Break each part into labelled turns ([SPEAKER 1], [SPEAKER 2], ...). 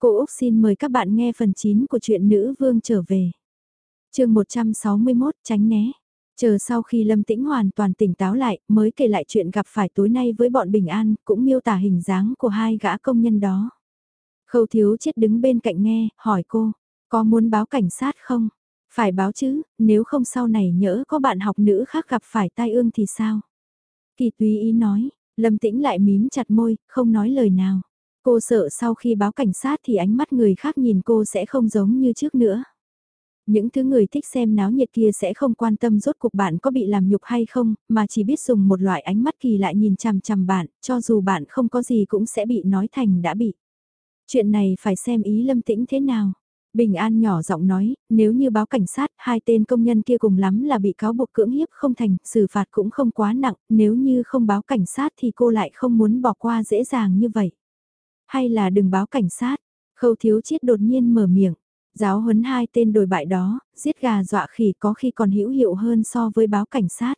[SPEAKER 1] Cô Úc xin mời các bạn nghe phần 9 của truyện Nữ Vương trở về. chương 161 tránh né. Chờ sau khi Lâm Tĩnh hoàn toàn tỉnh táo lại, mới kể lại chuyện gặp phải tối nay với bọn Bình An, cũng miêu tả hình dáng của hai gã công nhân đó. Khâu thiếu chết đứng bên cạnh nghe, hỏi cô, có muốn báo cảnh sát không? Phải báo chứ, nếu không sau này nhỡ có bạn học nữ khác gặp phải tai ương thì sao? Kỳ túy ý nói, Lâm Tĩnh lại mím chặt môi, không nói lời nào. Cô sợ sau khi báo cảnh sát thì ánh mắt người khác nhìn cô sẽ không giống như trước nữa. Những thứ người thích xem náo nhiệt kia sẽ không quan tâm rốt cuộc bạn có bị làm nhục hay không, mà chỉ biết dùng một loại ánh mắt kỳ lại nhìn chằm chằm bạn, cho dù bạn không có gì cũng sẽ bị nói thành đã bị. Chuyện này phải xem ý lâm tĩnh thế nào. Bình An nhỏ giọng nói, nếu như báo cảnh sát, hai tên công nhân kia cùng lắm là bị cáo buộc cưỡng hiếp không thành, xử phạt cũng không quá nặng, nếu như không báo cảnh sát thì cô lại không muốn bỏ qua dễ dàng như vậy. Hay là đừng báo cảnh sát, khâu thiếu chiết đột nhiên mở miệng, giáo huấn hai tên đồi bại đó, giết gà dọa khỉ có khi còn hữu hiệu hơn so với báo cảnh sát.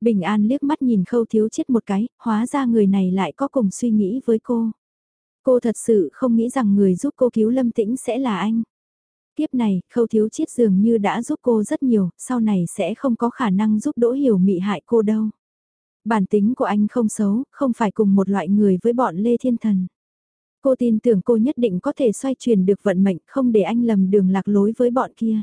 [SPEAKER 1] Bình An liếc mắt nhìn khâu thiếu chết một cái, hóa ra người này lại có cùng suy nghĩ với cô. Cô thật sự không nghĩ rằng người giúp cô cứu Lâm Tĩnh sẽ là anh. Tiếp này, khâu thiếu chiết dường như đã giúp cô rất nhiều, sau này sẽ không có khả năng giúp đỗ hiểu mị hại cô đâu. Bản tính của anh không xấu, không phải cùng một loại người với bọn Lê Thiên Thần. Cô tin tưởng cô nhất định có thể xoay chuyển được vận mệnh không để anh lầm đường lạc lối với bọn kia.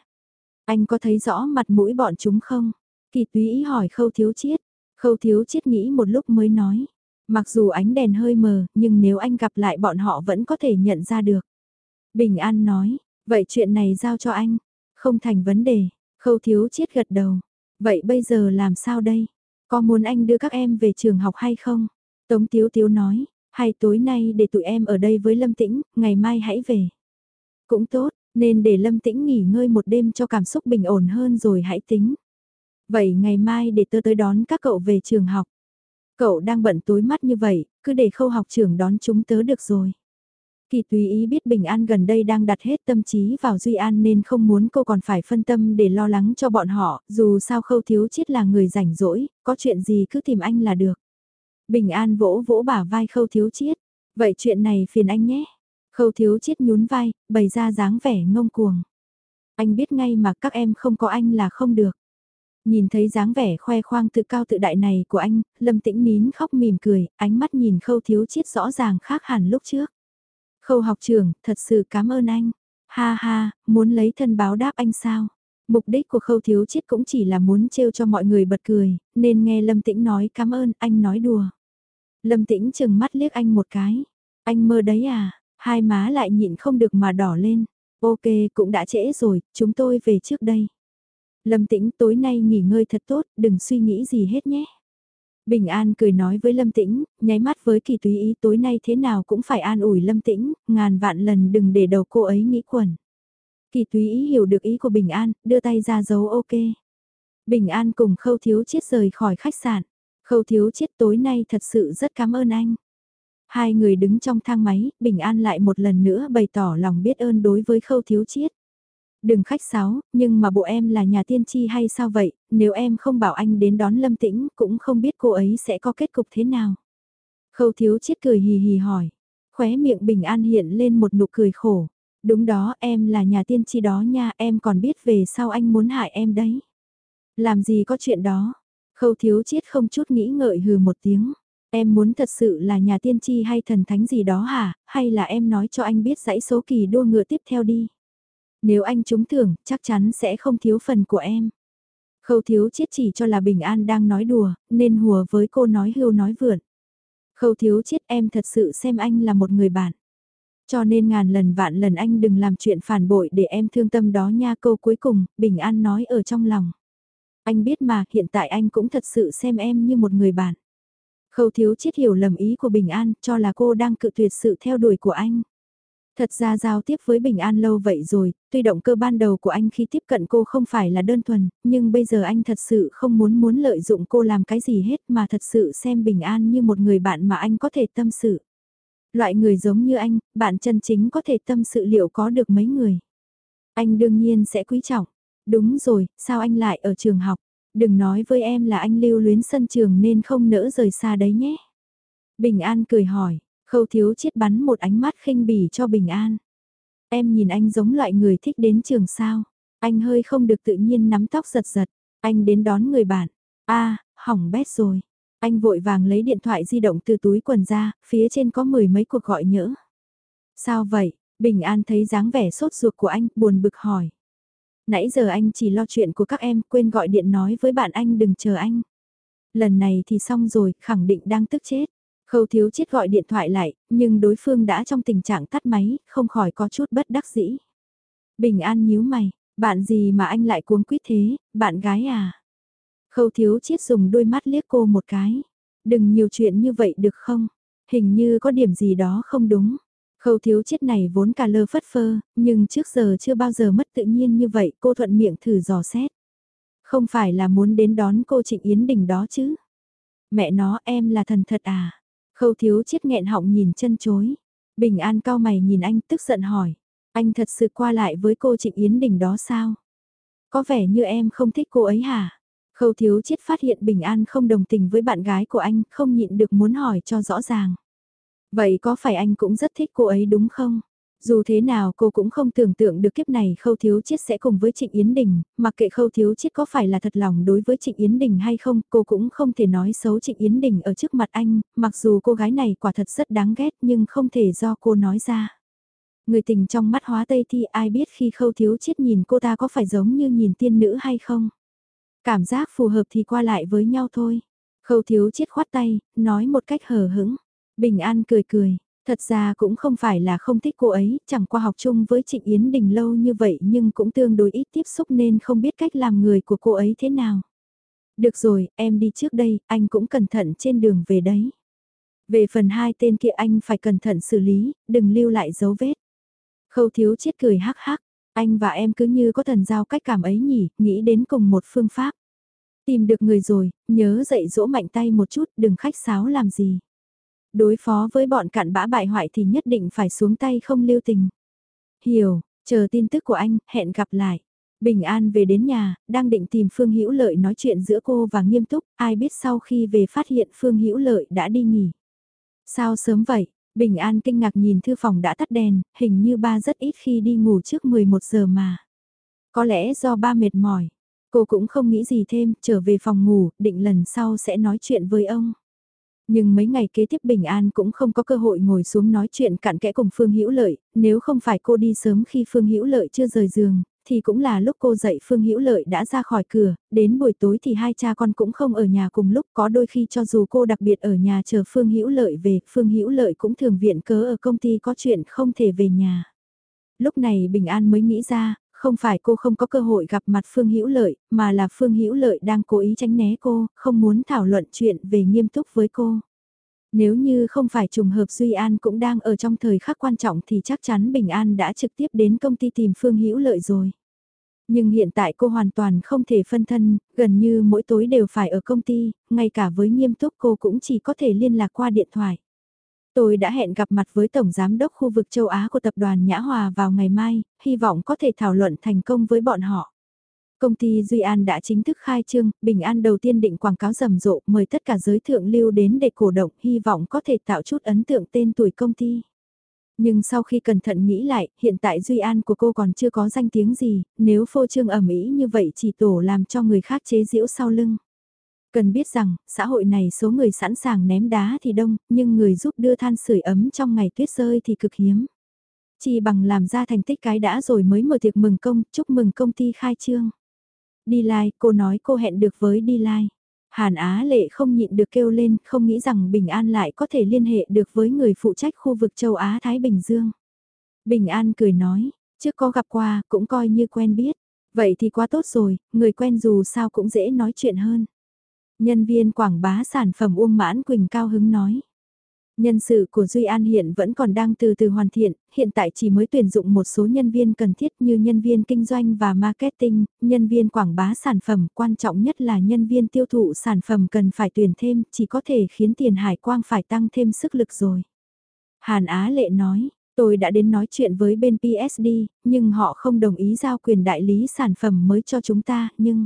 [SPEAKER 1] Anh có thấy rõ mặt mũi bọn chúng không? Kỳ túy ý hỏi khâu thiếu chiết. Khâu thiếu chiết nghĩ một lúc mới nói. Mặc dù ánh đèn hơi mờ, nhưng nếu anh gặp lại bọn họ vẫn có thể nhận ra được. Bình An nói, vậy chuyện này giao cho anh. Không thành vấn đề, khâu thiếu chiết gật đầu. Vậy bây giờ làm sao đây? Có muốn anh đưa các em về trường học hay không? Tống Tiếu Tiếu nói, hay tối nay để tụi em ở đây với Lâm Tĩnh, ngày mai hãy về. Cũng tốt, nên để Lâm Tĩnh nghỉ ngơi một đêm cho cảm xúc bình ổn hơn rồi hãy tính. Vậy ngày mai để tớ tới đón các cậu về trường học. Cậu đang bận tối mắt như vậy, cứ để khâu học trưởng đón chúng tớ được rồi. Kỳ tùy ý biết Bình An gần đây đang đặt hết tâm trí vào Duy An nên không muốn cô còn phải phân tâm để lo lắng cho bọn họ, dù sao khâu thiếu chết là người rảnh rỗi, có chuyện gì cứ tìm anh là được. Bình An vỗ vỗ bả vai khâu thiếu chiết. Vậy chuyện này phiền anh nhé. Khâu thiếu chiết nhún vai, bày ra dáng vẻ ngông cuồng. Anh biết ngay mà các em không có anh là không được. Nhìn thấy dáng vẻ khoe khoang tự cao tự đại này của anh, Lâm Tĩnh nín khóc mỉm cười, ánh mắt nhìn khâu thiếu chiết rõ ràng khác hẳn lúc trước. Khâu học trưởng, thật sự cảm ơn anh. Ha ha, muốn lấy thân báo đáp anh sao? Mục đích của khâu thiếu chiết cũng chỉ là muốn trêu cho mọi người bật cười, nên nghe Lâm Tĩnh nói cảm ơn, anh nói đùa. Lâm Tĩnh chừng mắt liếc anh một cái. Anh mơ đấy à, hai má lại nhịn không được mà đỏ lên. Ok, cũng đã trễ rồi, chúng tôi về trước đây. Lâm Tĩnh tối nay nghỉ ngơi thật tốt, đừng suy nghĩ gì hết nhé. Bình An cười nói với Lâm Tĩnh, nháy mắt với kỳ túy ý tối nay thế nào cũng phải an ủi Lâm Tĩnh, ngàn vạn lần đừng để đầu cô ấy nghĩ quẩn. Kỳ túy ý hiểu được ý của Bình An, đưa tay ra dấu ok. Bình An cùng khâu thiếu chết rời khỏi khách sạn. Khâu thiếu chết tối nay thật sự rất cảm ơn anh. Hai người đứng trong thang máy, Bình An lại một lần nữa bày tỏ lòng biết ơn đối với khâu thiếu chiết. Đừng khách sáo, nhưng mà bộ em là nhà tiên tri hay sao vậy, nếu em không bảo anh đến đón Lâm Tĩnh cũng không biết cô ấy sẽ có kết cục thế nào. Khâu thiếu chiết cười hì hì hỏi, khóe miệng Bình An hiện lên một nụ cười khổ. Đúng đó em là nhà tiên tri đó nha em còn biết về sao anh muốn hại em đấy. Làm gì có chuyện đó, Khâu thiếu chiết không chút nghĩ ngợi hừ một tiếng. Em muốn thật sự là nhà tiên tri hay thần thánh gì đó hả, hay là em nói cho anh biết dãy số kỳ đua ngựa tiếp theo đi. Nếu anh trúng thưởng, chắc chắn sẽ không thiếu phần của em. Khâu thiếu chiết chỉ cho là Bình An đang nói đùa, nên hùa với cô nói hưu nói vượn. Khâu thiếu chiết em thật sự xem anh là một người bạn. Cho nên ngàn lần vạn lần anh đừng làm chuyện phản bội để em thương tâm đó nha câu cuối cùng, Bình An nói ở trong lòng. Anh biết mà, hiện tại anh cũng thật sự xem em như một người bạn. Khâu thiếu chết hiểu lầm ý của Bình An, cho là cô đang cự tuyệt sự theo đuổi của anh. Thật ra giao tiếp với Bình An lâu vậy rồi, tuy động cơ ban đầu của anh khi tiếp cận cô không phải là đơn thuần, nhưng bây giờ anh thật sự không muốn muốn lợi dụng cô làm cái gì hết mà thật sự xem Bình An như một người bạn mà anh có thể tâm sự. Loại người giống như anh, bạn chân chính có thể tâm sự liệu có được mấy người. Anh đương nhiên sẽ quý trọng. Đúng rồi, sao anh lại ở trường học? Đừng nói với em là anh lưu luyến sân trường nên không nỡ rời xa đấy nhé. Bình An cười hỏi, khâu thiếu chiết bắn một ánh mắt khinh bỉ cho Bình An. Em nhìn anh giống loại người thích đến trường sao. Anh hơi không được tự nhiên nắm tóc giật giật. Anh đến đón người bạn. a hỏng bét rồi. Anh vội vàng lấy điện thoại di động từ túi quần ra, phía trên có mười mấy cuộc gọi nhỡ. Sao vậy? Bình An thấy dáng vẻ sốt ruột của anh, buồn bực hỏi. Nãy giờ anh chỉ lo chuyện của các em, quên gọi điện nói với bạn anh đừng chờ anh. Lần này thì xong rồi, khẳng định đang tức chết. Khâu thiếu chết gọi điện thoại lại, nhưng đối phương đã trong tình trạng tắt máy, không khỏi có chút bất đắc dĩ. Bình An nhíu mày, bạn gì mà anh lại cuống quýt thế, bạn gái à? Khâu thiếu chiết dùng đôi mắt liếc cô một cái. Đừng nhiều chuyện như vậy được không? Hình như có điểm gì đó không đúng. Khâu thiếu chiết này vốn cả lơ phất phơ, nhưng trước giờ chưa bao giờ mất tự nhiên như vậy cô thuận miệng thử dò xét. Không phải là muốn đến đón cô Trịnh Yến Đình đó chứ? Mẹ nó em là thần thật à? Khâu thiếu chiết nghẹn họng nhìn chân chối. Bình an cao mày nhìn anh tức giận hỏi. Anh thật sự qua lại với cô Trịnh Yến Đình đó sao? Có vẻ như em không thích cô ấy hả? Khâu thiếu chiết phát hiện Bình An không đồng tình với bạn gái của anh, không nhịn được muốn hỏi cho rõ ràng. Vậy có phải anh cũng rất thích cô ấy đúng không? Dù thế nào cô cũng không tưởng tượng được kiếp này Khâu Thiếu Chiết sẽ cùng với Trịnh Yến Đình, mặc kệ Khâu Thiếu Chiết có phải là thật lòng đối với Trịnh Yến Đình hay không, cô cũng không thể nói xấu Trịnh Yến Đình ở trước mặt anh, mặc dù cô gái này quả thật rất đáng ghét nhưng không thể do cô nói ra. Người tình trong mắt hóa tây thì ai biết khi Khâu Thiếu Chiết nhìn cô ta có phải giống như nhìn tiên nữ hay không? Cảm giác phù hợp thì qua lại với nhau thôi. Khâu Thiếu Chiết khoát tay, nói một cách hờ hững. Bình An cười cười, thật ra cũng không phải là không thích cô ấy, chẳng qua học chung với Trịnh Yến Đình lâu như vậy nhưng cũng tương đối ít tiếp xúc nên không biết cách làm người của cô ấy thế nào. Được rồi, em đi trước đây, anh cũng cẩn thận trên đường về đấy. Về phần hai tên kia anh phải cẩn thận xử lý, đừng lưu lại dấu vết. Khâu thiếu chết cười hắc hắc, anh và em cứ như có thần giao cách cảm ấy nhỉ, nghĩ đến cùng một phương pháp. Tìm được người rồi, nhớ dạy dỗ mạnh tay một chút, đừng khách sáo làm gì. Đối phó với bọn cặn bã bại hoại thì nhất định phải xuống tay không lưu tình. Hiểu, chờ tin tức của anh, hẹn gặp lại. Bình An về đến nhà, đang định tìm Phương Hữu Lợi nói chuyện giữa cô và Nghiêm Túc, ai biết sau khi về phát hiện Phương Hữu Lợi đã đi nghỉ. Sao sớm vậy? Bình An kinh ngạc nhìn thư phòng đã tắt đèn, hình như ba rất ít khi đi ngủ trước 11 giờ mà. Có lẽ do ba mệt mỏi. Cô cũng không nghĩ gì thêm, trở về phòng ngủ, định lần sau sẽ nói chuyện với ông. Nhưng mấy ngày kế tiếp Bình An cũng không có cơ hội ngồi xuống nói chuyện cặn kẽ cùng Phương Hữu Lợi, nếu không phải cô đi sớm khi Phương Hữu Lợi chưa rời giường, thì cũng là lúc cô dậy Phương Hữu Lợi đã ra khỏi cửa, đến buổi tối thì hai cha con cũng không ở nhà cùng lúc, có đôi khi cho dù cô đặc biệt ở nhà chờ Phương Hữu Lợi về, Phương Hữu Lợi cũng thường viện cớ ở công ty có chuyện không thể về nhà. Lúc này Bình An mới nghĩ ra, không phải cô không có cơ hội gặp mặt Phương Hữu Lợi, mà là Phương Hữu Lợi đang cố ý tránh né cô, không muốn thảo luận chuyện về nghiêm túc với cô. Nếu như không phải trùng hợp Duy An cũng đang ở trong thời khắc quan trọng thì chắc chắn Bình An đã trực tiếp đến công ty tìm Phương Hữu Lợi rồi. Nhưng hiện tại cô hoàn toàn không thể phân thân, gần như mỗi tối đều phải ở công ty, ngay cả với nghiêm túc cô cũng chỉ có thể liên lạc qua điện thoại. Tôi đã hẹn gặp mặt với Tổng Giám đốc khu vực châu Á của tập đoàn Nhã Hòa vào ngày mai, hy vọng có thể thảo luận thành công với bọn họ. Công ty Duy An đã chính thức khai trương, Bình An đầu tiên định quảng cáo rầm rộ mời tất cả giới thượng lưu đến để cổ động, hy vọng có thể tạo chút ấn tượng tên tuổi công ty. Nhưng sau khi cẩn thận nghĩ lại, hiện tại Duy An của cô còn chưa có danh tiếng gì, nếu phô trương ẩm ý như vậy chỉ tổ làm cho người khác chế giễu sau lưng. Cần biết rằng, xã hội này số người sẵn sàng ném đá thì đông, nhưng người giúp đưa than sưởi ấm trong ngày tuyết rơi thì cực hiếm. Chỉ bằng làm ra thành tích cái đã rồi mới mở tiệc mừng công, chúc mừng công ty khai trương. Đi lai, cô nói cô hẹn được với đi lai. Hàn Á Lệ không nhịn được kêu lên, không nghĩ rằng Bình An lại có thể liên hệ được với người phụ trách khu vực châu Á Thái Bình Dương. Bình An cười nói, trước có gặp qua, cũng coi như quen biết. Vậy thì quá tốt rồi, người quen dù sao cũng dễ nói chuyện hơn. Nhân viên quảng bá sản phẩm Uông Mãn Quỳnh cao hứng nói. Nhân sự của Duy An hiện vẫn còn đang từ từ hoàn thiện, hiện tại chỉ mới tuyển dụng một số nhân viên cần thiết như nhân viên kinh doanh và marketing, nhân viên quảng bá sản phẩm, quan trọng nhất là nhân viên tiêu thụ sản phẩm cần phải tuyển thêm, chỉ có thể khiến tiền hải quang phải tăng thêm sức lực rồi. Hàn Á Lệ nói, tôi đã đến nói chuyện với bên PSD, nhưng họ không đồng ý giao quyền đại lý sản phẩm mới cho chúng ta, nhưng...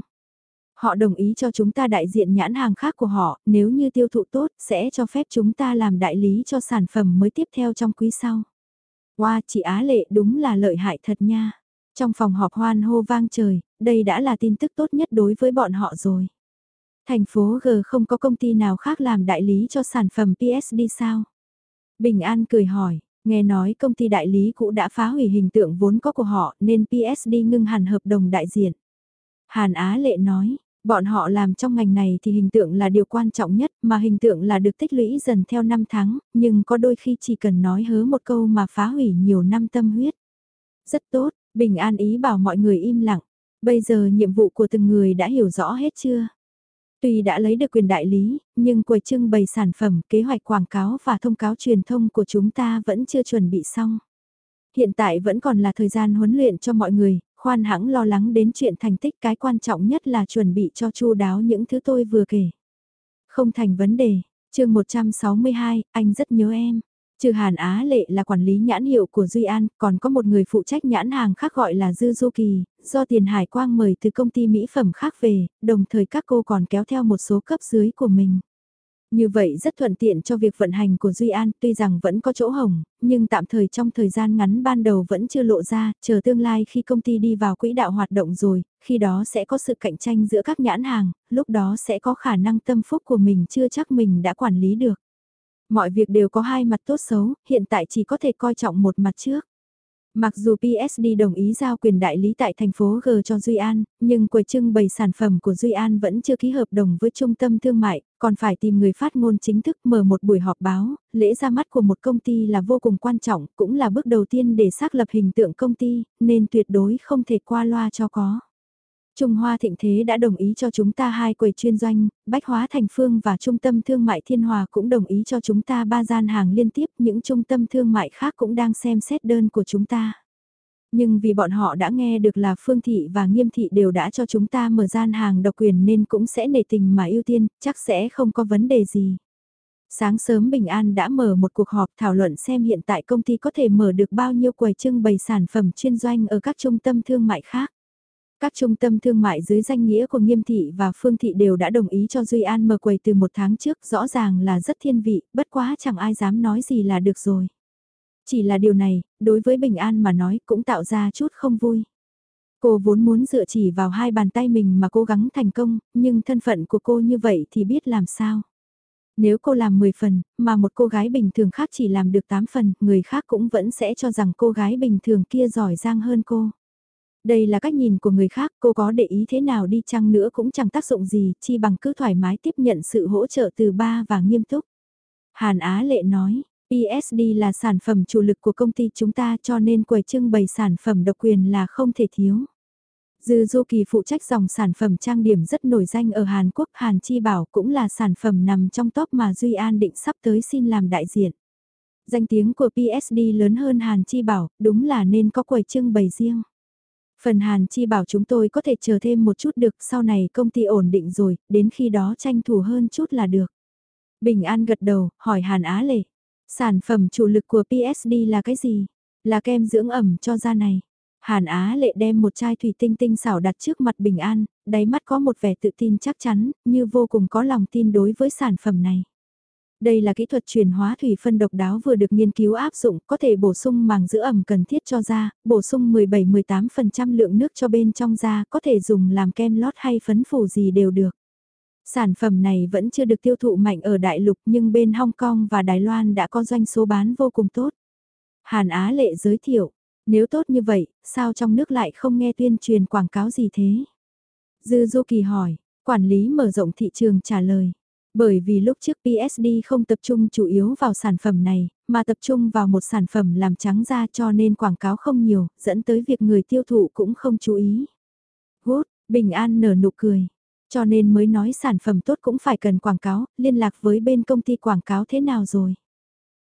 [SPEAKER 1] Họ đồng ý cho chúng ta đại diện nhãn hàng khác của họ, nếu như tiêu thụ tốt sẽ cho phép chúng ta làm đại lý cho sản phẩm mới tiếp theo trong quý sau. Wow, chị Á Lệ đúng là lợi hại thật nha. Trong phòng họp hoan hô vang trời, đây đã là tin tức tốt nhất đối với bọn họ rồi. Thành phố G không có công ty nào khác làm đại lý cho sản phẩm PSD sao? Bình An cười hỏi, nghe nói công ty đại lý cũ đã phá hủy hình tượng vốn có của họ nên PSD ngưng hẳn hợp đồng đại diện. Hàn Á Lệ nói, bọn họ làm trong ngành này thì hình tượng là điều quan trọng nhất mà hình tượng là được tích lũy dần theo năm tháng, nhưng có đôi khi chỉ cần nói hớ một câu mà phá hủy nhiều năm tâm huyết. Rất tốt, Bình An ý bảo mọi người im lặng. Bây giờ nhiệm vụ của từng người đã hiểu rõ hết chưa? Tuy đã lấy được quyền đại lý, nhưng quầy trưng bày sản phẩm, kế hoạch quảng cáo và thông cáo truyền thông của chúng ta vẫn chưa chuẩn bị xong. Hiện tại vẫn còn là thời gian huấn luyện cho mọi người, khoan hãng lo lắng đến chuyện thành tích cái quan trọng nhất là chuẩn bị cho chu đáo những thứ tôi vừa kể. Không thành vấn đề, chương 162, anh rất nhớ em. Trừ Hàn Á Lệ là quản lý nhãn hiệu của Duy An, còn có một người phụ trách nhãn hàng khác gọi là Dư Du Kỳ, do Tiền Hải Quang mời từ công ty mỹ phẩm khác về, đồng thời các cô còn kéo theo một số cấp dưới của mình. Như vậy rất thuận tiện cho việc vận hành của Duy An, tuy rằng vẫn có chỗ hồng, nhưng tạm thời trong thời gian ngắn ban đầu vẫn chưa lộ ra, chờ tương lai khi công ty đi vào quỹ đạo hoạt động rồi, khi đó sẽ có sự cạnh tranh giữa các nhãn hàng, lúc đó sẽ có khả năng tâm phúc của mình chưa chắc mình đã quản lý được. Mọi việc đều có hai mặt tốt xấu, hiện tại chỉ có thể coi trọng một mặt trước. Mặc dù PSD đồng ý giao quyền đại lý tại thành phố G cho Duy An, nhưng quầy trưng bày sản phẩm của Duy An vẫn chưa ký hợp đồng với trung tâm thương mại, còn phải tìm người phát ngôn chính thức mở một buổi họp báo, lễ ra mắt của một công ty là vô cùng quan trọng, cũng là bước đầu tiên để xác lập hình tượng công ty, nên tuyệt đối không thể qua loa cho có. Trung Hoa Thịnh Thế đã đồng ý cho chúng ta hai quầy chuyên doanh, Bách Hóa Thành Phương và Trung tâm Thương mại Thiên Hòa cũng đồng ý cho chúng ta ba gian hàng liên tiếp, những trung tâm thương mại khác cũng đang xem xét đơn của chúng ta. Nhưng vì bọn họ đã nghe được là Phương Thị và Nghiêm Thị đều đã cho chúng ta mở gian hàng độc quyền nên cũng sẽ nể tình mà ưu tiên, chắc sẽ không có vấn đề gì. Sáng sớm Bình An đã mở một cuộc họp thảo luận xem hiện tại công ty có thể mở được bao nhiêu quầy trưng bày sản phẩm chuyên doanh ở các trung tâm thương mại khác. Các trung tâm thương mại dưới danh nghĩa của Nghiêm Thị và Phương Thị đều đã đồng ý cho Duy An mở quầy từ một tháng trước, rõ ràng là rất thiên vị, bất quá chẳng ai dám nói gì là được rồi. Chỉ là điều này, đối với Bình An mà nói cũng tạo ra chút không vui. Cô vốn muốn dựa chỉ vào hai bàn tay mình mà cố gắng thành công, nhưng thân phận của cô như vậy thì biết làm sao. Nếu cô làm 10 phần, mà một cô gái bình thường khác chỉ làm được 8 phần, người khác cũng vẫn sẽ cho rằng cô gái bình thường kia giỏi giang hơn cô. Đây là cách nhìn của người khác, cô có để ý thế nào đi chăng nữa cũng chẳng tác dụng gì, chi bằng cứ thoải mái tiếp nhận sự hỗ trợ từ ba và nghiêm túc. Hàn Á Lệ nói, PSD là sản phẩm chủ lực của công ty chúng ta cho nên quầy trưng bày sản phẩm độc quyền là không thể thiếu. Dư Du Kỳ phụ trách dòng sản phẩm trang điểm rất nổi danh ở Hàn Quốc, Hàn Chi Bảo cũng là sản phẩm nằm trong top mà Duy An định sắp tới xin làm đại diện. Danh tiếng của PSD lớn hơn Hàn Chi Bảo, đúng là nên có quầy trưng bày riêng. Phần Hàn Chi bảo chúng tôi có thể chờ thêm một chút được, sau này công ty ổn định rồi, đến khi đó tranh thủ hơn chút là được. Bình An gật đầu, hỏi Hàn Á Lệ. Sản phẩm chủ lực của PSD là cái gì? Là kem dưỡng ẩm cho da này. Hàn Á Lệ đem một chai thủy tinh tinh xảo đặt trước mặt Bình An, đáy mắt có một vẻ tự tin chắc chắn, như vô cùng có lòng tin đối với sản phẩm này. Đây là kỹ thuật chuyển hóa thủy phân độc đáo vừa được nghiên cứu áp dụng, có thể bổ sung màng giữ ẩm cần thiết cho da, bổ sung 17-18% lượng nước cho bên trong da, có thể dùng làm kem lót hay phấn phủ gì đều được. Sản phẩm này vẫn chưa được tiêu thụ mạnh ở đại lục nhưng bên Hong Kong và Đài Loan đã có doanh số bán vô cùng tốt. Hàn Á Lệ giới thiệu, nếu tốt như vậy, sao trong nước lại không nghe tuyên truyền quảng cáo gì thế? Dư Du Kỳ hỏi, quản lý mở rộng thị trường trả lời. Bởi vì lúc trước PSD không tập trung chủ yếu vào sản phẩm này, mà tập trung vào một sản phẩm làm trắng da cho nên quảng cáo không nhiều, dẫn tới việc người tiêu thụ cũng không chú ý. Good, Bình An nở nụ cười. Cho nên mới nói sản phẩm tốt cũng phải cần quảng cáo, liên lạc với bên công ty quảng cáo thế nào rồi.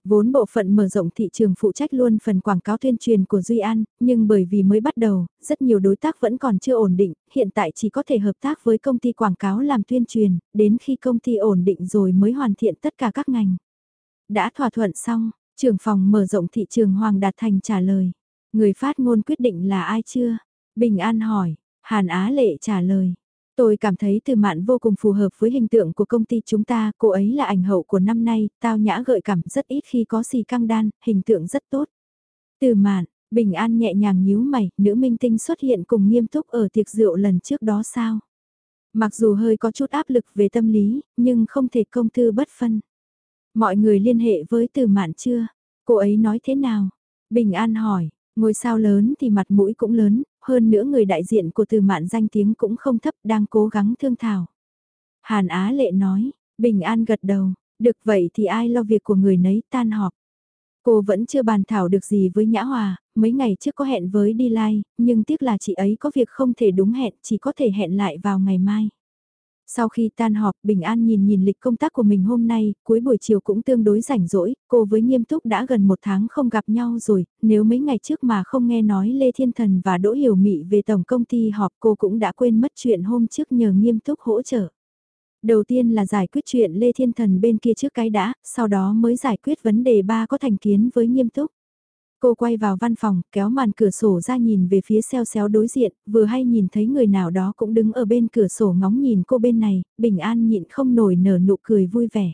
[SPEAKER 1] Vốn bộ phận mở rộng thị trường phụ trách luôn phần quảng cáo tuyên truyền của Duy An, nhưng bởi vì mới bắt đầu, rất nhiều đối tác vẫn còn chưa ổn định, hiện tại chỉ có thể hợp tác với công ty quảng cáo làm tuyên truyền, đến khi công ty ổn định rồi mới hoàn thiện tất cả các ngành. Đã thỏa thuận xong, trưởng phòng mở rộng thị trường Hoàng Đạt Thành trả lời. Người phát ngôn quyết định là ai chưa? Bình An hỏi, Hàn Á Lệ trả lời. Tôi cảm thấy từ mạn vô cùng phù hợp với hình tượng của công ty chúng ta, cô ấy là ảnh hậu của năm nay, tao nhã gợi cảm rất ít khi có xì căng đan, hình tượng rất tốt. Từ mạn, Bình An nhẹ nhàng nhíu mày, nữ minh tinh xuất hiện cùng nghiêm túc ở tiệc rượu lần trước đó sao? Mặc dù hơi có chút áp lực về tâm lý, nhưng không thể công tư bất phân. Mọi người liên hệ với từ mạn chưa? Cô ấy nói thế nào? Bình An hỏi, ngôi sao lớn thì mặt mũi cũng lớn, hơn nữa người đại diện của từ mạn danh tiếng cũng không thấp đang cố gắng thương thảo. Hàn Á Lệ nói, Bình An gật đầu, được vậy thì ai lo việc của người nấy tan họp. Cô vẫn chưa bàn thảo được gì với Nhã Hòa, mấy ngày trước có hẹn với đi lai, nhưng tiếc là chị ấy có việc không thể đúng hẹn, chỉ có thể hẹn lại vào ngày mai. Sau khi tan họp, Bình An nhìn nhìn lịch công tác của mình hôm nay, cuối buổi chiều cũng tương đối rảnh rỗi, cô với nghiêm túc đã gần một tháng không gặp nhau rồi, nếu mấy ngày trước mà không nghe nói Lê Thiên Thần và Đỗ Hiểu Mị về tổng công ty họp cô cũng đã quên mất chuyện hôm trước nhờ nghiêm túc hỗ trợ. Đầu tiên là giải quyết chuyện Lê Thiên Thần bên kia trước cái đã, sau đó mới giải quyết vấn đề ba có thành kiến với nghiêm túc. Cô quay vào văn phòng, kéo màn cửa sổ ra nhìn về phía xeo xéo đối diện, vừa hay nhìn thấy người nào đó cũng đứng ở bên cửa sổ ngóng nhìn cô bên này, bình an nhịn không nổi nở nụ cười vui vẻ.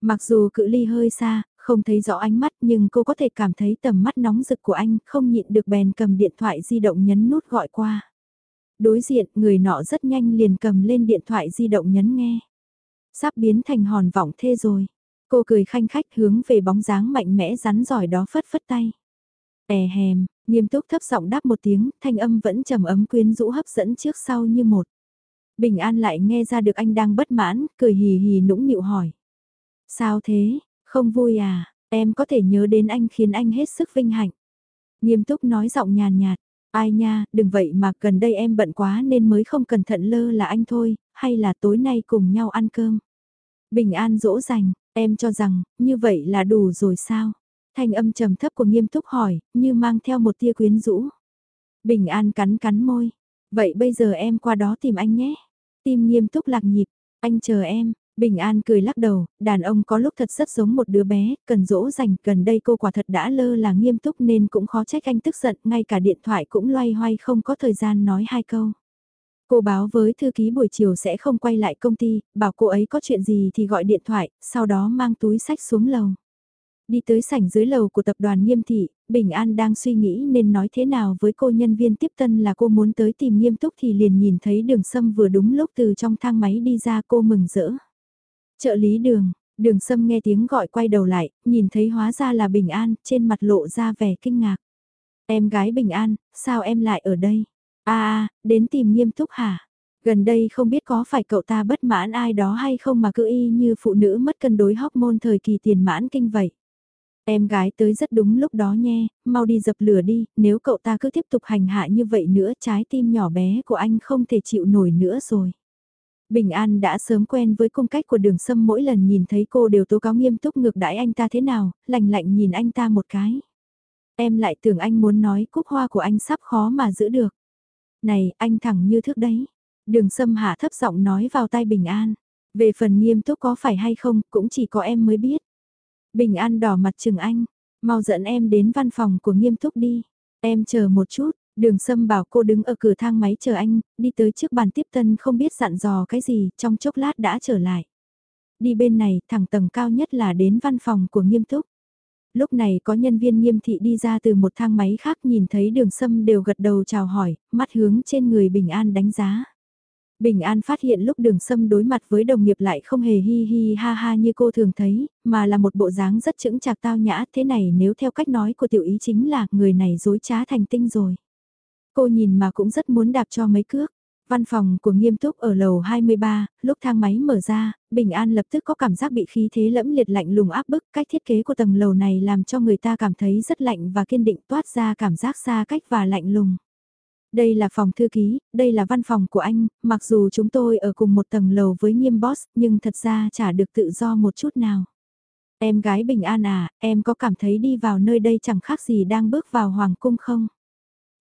[SPEAKER 1] Mặc dù cự ly hơi xa, không thấy rõ ánh mắt nhưng cô có thể cảm thấy tầm mắt nóng rực của anh, không nhịn được bèn cầm điện thoại di động nhấn nút gọi qua. Đối diện, người nọ rất nhanh liền cầm lên điện thoại di động nhấn nghe. Sắp biến thành hòn vọng thê rồi. Cô cười khanh khách hướng về bóng dáng mạnh mẽ rắn giỏi đó phất phất tay. È hèm, nghiêm túc thấp giọng đáp một tiếng, thanh âm vẫn trầm ấm quyến rũ hấp dẫn trước sau như một. Bình An lại nghe ra được anh đang bất mãn, cười hì hì nũng nịu hỏi. Sao thế, không vui à, em có thể nhớ đến anh khiến anh hết sức vinh hạnh. Nghiêm túc nói giọng nhàn nhạt, ai nha, đừng vậy mà gần đây em bận quá nên mới không cẩn thận lơ là anh thôi, hay là tối nay cùng nhau ăn cơm. Bình An dỗ dành, em cho rằng, như vậy là đủ rồi sao? Thanh âm trầm thấp của nghiêm túc hỏi, như mang theo một tia quyến rũ. Bình an cắn cắn môi. Vậy bây giờ em qua đó tìm anh nhé. Tim nghiêm túc lạc nhịp. Anh chờ em. Bình an cười lắc đầu, đàn ông có lúc thật rất giống một đứa bé, cần dỗ dành, gần đây cô quả thật đã lơ là nghiêm túc nên cũng khó trách anh tức giận, ngay cả điện thoại cũng loay hoay không có thời gian nói hai câu. Cô báo với thư ký buổi chiều sẽ không quay lại công ty, bảo cô ấy có chuyện gì thì gọi điện thoại, sau đó mang túi sách xuống lầu. Đi tới sảnh dưới lầu của tập đoàn nghiêm thị, Bình An đang suy nghĩ nên nói thế nào với cô nhân viên tiếp tân là cô muốn tới tìm nghiêm túc thì liền nhìn thấy đường sâm vừa đúng lúc từ trong thang máy đi ra cô mừng rỡ. Trợ lý đường, đường sâm nghe tiếng gọi quay đầu lại, nhìn thấy hóa ra là Bình An, trên mặt lộ ra vẻ kinh ngạc. Em gái Bình An, sao em lại ở đây? À, đến tìm nghiêm túc hả? Gần đây không biết có phải cậu ta bất mãn ai đó hay không mà cứ y như phụ nữ mất cân đối hormone thời kỳ tiền mãn kinh vậy. Em gái tới rất đúng lúc đó nhé, mau đi dập lửa đi, nếu cậu ta cứ tiếp tục hành hạ như vậy nữa trái tim nhỏ bé của anh không thể chịu nổi nữa rồi. Bình An đã sớm quen với cung cách của đường sâm mỗi lần nhìn thấy cô đều tố cáo nghiêm túc ngược đãi anh ta thế nào, lạnh lạnh nhìn anh ta một cái. Em lại tưởng anh muốn nói cúc hoa của anh sắp khó mà giữ được. Này, anh thẳng như thước đấy. Đường sâm hạ thấp giọng nói vào tai Bình An. Về phần nghiêm túc có phải hay không, cũng chỉ có em mới biết. Bình An đỏ mặt chừng anh, mau dẫn em đến văn phòng của nghiêm túc đi. Em chờ một chút, đường sâm bảo cô đứng ở cửa thang máy chờ anh, đi tới trước bàn tiếp tân không biết dặn dò cái gì, trong chốc lát đã trở lại. Đi bên này, thẳng tầng cao nhất là đến văn phòng của nghiêm túc. Lúc này có nhân viên nghiêm thị đi ra từ một thang máy khác nhìn thấy đường sâm đều gật đầu chào hỏi, mắt hướng trên người bình an đánh giá. Bình An phát hiện lúc đường sâm đối mặt với đồng nghiệp lại không hề hi hi ha ha như cô thường thấy, mà là một bộ dáng rất chững chạc tao nhã thế này nếu theo cách nói của tiểu ý chính là người này dối trá thành tinh rồi. Cô nhìn mà cũng rất muốn đạp cho mấy cước. Văn phòng của nghiêm túc ở lầu 23, lúc thang máy mở ra, Bình An lập tức có cảm giác bị khí thế lẫm liệt lạnh lùng áp bức. Cách thiết kế của tầng lầu này làm cho người ta cảm thấy rất lạnh và kiên định toát ra cảm giác xa cách và lạnh lùng. Đây là phòng thư ký, đây là văn phòng của anh, mặc dù chúng tôi ở cùng một tầng lầu với nghiêm boss, nhưng thật ra chả được tự do một chút nào. Em gái bình an à, em có cảm thấy đi vào nơi đây chẳng khác gì đang bước vào hoàng cung không?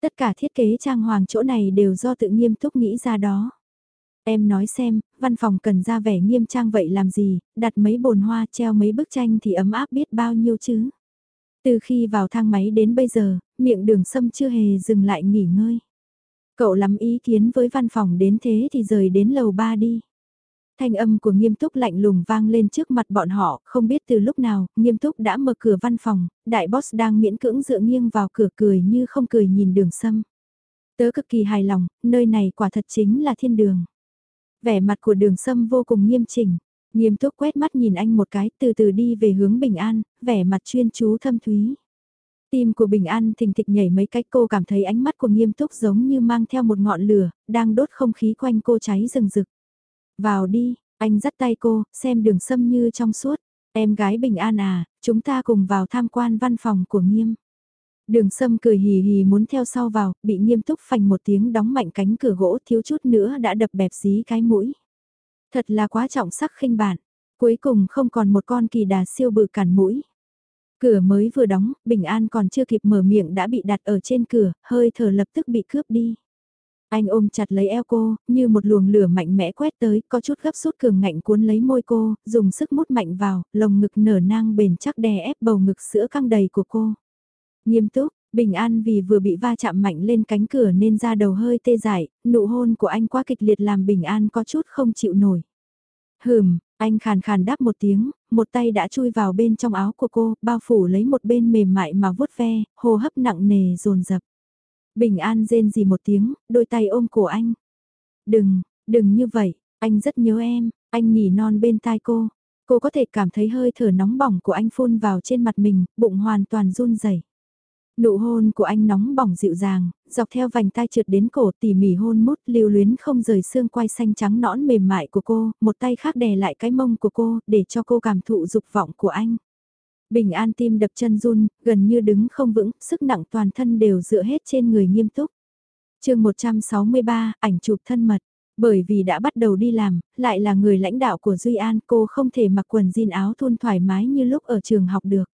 [SPEAKER 1] Tất cả thiết kế trang hoàng chỗ này đều do tự nghiêm túc nghĩ ra đó. Em nói xem, văn phòng cần ra vẻ nghiêm trang vậy làm gì, đặt mấy bồn hoa treo mấy bức tranh thì ấm áp biết bao nhiêu chứ. Từ khi vào thang máy đến bây giờ, miệng đường sâm chưa hề dừng lại nghỉ ngơi. Cậu lắm ý kiến với văn phòng đến thế thì rời đến lầu ba đi. Thanh âm của nghiêm túc lạnh lùng vang lên trước mặt bọn họ, không biết từ lúc nào, nghiêm túc đã mở cửa văn phòng, đại boss đang miễn cưỡng dựa nghiêng vào cửa cười như không cười nhìn đường sâm. Tớ cực kỳ hài lòng, nơi này quả thật chính là thiên đường. Vẻ mặt của đường sâm vô cùng nghiêm chỉnh, nghiêm túc quét mắt nhìn anh một cái từ từ đi về hướng bình an, vẻ mặt chuyên chú thâm thúy. Tim của Bình An thình thịch nhảy mấy cách cô cảm thấy ánh mắt của nghiêm túc giống như mang theo một ngọn lửa, đang đốt không khí quanh cô cháy rừng rực. Vào đi, anh dắt tay cô, xem đường sâm như trong suốt. Em gái Bình An à, chúng ta cùng vào tham quan văn phòng của nghiêm. Đường sâm cười hì hì muốn theo sau vào, bị nghiêm túc phành một tiếng đóng mạnh cánh cửa gỗ thiếu chút nữa đã đập bẹp dí cái mũi. Thật là quá trọng sắc khinh bản, cuối cùng không còn một con kỳ đà siêu bự cản mũi. Cửa mới vừa đóng, Bình An còn chưa kịp mở miệng đã bị đặt ở trên cửa, hơi thở lập tức bị cướp đi. Anh ôm chặt lấy eo cô, như một luồng lửa mạnh mẽ quét tới, có chút gấp rút cường ngạnh cuốn lấy môi cô, dùng sức mút mạnh vào, lồng ngực nở nang bền chắc đè ép bầu ngực sữa căng đầy của cô. Nghiêm túc, Bình An vì vừa bị va chạm mạnh lên cánh cửa nên da đầu hơi tê dại, nụ hôn của anh quá kịch liệt làm Bình An có chút không chịu nổi. Hừm, anh khàn khàn đáp một tiếng, một tay đã chui vào bên trong áo của cô, bao phủ lấy một bên mềm mại mà vuốt ve, hô hấp nặng nề dồn dập. Bình an rên gì một tiếng, đôi tay ôm cổ anh. Đừng, đừng như vậy, anh rất nhớ em, anh nhỉ non bên tai cô. Cô có thể cảm thấy hơi thở nóng bỏng của anh phun vào trên mặt mình, bụng hoàn toàn run rẩy. Nụ hôn của anh nóng bỏng dịu dàng, dọc theo vành tai trượt đến cổ tỉ mỉ hôn mút lưu luyến không rời xương quai xanh trắng nõn mềm mại của cô, một tay khác đè lại cái mông của cô để cho cô cảm thụ dục vọng của anh. Bình an tim đập chân run, gần như đứng không vững, sức nặng toàn thân đều dựa hết trên người nghiêm túc. chương 163, ảnh chụp thân mật. Bởi vì đã bắt đầu đi làm, lại là người lãnh đạo của Duy An, cô không thể mặc quần jean áo thun thoải mái như lúc ở trường học được.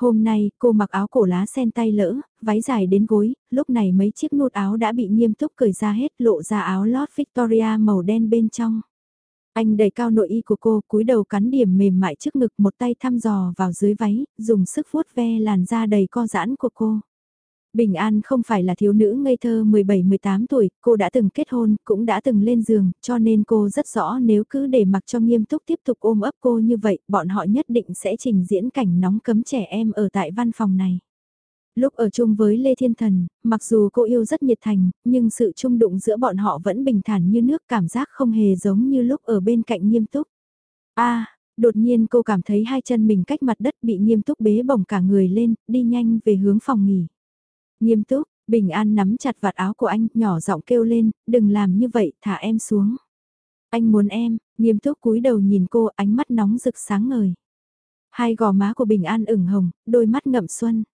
[SPEAKER 1] Hôm nay, cô mặc áo cổ lá sen tay lỡ, váy dài đến gối, lúc này mấy chiếc nút áo đã bị nghiêm túc cởi ra hết lộ ra áo lót Victoria màu đen bên trong. Anh đẩy cao nội y của cô, cúi đầu cắn điểm mềm mại trước ngực một tay thăm dò vào dưới váy, dùng sức vuốt ve làn da đầy co giãn của cô. Bình An không phải là thiếu nữ ngây thơ 17-18 tuổi, cô đã từng kết hôn, cũng đã từng lên giường, cho nên cô rất rõ nếu cứ để mặc cho nghiêm túc tiếp tục ôm ấp cô như vậy, bọn họ nhất định sẽ trình diễn cảnh nóng cấm trẻ em ở tại văn phòng này. Lúc ở chung với Lê Thiên Thần, mặc dù cô yêu rất nhiệt thành, nhưng sự chung đụng giữa bọn họ vẫn bình thản như nước cảm giác không hề giống như lúc ở bên cạnh nghiêm túc. a đột nhiên cô cảm thấy hai chân mình cách mặt đất bị nghiêm túc bế bổng cả người lên, đi nhanh về hướng phòng nghỉ. Nghiêm túc, Bình An nắm chặt vạt áo của anh, nhỏ giọng kêu lên, đừng làm như vậy, thả em xuống. Anh muốn em, nghiêm túc cúi đầu nhìn cô, ánh mắt nóng rực sáng ngời. Hai gò má của Bình An ửng hồng, đôi mắt ngậm xuân.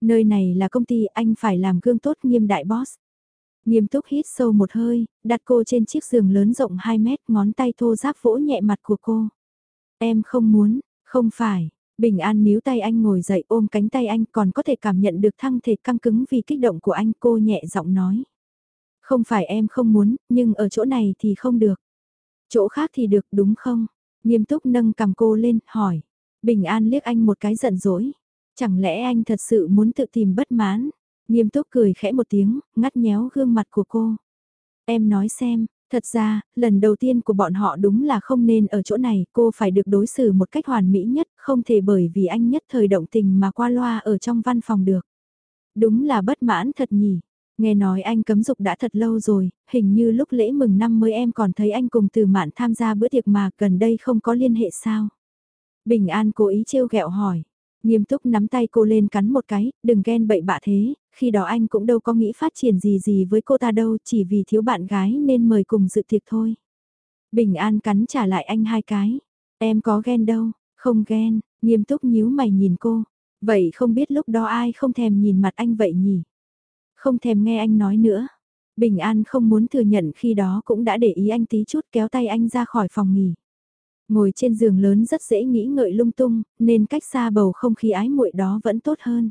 [SPEAKER 1] Nơi này là công ty, anh phải làm gương tốt nghiêm đại boss. Nghiêm túc hít sâu một hơi, đặt cô trên chiếc giường lớn rộng 2 mét, ngón tay thô giáp vỗ nhẹ mặt của cô. Em không muốn, không phải, Bình An níu tay anh ngồi dậy ôm cánh tay anh còn có thể cảm nhận được thăng thể căng cứng vì kích động của anh cô nhẹ giọng nói. Không phải em không muốn, nhưng ở chỗ này thì không được. Chỗ khác thì được đúng không? Nghiêm túc nâng cầm cô lên, hỏi. Bình An liếc anh một cái giận dỗi. Chẳng lẽ anh thật sự muốn tự tìm bất mãn? Nghiêm túc cười khẽ một tiếng, ngắt nhéo gương mặt của cô. Em nói xem, Thật ra, lần đầu tiên của bọn họ đúng là không nên ở chỗ này, cô phải được đối xử một cách hoàn mỹ nhất, không thể bởi vì anh nhất thời động tình mà qua loa ở trong văn phòng được. Đúng là bất mãn thật nhỉ. Nghe nói anh cấm dục đã thật lâu rồi, hình như lúc lễ mừng năm mới em còn thấy anh cùng từ mạn tham gia bữa tiệc mà gần đây không có liên hệ sao. Bình An cố ý trêu ghẹo hỏi. Nghiêm túc nắm tay cô lên cắn một cái, đừng ghen bậy bạ thế, khi đó anh cũng đâu có nghĩ phát triển gì gì với cô ta đâu, chỉ vì thiếu bạn gái nên mời cùng dự tiệc thôi. Bình An cắn trả lại anh hai cái. Em có ghen đâu, không ghen, nghiêm túc nhíu mày nhìn cô. Vậy không biết lúc đó ai không thèm nhìn mặt anh vậy nhỉ? Không thèm nghe anh nói nữa. Bình An không muốn thừa nhận khi đó cũng đã để ý anh tí chút kéo tay anh ra khỏi phòng nghỉ. Ngồi trên giường lớn rất dễ nghĩ ngợi lung tung, nên cách xa bầu không khí ái muội đó vẫn tốt hơn.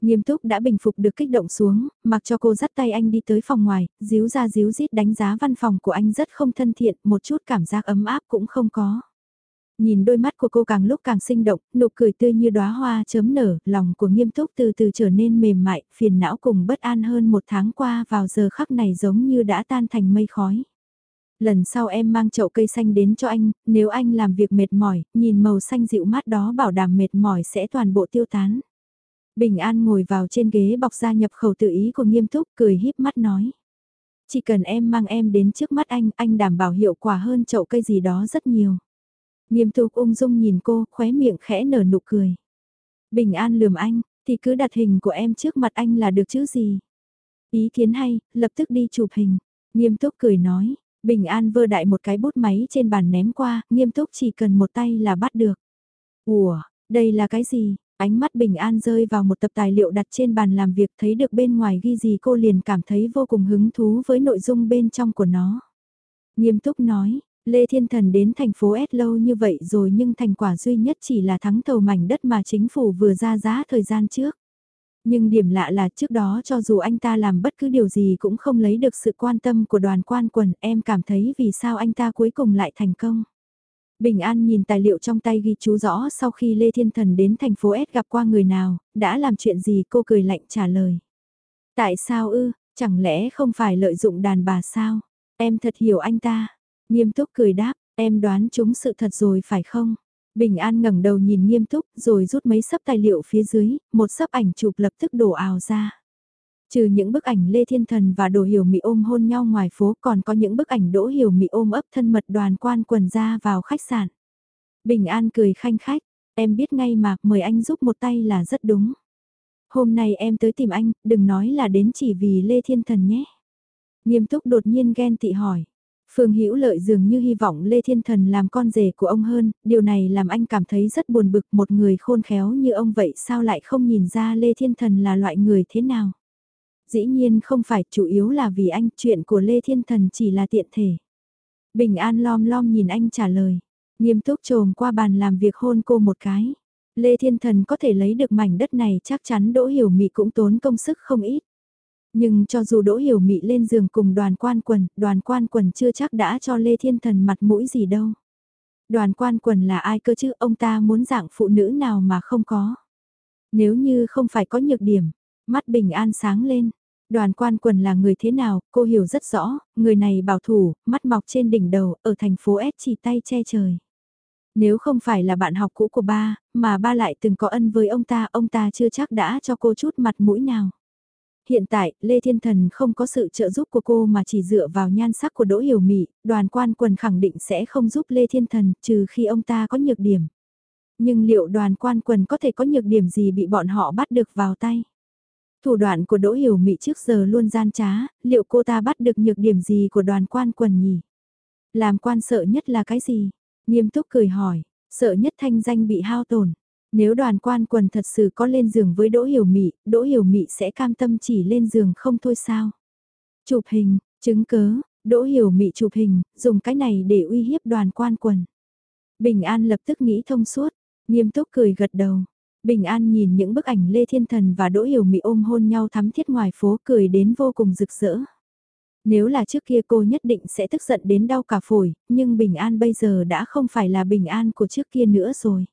[SPEAKER 1] Nghiêm túc đã bình phục được kích động xuống, mặc cho cô dắt tay anh đi tới phòng ngoài, díu ra díu dít đánh giá văn phòng của anh rất không thân thiện, một chút cảm giác ấm áp cũng không có. Nhìn đôi mắt của cô càng lúc càng sinh động, nụ cười tươi như đóa hoa chớm nở, lòng của nghiêm túc từ từ trở nên mềm mại, phiền não cùng bất an hơn một tháng qua vào giờ khắc này giống như đã tan thành mây khói. Lần sau em mang chậu cây xanh đến cho anh, nếu anh làm việc mệt mỏi, nhìn màu xanh dịu mát đó bảo đảm mệt mỏi sẽ toàn bộ tiêu tán. Bình An ngồi vào trên ghế bọc ra nhập khẩu tự ý của nghiêm túc cười híp mắt nói. Chỉ cần em mang em đến trước mắt anh, anh đảm bảo hiệu quả hơn chậu cây gì đó rất nhiều. Nghiêm túc ung dung nhìn cô, khóe miệng khẽ nở nụ cười. Bình An lườm anh, thì cứ đặt hình của em trước mặt anh là được chứ gì. Ý kiến hay, lập tức đi chụp hình. Nghiêm túc cười nói, Bình An vơ đại một cái bút máy trên bàn ném qua, nghiêm túc chỉ cần một tay là bắt được. Ủa, đây là cái gì? Ánh mắt Bình An rơi vào một tập tài liệu đặt trên bàn làm việc thấy được bên ngoài ghi gì cô liền cảm thấy vô cùng hứng thú với nội dung bên trong của nó. Nghiêm túc nói, Lê Thiên Thần đến thành phố S lâu như vậy rồi nhưng thành quả duy nhất chỉ là thắng thầu mảnh đất mà chính phủ vừa ra giá thời gian trước. Nhưng điểm lạ là trước đó cho dù anh ta làm bất cứ điều gì cũng không lấy được sự quan tâm của đoàn quan quần, em cảm thấy vì sao anh ta cuối cùng lại thành công. Bình An nhìn tài liệu trong tay ghi chú rõ sau khi Lê Thiên Thần đến thành phố S gặp qua người nào, đã làm chuyện gì cô cười lạnh trả lời. Tại sao ư, chẳng lẽ không phải lợi dụng đàn bà sao? Em thật hiểu anh ta. Nghiêm túc cười đáp, em đoán chúng sự thật rồi phải không? Bình An ngẩng đầu nhìn nghiêm túc rồi rút mấy sấp tài liệu phía dưới, một sấp ảnh chụp lập tức đổ ào ra. Trừ những bức ảnh Lê Thiên Thần và Đỗ Hiểu Mị ôm hôn nhau ngoài phố còn có những bức ảnh Đỗ Hiểu Mị ôm ấp thân mật đoàn quan quần ra vào khách sạn. Bình An cười khanh khách, em biết ngay mà, mời anh giúp một tay là rất đúng. Hôm nay em tới tìm anh, đừng nói là đến chỉ vì Lê Thiên Thần nhé. Nghiêm túc đột nhiên ghen tị hỏi. Phương Hữu Lợi dường như hy vọng Lê Thiên Thần làm con rể của ông hơn, điều này làm anh cảm thấy rất buồn bực một người khôn khéo như ông vậy sao lại không nhìn ra Lê Thiên Thần là loại người thế nào. Dĩ nhiên không phải chủ yếu là vì anh chuyện của Lê Thiên Thần chỉ là tiện thể. Bình An lom lom nhìn anh trả lời, nghiêm túc trồm qua bàn làm việc hôn cô một cái. Lê Thiên Thần có thể lấy được mảnh đất này chắc chắn Đỗ Hiểu Mị cũng tốn công sức không ít. Nhưng cho dù Đỗ Hiểu Mị lên giường cùng đoàn quan quần, đoàn quan quần chưa chắc đã cho Lê Thiên Thần mặt mũi gì đâu. Đoàn quan quần là ai cơ chứ ông ta muốn dạng phụ nữ nào mà không có. Nếu như không phải có nhược điểm, mắt bình an sáng lên. Đoàn quan quần là người thế nào, cô hiểu rất rõ, người này bảo thủ, mắt mọc trên đỉnh đầu, ở thành phố S chỉ tay che trời. Nếu không phải là bạn học cũ của ba, mà ba lại từng có ân với ông ta, ông ta chưa chắc đã cho cô chút mặt mũi nào. Hiện tại, Lê Thiên Thần không có sự trợ giúp của cô mà chỉ dựa vào nhan sắc của Đỗ Hiểu Mị, đoàn quan quần khẳng định sẽ không giúp Lê Thiên Thần trừ khi ông ta có nhược điểm. Nhưng liệu đoàn quan quần có thể có nhược điểm gì bị bọn họ bắt được vào tay? Thủ đoạn của Đỗ Hiểu Mị trước giờ luôn gian trá, liệu cô ta bắt được nhược điểm gì của đoàn quan quần nhỉ? Làm quan sợ nhất là cái gì? Nghiêm túc cười hỏi, sợ nhất thanh danh bị hao tổn. Nếu đoàn quan quần thật sự có lên giường với Đỗ Hiểu Mị, Đỗ Hiểu Mị sẽ cam tâm chỉ lên giường không thôi sao? Chụp hình, chứng cớ, Đỗ Hiểu Mị chụp hình, dùng cái này để uy hiếp đoàn quan quần. Bình An lập tức nghĩ thông suốt, nghiêm túc cười gật đầu. Bình An nhìn những bức ảnh Lê Thiên Thần và Đỗ Hiểu Mị ôm hôn nhau thắm thiết ngoài phố cười đến vô cùng rực rỡ. Nếu là trước kia cô nhất định sẽ tức giận đến đau cả phổi, nhưng Bình An bây giờ đã không phải là Bình An của trước kia nữa rồi.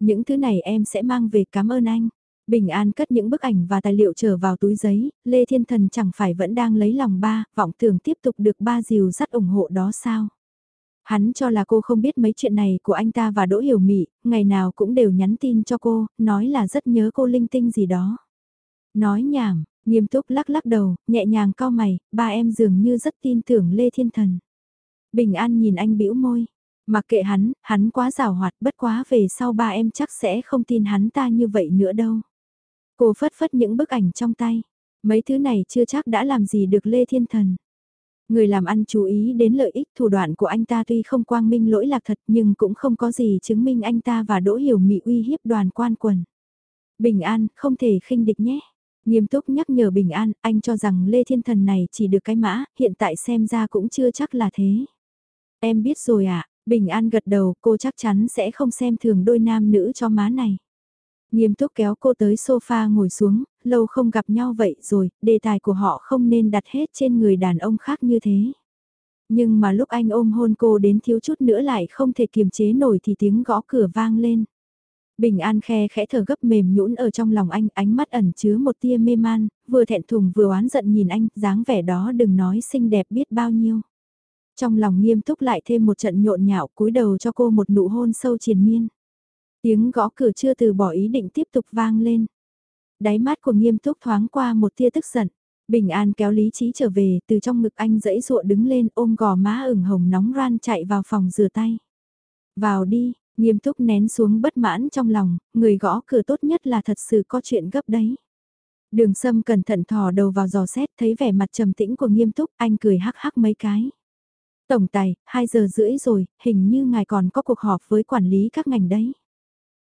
[SPEAKER 1] Những thứ này em sẽ mang về cảm ơn anh. Bình An cất những bức ảnh và tài liệu trở vào túi giấy, Lê Thiên Thần chẳng phải vẫn đang lấy lòng ba, vọng tưởng tiếp tục được ba dìu dắt ủng hộ đó sao? Hắn cho là cô không biết mấy chuyện này của anh ta và Đỗ Hiểu Mị, ngày nào cũng đều nhắn tin cho cô, nói là rất nhớ cô linh tinh gì đó. Nói nhảm, nghiêm túc lắc lắc đầu, nhẹ nhàng cao mày, ba em dường như rất tin tưởng Lê Thiên Thần. Bình An nhìn anh bĩu môi, mặc kệ hắn, hắn quá rào hoạt bất quá về sau ba em chắc sẽ không tin hắn ta như vậy nữa đâu. Cô phất phất những bức ảnh trong tay, mấy thứ này chưa chắc đã làm gì được Lê Thiên Thần. Người làm ăn chú ý đến lợi ích thủ đoạn của anh ta tuy không quang minh lỗi lạc thật nhưng cũng không có gì chứng minh anh ta và Đỗ Hiểu Mị uy hiếp đoàn quan quần. Bình an, không thể khinh địch nhé. Nghiêm túc nhắc nhở Bình An, anh cho rằng Lê Thiên Thần này chỉ được cái mã, hiện tại xem ra cũng chưa chắc là thế. Em biết rồi ạ, à, Bình An gật đầu, cô chắc chắn sẽ không xem thường đôi nam nữ cho má này. Nghiêm túc kéo cô tới sofa ngồi xuống, lâu không gặp nhau vậy rồi, đề tài của họ không nên đặt hết trên người đàn ông khác như thế. Nhưng mà lúc anh ôm hôn cô đến thiếu chút nữa lại không thể kiềm chế nổi thì tiếng gõ cửa vang lên. Bình An khe khẽ thở gấp mềm nhũn ở trong lòng anh, ánh mắt ẩn chứa một tia mê man, vừa thẹn thùng vừa oán giận nhìn anh, dáng vẻ đó đừng nói xinh đẹp biết bao nhiêu. Trong lòng nghiêm túc lại thêm một trận nhộn nhạo cúi đầu cho cô một nụ hôn sâu triền miên. Tiếng gõ cửa chưa từ bỏ ý định tiếp tục vang lên. Đáy mắt của nghiêm túc thoáng qua một tia tức giận. Bình an kéo lý trí trở về, từ trong ngực anh dẫy dụa đứng lên ôm gò má ửng hồng nóng ran chạy vào phòng rửa tay. Vào đi, nghiêm túc nén xuống bất mãn trong lòng, người gõ cửa tốt nhất là thật sự có chuyện gấp đấy. Đường sâm cẩn thận thò đầu vào giò xét thấy vẻ mặt trầm tĩnh của nghiêm túc, anh cười hắc hắc mấy cái. Tổng tài, 2 giờ rưỡi rồi, hình như ngài còn có cuộc họp với quản lý các ngành đấy.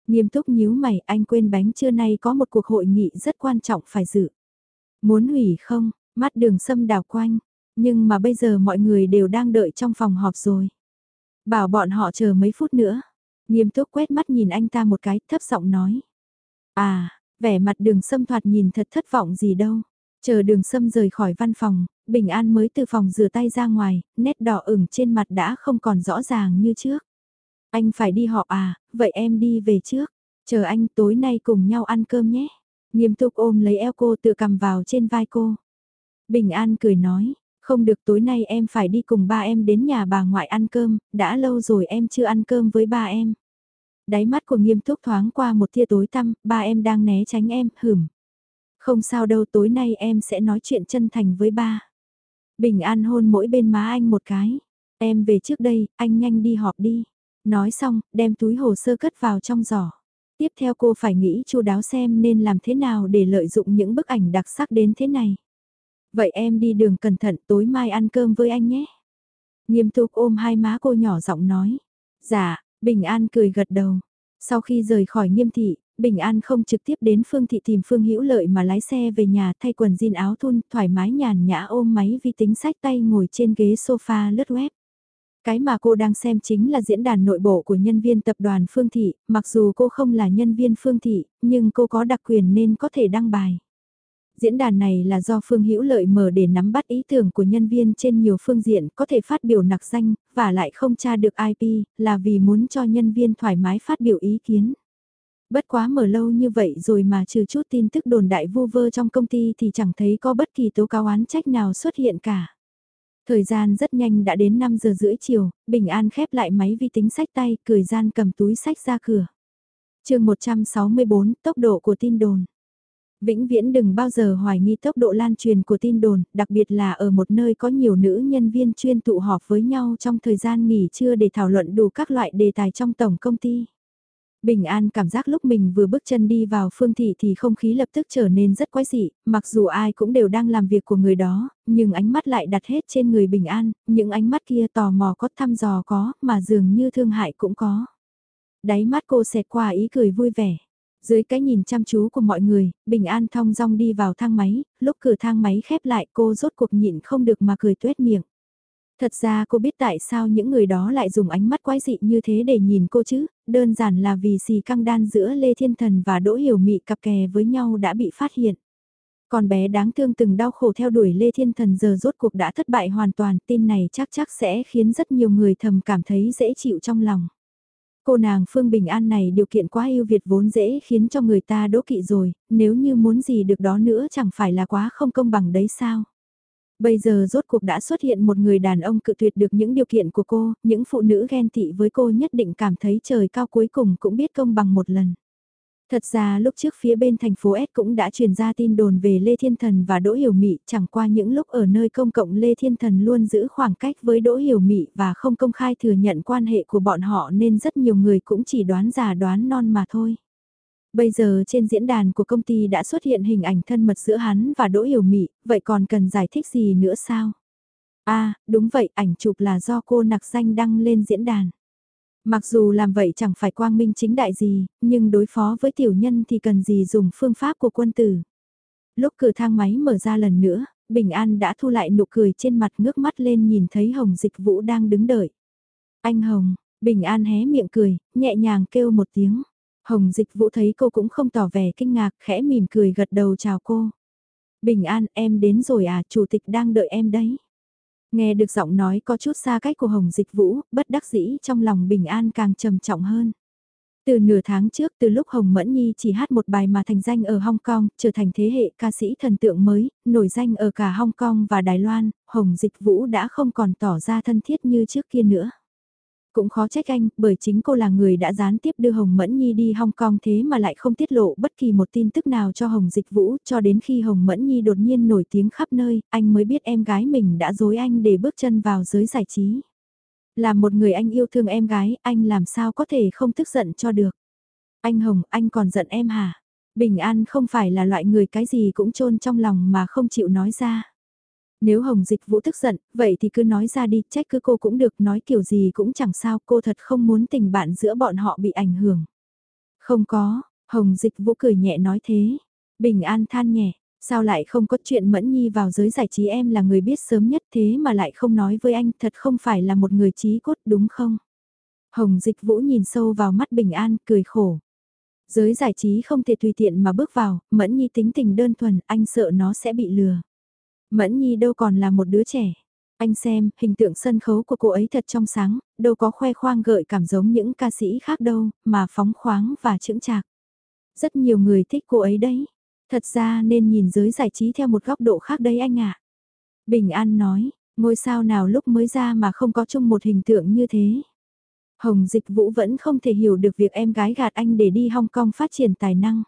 [SPEAKER 1] Nghiêm túc nhíu mày, anh quên bánh trưa nay có một cuộc hội nghị rất quan trọng phải dự. Muốn hủy không, mắt đường sâm đào quanh, nhưng mà bây giờ mọi người đều đang đợi trong phòng họp rồi. Bảo bọn họ chờ mấy phút nữa. Nghiêm túc quét mắt nhìn anh ta một cái, thấp giọng nói. À, vẻ mặt đường sâm thoạt nhìn thật thất vọng gì đâu. Chờ đường sâm rời khỏi văn phòng, Bình An mới từ phòng rửa tay ra ngoài, nét đỏ ửng trên mặt đã không còn rõ ràng như trước. Anh phải đi họp à, vậy em đi về trước. Chờ anh tối nay cùng nhau ăn cơm nhé. Nghiêm túc ôm lấy eo cô tự cầm vào trên vai cô. Bình An cười nói, không được tối nay em phải đi cùng ba em đến nhà bà ngoại ăn cơm, đã lâu rồi em chưa ăn cơm với ba em. Đáy mắt của nghiêm túc thoáng qua một tia tối tăm, ba em đang né tránh em, hửm. Không sao đâu tối nay em sẽ nói chuyện chân thành với ba. Bình An hôn mỗi bên má anh một cái. Em về trước đây, anh nhanh đi họp đi. Nói xong, đem túi hồ sơ cất vào trong giỏ. Tiếp theo cô phải nghĩ chu đáo xem nên làm thế nào để lợi dụng những bức ảnh đặc sắc đến thế này. Vậy em đi đường cẩn thận tối mai ăn cơm với anh nhé. Nghiêm túc ôm hai má cô nhỏ giọng nói. Dạ, Bình An cười gật đầu. Sau khi rời khỏi nghiêm thị, Bình An không trực tiếp đến Phương Thị tìm Phương Hữu Lợi mà lái xe về nhà thay quần jean áo thun thoải mái nhàn nhã ôm máy vi tính sách tay ngồi trên ghế sofa lướt web. Cái mà cô đang xem chính là diễn đàn nội bộ của nhân viên tập đoàn Phương Thị, mặc dù cô không là nhân viên Phương Thị, nhưng cô có đặc quyền nên có thể đăng bài. Diễn đàn này là do Phương Hữu Lợi mở để nắm bắt ý tưởng của nhân viên trên nhiều phương diện, có thể phát biểu nặc danh, và lại không tra được IP, là vì muốn cho nhân viên thoải mái phát biểu ý kiến. Bất quá mở lâu như vậy rồi mà trừ chút tin tức đồn đại vu vơ trong công ty thì chẳng thấy có bất kỳ tố cáo án trách nào xuất hiện cả. Thời gian rất nhanh đã đến 5 giờ rưỡi chiều, Bình An khép lại máy vi tính sách tay, cười gian cầm túi sách ra cửa. chương 164, tốc độ của tin đồn. Vĩnh viễn đừng bao giờ hoài nghi tốc độ lan truyền của tin đồn, đặc biệt là ở một nơi có nhiều nữ nhân viên chuyên tụ họp với nhau trong thời gian nghỉ trưa để thảo luận đủ các loại đề tài trong tổng công ty. Bình An cảm giác lúc mình vừa bước chân đi vào phương thị thì không khí lập tức trở nên rất quái dị, mặc dù ai cũng đều đang làm việc của người đó, nhưng ánh mắt lại đặt hết trên người Bình An, những ánh mắt kia tò mò có thăm dò có, mà dường như thương hại cũng có. Đáy mắt cô xẹt qua ý cười vui vẻ. Dưới cái nhìn chăm chú của mọi người, Bình An thong dong đi vào thang máy, lúc cửa thang máy khép lại cô rốt cuộc nhịn không được mà cười tuét miệng. Thật ra cô biết tại sao những người đó lại dùng ánh mắt quái dị như thế để nhìn cô chứ, đơn giản là vì xì căng đan giữa Lê Thiên Thần và Đỗ Hiểu Mị cặp kè với nhau đã bị phát hiện. Con bé đáng thương từng đau khổ theo đuổi Lê Thiên Thần giờ rốt cuộc đã thất bại hoàn toàn, tin này chắc chắc sẽ khiến rất nhiều người thầm cảm thấy dễ chịu trong lòng. Cô nàng Phương Bình An này điều kiện quá yêu Việt vốn dễ khiến cho người ta đố kỵ rồi, nếu như muốn gì được đó nữa chẳng phải là quá không công bằng đấy sao. Bây giờ rốt cuộc đã xuất hiện một người đàn ông cự tuyệt được những điều kiện của cô, những phụ nữ ghen tị với cô nhất định cảm thấy trời cao cuối cùng cũng biết công bằng một lần. Thật ra lúc trước phía bên thành phố S cũng đã truyền ra tin đồn về Lê Thiên Thần và Đỗ Hiểu Mị, chẳng qua những lúc ở nơi công cộng Lê Thiên Thần luôn giữ khoảng cách với Đỗ Hiểu Mị và không công khai thừa nhận quan hệ của bọn họ nên rất nhiều người cũng chỉ đoán giả đoán non mà thôi. Bây giờ trên diễn đàn của công ty đã xuất hiện hình ảnh thân mật giữa hắn và Đỗ Hiểu Mị, vậy còn cần giải thích gì nữa sao? À, đúng vậy, ảnh chụp là do cô nặc danh đăng lên diễn đàn. Mặc dù làm vậy chẳng phải quang minh chính đại gì, nhưng đối phó với tiểu nhân thì cần gì dùng phương pháp của quân tử. Lúc cửa thang máy mở ra lần nữa, Bình An đã thu lại nụ cười trên mặt ngước mắt lên nhìn thấy Hồng Dịch Vũ đang đứng đợi. Anh Hồng, Bình An hé miệng cười, nhẹ nhàng kêu một tiếng. Hồng Dịch Vũ thấy cô cũng không tỏ vẻ kinh ngạc, khẽ mỉm cười gật đầu chào cô. Bình An, em đến rồi à, chủ tịch đang đợi em đấy. Nghe được giọng nói có chút xa cách của Hồng Dịch Vũ, bất đắc dĩ trong lòng Bình An càng trầm trọng hơn. Từ nửa tháng trước, từ lúc Hồng Mẫn Nhi chỉ hát một bài mà thành danh ở Hong Kong, trở thành thế hệ ca sĩ thần tượng mới, nổi danh ở cả Hong Kong và Đài Loan, Hồng Dịch Vũ đã không còn tỏ ra thân thiết như trước kia nữa. Cũng khó trách anh, bởi chính cô là người đã gián tiếp đưa Hồng Mẫn Nhi đi Hong Kong thế mà lại không tiết lộ bất kỳ một tin tức nào cho Hồng Dịch Vũ, cho đến khi Hồng Mẫn Nhi đột nhiên nổi tiếng khắp nơi, anh mới biết em gái mình đã dối anh để bước chân vào giới giải trí. Là một người anh yêu thương em gái, anh làm sao có thể không tức giận cho được. Anh Hồng, anh còn giận em hả? Bình An không phải là loại người cái gì cũng chôn trong lòng mà không chịu nói ra. Nếu Hồng Dịch Vũ tức giận, vậy thì cứ nói ra đi, trách cứ cô cũng được, nói kiểu gì cũng chẳng sao, cô thật không muốn tình bạn giữa bọn họ bị ảnh hưởng. Không có, Hồng Dịch Vũ cười nhẹ nói thế. Bình An than nhẹ, sao lại không có chuyện Mẫn Nhi vào giới giải trí em là người biết sớm nhất thế mà lại không nói với anh, thật không phải là một người trí cốt đúng không? Hồng Dịch Vũ nhìn sâu vào mắt Bình An, cười khổ. Giới giải trí không thể tùy tiện mà bước vào, Mẫn Nhi tính tình đơn thuần, anh sợ nó sẽ bị lừa. Mẫn Nhi đâu còn là một đứa trẻ. Anh xem, hình tượng sân khấu của cô ấy thật trong sáng, đâu có khoe khoang gợi cảm giống những ca sĩ khác đâu, mà phóng khoáng và chững chạc. Rất nhiều người thích cô ấy đấy. Thật ra nên nhìn giới giải trí theo một góc độ khác đấy anh ạ. Bình An nói, ngôi sao nào lúc mới ra mà không có chung một hình tượng như thế. Hồng Dịch Vũ vẫn không thể hiểu được việc em gái gạt anh để đi Hong Kong phát triển tài năng.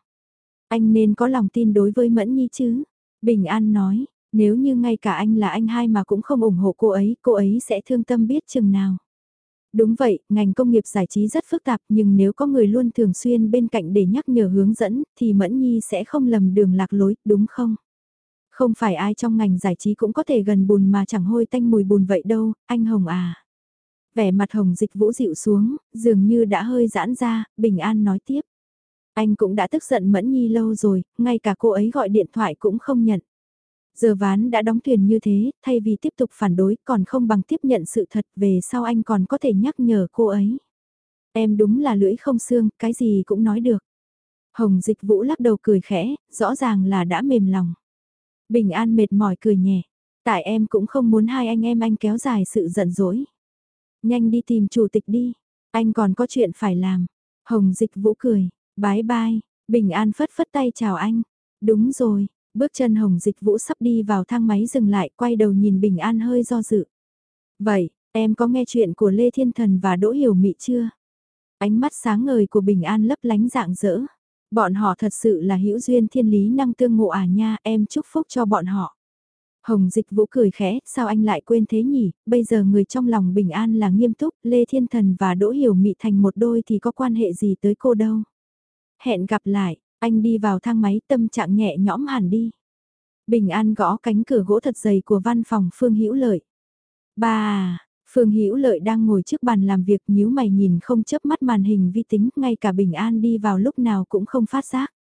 [SPEAKER 1] Anh nên có lòng tin đối với Mẫn Nhi chứ. Bình An nói, nếu như ngay cả anh là anh hai mà cũng không ủng hộ cô ấy, cô ấy sẽ thương tâm biết chừng nào. Đúng vậy, ngành công nghiệp giải trí rất phức tạp nhưng nếu có người luôn thường xuyên bên cạnh để nhắc nhở hướng dẫn thì Mẫn Nhi sẽ không lầm đường lạc lối, đúng không? Không phải ai trong ngành giải trí cũng có thể gần bùn mà chẳng hôi tanh mùi bùn vậy đâu, anh Hồng à. Vẻ mặt Hồng dịch vũ dịu xuống, dường như đã hơi giãn ra, bình an nói tiếp. Anh cũng đã tức giận Mẫn Nhi lâu rồi, ngay cả cô ấy gọi điện thoại cũng không nhận. Giờ ván đã đóng thuyền như thế, thay vì tiếp tục phản đối còn không bằng tiếp nhận sự thật về sau anh còn có thể nhắc nhở cô ấy. Em đúng là lưỡi không xương, cái gì cũng nói được. Hồng dịch vũ lắc đầu cười khẽ, rõ ràng là đã mềm lòng. Bình an mệt mỏi cười nhẹ, tại em cũng không muốn hai anh em anh kéo dài sự giận dỗi. Nhanh đi tìm chủ tịch đi, anh còn có chuyện phải làm. Hồng dịch vũ cười, bái bai, bình an phất phất tay chào anh. Đúng rồi, Bước chân hồng dịch vũ sắp đi vào thang máy dừng lại quay đầu nhìn Bình An hơi do dự. Vậy, em có nghe chuyện của Lê Thiên Thần và Đỗ Hiểu Mị chưa? Ánh mắt sáng ngời của Bình An lấp lánh dạng dỡ. Bọn họ thật sự là hữu duyên thiên lý năng tương ngộ à nha, em chúc phúc cho bọn họ. Hồng dịch vũ cười khẽ, sao anh lại quên thế nhỉ, bây giờ người trong lòng bình an là nghiêm túc, Lê Thiên Thần và Đỗ Hiểu Mị thành một đôi thì có quan hệ gì tới cô đâu. Hẹn gặp lại, anh đi vào thang máy tâm trạng nhẹ nhõm hẳn đi. Bình An gõ cánh cửa gỗ thật dày của văn phòng Phương Hữu Lợi. Bà, Phương Hữu Lợi đang ngồi trước bàn làm việc nhíu mày nhìn không chớp mắt màn hình vi tính, ngay cả Bình An đi vào lúc nào cũng không phát giác.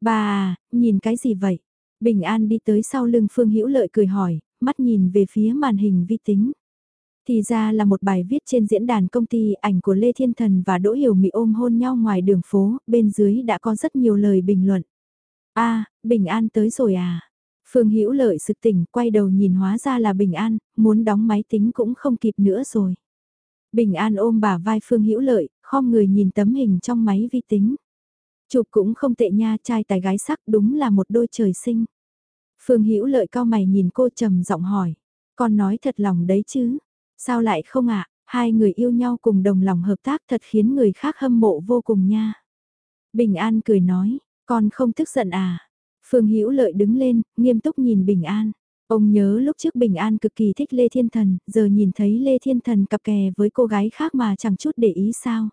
[SPEAKER 1] Bà, nhìn cái gì vậy? Bình An đi tới sau lưng Phương Hữu Lợi cười hỏi, mắt nhìn về phía màn hình vi tính. Thì ra là một bài viết trên diễn đàn công ty ảnh của Lê Thiên Thần và Đỗ Hiểu Mỹ ôm hôn nhau ngoài đường phố, bên dưới đã có rất nhiều lời bình luận. a Bình An tới rồi à? Phương Hữu Lợi sực tỉnh, quay đầu nhìn hóa ra là Bình An, muốn đóng máy tính cũng không kịp nữa rồi. Bình An ôm bà vai Phương Hữu Lợi, khom người nhìn tấm hình trong máy vi tính. Chụp cũng không tệ nha, trai tài gái sắc đúng là một đôi trời sinh. Phương Hữu Lợi cao mày nhìn cô trầm giọng hỏi, con nói thật lòng đấy chứ? Sao lại không ạ, hai người yêu nhau cùng đồng lòng hợp tác thật khiến người khác hâm mộ vô cùng nha. Bình An cười nói, con không tức giận à? Phương Hữu Lợi đứng lên, nghiêm túc nhìn Bình An. Ông nhớ lúc trước Bình An cực kỳ thích Lê Thiên Thần, giờ nhìn thấy Lê Thiên Thần cặp kè với cô gái khác mà chẳng chút để ý sao.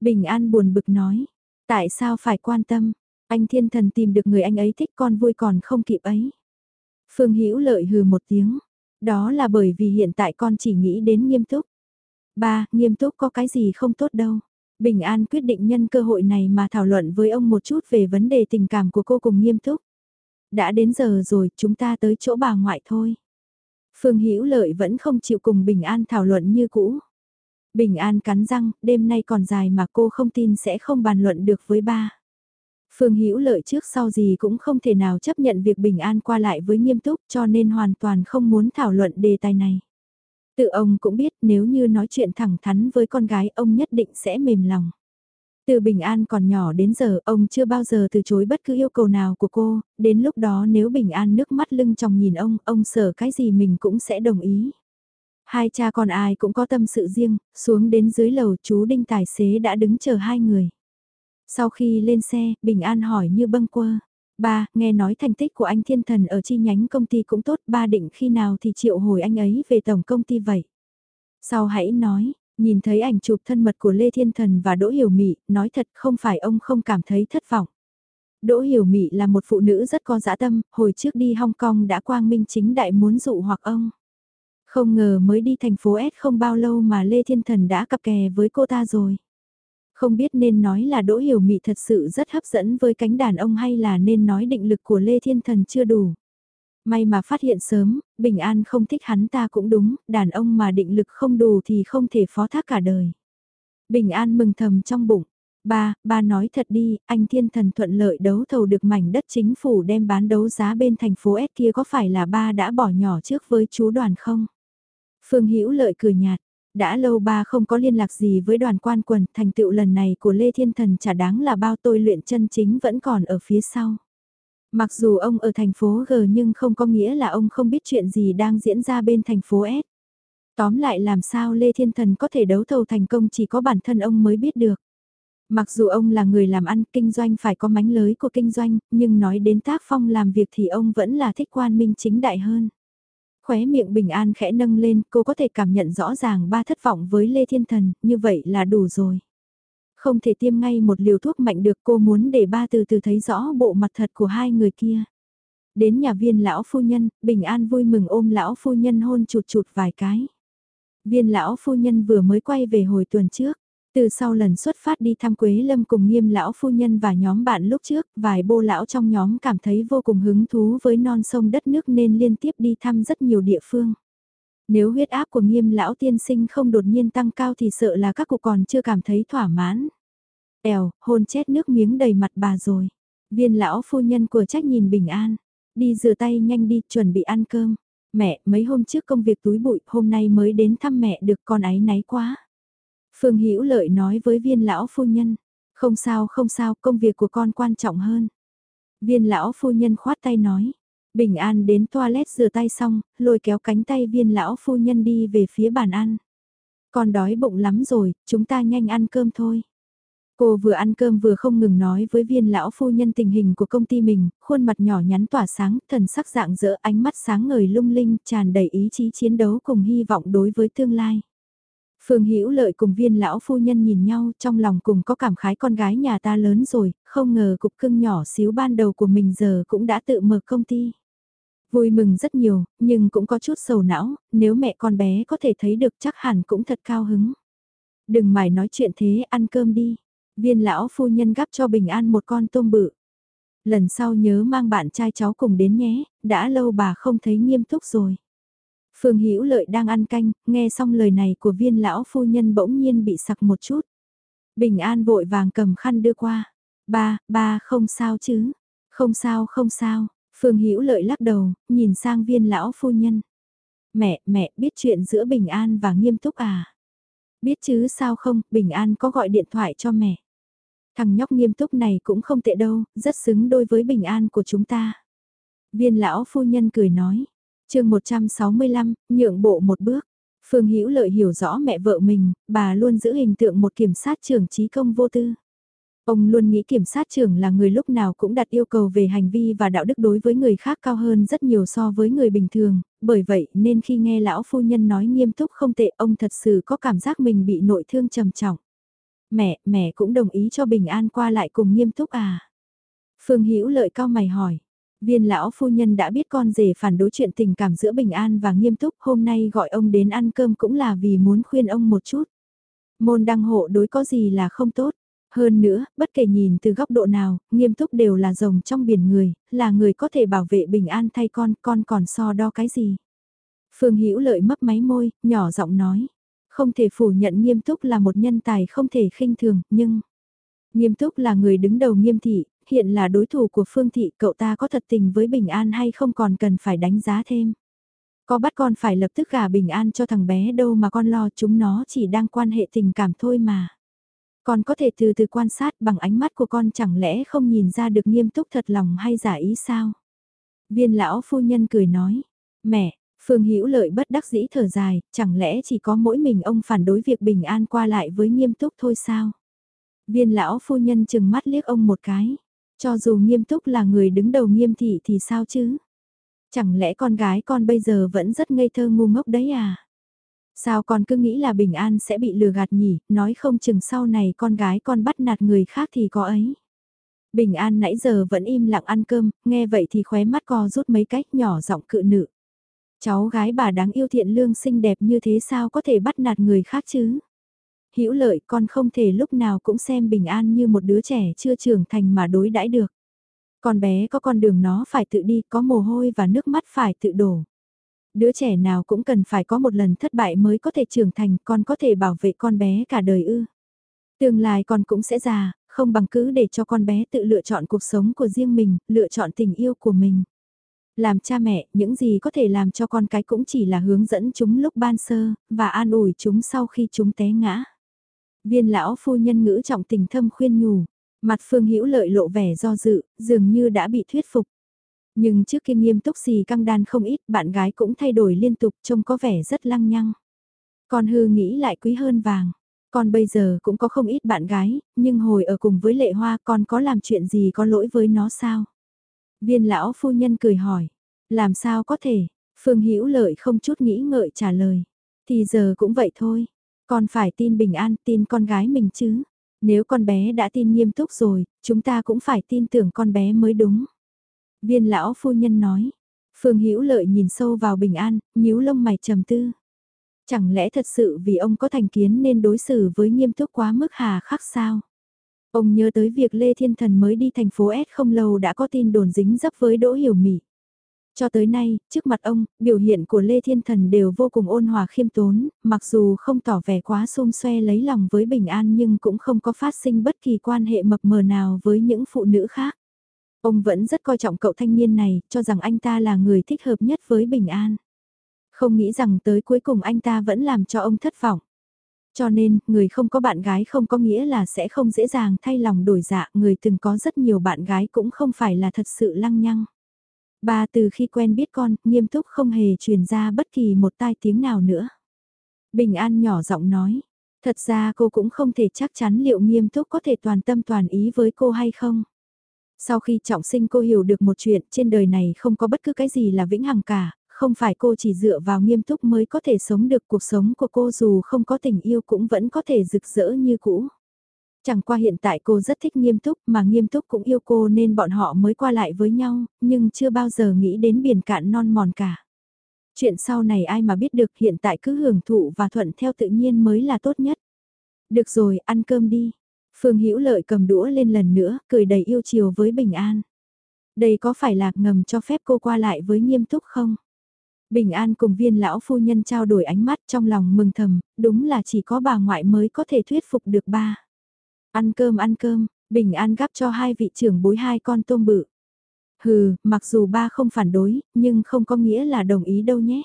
[SPEAKER 1] Bình An buồn bực nói, tại sao phải quan tâm, anh Thiên Thần tìm được người anh ấy thích con vui còn không kịp ấy. Phương Hữu Lợi hừ một tiếng, đó là bởi vì hiện tại con chỉ nghĩ đến nghiêm túc. Ba, nghiêm túc có cái gì không tốt đâu. Bình An quyết định nhân cơ hội này mà thảo luận với ông một chút về vấn đề tình cảm của cô cùng nghiêm túc. Đã đến giờ rồi, chúng ta tới chỗ bà ngoại thôi. Phương Hữu Lợi vẫn không chịu cùng Bình An thảo luận như cũ. Bình An cắn răng, đêm nay còn dài mà cô không tin sẽ không bàn luận được với ba. Phương Hữu Lợi trước sau gì cũng không thể nào chấp nhận việc Bình An qua lại với nghiêm túc cho nên hoàn toàn không muốn thảo luận đề tài này. Tự ông cũng biết nếu như nói chuyện thẳng thắn với con gái ông nhất định sẽ mềm lòng. Từ Bình An còn nhỏ đến giờ, ông chưa bao giờ từ chối bất cứ yêu cầu nào của cô, đến lúc đó nếu Bình An nước mắt lưng trong nhìn ông, ông sợ cái gì mình cũng sẽ đồng ý. Hai cha con ai cũng có tâm sự riêng, xuống đến dưới lầu chú Đinh tài xế đã đứng chờ hai người. Sau khi lên xe, Bình An hỏi như bâng quơ. Ba, nghe nói thành tích của anh Thiên Thần ở chi nhánh công ty cũng tốt, ba định khi nào thì triệu hồi anh ấy về tổng công ty vậy. Sau hãy nói, nhìn thấy ảnh chụp thân mật của Lê Thiên Thần và Đỗ Hiểu Mị, nói thật không phải ông không cảm thấy thất vọng. Đỗ Hiểu Mị là một phụ nữ rất có dã tâm, hồi trước đi Hong Kong đã quang minh chính đại muốn dụ hoặc ông. Không ngờ mới đi thành phố S không bao lâu mà Lê Thiên Thần đã cặp kè với cô ta rồi. Không biết nên nói là Đỗ Hiểu Mị thật sự rất hấp dẫn với cánh đàn ông hay là nên nói định lực của Lê Thiên Thần chưa đủ. May mà phát hiện sớm, Bình An không thích hắn ta cũng đúng, đàn ông mà định lực không đủ thì không thể phó thác cả đời. Bình An mừng thầm trong bụng. Ba, ba nói thật đi, anh thiên thần thuận lợi đấu thầu được mảnh đất chính phủ đem bán đấu giá bên thành phố S kia có phải là ba đã bỏ nhỏ trước với chú đoàn không? Phương Hữu lợi cười nhạt, đã lâu ba không có liên lạc gì với đoàn quan quần, thành tựu lần này của Lê Thiên Thần chả đáng là bao tôi luyện chân chính vẫn còn ở phía sau. Mặc dù ông ở thành phố G nhưng không có nghĩa là ông không biết chuyện gì đang diễn ra bên thành phố S. Tóm lại làm sao Lê Thiên Thần có thể đấu thầu thành công chỉ có bản thân ông mới biết được. Mặc dù ông là người làm ăn kinh doanh phải có mánh lới của kinh doanh, nhưng nói đến tác phong làm việc thì ông vẫn là thích quan minh chính đại hơn. Khóe miệng bình an khẽ nâng lên, cô có thể cảm nhận rõ ràng ba thất vọng với Lê Thiên Thần, như vậy là đủ rồi. Không thể tiêm ngay một liều thuốc mạnh được cô muốn để ba từ từ thấy rõ bộ mặt thật của hai người kia. Đến nhà viên lão phu nhân, bình an vui mừng ôm lão phu nhân hôn chụt chụt vài cái. Viên lão phu nhân vừa mới quay về hồi tuần trước. Từ sau lần xuất phát đi thăm Quế Lâm cùng nghiêm lão phu nhân và nhóm bạn lúc trước, vài bô lão trong nhóm cảm thấy vô cùng hứng thú với non sông đất nước nên liên tiếp đi thăm rất nhiều địa phương. Nếu huyết áp của nghiêm lão tiên sinh không đột nhiên tăng cao thì sợ là các cụ còn chưa cảm thấy thỏa mãn. Ẻo, hôn chết nước miếng đầy mặt bà rồi. Viên lão phu nhân của trách nhìn bình an. Đi rửa tay nhanh đi, chuẩn bị ăn cơm. Mẹ, mấy hôm trước công việc túi bụi, hôm nay mới đến thăm mẹ được con ấy náy quá. Phương Hữu Lợi nói với viên lão phu nhân, không sao không sao, công việc của con quan trọng hơn. Viên lão phu nhân khoát tay nói, bình an đến toilet rửa tay xong, lôi kéo cánh tay viên lão phu nhân đi về phía bàn ăn. Con đói bụng lắm rồi, chúng ta nhanh ăn cơm thôi. Cô vừa ăn cơm vừa không ngừng nói với viên lão phu nhân tình hình của công ty mình, khuôn mặt nhỏ nhắn tỏa sáng, thần sắc dạng dỡ ánh mắt sáng ngời lung linh, tràn đầy ý chí chiến đấu cùng hy vọng đối với tương lai. Phương Hữu Lợi cùng viên lão phu nhân nhìn nhau trong lòng cùng có cảm khái con gái nhà ta lớn rồi, không ngờ cục cưng nhỏ xíu ban đầu của mình giờ cũng đã tự mở công ty. Vui mừng rất nhiều, nhưng cũng có chút sầu não, nếu mẹ con bé có thể thấy được chắc hẳn cũng thật cao hứng. Đừng mải nói chuyện thế, ăn cơm đi. Viên lão phu nhân gắp cho Bình An một con tôm bự. Lần sau nhớ mang bạn trai cháu cùng đến nhé, đã lâu bà không thấy nghiêm túc rồi. Phương Hữu Lợi đang ăn canh, nghe xong lời này của viên lão phu nhân bỗng nhiên bị sặc một chút. Bình An vội vàng cầm khăn đưa qua. Ba, ba không sao chứ. Không sao không sao. Phương Hữu Lợi lắc đầu, nhìn sang viên lão phu nhân. Mẹ, mẹ biết chuyện giữa Bình An và nghiêm túc à? Biết chứ sao không, Bình An có gọi điện thoại cho mẹ. Thằng nhóc nghiêm túc này cũng không tệ đâu, rất xứng đôi với Bình An của chúng ta. Viên lão phu nhân cười nói, chương 165, nhượng bộ một bước. Phương Hữu Lợi hiểu rõ mẹ vợ mình, bà luôn giữ hình tượng một kiểm sát trưởng trí công vô tư. Ông luôn nghĩ kiểm sát trưởng là người lúc nào cũng đặt yêu cầu về hành vi và đạo đức đối với người khác cao hơn rất nhiều so với người bình thường, bởi vậy nên khi nghe lão phu nhân nói nghiêm túc không tệ ông thật sự có cảm giác mình bị nội thương trầm trọng. Mẹ, mẹ cũng đồng ý cho bình an qua lại cùng nghiêm túc à? Phương Hữu lợi cao mày hỏi. Viên lão phu nhân đã biết con rể phản đối chuyện tình cảm giữa Bình An và Nghiêm Túc, hôm nay gọi ông đến ăn cơm cũng là vì muốn khuyên ông một chút. Môn đăng hộ đối có gì là không tốt. Hơn nữa, bất kể nhìn từ góc độ nào, Nghiêm Túc đều là rồng trong biển người, là người có thể bảo vệ Bình An thay con, con còn so đo cái gì. Phương Hữu lợi mấp máy môi, nhỏ giọng nói. Không thể phủ nhận Nghiêm Túc là một nhân tài không thể khinh thường, nhưng... Nghiêm Túc là người đứng đầu nghiêm thị, hiện là đối thủ của Phương Thị, cậu ta có thật tình với Bình An hay không còn cần phải đánh giá thêm. Có bắt con phải lập tức gả Bình An cho thằng bé đâu mà con lo chúng nó chỉ đang quan hệ tình cảm thôi mà. Con có thể từ từ quan sát bằng ánh mắt của con chẳng lẽ không nhìn ra được nghiêm túc thật lòng hay giả ý sao? Viên lão phu nhân cười nói, mẹ, Phương Hữu Lợi bất đắc dĩ thở dài, chẳng lẽ chỉ có mỗi mình ông phản đối việc bình an qua lại với nghiêm túc thôi sao? Viên lão phu nhân chừng mắt liếc ông một cái, cho dù nghiêm túc là người đứng đầu nghiêm thị thì sao chứ? Chẳng lẽ con gái con bây giờ vẫn rất ngây thơ ngu ngốc đấy à? Sao con cứ nghĩ là bình an sẽ bị lừa gạt nhỉ, nói không chừng sau này con gái con bắt nạt người khác thì có ấy. Bình an nãy giờ vẫn im lặng ăn cơm, nghe vậy thì khóe mắt co rút mấy cách nhỏ giọng cự nữ. Cháu gái bà đáng yêu thiện lương xinh đẹp như thế sao có thể bắt nạt người khác chứ? Hữu lợi con không thể lúc nào cũng xem bình an như một đứa trẻ chưa trưởng thành mà đối đãi được. Con bé có con đường nó phải tự đi, có mồ hôi và nước mắt phải tự đổ. Đứa trẻ nào cũng cần phải có một lần thất bại mới có thể trưởng thành, con có thể bảo vệ con bé cả đời ư. Tương lai con cũng sẽ già, không bằng cứ để cho con bé tự lựa chọn cuộc sống của riêng mình, lựa chọn tình yêu của mình. Làm cha mẹ, những gì có thể làm cho con cái cũng chỉ là hướng dẫn chúng lúc ban sơ, và an ủi chúng sau khi chúng té ngã. Viên lão phu nhân ngữ trọng tình thâm khuyên nhủ, mặt phương hữu lợi lộ vẻ do dự, dường như đã bị thuyết phục. Nhưng trước kia nghiêm túc xì căng đan không ít, bạn gái cũng thay đổi liên tục trông có vẻ rất lăng nhăng. Con hư nghĩ lại quý hơn vàng. Con bây giờ cũng có không ít bạn gái, nhưng hồi ở cùng với lệ hoa con có làm chuyện gì có lỗi với nó sao? Viên lão phu nhân cười hỏi, làm sao có thể? Phương Hữu Lợi không chút nghĩ ngợi trả lời. Thì giờ cũng vậy thôi, con phải tin bình an, tin con gái mình chứ. Nếu con bé đã tin nghiêm túc rồi, chúng ta cũng phải tin tưởng con bé mới đúng. Viên lão phu nhân nói. Phương Hữu Lợi nhìn sâu vào bình an, nhíu lông mày trầm tư. Chẳng lẽ thật sự vì ông có thành kiến nên đối xử với nghiêm túc quá mức hà khắc sao? Ông nhớ tới việc Lê Thiên Thần mới đi thành phố S không lâu đã có tin đồn dính dấp với Đỗ Hiểu Mỹ. Cho tới nay, trước mặt ông, biểu hiện của Lê Thiên Thần đều vô cùng ôn hòa khiêm tốn, mặc dù không tỏ vẻ quá xôn xoe lấy lòng với Bình An nhưng cũng không có phát sinh bất kỳ quan hệ mập mờ nào với những phụ nữ khác. Ông vẫn rất coi trọng cậu thanh niên này, cho rằng anh ta là người thích hợp nhất với Bình An. Không nghĩ rằng tới cuối cùng anh ta vẫn làm cho ông thất vọng. Cho nên, người không có bạn gái không có nghĩa là sẽ không dễ dàng thay lòng đổi dạ, người từng có rất nhiều bạn gái cũng không phải là thật sự lăng nhăng. Bà từ khi quen biết con, nghiêm túc không hề truyền ra bất kỳ một tai tiếng nào nữa. Bình An nhỏ giọng nói, thật ra cô cũng không thể chắc chắn liệu nghiêm túc có thể toàn tâm toàn ý với cô hay không. Sau khi trọng sinh cô hiểu được một chuyện trên đời này không có bất cứ cái gì là vĩnh hằng cả, không phải cô chỉ dựa vào nghiêm túc mới có thể sống được cuộc sống của cô dù không có tình yêu cũng vẫn có thể rực rỡ như cũ. Chẳng qua hiện tại cô rất thích nghiêm túc mà nghiêm túc cũng yêu cô nên bọn họ mới qua lại với nhau, nhưng chưa bao giờ nghĩ đến biển cạn non mòn cả. Chuyện sau này ai mà biết được hiện tại cứ hưởng thụ và thuận theo tự nhiên mới là tốt nhất. Được rồi, ăn cơm đi. Phương Hữu Lợi cầm đũa lên lần nữa, cười đầy yêu chiều với Bình An. Đây có phải là ngầm cho phép cô qua lại với nghiêm túc không? Bình An cùng viên lão phu nhân trao đổi ánh mắt trong lòng mừng thầm, đúng là chỉ có bà ngoại mới có thể thuyết phục được ba. Ăn cơm ăn cơm, Bình An gắp cho hai vị trưởng bối hai con tôm bự. Hừ, mặc dù ba không phản đối, nhưng không có nghĩa là đồng ý đâu nhé.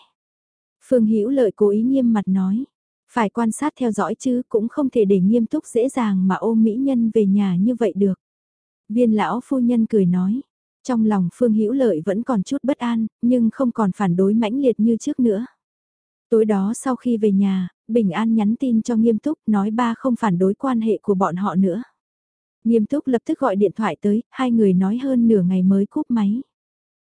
[SPEAKER 1] Phương Hữu Lợi cố ý nghiêm mặt nói, phải quan sát theo dõi chứ cũng không thể để nghiêm túc dễ dàng mà ôm mỹ nhân về nhà như vậy được. Viên lão phu nhân cười nói, trong lòng Phương Hữu Lợi vẫn còn chút bất an, nhưng không còn phản đối mãnh liệt như trước nữa. Tối đó sau khi về nhà, Bình An nhắn tin cho Nghiêm Túc nói ba không phản đối quan hệ của bọn họ nữa. Nghiêm Túc lập tức gọi điện thoại tới, hai người nói hơn nửa ngày mới cúp máy.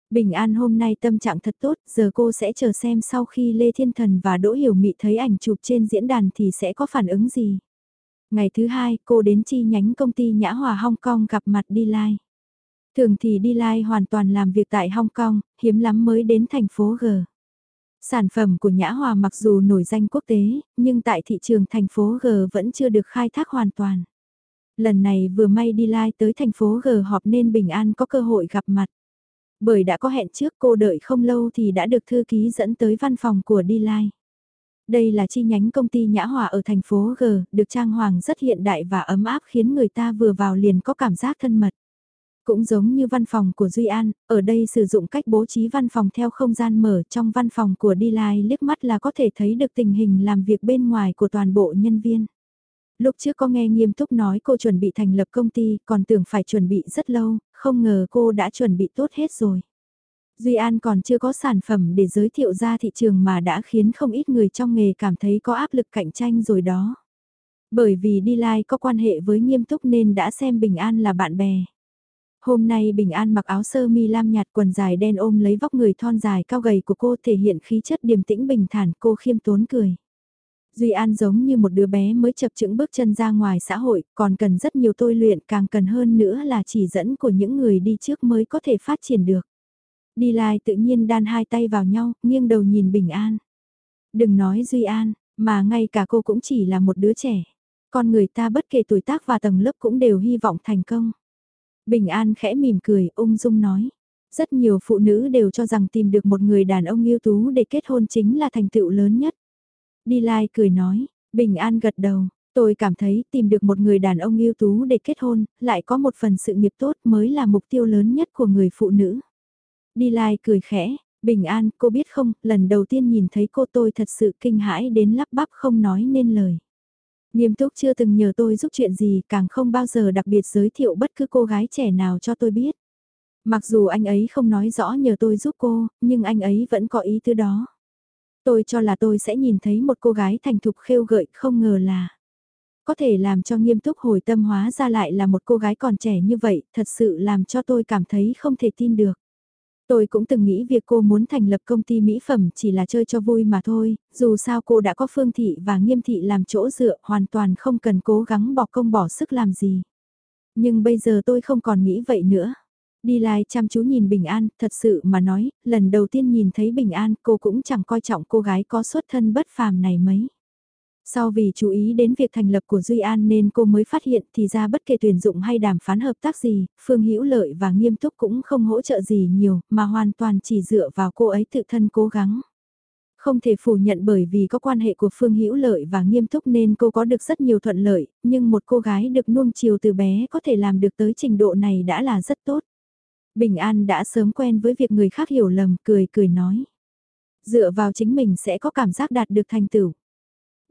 [SPEAKER 1] Bình An hôm nay tâm trạng thật tốt, giờ cô sẽ chờ xem sau khi Lê Thiên Thần và Đỗ Hiểu Mị thấy ảnh chụp trên diễn đàn thì sẽ có phản ứng gì. Ngày thứ hai, cô đến chi nhánh công ty Nhã Hòa Hong Kong gặp mặt đi lai. Thường thì đi lai hoàn toàn làm việc tại Hong Kong, hiếm lắm mới đến thành phố G. Sản phẩm của Nhã Hòa mặc dù nổi danh quốc tế, nhưng tại thị trường thành phố G vẫn chưa được khai thác hoàn toàn. Lần này vừa may đi lai tới thành phố G họp nên Bình An có cơ hội gặp mặt. Bởi đã có hẹn trước cô đợi không lâu thì đã được thư ký dẫn tới văn phòng của đi lai. Đây là chi nhánh công ty Nhã Hòa ở thành phố G, được trang hoàng rất hiện đại và ấm áp khiến người ta vừa vào liền có cảm giác thân mật. Cũng giống như văn phòng của Duy An, ở đây sử dụng cách bố trí văn phòng theo không gian mở trong văn phòng của đi liếc mắt là có thể thấy được tình hình làm việc bên ngoài của toàn bộ nhân viên. Lúc trước có nghe nghiêm túc nói cô chuẩn bị thành lập công ty, còn tưởng phải chuẩn bị rất lâu, không ngờ cô đã chuẩn bị tốt hết rồi. Duy An còn chưa có sản phẩm để giới thiệu ra thị trường mà đã khiến không ít người trong nghề cảm thấy có áp lực cạnh tranh rồi đó. Bởi vì đi lai có quan hệ với nghiêm túc nên đã xem Bình An là bạn bè. Hôm nay Bình An mặc áo sơ mi lam nhạt quần dài đen ôm lấy vóc người thon dài cao gầy của cô thể hiện khí chất điềm tĩnh bình thản cô khiêm tốn cười. Duy An giống như một đứa bé mới chập chững bước chân ra ngoài xã hội, còn cần rất nhiều tôi luyện càng cần hơn nữa là chỉ dẫn của những người đi trước mới có thể phát triển được. Đi lai tự nhiên đan hai tay vào nhau, nghiêng đầu nhìn Bình An. Đừng nói Duy An, mà ngay cả cô cũng chỉ là một đứa trẻ. Con người ta bất kể tuổi tác và tầng lớp cũng đều hy vọng thành công. Bình An khẽ mỉm cười, ung dung nói. Rất nhiều phụ nữ đều cho rằng tìm được một người đàn ông ưu tú để kết hôn chính là thành tựu lớn nhất. Đi lai cười nói, Bình An gật đầu, tôi cảm thấy tìm được một người đàn ông ưu tú để kết hôn, lại có một phần sự nghiệp tốt mới là mục tiêu lớn nhất của người phụ nữ. Đi lai cười khẽ, Bình An, cô biết không, lần đầu tiên nhìn thấy cô tôi thật sự kinh hãi đến lắp bắp không nói nên lời. Nghiêm túc chưa từng nhờ tôi giúp chuyện gì, càng không bao giờ đặc biệt giới thiệu bất cứ cô gái trẻ nào cho tôi biết. Mặc dù anh ấy không nói rõ nhờ tôi giúp cô, nhưng anh ấy vẫn có ý tư đó. Tôi cho là tôi sẽ nhìn thấy một cô gái thành thục khêu gợi không ngờ là có thể làm cho nghiêm túc hồi tâm hóa ra lại là một cô gái còn trẻ như vậy, thật sự làm cho tôi cảm thấy không thể tin được. Tôi cũng từng nghĩ việc cô muốn thành lập công ty mỹ phẩm chỉ là chơi cho vui mà thôi, dù sao cô đã có phương thị và nghiêm thị làm chỗ dựa hoàn toàn không cần cố gắng bỏ công bỏ sức làm gì. Nhưng bây giờ tôi không còn nghĩ vậy nữa. Đi lại chăm chú nhìn Bình An, thật sự mà nói, lần đầu tiên nhìn thấy Bình An cô cũng chẳng coi trọng cô gái có xuất thân bất phàm này mấy. Sau vì chú ý đến việc thành lập của Duy An nên cô mới phát hiện thì ra bất kể tuyển dụng hay đàm phán hợp tác gì, Phương Hữu Lợi và Nghiêm Túc cũng không hỗ trợ gì nhiều, mà hoàn toàn chỉ dựa vào cô ấy tự thân cố gắng. Không thể phủ nhận bởi vì có quan hệ của Phương Hữu Lợi và Nghiêm Túc nên cô có được rất nhiều thuận lợi, nhưng một cô gái được nuông chiều từ bé có thể làm được tới trình độ này đã là rất tốt. Bình An đã sớm quen với việc người khác hiểu lầm, cười cười nói. Dựa vào chính mình sẽ có cảm giác đạt được thành tựu.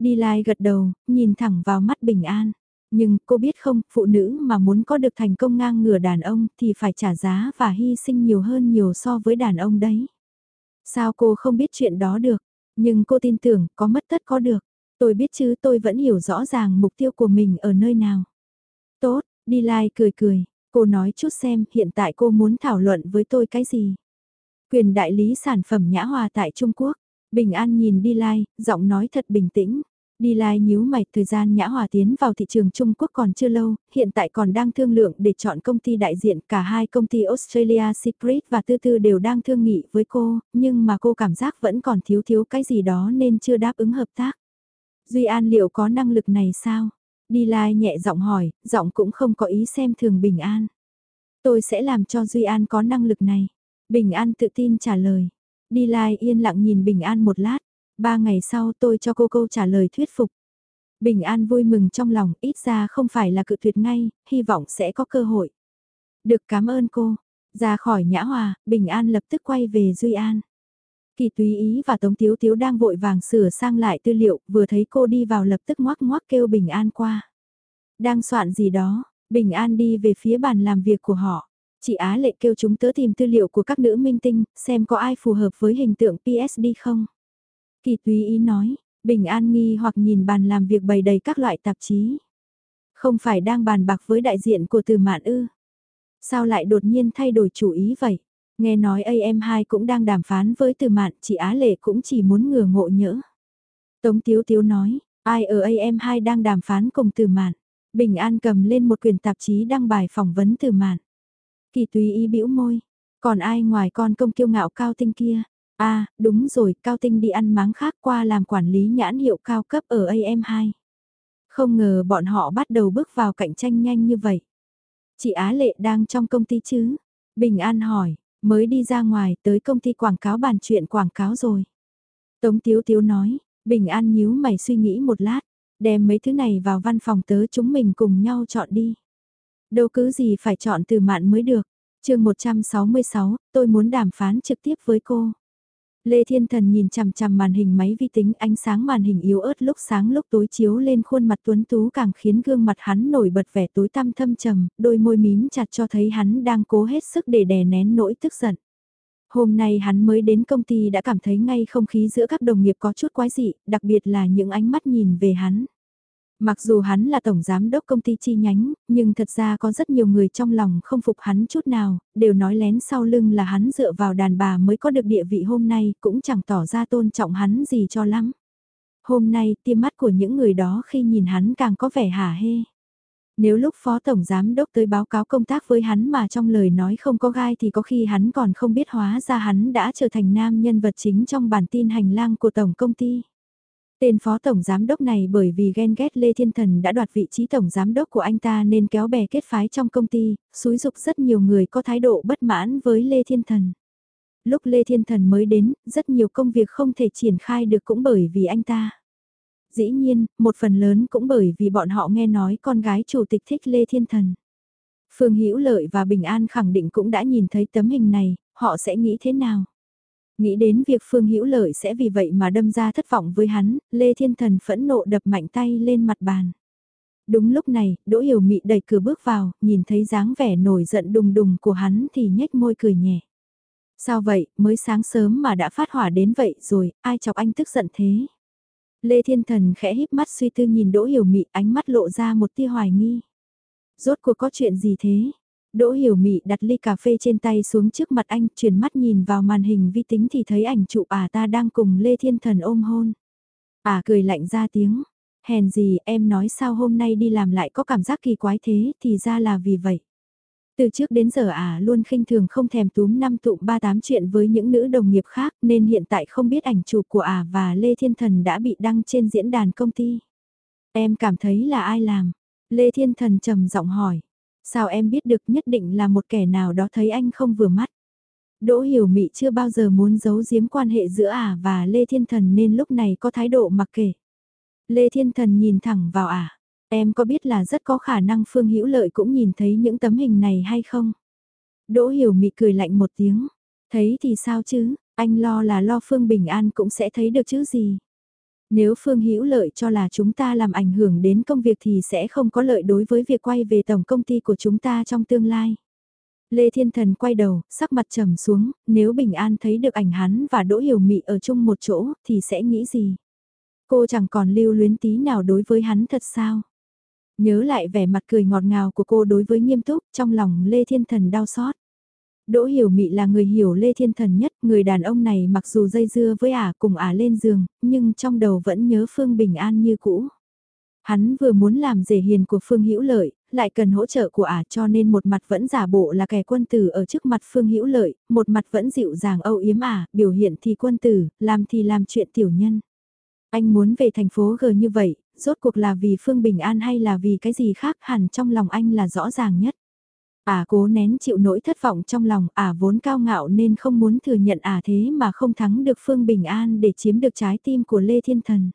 [SPEAKER 1] Đi lai gật đầu, nhìn thẳng vào mắt Bình An. Nhưng cô biết không, phụ nữ mà muốn có được thành công ngang ngửa đàn ông thì phải trả giá và hy sinh nhiều hơn nhiều so với đàn ông đấy. Sao cô không biết chuyện đó được? Nhưng cô tin tưởng có mất tất có được. Tôi biết chứ tôi vẫn hiểu rõ ràng mục tiêu của mình ở nơi nào. Tốt, đi lai cười cười, cô nói chút xem hiện tại cô muốn thảo luận với tôi cái gì. Quyền đại lý sản phẩm nhã hòa tại Trung Quốc. Bình An nhìn đi lai, giọng nói thật bình tĩnh. Đi lai nhíu mày, thời gian Nhã Hòa tiến vào thị trường Trung Quốc còn chưa lâu, hiện tại còn đang thương lượng để chọn công ty đại diện, cả hai công ty Australia Secret và Tư Tư đều đang thương nghị với cô, nhưng mà cô cảm giác vẫn còn thiếu thiếu cái gì đó nên chưa đáp ứng hợp tác. Duy An liệu có năng lực này sao? Đi lai nhẹ giọng hỏi, giọng cũng không có ý xem thường Bình An. Tôi sẽ làm cho Duy An có năng lực này. Bình An tự tin trả lời. Đi lai yên lặng nhìn Bình An một lát. Ba ngày sau tôi cho cô câu trả lời thuyết phục. Bình An vui mừng trong lòng, ít ra không phải là cự tuyệt ngay, hy vọng sẽ có cơ hội. Được cảm ơn cô. Ra khỏi Nhã Hòa, Bình An lập tức quay về Duy An. Kỳ Túy Ý và Tống Tiếu Tiếu đang vội vàng sửa sang lại tư liệu, vừa thấy cô đi vào lập tức ngoác ngoác kêu Bình An qua. Đang soạn gì đó, Bình An đi về phía bàn làm việc của họ. Chị Á lệ kêu chúng tớ tìm tư liệu của các nữ minh tinh, xem có ai phù hợp với hình tượng PSD không. Kỳ túy ý nói, bình an nghi hoặc nhìn bàn làm việc bày đầy các loại tạp chí. Không phải đang bàn bạc với đại diện của từ mạn ư. Sao lại đột nhiên thay đổi chủ ý vậy? Nghe nói AM2 cũng đang đàm phán với từ mạn, chị Á Lệ cũng chỉ muốn ngừa ngộ nhỡ. Tống Tiếu Tiếu nói, ai ở AM2 đang đàm phán cùng từ mạn. Bình An cầm lên một quyển tạp chí đăng bài phỏng vấn từ mạn. Kỳ túy ý bĩu môi, còn ai ngoài con công kiêu ngạo cao tinh kia, À, đúng rồi, Cao Tinh đi ăn máng khác qua làm quản lý nhãn hiệu cao cấp ở AM2. Không ngờ bọn họ bắt đầu bước vào cạnh tranh nhanh như vậy. Chị Á Lệ đang trong công ty chứ? Bình An hỏi, mới đi ra ngoài tới công ty quảng cáo bàn chuyện quảng cáo rồi. Tống Tiếu Tiếu nói, Bình An nhíu mày suy nghĩ một lát, đem mấy thứ này vào văn phòng tớ chúng mình cùng nhau chọn đi. Đâu cứ gì phải chọn từ mạn mới được. chương 166, tôi muốn đàm phán trực tiếp với cô. Lê Thiên Thần nhìn chằm chằm màn hình máy vi tính ánh sáng màn hình yếu ớt lúc sáng lúc tối chiếu lên khuôn mặt tuấn tú càng khiến gương mặt hắn nổi bật vẻ tối tăm thâm trầm, đôi môi mím chặt cho thấy hắn đang cố hết sức để đè nén nỗi tức giận. Hôm nay hắn mới đến công ty đã cảm thấy ngay không khí giữa các đồng nghiệp có chút quái dị, đặc biệt là những ánh mắt nhìn về hắn. Mặc dù hắn là tổng giám đốc công ty chi nhánh, nhưng thật ra có rất nhiều người trong lòng không phục hắn chút nào, đều nói lén sau lưng là hắn dựa vào đàn bà mới có được địa vị hôm nay, cũng chẳng tỏ ra tôn trọng hắn gì cho lắm. Hôm nay, tiêm mắt của những người đó khi nhìn hắn càng có vẻ hả hê. Nếu lúc phó tổng giám đốc tới báo cáo công tác với hắn mà trong lời nói không có gai thì có khi hắn còn không biết hóa ra hắn đã trở thành nam nhân vật chính trong bản tin hành lang của tổng công ty. Tên phó tổng giám đốc này bởi vì ghen ghét Lê Thiên Thần đã đoạt vị trí tổng giám đốc của anh ta nên kéo bè kết phái trong công ty, xúi dục rất nhiều người có thái độ bất mãn với Lê Thiên Thần. Lúc Lê Thiên Thần mới đến, rất nhiều công việc không thể triển khai được cũng bởi vì anh ta. Dĩ nhiên, một phần lớn cũng bởi vì bọn họ nghe nói con gái chủ tịch thích Lê Thiên Thần. Phương Hữu Lợi và Bình An khẳng định cũng đã nhìn thấy tấm hình này, họ sẽ nghĩ thế nào? Nghĩ đến việc Phương Hữu Lợi sẽ vì vậy mà đâm ra thất vọng với hắn, Lê Thiên Thần phẫn nộ đập mạnh tay lên mặt bàn. Đúng lúc này, Đỗ Hiểu Mị đẩy cửa bước vào, nhìn thấy dáng vẻ nổi giận đùng đùng của hắn thì nhếch môi cười nhẹ. Sao vậy, mới sáng sớm mà đã phát hỏa đến vậy rồi, ai chọc anh tức giận thế? Lê Thiên Thần khẽ híp mắt suy tư nhìn Đỗ Hiểu Mị ánh mắt lộ ra một tia hoài nghi. Rốt cuộc có chuyện gì thế? Đỗ Hiểu Mị đặt ly cà phê trên tay xuống trước mặt anh, chuyển mắt nhìn vào màn hình vi tính thì thấy ảnh chụp à ta đang cùng Lê Thiên Thần ôm hôn. À cười lạnh ra tiếng, hèn gì em nói sao hôm nay đi làm lại có cảm giác kỳ quái thế thì ra là vì vậy. Từ trước đến giờ à luôn khinh thường không thèm túm năm tụm ba tám chuyện với những nữ đồng nghiệp khác nên hiện tại không biết ảnh chụp của à và Lê Thiên Thần đã bị đăng trên diễn đàn công ty. Em cảm thấy là ai làm? Lê Thiên Thần trầm giọng hỏi. Sao em biết được nhất định là một kẻ nào đó thấy anh không vừa mắt? Đỗ Hiểu Mị chưa bao giờ muốn giấu giếm quan hệ giữa ả à và Lê Thiên Thần nên lúc này có thái độ mặc kệ. Lê Thiên Thần nhìn thẳng vào ả. À. Em có biết là rất có khả năng Phương Hữu Lợi cũng nhìn thấy những tấm hình này hay không? Đỗ Hiểu Mị cười lạnh một tiếng. Thấy thì sao chứ, anh lo là lo Phương Bình An cũng sẽ thấy được chứ gì. Nếu Phương Hữu lợi cho là chúng ta làm ảnh hưởng đến công việc thì sẽ không có lợi đối với việc quay về tổng công ty của chúng ta trong tương lai. Lê Thiên Thần quay đầu, sắc mặt trầm xuống, nếu Bình An thấy được ảnh hắn và Đỗ Hiểu Mị ở chung một chỗ thì sẽ nghĩ gì? Cô chẳng còn lưu luyến tí nào đối với hắn thật sao? Nhớ lại vẻ mặt cười ngọt ngào của cô đối với nghiêm túc, trong lòng Lê Thiên Thần đau xót. Đỗ Hiểu Mị là người hiểu Lê Thiên Thần nhất, người đàn ông này mặc dù dây dưa với ả cùng ả lên giường, nhưng trong đầu vẫn nhớ Phương Bình An như cũ. Hắn vừa muốn làm rể hiền của Phương Hữu Lợi, lại cần hỗ trợ của ả cho nên một mặt vẫn giả bộ là kẻ quân tử ở trước mặt Phương Hữu Lợi, một mặt vẫn dịu dàng âu yếm ả, biểu hiện thì quân tử, làm thì làm chuyện tiểu nhân. Anh muốn về thành phố G như vậy, rốt cuộc là vì Phương Bình An hay là vì cái gì khác hẳn trong lòng anh là rõ ràng nhất. Ả à, cố nén chịu nỗi thất vọng trong lòng, Ả à, vốn cao ngạo nên không muốn thừa nhận Ả à, thế mà không thắng được Phương Bình An để chiếm được trái tim của Lê Thiên Thần.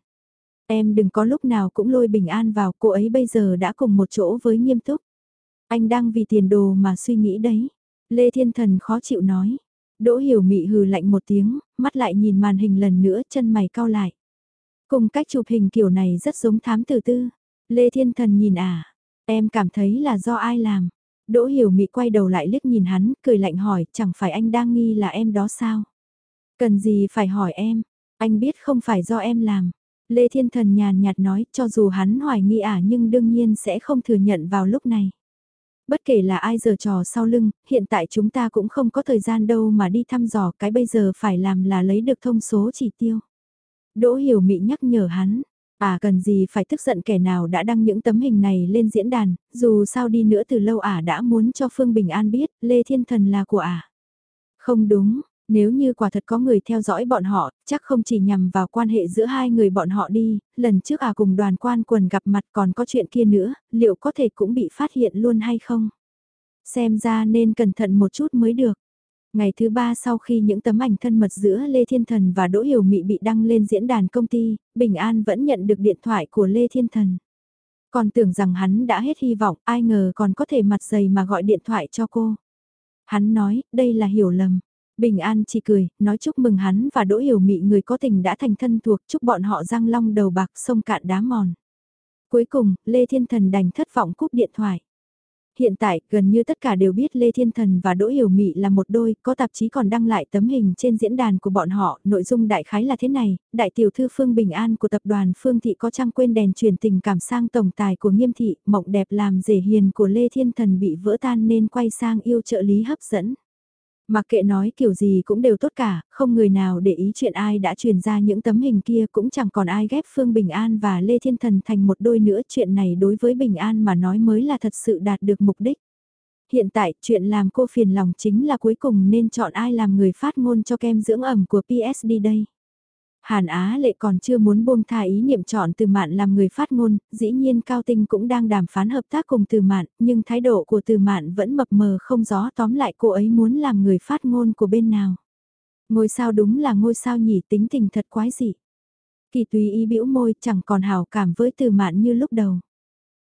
[SPEAKER 1] Em đừng có lúc nào cũng lôi Bình An vào, cô ấy bây giờ đã cùng một chỗ với nghiêm túc. Anh đang vì tiền đồ mà suy nghĩ đấy. Lê Thiên Thần khó chịu nói. Đỗ hiểu mị hừ lạnh một tiếng, mắt lại nhìn màn hình lần nữa, chân mày cau lại. Cùng cách chụp hình kiểu này rất giống thám tử tư. Lê Thiên Thần nhìn à, em cảm thấy là do ai làm. Đỗ Hiểu Mị quay đầu lại liếc nhìn hắn, cười lạnh hỏi, chẳng phải anh đang nghi là em đó sao? Cần gì phải hỏi em, anh biết không phải do em làm. Lê Thiên Thần nhàn nhạt nói, cho dù hắn hoài nghi ả nhưng đương nhiên sẽ không thừa nhận vào lúc này. Bất kể là ai giờ trò sau lưng, hiện tại chúng ta cũng không có thời gian đâu mà đi thăm dò, cái bây giờ phải làm là lấy được thông số chỉ tiêu. Đỗ Hiểu Mị nhắc nhở hắn, À cần gì phải tức giận kẻ nào đã đăng những tấm hình này lên diễn đàn, dù sao đi nữa từ lâu ả à đã muốn cho Phương Bình An biết Lê Thiên Thần là của ả. À. Không đúng, nếu như quả thật có người theo dõi bọn họ, chắc không chỉ nhằm vào quan hệ giữa hai người bọn họ đi, lần trước à cùng đoàn quan quần gặp mặt còn có chuyện kia nữa, liệu có thể cũng bị phát hiện luôn hay không? Xem ra nên cẩn thận một chút mới được. Ngày thứ ba sau khi những tấm ảnh thân mật giữa Lê Thiên Thần và Đỗ Hiểu Mị bị đăng lên diễn đàn công ty, Bình An vẫn nhận được điện thoại của Lê Thiên Thần. Còn tưởng rằng hắn đã hết hy vọng, ai ngờ còn có thể mặt dày mà gọi điện thoại cho cô. Hắn nói, đây là hiểu lầm. Bình An chỉ cười, nói chúc mừng hắn và Đỗ Hiểu Mị người có tình đã thành thân thuộc, chúc bọn họ răng long đầu bạc sông cạn đá mòn. Cuối cùng, Lê Thiên Thần đành thất vọng cúp điện thoại. Hiện tại, gần như tất cả đều biết Lê Thiên Thần và Đỗ Hiểu Mị là một đôi, có tạp chí còn đăng lại tấm hình trên diễn đàn của bọn họ, nội dung đại khái là thế này, đại tiểu thư Phương Bình An của tập đoàn Phương Thị có trang quên đèn truyền tình cảm sang tổng tài của Nghiêm Thị, mộng đẹp làm rể hiền của Lê Thiên Thần bị vỡ tan nên quay sang yêu trợ lý hấp dẫn. Mặc kệ nói kiểu gì cũng đều tốt cả, không người nào để ý chuyện ai đã truyền ra những tấm hình kia cũng chẳng còn ai ghép Phương Bình An và Lê Thiên Thần thành một đôi nữa. Chuyện này đối với Bình An mà nói mới là thật sự đạt được mục đích. Hiện tại, chuyện làm cô phiền lòng chính là cuối cùng nên chọn ai làm người phát ngôn cho kem dưỡng ẩm của PSD đây. Hàn Á lệ còn chưa muốn buông tha ý niệm chọn từ mạn làm người phát ngôn, dĩ nhiên Cao Tinh cũng đang đàm phán hợp tác cùng từ mạn, nhưng thái độ của từ mạn vẫn mập mờ không rõ tóm lại cô ấy muốn làm người phát ngôn của bên nào. Ngôi sao đúng là ngôi sao nhỉ tính tình thật quái dị. Kỳ tùy ý bĩu môi chẳng còn hào cảm với từ mạn như lúc đầu.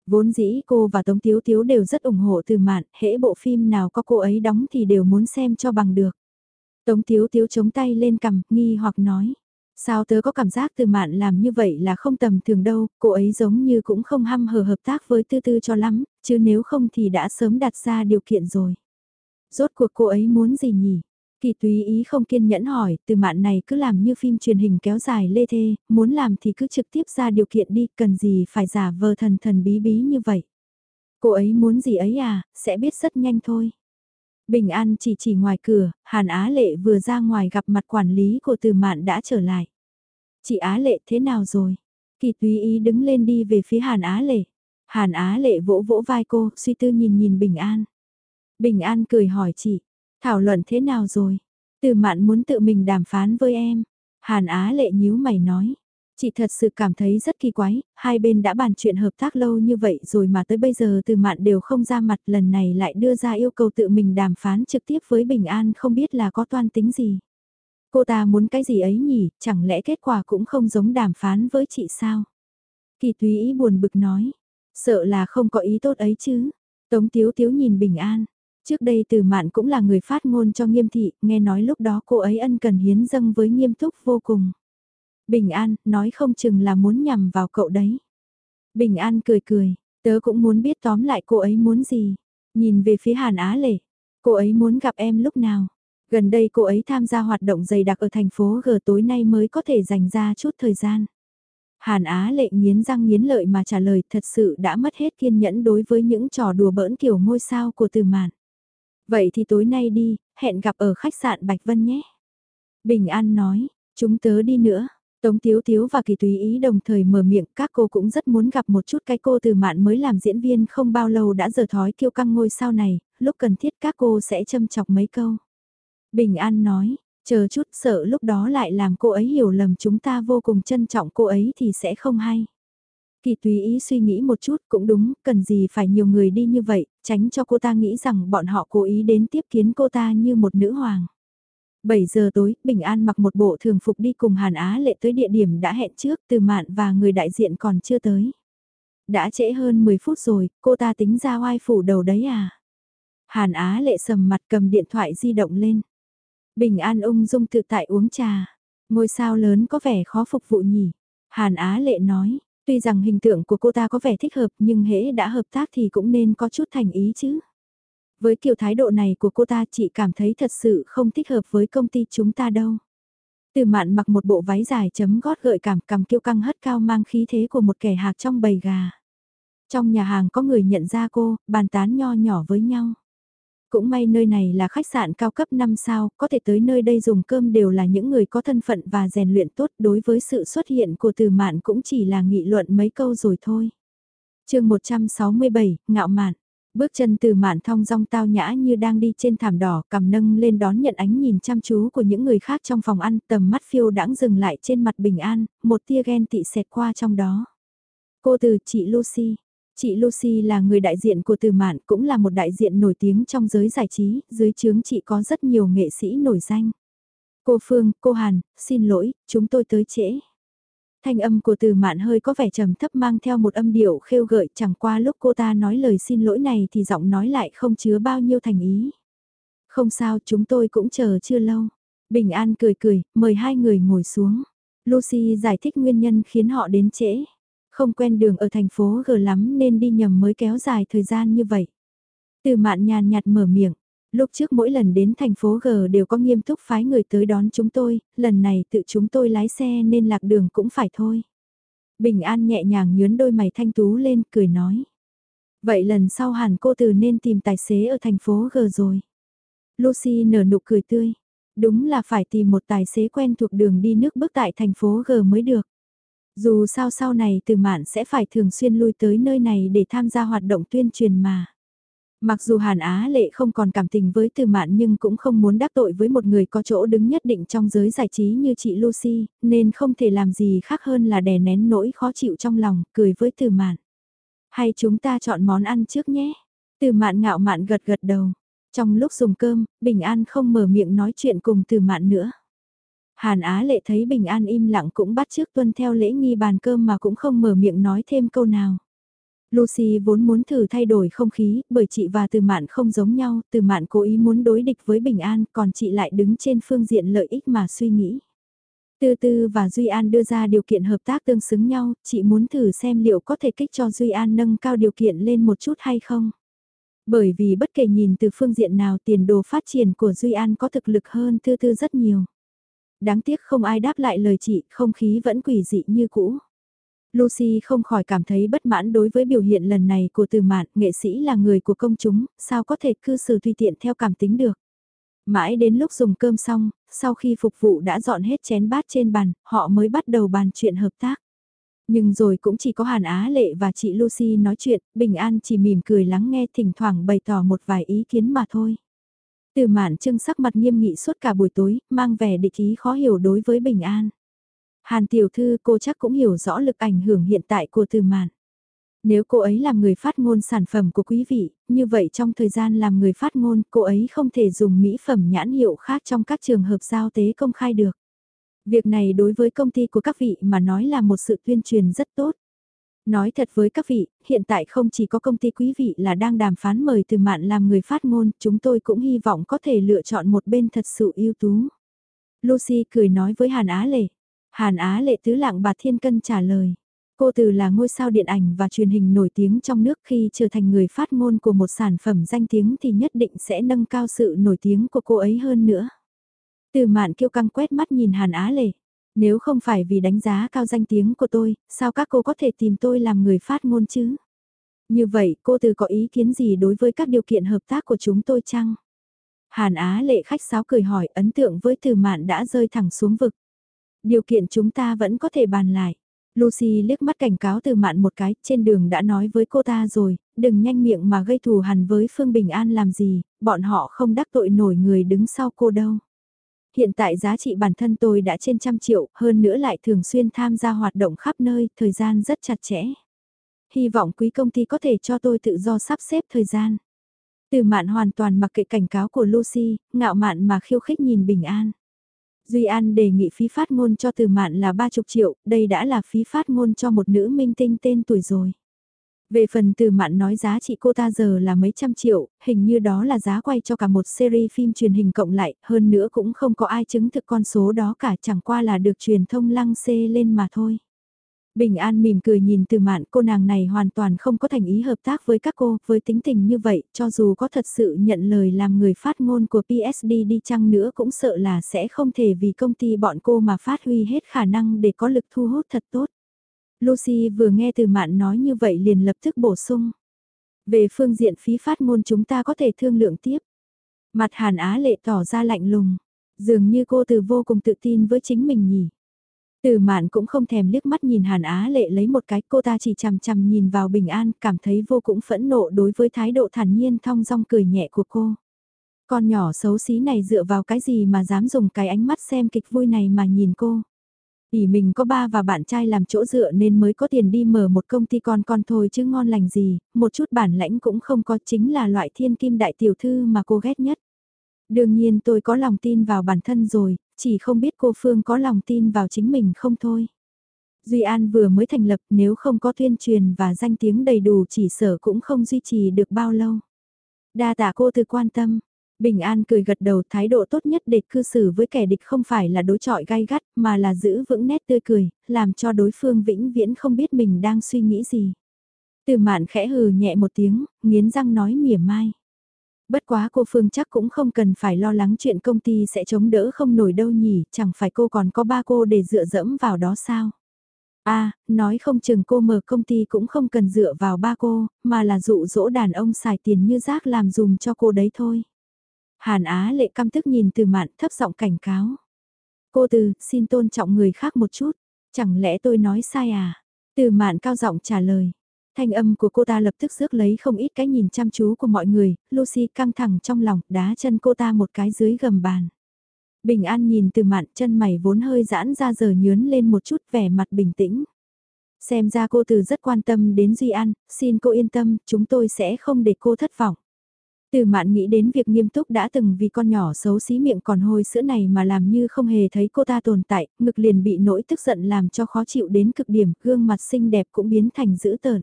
[SPEAKER 1] Vốn dĩ cô và Tống Tiếu Tiếu đều rất ủng hộ từ mạn, hễ bộ phim nào có cô ấy đóng thì đều muốn xem cho bằng được. Tống Tiếu Tiếu chống tay lên cầm, nghi hoặc nói. Sao tớ có cảm giác từ mạn làm như vậy là không tầm thường đâu, cô ấy giống như cũng không hăm hờ hợp tác với tư tư cho lắm, chứ nếu không thì đã sớm đặt ra điều kiện rồi. Rốt cuộc cô ấy muốn gì nhỉ? Kỳ túy ý không kiên nhẫn hỏi, từ mạn này cứ làm như phim truyền hình kéo dài lê thê, muốn làm thì cứ trực tiếp ra điều kiện đi, cần gì phải giả vờ thần thần bí bí như vậy. Cô ấy muốn gì ấy à, sẽ biết rất nhanh thôi. Bình An chỉ chỉ ngoài cửa, Hàn Á Lệ vừa ra ngoài gặp mặt quản lý của từ mạn đã trở lại. Chị Á Lệ thế nào rồi? Kỳ túy ý đứng lên đi về phía Hàn Á Lệ. Hàn Á Lệ vỗ vỗ vai cô, suy tư nhìn nhìn Bình An. Bình An cười hỏi chị, thảo luận thế nào rồi? Từ mạn muốn tự mình đàm phán với em. Hàn Á Lệ nhíu mày nói. Chị thật sự cảm thấy rất kỳ quái, hai bên đã bàn chuyện hợp tác lâu như vậy rồi mà tới bây giờ từ mạn đều không ra mặt lần này lại đưa ra yêu cầu tự mình đàm phán trực tiếp với Bình An không biết là có toan tính gì. Cô ta muốn cái gì ấy nhỉ, chẳng lẽ kết quả cũng không giống đàm phán với chị sao? Kỳ túy ý buồn bực nói, sợ là không có ý tốt ấy chứ. Tống Tiếu Tiếu nhìn Bình An, trước đây từ mạn cũng là người phát ngôn cho nghiêm thị, nghe nói lúc đó cô ấy ân cần hiến dâng với nghiêm túc vô cùng. Bình An, nói không chừng là muốn nhằm vào cậu đấy. Bình An cười cười, tớ cũng muốn biết tóm lại cô ấy muốn gì. Nhìn về phía Hàn Á Lệ, cô ấy muốn gặp em lúc nào. Gần đây cô ấy tham gia hoạt động dày đặc ở thành phố G tối nay mới có thể dành ra chút thời gian. Hàn Á Lệ nghiến răng nghiến lợi mà trả lời thật sự đã mất hết kiên nhẫn đối với những trò đùa bỡn kiểu ngôi sao của từ mạn. Vậy thì tối nay đi, hẹn gặp ở khách sạn Bạch Vân nhé. Bình An nói, chúng tớ đi nữa. Tống Tiếu Tiếu và Kỳ Tùy Ý đồng thời mở miệng, các cô cũng rất muốn gặp một chút cái cô từ mạn mới làm diễn viên không bao lâu đã giờ thói kiêu căng ngôi sao này, lúc cần thiết các cô sẽ châm chọc mấy câu. Bình An nói, chờ chút sợ lúc đó lại làm cô ấy hiểu lầm chúng ta vô cùng trân trọng cô ấy thì sẽ không hay. Kỳ tùy ý suy nghĩ một chút cũng đúng, cần gì phải nhiều người đi như vậy, tránh cho cô ta nghĩ rằng bọn họ cố ý đến tiếp kiến cô ta như một nữ hoàng. 7 giờ tối, Bình An mặc một bộ thường phục đi cùng Hàn Á lệ tới địa điểm đã hẹn trước từ mạn và người đại diện còn chưa tới. Đã trễ hơn 10 phút rồi, cô ta tính ra oai phủ đầu đấy à? Hàn Á lệ sầm mặt cầm điện thoại di động lên. Bình An ung dung tự tại uống trà. Ngôi sao lớn có vẻ khó phục vụ nhỉ? Hàn Á lệ nói, tuy rằng hình tượng của cô ta có vẻ thích hợp nhưng hễ đã hợp tác thì cũng nên có chút thành ý chứ. Với kiểu thái độ này của cô ta chị cảm thấy thật sự không thích hợp với công ty chúng ta đâu. Từ mạn mặc một bộ váy dài chấm gót gợi cảm cầm kiêu căng hất cao mang khí thế của một kẻ hạc trong bầy gà. Trong nhà hàng có người nhận ra cô, bàn tán nho nhỏ với nhau. Cũng may nơi này là khách sạn cao cấp 5 sao, có thể tới nơi đây dùng cơm đều là những người có thân phận và rèn luyện tốt đối với sự xuất hiện của từ mạn cũng chỉ là nghị luận mấy câu rồi thôi. chương 167, ngạo mạn. Bước chân từ mạn thong rong tao nhã như đang đi trên thảm đỏ cầm nâng lên đón nhận ánh nhìn chăm chú của những người khác trong phòng ăn tầm mắt phiêu đãng dừng lại trên mặt bình an, một tia ghen tị xẹt qua trong đó. Cô từ chị Lucy. Chị Lucy là người đại diện của từ mạn cũng là một đại diện nổi tiếng trong giới giải trí, dưới chướng chị có rất nhiều nghệ sĩ nổi danh. Cô Phương, cô Hàn, xin lỗi, chúng tôi tới trễ. Thanh âm của từ mạn hơi có vẻ trầm thấp mang theo một âm điệu khêu gợi chẳng qua lúc cô ta nói lời xin lỗi này thì giọng nói lại không chứa bao nhiêu thành ý. Không sao, chúng tôi cũng chờ chưa lâu. Bình An cười cười, mời hai người ngồi xuống. Lucy giải thích nguyên nhân khiến họ đến trễ. Không quen đường ở thành phố G lắm nên đi nhầm mới kéo dài thời gian như vậy. Từ mạn nhàn nhạt mở miệng. Lúc trước mỗi lần đến thành phố G đều có nghiêm túc phái người tới đón chúng tôi, lần này tự chúng tôi lái xe nên lạc đường cũng phải thôi. Bình An nhẹ nhàng nhướn đôi mày thanh tú lên, cười nói. Vậy lần sau hẳn cô từ nên tìm tài xế ở thành phố G rồi. Lucy nở nụ cười tươi. Đúng là phải tìm một tài xế quen thuộc đường đi nước bước tại thành phố G mới được. Dù sao sau này từ mạn sẽ phải thường xuyên lui tới nơi này để tham gia hoạt động tuyên truyền mà. Mặc dù Hàn Á Lệ không còn cảm tình với Từ Mạn nhưng cũng không muốn đắc tội với một người có chỗ đứng nhất định trong giới giải trí như chị Lucy, nên không thể làm gì khác hơn là đè nén nỗi khó chịu trong lòng, cười với Từ Mạn. Hay chúng ta chọn món ăn trước nhé? Từ Mạn ngạo mạn gật gật đầu. Trong lúc dùng cơm, Bình An không mở miệng nói chuyện cùng Từ Mạn nữa. Hàn Á Lệ thấy Bình An im lặng cũng bắt chước tuân theo lễ nghi bàn cơm mà cũng không mở miệng nói thêm câu nào. Lucy vốn muốn thử thay đổi không khí, bởi chị và Từ Mạn không giống nhau, Từ Mạn cố ý muốn đối địch với Bình An, còn chị lại đứng trên phương diện lợi ích mà suy nghĩ. Tư Tư và Duy An đưa ra điều kiện hợp tác tương xứng nhau, chị muốn thử xem liệu có thể kích cho Duy An nâng cao điều kiện lên một chút hay không. Bởi vì bất kể nhìn từ phương diện nào tiền đồ phát triển của Duy An có thực lực hơn Tư Tư rất nhiều. Đáng tiếc không ai đáp lại lời chị, không khí vẫn quỷ dị như cũ. Lucy không khỏi cảm thấy bất mãn đối với biểu hiện lần này của từ mạn, nghệ sĩ là người của công chúng, sao có thể cư xử tùy tiện theo cảm tính được. Mãi đến lúc dùng cơm xong, sau khi phục vụ đã dọn hết chén bát trên bàn, họ mới bắt đầu bàn chuyện hợp tác. Nhưng rồi cũng chỉ có Hàn Á Lệ và chị Lucy nói chuyện, Bình An chỉ mỉm cười lắng nghe thỉnh thoảng bày tỏ một vài ý kiến mà thôi. Từ mạn trưng sắc mặt nghiêm nghị suốt cả buổi tối, mang vẻ địch ý khó hiểu đối với Bình An. Hàn tiểu thư cô chắc cũng hiểu rõ lực ảnh hưởng hiện tại của từ mạn. Nếu cô ấy làm người phát ngôn sản phẩm của quý vị, như vậy trong thời gian làm người phát ngôn cô ấy không thể dùng mỹ phẩm nhãn hiệu khác trong các trường hợp giao tế công khai được. Việc này đối với công ty của các vị mà nói là một sự tuyên truyền rất tốt. Nói thật với các vị, hiện tại không chỉ có công ty quý vị là đang đàm phán mời từ mạn làm người phát ngôn, chúng tôi cũng hy vọng có thể lựa chọn một bên thật sự ưu tú. Lucy cười nói với Hàn Á Lệ. Hàn Á Lệ tứ lạng bạc thiên cân trả lời. Cô từ là ngôi sao điện ảnh và truyền hình nổi tiếng trong nước khi trở thành người phát ngôn của một sản phẩm danh tiếng thì nhất định sẽ nâng cao sự nổi tiếng của cô ấy hơn nữa. Từ mạn kiêu căng quét mắt nhìn Hàn Á Lệ. Nếu không phải vì đánh giá cao danh tiếng của tôi, sao các cô có thể tìm tôi làm người phát ngôn chứ? Như vậy, cô từ có ý kiến gì đối với các điều kiện hợp tác của chúng tôi chăng? Hàn Á lệ khách sáo cười hỏi ấn tượng với từ mạn đã rơi thẳng xuống vực. Điều kiện chúng ta vẫn có thể bàn lại. Lucy liếc mắt cảnh cáo từ mạn một cái, trên đường đã nói với cô ta rồi, đừng nhanh miệng mà gây thù hằn với Phương Bình An làm gì, bọn họ không đắc tội nổi người đứng sau cô đâu. Hiện tại giá trị bản thân tôi đã trên trăm triệu, hơn nữa lại thường xuyên tham gia hoạt động khắp nơi, thời gian rất chặt chẽ. Hy vọng quý công ty có thể cho tôi tự do sắp xếp thời gian. Từ mạn hoàn toàn mặc kệ cảnh cáo của Lucy, ngạo mạn mà khiêu khích nhìn bình an. Duy An đề nghị phí phát ngôn cho từ mạn là 30 triệu, đây đã là phí phát ngôn cho một nữ minh tinh tên tuổi rồi. Về phần từ mạn nói giá trị cô ta giờ là mấy trăm triệu, hình như đó là giá quay cho cả một series phim truyền hình cộng lại, hơn nữa cũng không có ai chứng thực con số đó cả chẳng qua là được truyền thông lăng xê lên mà thôi. Bình An mỉm cười nhìn từ mạn cô nàng này hoàn toàn không có thành ý hợp tác với các cô, với tính tình như vậy, cho dù có thật sự nhận lời làm người phát ngôn của PSD đi chăng nữa cũng sợ là sẽ không thể vì công ty bọn cô mà phát huy hết khả năng để có lực thu hút thật tốt. Lucy vừa nghe từ mạn nói như vậy liền lập tức bổ sung. Về phương diện phí phát ngôn chúng ta có thể thương lượng tiếp. Mặt Hàn Á lệ tỏ ra lạnh lùng, dường như cô từ vô cùng tự tin với chính mình nhỉ. Từ mạn cũng không thèm liếc mắt nhìn Hàn Á lệ lấy một cái cô ta chỉ chằm chằm nhìn vào bình an cảm thấy vô cùng phẫn nộ đối với thái độ thản nhiên thong dong cười nhẹ của cô. Con nhỏ xấu xí này dựa vào cái gì mà dám dùng cái ánh mắt xem kịch vui này mà nhìn cô. ỉ mình có ba và bạn trai làm chỗ dựa nên mới có tiền đi mở một công ty con con thôi chứ ngon lành gì, một chút bản lãnh cũng không có chính là loại thiên kim đại tiểu thư mà cô ghét nhất. Đương nhiên tôi có lòng tin vào bản thân rồi, chỉ không biết cô Phương có lòng tin vào chính mình không thôi. Duy An vừa mới thành lập nếu không có tuyên truyền và danh tiếng đầy đủ chỉ sở cũng không duy trì được bao lâu. Đa tạ cô từ quan tâm, Bình An cười gật đầu thái độ tốt nhất để cư xử với kẻ địch không phải là đối chọi gai gắt mà là giữ vững nét tươi cười, làm cho đối phương vĩnh viễn không biết mình đang suy nghĩ gì. Từ mạn khẽ hừ nhẹ một tiếng, nghiến răng nói mỉa mai. Bất quá cô Phương chắc cũng không cần phải lo lắng chuyện công ty sẽ chống đỡ không nổi đâu nhỉ, chẳng phải cô còn có ba cô để dựa dẫm vào đó sao? À, nói không chừng cô mở công ty cũng không cần dựa vào ba cô, mà là dụ dỗ đàn ông xài tiền như rác làm dùng cho cô đấy thôi. Hàn Á lệ căm tức nhìn từ mạn thấp giọng cảnh cáo. Cô từ, xin tôn trọng người khác một chút, chẳng lẽ tôi nói sai à? Từ mạn cao giọng trả lời. Thanh âm của cô ta lập tức rước lấy không ít cái nhìn chăm chú của mọi người, Lucy căng thẳng trong lòng, đá chân cô ta một cái dưới gầm bàn. Bình An nhìn từ mạn chân mày vốn hơi giãn ra giờ nhướn lên một chút vẻ mặt bình tĩnh. Xem ra cô từ rất quan tâm đến Duy An, xin cô yên tâm, chúng tôi sẽ không để cô thất vọng. Từ mạn nghĩ đến việc nghiêm túc đã từng vì con nhỏ xấu xí miệng còn hôi sữa này mà làm như không hề thấy cô ta tồn tại, ngực liền bị nỗi tức giận làm cho khó chịu đến cực điểm, gương mặt xinh đẹp cũng biến thành dữ tợn.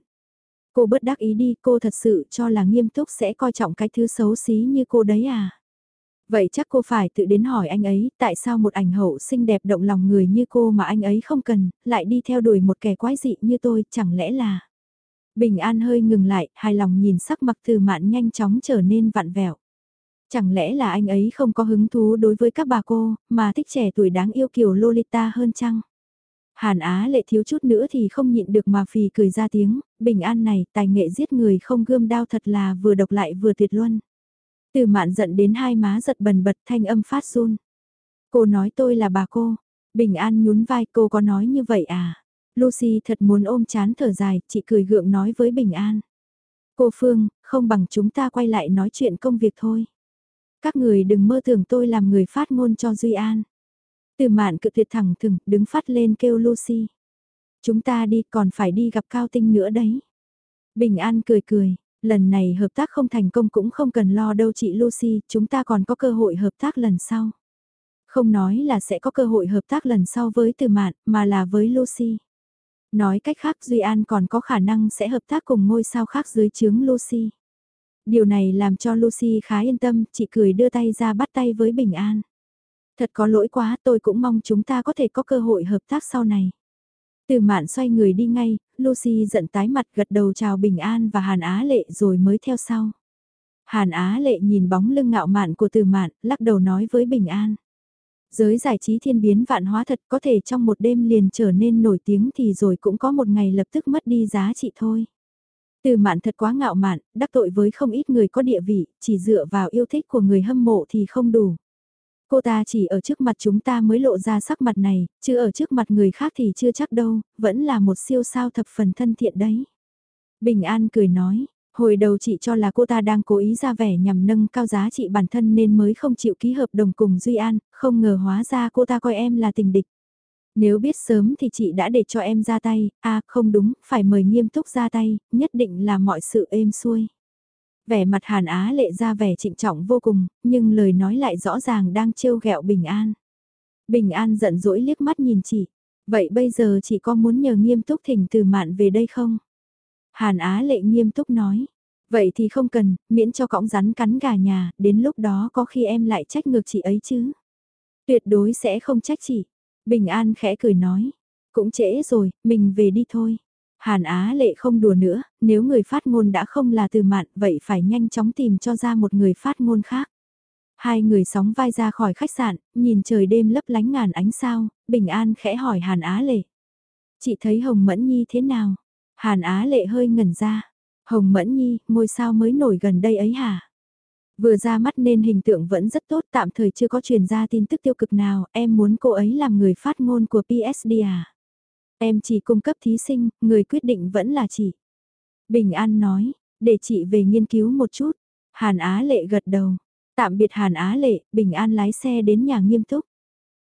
[SPEAKER 1] Cô bất đắc ý đi, cô thật sự cho là nghiêm túc sẽ coi trọng cái thứ xấu xí như cô đấy à? Vậy chắc cô phải tự đến hỏi anh ấy, tại sao một ảnh hậu xinh đẹp động lòng người như cô mà anh ấy không cần, lại đi theo đuổi một kẻ quái dị như tôi, chẳng lẽ là... Bình An hơi ngừng lại, hài lòng nhìn sắc mặt từ mạn nhanh chóng trở nên vặn vẹo. Chẳng lẽ là anh ấy không có hứng thú đối với các bà cô, mà thích trẻ tuổi đáng yêu kiểu Lolita hơn chăng? Hàn Á lệ thiếu chút nữa thì không nhịn được mà phì cười ra tiếng, bình an này, tài nghệ giết người không gươm đao thật là vừa độc lại vừa tuyệt luân. Từ mạn giận đến hai má giật bần bật thanh âm phát run. Cô nói tôi là bà cô. Bình an nhún vai cô có nói như vậy à? Lucy thật muốn ôm chán thở dài, chị cười gượng nói với Bình an. Cô Phương, không bằng chúng ta quay lại nói chuyện công việc thôi. Các người đừng mơ tưởng tôi làm người phát ngôn cho Duy An. Từ mạn cự tuyệt thẳng thừng, đứng phát lên kêu Lucy. Chúng ta đi còn phải đi gặp Cao Tinh nữa đấy. Bình An cười cười, lần này hợp tác không thành công cũng không cần lo đâu chị Lucy, chúng ta còn có cơ hội hợp tác lần sau. Không nói là sẽ có cơ hội hợp tác lần sau với từ mạn, mà là với Lucy. Nói cách khác Duy An còn có khả năng sẽ hợp tác cùng ngôi sao khác dưới chướng Lucy. Điều này làm cho Lucy khá yên tâm, chị cười đưa tay ra bắt tay với Bình An. Thật có lỗi quá, tôi cũng mong chúng ta có thể có cơ hội hợp tác sau này. Từ mạn xoay người đi ngay, Lucy giận tái mặt gật đầu chào Bình An và Hàn Á Lệ rồi mới theo sau. Hàn Á Lệ nhìn bóng lưng ngạo mạn của từ mạn, lắc đầu nói với Bình An. Giới giải trí thiên biến vạn hóa thật có thể trong một đêm liền trở nên nổi tiếng thì rồi cũng có một ngày lập tức mất đi giá trị thôi. Từ mạn thật quá ngạo mạn, đắc tội với không ít người có địa vị, chỉ dựa vào yêu thích của người hâm mộ thì không đủ. Cô ta chỉ ở trước mặt chúng ta mới lộ ra sắc mặt này, chứ ở trước mặt người khác thì chưa chắc đâu, vẫn là một siêu sao thập phần thân thiện đấy. Bình An cười nói, hồi đầu chị cho là cô ta đang cố ý ra vẻ nhằm nâng cao giá trị bản thân nên mới không chịu ký hợp đồng cùng Duy An, không ngờ hóa ra cô ta coi em là tình địch. Nếu biết sớm thì chị đã để cho em ra tay, à không đúng, phải mời nghiêm túc ra tay, nhất định là mọi sự êm xuôi. Vẻ mặt Hàn Á lệ ra vẻ trịnh trọng vô cùng, nhưng lời nói lại rõ ràng đang trêu ghẹo Bình An. Bình An giận dỗi liếc mắt nhìn chị. Vậy bây giờ chị có muốn nhờ nghiêm túc thỉnh từ mạn về đây không? Hàn Á lệ nghiêm túc nói. Vậy thì không cần, miễn cho cõng rắn cắn gà nhà, đến lúc đó có khi em lại trách ngược chị ấy chứ. Tuyệt đối sẽ không trách chị. Bình An khẽ cười nói. Cũng trễ rồi, mình về đi thôi. Hàn Á lệ không đùa nữa, nếu người phát ngôn đã không là từ mạn vậy phải nhanh chóng tìm cho ra một người phát ngôn khác. Hai người sóng vai ra khỏi khách sạn, nhìn trời đêm lấp lánh ngàn ánh sao, bình an khẽ hỏi Hàn Á lệ. Chị thấy Hồng Mẫn Nhi thế nào? Hàn Á lệ hơi ngẩn ra. Hồng Mẫn Nhi, ngôi sao mới nổi gần đây ấy hả? Vừa ra mắt nên hình tượng vẫn rất tốt tạm thời chưa có truyền ra tin tức tiêu cực nào, em muốn cô ấy làm người phát ngôn của PSD à? Em chỉ cung cấp thí sinh, người quyết định vẫn là chị. Bình An nói, để chị về nghiên cứu một chút. Hàn Á Lệ gật đầu. Tạm biệt Hàn Á Lệ, Bình An lái xe đến nhà nghiêm túc.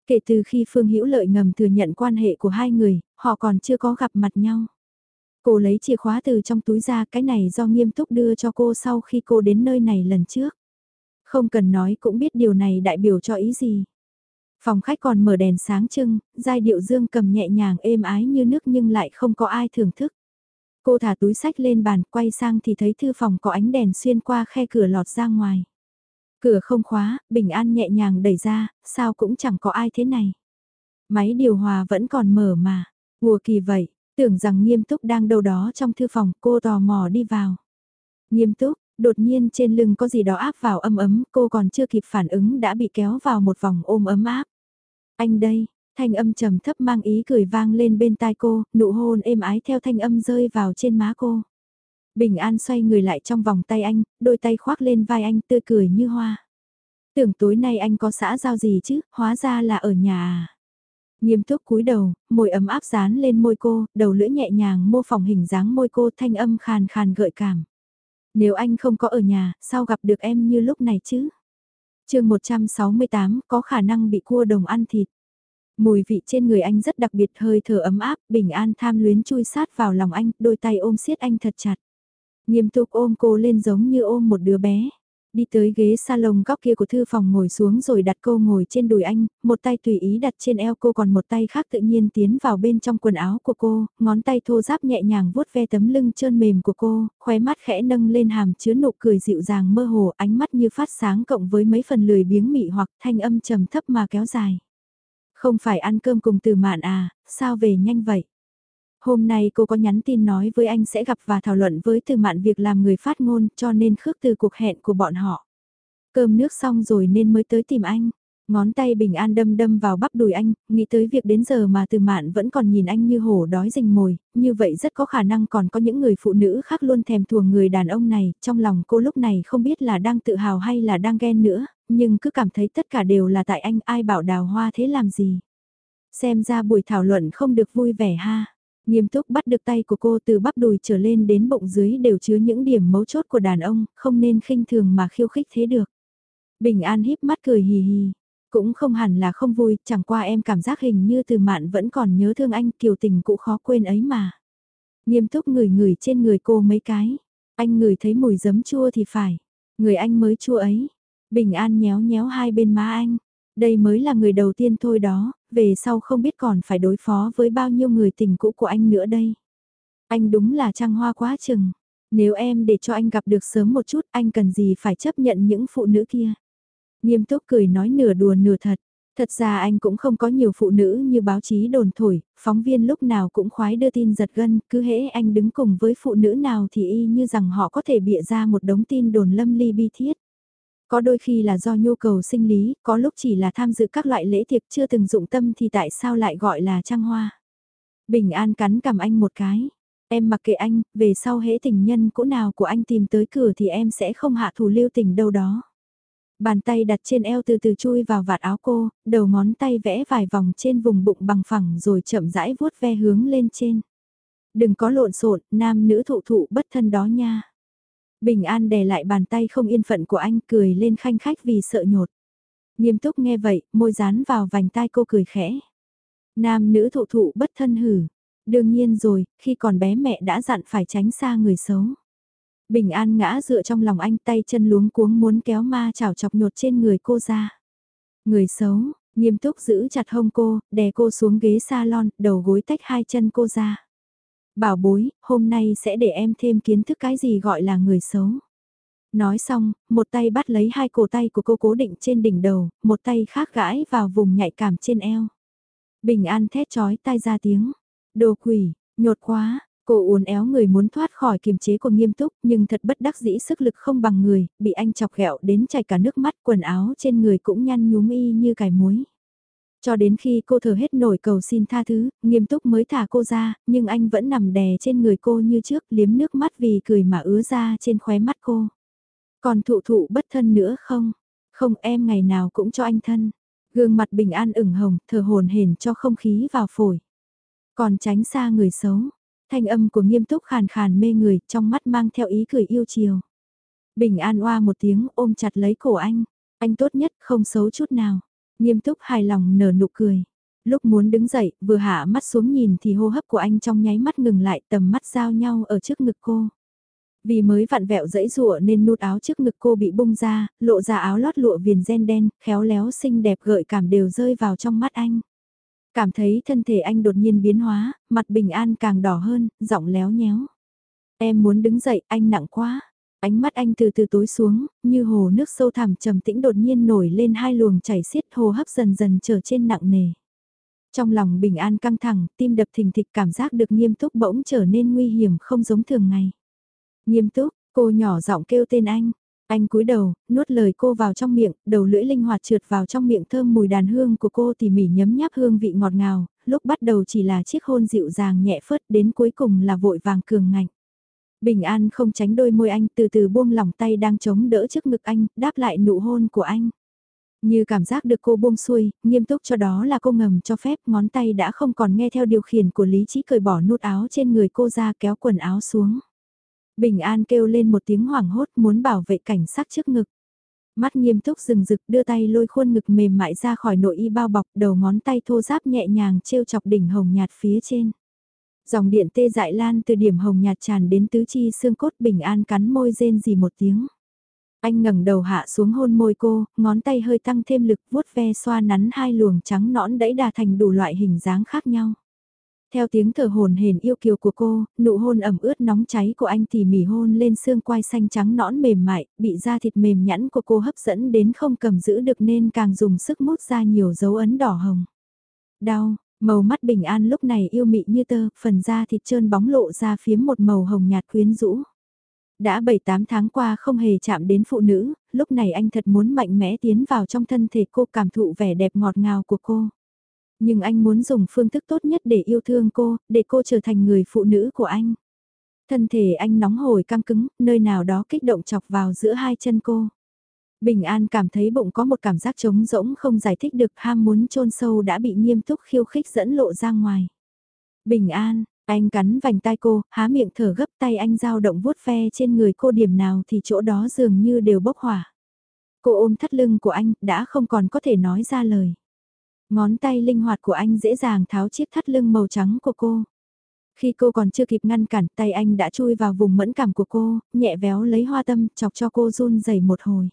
[SPEAKER 1] Kể từ khi Phương Hữu Lợi ngầm thừa nhận quan hệ của hai người, họ còn chưa có gặp mặt nhau. Cô lấy chìa khóa từ trong túi ra cái này do nghiêm túc đưa cho cô sau khi cô đến nơi này lần trước. Không cần nói cũng biết điều này đại biểu cho ý gì. Phòng khách còn mở đèn sáng trưng, giai điệu dương cầm nhẹ nhàng êm ái như nước nhưng lại không có ai thưởng thức. Cô thả túi sách lên bàn, quay sang thì thấy thư phòng có ánh đèn xuyên qua khe cửa lọt ra ngoài. Cửa không khóa, bình an nhẹ nhàng đẩy ra, sao cũng chẳng có ai thế này. Máy điều hòa vẫn còn mở mà, mùa kỳ vậy, tưởng rằng nghiêm túc đang đâu đó trong thư phòng cô tò mò đi vào. Nghiêm túc, đột nhiên trên lưng có gì đó áp vào âm ấm, cô còn chưa kịp phản ứng đã bị kéo vào một vòng ôm ấm áp. Anh đây, thanh âm trầm thấp mang ý cười vang lên bên tai cô, nụ hôn êm ái theo thanh âm rơi vào trên má cô. Bình An xoay người lại trong vòng tay anh, đôi tay khoác lên vai anh tươi cười như hoa. Tưởng tối nay anh có xã giao gì chứ, hóa ra là ở nhà à. Nghiêm túc cúi đầu, môi ấm áp dán lên môi cô, đầu lưỡi nhẹ nhàng mô phỏng hình dáng môi cô thanh âm khàn khàn gợi cảm. Nếu anh không có ở nhà, sao gặp được em như lúc này chứ? Chương 168 có khả năng bị cua đồng ăn thịt. Mùi vị trên người anh rất đặc biệt hơi thở ấm áp, bình an tham luyến chui sát vào lòng anh, đôi tay ôm siết anh thật chặt. Nghiêm túc ôm cô lên giống như ôm một đứa bé. Đi tới ghế salon góc kia của thư phòng ngồi xuống rồi đặt cô ngồi trên đùi anh, một tay tùy ý đặt trên eo cô còn một tay khác tự nhiên tiến vào bên trong quần áo của cô, ngón tay thô giáp nhẹ nhàng vuốt ve tấm lưng trơn mềm của cô, khóe mắt khẽ nâng lên hàm chứa nụ cười dịu dàng mơ hồ ánh mắt như phát sáng cộng với mấy phần lười biếng mị hoặc thanh âm trầm thấp mà kéo dài. Không phải ăn cơm cùng từ mạn à, sao về nhanh vậy? Hôm nay cô có nhắn tin nói với anh sẽ gặp và thảo luận với từ mạn việc làm người phát ngôn cho nên khước từ cuộc hẹn của bọn họ. Cơm nước xong rồi nên mới tới tìm anh. Ngón tay bình an đâm đâm vào bắp đùi anh, nghĩ tới việc đến giờ mà từ mạn vẫn còn nhìn anh như hổ đói rình mồi, như vậy rất có khả năng còn có những người phụ nữ khác luôn thèm thuồng người đàn ông này, trong lòng cô lúc này không biết là đang tự hào hay là đang ghen nữa, nhưng cứ cảm thấy tất cả đều là tại anh ai bảo đào hoa thế làm gì. Xem ra buổi thảo luận không được vui vẻ ha. Nghiêm túc bắt được tay của cô từ bắp đùi trở lên đến bụng dưới đều chứa những điểm mấu chốt của đàn ông, không nên khinh thường mà khiêu khích thế được. Bình An híp mắt cười hì hì, cũng không hẳn là không vui, chẳng qua em cảm giác hình như từ mạn vẫn còn nhớ thương anh, kiều tình cũ khó quên ấy mà. Nghiêm túc ngửi ngửi trên người cô mấy cái, anh ngửi thấy mùi giấm chua thì phải, người anh mới chua ấy. Bình An nhéo nhéo hai bên má anh, đây mới là người đầu tiên thôi đó, về sau không biết còn phải đối phó với bao nhiêu người tình cũ của anh nữa đây. Anh đúng là trăng hoa quá chừng. Nếu em để cho anh gặp được sớm một chút anh cần gì phải chấp nhận những phụ nữ kia. Nghiêm túc cười nói nửa đùa nửa thật. Thật ra anh cũng không có nhiều phụ nữ như báo chí đồn thổi, phóng viên lúc nào cũng khoái đưa tin giật gân, cứ hễ anh đứng cùng với phụ nữ nào thì y như rằng họ có thể bịa ra một đống tin đồn lâm ly bi thiết. Có đôi khi là do nhu cầu sinh lý, có lúc chỉ là tham dự các loại lễ tiệc chưa từng dụng tâm thì tại sao lại gọi là trăng hoa. Bình an cắn cầm anh một cái. Em mặc kệ anh, về sau hễ tình nhân cũ nào của anh tìm tới cửa thì em sẽ không hạ thủ lưu tình đâu đó. Bàn tay đặt trên eo từ từ chui vào vạt áo cô, đầu ngón tay vẽ vài vòng trên vùng bụng bằng phẳng rồi chậm rãi vuốt ve hướng lên trên. Đừng có lộn xộn, nam nữ thụ thụ bất thân đó nha. Bình An đè lại bàn tay không yên phận của anh cười lên khanh khách vì sợ nhột. Nghiêm túc nghe vậy, môi dán vào vành tai cô cười khẽ. Nam nữ thụ thụ bất thân hử. Đương nhiên rồi, khi còn bé mẹ đã dặn phải tránh xa người xấu. Bình An ngã dựa trong lòng anh tay chân luống cuống muốn kéo ma chảo chọc nhột trên người cô ra. Người xấu, nghiêm túc giữ chặt hông cô, đè cô xuống ghế salon, đầu gối tách hai chân cô ra. Bảo bối, hôm nay sẽ để em thêm kiến thức cái gì gọi là người xấu. Nói xong, một tay bắt lấy hai cổ tay của cô cố định trên đỉnh đầu, một tay khác gãi vào vùng nhạy cảm trên eo. Bình an thét chói tai ra tiếng. Đồ quỷ, nhột quá, cô uốn éo người muốn thoát khỏi kiềm chế của nghiêm túc nhưng thật bất đắc dĩ sức lực không bằng người, bị anh chọc ghẹo đến chảy cả nước mắt quần áo trên người cũng nhăn nhúm y như cải muối. Cho đến khi cô thở hết nổi cầu xin tha thứ, nghiêm túc mới thả cô ra, nhưng anh vẫn nằm đè trên người cô như trước, liếm nước mắt vì cười mà ứa ra trên khóe mắt cô. Còn thụ thụ bất thân nữa không? Không em ngày nào cũng cho anh thân. Gương mặt bình an ửng hồng, thở hồn hển cho không khí vào phổi. Còn tránh xa người xấu. Thanh âm của nghiêm túc khàn khàn mê người, trong mắt mang theo ý cười yêu chiều. Bình an oa một tiếng ôm chặt lấy cổ anh. Anh tốt nhất không xấu chút nào. Nghiêm túc hài lòng nở nụ cười. Lúc muốn đứng dậy, vừa hạ mắt xuống nhìn thì hô hấp của anh trong nháy mắt ngừng lại tầm mắt giao nhau ở trước ngực cô. Vì mới vặn vẹo dẫy rụa nên nút áo trước ngực cô bị bung ra, lộ ra áo lót lụa viền ren đen, khéo léo xinh đẹp gợi cảm đều rơi vào trong mắt anh. Cảm thấy thân thể anh đột nhiên biến hóa, mặt bình an càng đỏ hơn, giọng léo nhéo. Em muốn đứng dậy, anh nặng quá. Ánh mắt anh từ từ tối xuống, như hồ nước sâu thẳm trầm tĩnh đột nhiên nổi lên hai luồng chảy xiết hồ hấp dần dần trở trên nặng nề. Trong lòng bình an căng thẳng, tim đập thình thịch cảm giác được nghiêm túc bỗng trở nên nguy hiểm không giống thường ngày. Nghiêm túc, cô nhỏ giọng kêu tên anh. Anh cúi đầu, nuốt lời cô vào trong miệng, đầu lưỡi linh hoạt trượt vào trong miệng thơm mùi đàn hương của cô tỉ mỉ nhấm nháp hương vị ngọt ngào, lúc bắt đầu chỉ là chiếc hôn dịu dàng nhẹ phớt đến cuối cùng là vội vàng cường ngạnh. Bình An không tránh đôi môi anh từ từ buông lỏng tay đang chống đỡ trước ngực anh, đáp lại nụ hôn của anh. Như cảm giác được cô buông xuôi, nghiêm túc cho đó là cô ngầm cho phép ngón tay đã không còn nghe theo điều khiển của lý trí cởi bỏ nút áo trên người cô ra kéo quần áo xuống. Bình An kêu lên một tiếng hoảng hốt muốn bảo vệ cảnh sát trước ngực. Mắt nghiêm túc rừng rực đưa tay lôi khuôn ngực mềm mại ra khỏi nội y bao bọc đầu ngón tay thô giáp nhẹ nhàng trêu chọc đỉnh hồng nhạt phía trên. Dòng điện tê dại lan từ điểm hồng nhạt tràn đến tứ chi xương cốt bình an cắn môi rên gì một tiếng. Anh ngẩng đầu hạ xuống hôn môi cô, ngón tay hơi tăng thêm lực vuốt ve xoa nắn hai luồng trắng nõn đẫy đà thành đủ loại hình dáng khác nhau. Theo tiếng thở hồn hển yêu kiều của cô, nụ hôn ẩm ướt nóng cháy của anh tỉ mỉ hôn lên xương quai xanh trắng nõn mềm mại, bị da thịt mềm nhẵn của cô hấp dẫn đến không cầm giữ được nên càng dùng sức mút ra nhiều dấu ấn đỏ hồng. Đau, màu mắt bình an lúc này yêu mị như tơ, phần da thịt trơn bóng lộ ra phía một màu hồng nhạt quyến rũ. Đã 7-8 tháng qua không hề chạm đến phụ nữ, lúc này anh thật muốn mạnh mẽ tiến vào trong thân thể cô cảm thụ vẻ đẹp ngọt ngào của cô. Nhưng anh muốn dùng phương thức tốt nhất để yêu thương cô, để cô trở thành người phụ nữ của anh. Thân thể anh nóng hổi căng cứng, nơi nào đó kích động chọc vào giữa hai chân cô. Bình An cảm thấy bụng có một cảm giác trống rỗng không giải thích được ham muốn chôn sâu đã bị nghiêm túc khiêu khích dẫn lộ ra ngoài. Bình An, anh cắn vành tai cô, há miệng thở gấp tay anh dao động vuốt ve trên người cô điểm nào thì chỗ đó dường như đều bốc hỏa. Cô ôm thắt lưng của anh, đã không còn có thể nói ra lời. Ngón tay linh hoạt của anh dễ dàng tháo chiếc thắt lưng màu trắng của cô. Khi cô còn chưa kịp ngăn cản, tay anh đã chui vào vùng mẫn cảm của cô, nhẹ véo lấy hoa tâm, chọc cho cô run rẩy một hồi.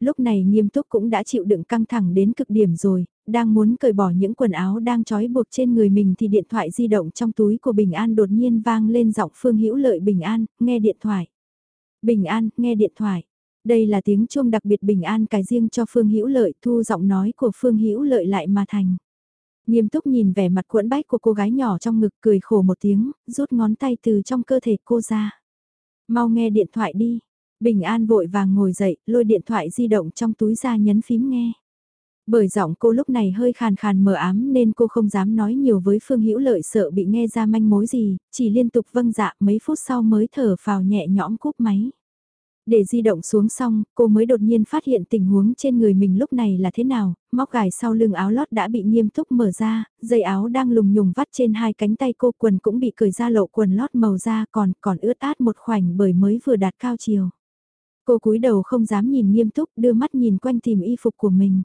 [SPEAKER 1] Lúc này nghiêm túc cũng đã chịu đựng căng thẳng đến cực điểm rồi, đang muốn cởi bỏ những quần áo đang trói buộc trên người mình thì điện thoại di động trong túi của Bình An đột nhiên vang lên giọng Phương Hữu Lợi Bình An, nghe điện thoại. Bình An, nghe điện thoại. Đây là tiếng chuông đặc biệt bình an cài riêng cho Phương Hữu Lợi, thu giọng nói của Phương Hữu Lợi lại mà thành. Nghiêm túc nhìn vẻ mặt cuộn bách của cô gái nhỏ trong ngực cười khổ một tiếng, rút ngón tay từ trong cơ thể cô ra. Mau nghe điện thoại đi. Bình An vội vàng ngồi dậy, lôi điện thoại di động trong túi ra nhấn phím nghe. Bởi giọng cô lúc này hơi khàn khàn mờ ám nên cô không dám nói nhiều với Phương Hữu Lợi sợ bị nghe ra manh mối gì, chỉ liên tục vâng dạ mấy phút sau mới thở phào nhẹ nhõm cúp máy. Để di động xuống xong, cô mới đột nhiên phát hiện tình huống trên người mình lúc này là thế nào, móc gài sau lưng áo lót đã bị nghiêm túc mở ra, dây áo đang lùng nhùng vắt trên hai cánh tay cô quần cũng bị cởi ra lộ quần lót màu da còn còn ướt át một khoảnh bởi mới vừa đạt cao chiều. Cô cúi đầu không dám nhìn nghiêm túc đưa mắt nhìn quanh tìm y phục của mình.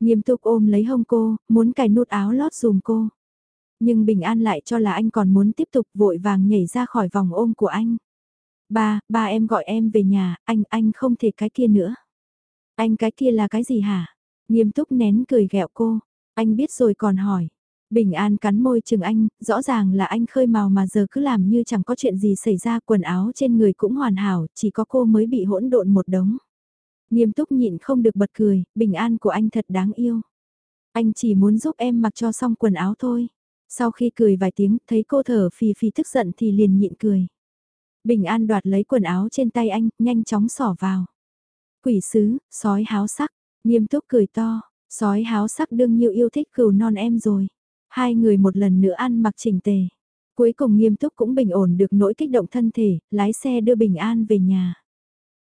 [SPEAKER 1] Nghiêm túc ôm lấy hông cô, muốn cài nút áo lót dùm cô. Nhưng Bình An lại cho là anh còn muốn tiếp tục vội vàng nhảy ra khỏi vòng ôm của anh. Ba, ba em gọi em về nhà, anh, anh không thể cái kia nữa. Anh cái kia là cái gì hả? Nghiêm túc nén cười ghẹo cô. Anh biết rồi còn hỏi. Bình an cắn môi chừng anh, rõ ràng là anh khơi màu mà giờ cứ làm như chẳng có chuyện gì xảy ra quần áo trên người cũng hoàn hảo, chỉ có cô mới bị hỗn độn một đống. Nghiêm túc nhịn không được bật cười, bình an của anh thật đáng yêu. Anh chỉ muốn giúp em mặc cho xong quần áo thôi. Sau khi cười vài tiếng, thấy cô thở phì phì tức giận thì liền nhịn cười. Bình An đoạt lấy quần áo trên tay anh, nhanh chóng xỏ vào. Quỷ sứ, sói háo sắc, nghiêm túc cười to, sói háo sắc đương nhiêu yêu thích cừu non em rồi. Hai người một lần nữa ăn mặc chỉnh tề. Cuối cùng nghiêm túc cũng bình ổn được nỗi kích động thân thể, lái xe đưa Bình An về nhà.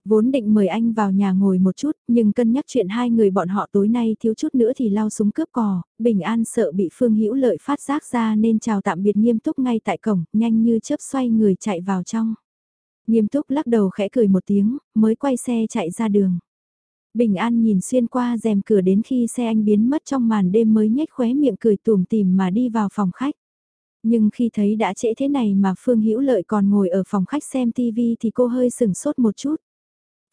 [SPEAKER 1] Vốn định mời anh vào nhà ngồi một chút, nhưng cân nhắc chuyện hai người bọn họ tối nay thiếu chút nữa thì lao súng cướp cò, Bình An sợ bị Phương Hữu Lợi phát giác ra nên chào tạm biệt nghiêm túc ngay tại cổng, nhanh như chớp xoay người chạy vào trong. Nghiêm túc lắc đầu khẽ cười một tiếng, mới quay xe chạy ra đường. Bình An nhìn xuyên qua rèm cửa đến khi xe anh biến mất trong màn đêm mới nhếch khóe miệng cười tùm tìm mà đi vào phòng khách. Nhưng khi thấy đã trễ thế này mà Phương Hữu Lợi còn ngồi ở phòng khách xem TV thì cô hơi sừng sốt một chút.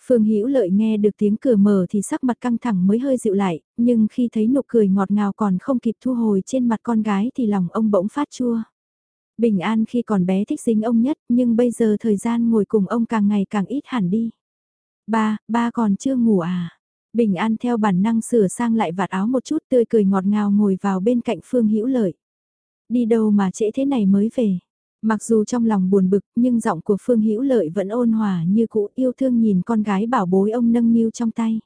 [SPEAKER 1] Phương Hữu Lợi nghe được tiếng cửa mở thì sắc mặt căng thẳng mới hơi dịu lại, nhưng khi thấy nụ cười ngọt ngào còn không kịp thu hồi trên mặt con gái thì lòng ông bỗng phát chua. Bình An khi còn bé thích dính ông nhất, nhưng bây giờ thời gian ngồi cùng ông càng ngày càng ít hẳn đi. Ba, ba còn chưa ngủ à? Bình An theo bản năng sửa sang lại vạt áo một chút tươi cười ngọt ngào ngồi vào bên cạnh Phương Hữu Lợi. Đi đâu mà trễ thế này mới về? Mặc dù trong lòng buồn bực, nhưng giọng của Phương Hữu Lợi vẫn ôn hòa như cũ yêu thương nhìn con gái bảo bối ông nâng niu trong tay.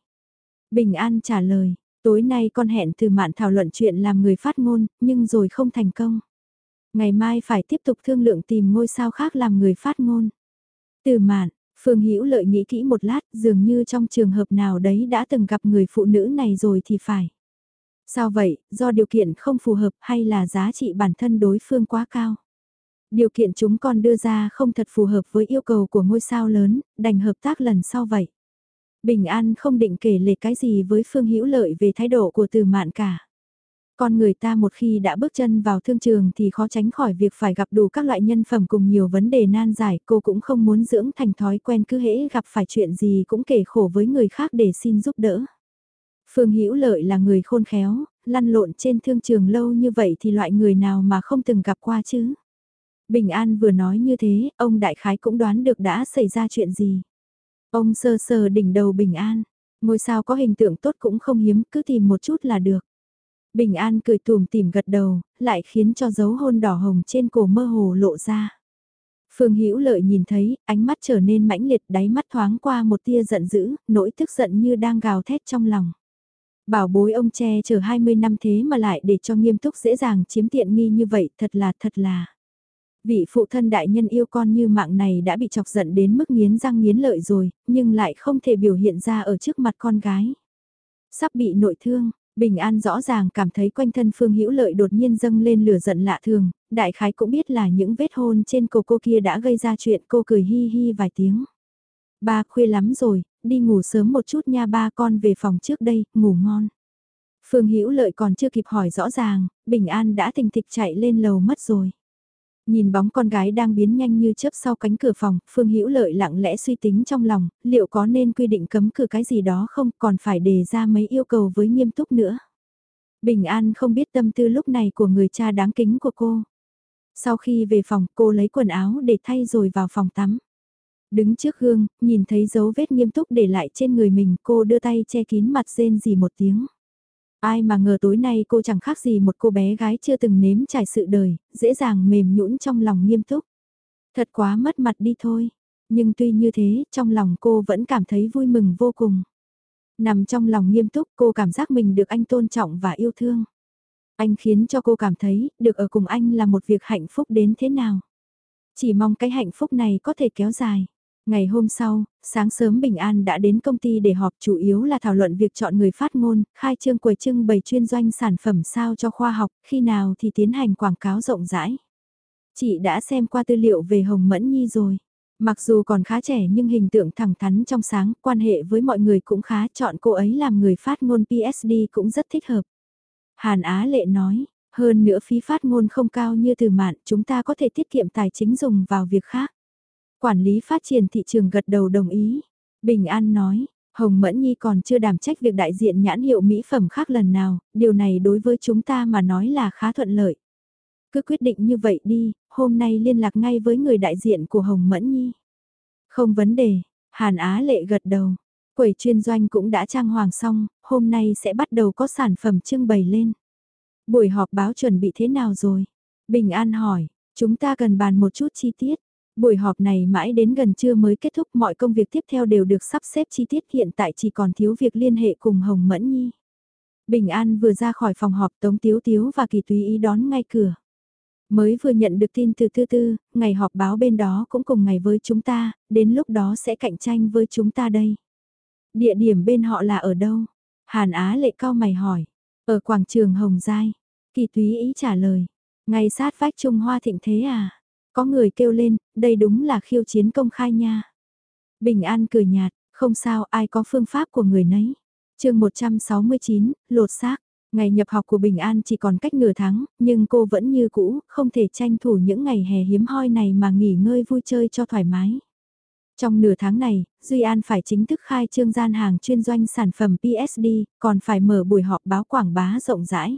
[SPEAKER 1] Bình An trả lời, tối nay con hẹn từ mạn thảo luận chuyện làm người phát ngôn, nhưng rồi không thành công. Ngày mai phải tiếp tục thương lượng tìm ngôi sao khác làm người phát ngôn. Từ mạn, Phương Hữu Lợi nghĩ kỹ một lát, dường như trong trường hợp nào đấy đã từng gặp người phụ nữ này rồi thì phải. Sao vậy, do điều kiện không phù hợp hay là giá trị bản thân đối phương quá cao? Điều kiện chúng con đưa ra không thật phù hợp với yêu cầu của ngôi sao lớn, đành hợp tác lần sau vậy. Bình An không định kể lệ cái gì với Phương Hữu Lợi về thái độ của từ mạn cả. Con người ta một khi đã bước chân vào thương trường thì khó tránh khỏi việc phải gặp đủ các loại nhân phẩm cùng nhiều vấn đề nan giải. Cô cũng không muốn dưỡng thành thói quen cứ hễ gặp phải chuyện gì cũng kể khổ với người khác để xin giúp đỡ. Phương Hữu Lợi là người khôn khéo, lăn lộn trên thương trường lâu như vậy thì loại người nào mà không từng gặp qua chứ. Bình An vừa nói như thế, ông đại khái cũng đoán được đã xảy ra chuyện gì. Ông sơ sờ đỉnh đầu Bình An, ngôi sao có hình tượng tốt cũng không hiếm, cứ tìm một chút là được. Bình An cười tùm tìm gật đầu, lại khiến cho dấu hôn đỏ hồng trên cổ mơ hồ lộ ra. Phương Hữu Lợi nhìn thấy, ánh mắt trở nên mãnh liệt, đáy mắt thoáng qua một tia giận dữ, nỗi tức giận như đang gào thét trong lòng. Bảo bối ông che chờ 20 năm thế mà lại để cho nghiêm túc dễ dàng chiếm tiện nghi như vậy, thật là thật là. Vị phụ thân đại nhân yêu con như mạng này đã bị chọc giận đến mức nghiến răng nghiến lợi rồi, nhưng lại không thể biểu hiện ra ở trước mặt con gái. Sắp bị nội thương, Bình An rõ ràng cảm thấy quanh thân Phương Hữu Lợi đột nhiên dâng lên lửa giận lạ thường, đại khái cũng biết là những vết hôn trên cổ cô kia đã gây ra chuyện cô cười hi hi vài tiếng. Ba khuya lắm rồi, đi ngủ sớm một chút nha ba con về phòng trước đây, ngủ ngon. Phương Hữu Lợi còn chưa kịp hỏi rõ ràng, Bình An đã tình thịch chạy lên lầu mất rồi. Nhìn bóng con gái đang biến nhanh như chớp sau cánh cửa phòng, Phương Hữu Lợi lặng lẽ suy tính trong lòng, liệu có nên quy định cấm cửa cái gì đó không, còn phải đề ra mấy yêu cầu với nghiêm túc nữa. Bình An không biết tâm tư lúc này của người cha đáng kính của cô. Sau khi về phòng, cô lấy quần áo để thay rồi vào phòng tắm. Đứng trước gương, nhìn thấy dấu vết nghiêm túc để lại trên người mình, cô đưa tay che kín mặt rên gì một tiếng. Ai mà ngờ tối nay cô chẳng khác gì một cô bé gái chưa từng nếm trải sự đời, dễ dàng mềm nhũn trong lòng nghiêm túc. Thật quá mất mặt đi thôi. Nhưng tuy như thế, trong lòng cô vẫn cảm thấy vui mừng vô cùng. Nằm trong lòng nghiêm túc cô cảm giác mình được anh tôn trọng và yêu thương. Anh khiến cho cô cảm thấy, được ở cùng anh là một việc hạnh phúc đến thế nào. Chỉ mong cái hạnh phúc này có thể kéo dài. Ngày hôm sau, sáng sớm Bình An đã đến công ty để họp chủ yếu là thảo luận việc chọn người phát ngôn, khai trương quầy trưng bày chuyên doanh sản phẩm sao cho khoa học, khi nào thì tiến hành quảng cáo rộng rãi. Chị đã xem qua tư liệu về Hồng Mẫn Nhi rồi. Mặc dù còn khá trẻ nhưng hình tượng thẳng thắn trong sáng, quan hệ với mọi người cũng khá, chọn cô ấy làm người phát ngôn PSD cũng rất thích hợp. Hàn Á Lệ nói, hơn nữa phí phát ngôn không cao như từ mạn, chúng ta có thể tiết kiệm tài chính dùng vào việc khác. Quản lý phát triển thị trường gật đầu đồng ý. Bình An nói, Hồng Mẫn Nhi còn chưa đảm trách việc đại diện nhãn hiệu mỹ phẩm khác lần nào, điều này đối với chúng ta mà nói là khá thuận lợi. Cứ quyết định như vậy đi, hôm nay liên lạc ngay với người đại diện của Hồng Mẫn Nhi. Không vấn đề, Hàn Á Lệ gật đầu. Quầy chuyên doanh cũng đã trang hoàng xong, hôm nay sẽ bắt đầu có sản phẩm trưng bày lên. Buổi họp báo chuẩn bị thế nào rồi? Bình An hỏi, chúng ta cần bàn một chút chi tiết. Buổi họp này mãi đến gần trưa mới kết thúc mọi công việc tiếp theo đều được sắp xếp chi tiết hiện tại chỉ còn thiếu việc liên hệ cùng Hồng Mẫn Nhi. Bình An vừa ra khỏi phòng họp Tống Tiếu Tiếu và Kỳ Túy ý đón ngay cửa. Mới vừa nhận được tin từ Tư Tư, ngày họp báo bên đó cũng cùng ngày với chúng ta, đến lúc đó sẽ cạnh tranh với chúng ta đây. Địa điểm bên họ là ở đâu? Hàn Á lệ cao mày hỏi. Ở quảng trường Hồng Giai. Kỳ Túy ý trả lời. Ngay sát vách Trung Hoa Thịnh Thế à? Có người kêu lên, đây đúng là khiêu chiến công khai nha. Bình An cười nhạt, không sao ai có phương pháp của người nấy. chương 169, lột xác. Ngày nhập học của Bình An chỉ còn cách nửa tháng, nhưng cô vẫn như cũ, không thể tranh thủ những ngày hè hiếm hoi này mà nghỉ ngơi vui chơi cho thoải mái. Trong nửa tháng này, Duy An phải chính thức khai trương gian hàng chuyên doanh sản phẩm PSD, còn phải mở buổi họp báo quảng bá rộng rãi.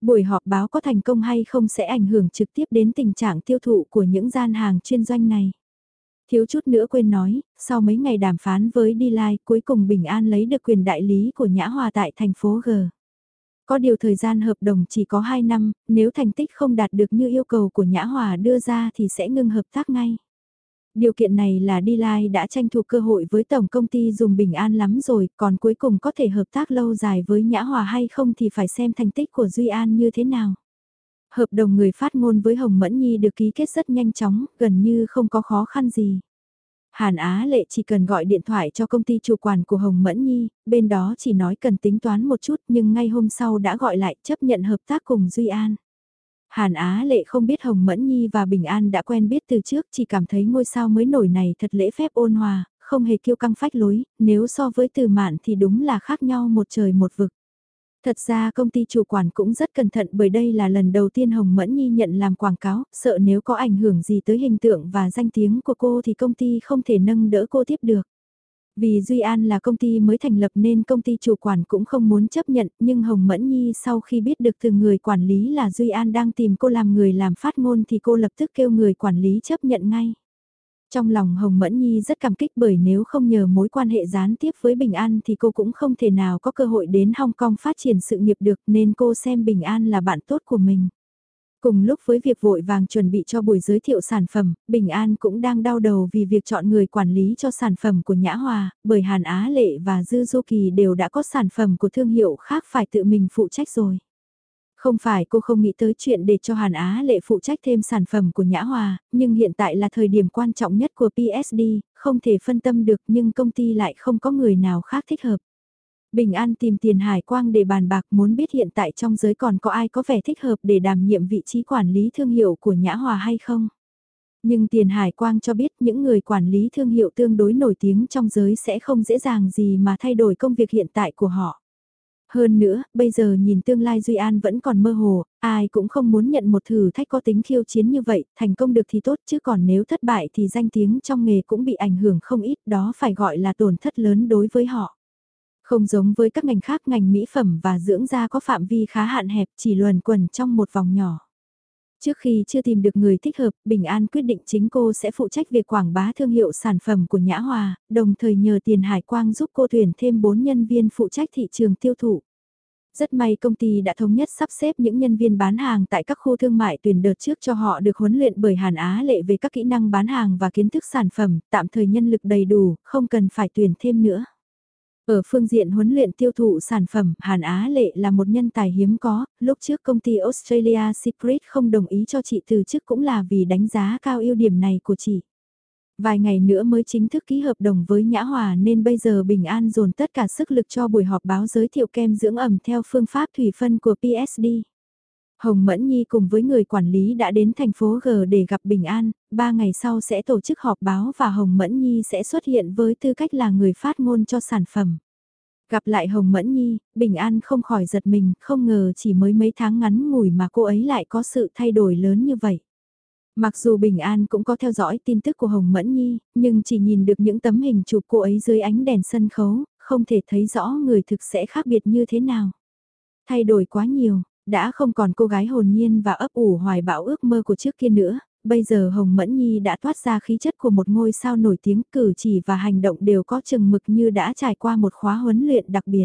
[SPEAKER 1] Buổi họp báo có thành công hay không sẽ ảnh hưởng trực tiếp đến tình trạng tiêu thụ của những gian hàng chuyên doanh này. Thiếu chút nữa quên nói, sau mấy ngày đàm phán với D-Line cuối cùng Bình An lấy được quyền đại lý của Nhã Hòa tại thành phố G. Có điều thời gian hợp đồng chỉ có 2 năm, nếu thành tích không đạt được như yêu cầu của Nhã Hòa đưa ra thì sẽ ngưng hợp tác ngay. Điều kiện này là Đi Lai đã tranh thủ cơ hội với tổng công ty dùng bình an lắm rồi, còn cuối cùng có thể hợp tác lâu dài với Nhã Hòa hay không thì phải xem thành tích của Duy An như thế nào. Hợp đồng người phát ngôn với Hồng Mẫn Nhi được ký kết rất nhanh chóng, gần như không có khó khăn gì. Hàn Á Lệ chỉ cần gọi điện thoại cho công ty chủ quản của Hồng Mẫn Nhi, bên đó chỉ nói cần tính toán một chút nhưng ngay hôm sau đã gọi lại chấp nhận hợp tác cùng Duy An. Hàn Á Lệ không biết Hồng Mẫn Nhi và Bình An đã quen biết từ trước chỉ cảm thấy ngôi sao mới nổi này thật lễ phép ôn hòa, không hề kiêu căng phách lối, nếu so với từ mạn thì đúng là khác nhau một trời một vực. Thật ra công ty chủ quản cũng rất cẩn thận bởi đây là lần đầu tiên Hồng Mẫn Nhi nhận làm quảng cáo, sợ nếu có ảnh hưởng gì tới hình tượng và danh tiếng của cô thì công ty không thể nâng đỡ cô tiếp được. Vì Duy An là công ty mới thành lập nên công ty chủ quản cũng không muốn chấp nhận, nhưng Hồng Mẫn Nhi sau khi biết được từ người quản lý là Duy An đang tìm cô làm người làm phát ngôn thì cô lập tức kêu người quản lý chấp nhận ngay. Trong lòng Hồng Mẫn Nhi rất cảm kích bởi nếu không nhờ mối quan hệ gián tiếp với Bình An thì cô cũng không thể nào có cơ hội đến Hong Kong phát triển sự nghiệp được nên cô xem Bình An là bạn tốt của mình. Cùng lúc với việc vội vàng chuẩn bị cho buổi giới thiệu sản phẩm, Bình An cũng đang đau đầu vì việc chọn người quản lý cho sản phẩm của Nhã Hòa, bởi Hàn Á Lệ và Dư Du Kỳ đều đã có sản phẩm của thương hiệu khác phải tự mình phụ trách rồi. Không phải cô không nghĩ tới chuyện để cho Hàn Á Lệ phụ trách thêm sản phẩm của Nhã Hòa, nhưng hiện tại là thời điểm quan trọng nhất của PSD, không thể phân tâm được nhưng công ty lại không có người nào khác thích hợp. Bình An tìm tiền hải quang để bàn bạc muốn biết hiện tại trong giới còn có ai có vẻ thích hợp để đảm nhiệm vị trí quản lý thương hiệu của Nhã Hòa hay không. Nhưng tiền hải quang cho biết những người quản lý thương hiệu tương đối nổi tiếng trong giới sẽ không dễ dàng gì mà thay đổi công việc hiện tại của họ. Hơn nữa, bây giờ nhìn tương lai Duy An vẫn còn mơ hồ, ai cũng không muốn nhận một thử thách có tính khiêu chiến như vậy, thành công được thì tốt chứ còn nếu thất bại thì danh tiếng trong nghề cũng bị ảnh hưởng không ít, đó phải gọi là tổn thất lớn đối với họ. Không giống với các ngành khác ngành mỹ phẩm và dưỡng da có phạm vi khá hạn hẹp chỉ luồn quẩn trong một vòng nhỏ. Trước khi chưa tìm được người thích hợp, Bình An quyết định chính cô sẽ phụ trách việc quảng bá thương hiệu sản phẩm của Nhã Hòa, đồng thời nhờ tiền hải quang giúp cô tuyển thêm 4 nhân viên phụ trách thị trường tiêu thụ. Rất may công ty đã thống nhất sắp xếp những nhân viên bán hàng tại các khu thương mại tuyển đợt trước cho họ được huấn luyện bởi Hàn Á lệ về các kỹ năng bán hàng và kiến thức sản phẩm, tạm thời nhân lực đầy đủ, không cần phải tuyển thêm nữa. Ở phương diện huấn luyện tiêu thụ sản phẩm, Hàn Á Lệ là một nhân tài hiếm có, lúc trước công ty Australia Secret không đồng ý cho chị từ chức cũng là vì đánh giá cao ưu điểm này của chị. Vài ngày nữa mới chính thức ký hợp đồng với Nhã Hòa nên bây giờ Bình An dồn tất cả sức lực cho buổi họp báo giới thiệu kem dưỡng ẩm theo phương pháp thủy phân của PSD. Hồng Mẫn Nhi cùng với người quản lý đã đến thành phố G để gặp Bình An, ba ngày sau sẽ tổ chức họp báo và Hồng Mẫn Nhi sẽ xuất hiện với tư cách là người phát ngôn cho sản phẩm. Gặp lại Hồng Mẫn Nhi, Bình An không khỏi giật mình, không ngờ chỉ mới mấy tháng ngắn ngủi mà cô ấy lại có sự thay đổi lớn như vậy. Mặc dù Bình An cũng có theo dõi tin tức của Hồng Mẫn Nhi, nhưng chỉ nhìn được những tấm hình chụp cô ấy dưới ánh đèn sân khấu, không thể thấy rõ người thực sẽ khác biệt như thế nào. Thay đổi quá nhiều, đã không còn cô gái hồn nhiên và ấp ủ hoài bão ước mơ của trước kia nữa, bây giờ Hồng Mẫn Nhi đã thoát ra khí chất của một ngôi sao nổi tiếng cử chỉ và hành động đều có chừng mực như đã trải qua một khóa huấn luyện đặc biệt.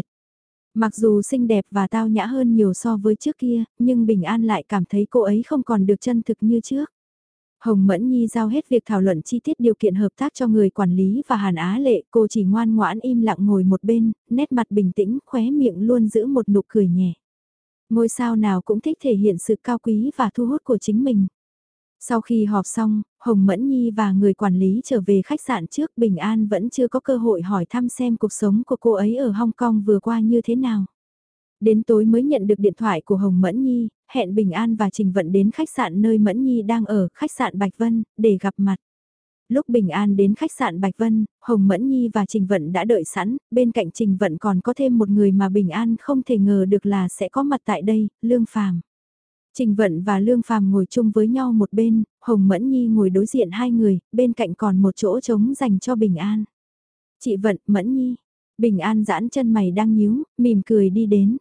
[SPEAKER 1] Mặc dù xinh đẹp và tao nhã hơn nhiều so với trước kia, nhưng Bình An lại cảm thấy cô ấy không còn được chân thực như trước. Hồng Mẫn Nhi giao hết việc thảo luận chi tiết điều kiện hợp tác cho người quản lý và Hàn Á Lệ, cô chỉ ngoan ngoãn im lặng ngồi một bên, nét mặt bình tĩnh, khóe miệng luôn giữ một nụ cười nhẹ. Ngôi sao nào cũng thích thể hiện sự cao quý và thu hút của chính mình. Sau khi họp xong, Hồng Mẫn Nhi và người quản lý trở về khách sạn trước Bình An vẫn chưa có cơ hội hỏi thăm xem cuộc sống của cô ấy ở Hong Kong vừa qua như thế nào. Đến tối mới nhận được điện thoại của Hồng Mẫn Nhi, hẹn Bình An và Trình Vận đến khách sạn nơi Mẫn Nhi đang ở, khách sạn Bạch Vân, để gặp mặt. Lúc Bình An đến khách sạn Bạch Vân, Hồng Mẫn Nhi và Trình Vận đã đợi sẵn, bên cạnh Trình Vận còn có thêm một người mà Bình An không thể ngờ được là sẽ có mặt tại đây, Lương Phàm. Trình Vận và Lương Phàm ngồi chung với nhau một bên, Hồng Mẫn Nhi ngồi đối diện hai người, bên cạnh còn một chỗ trống dành cho Bình An. Chị Vận, Mẫn Nhi. Bình An giãn chân mày đang nhíu, mỉm cười đi đến.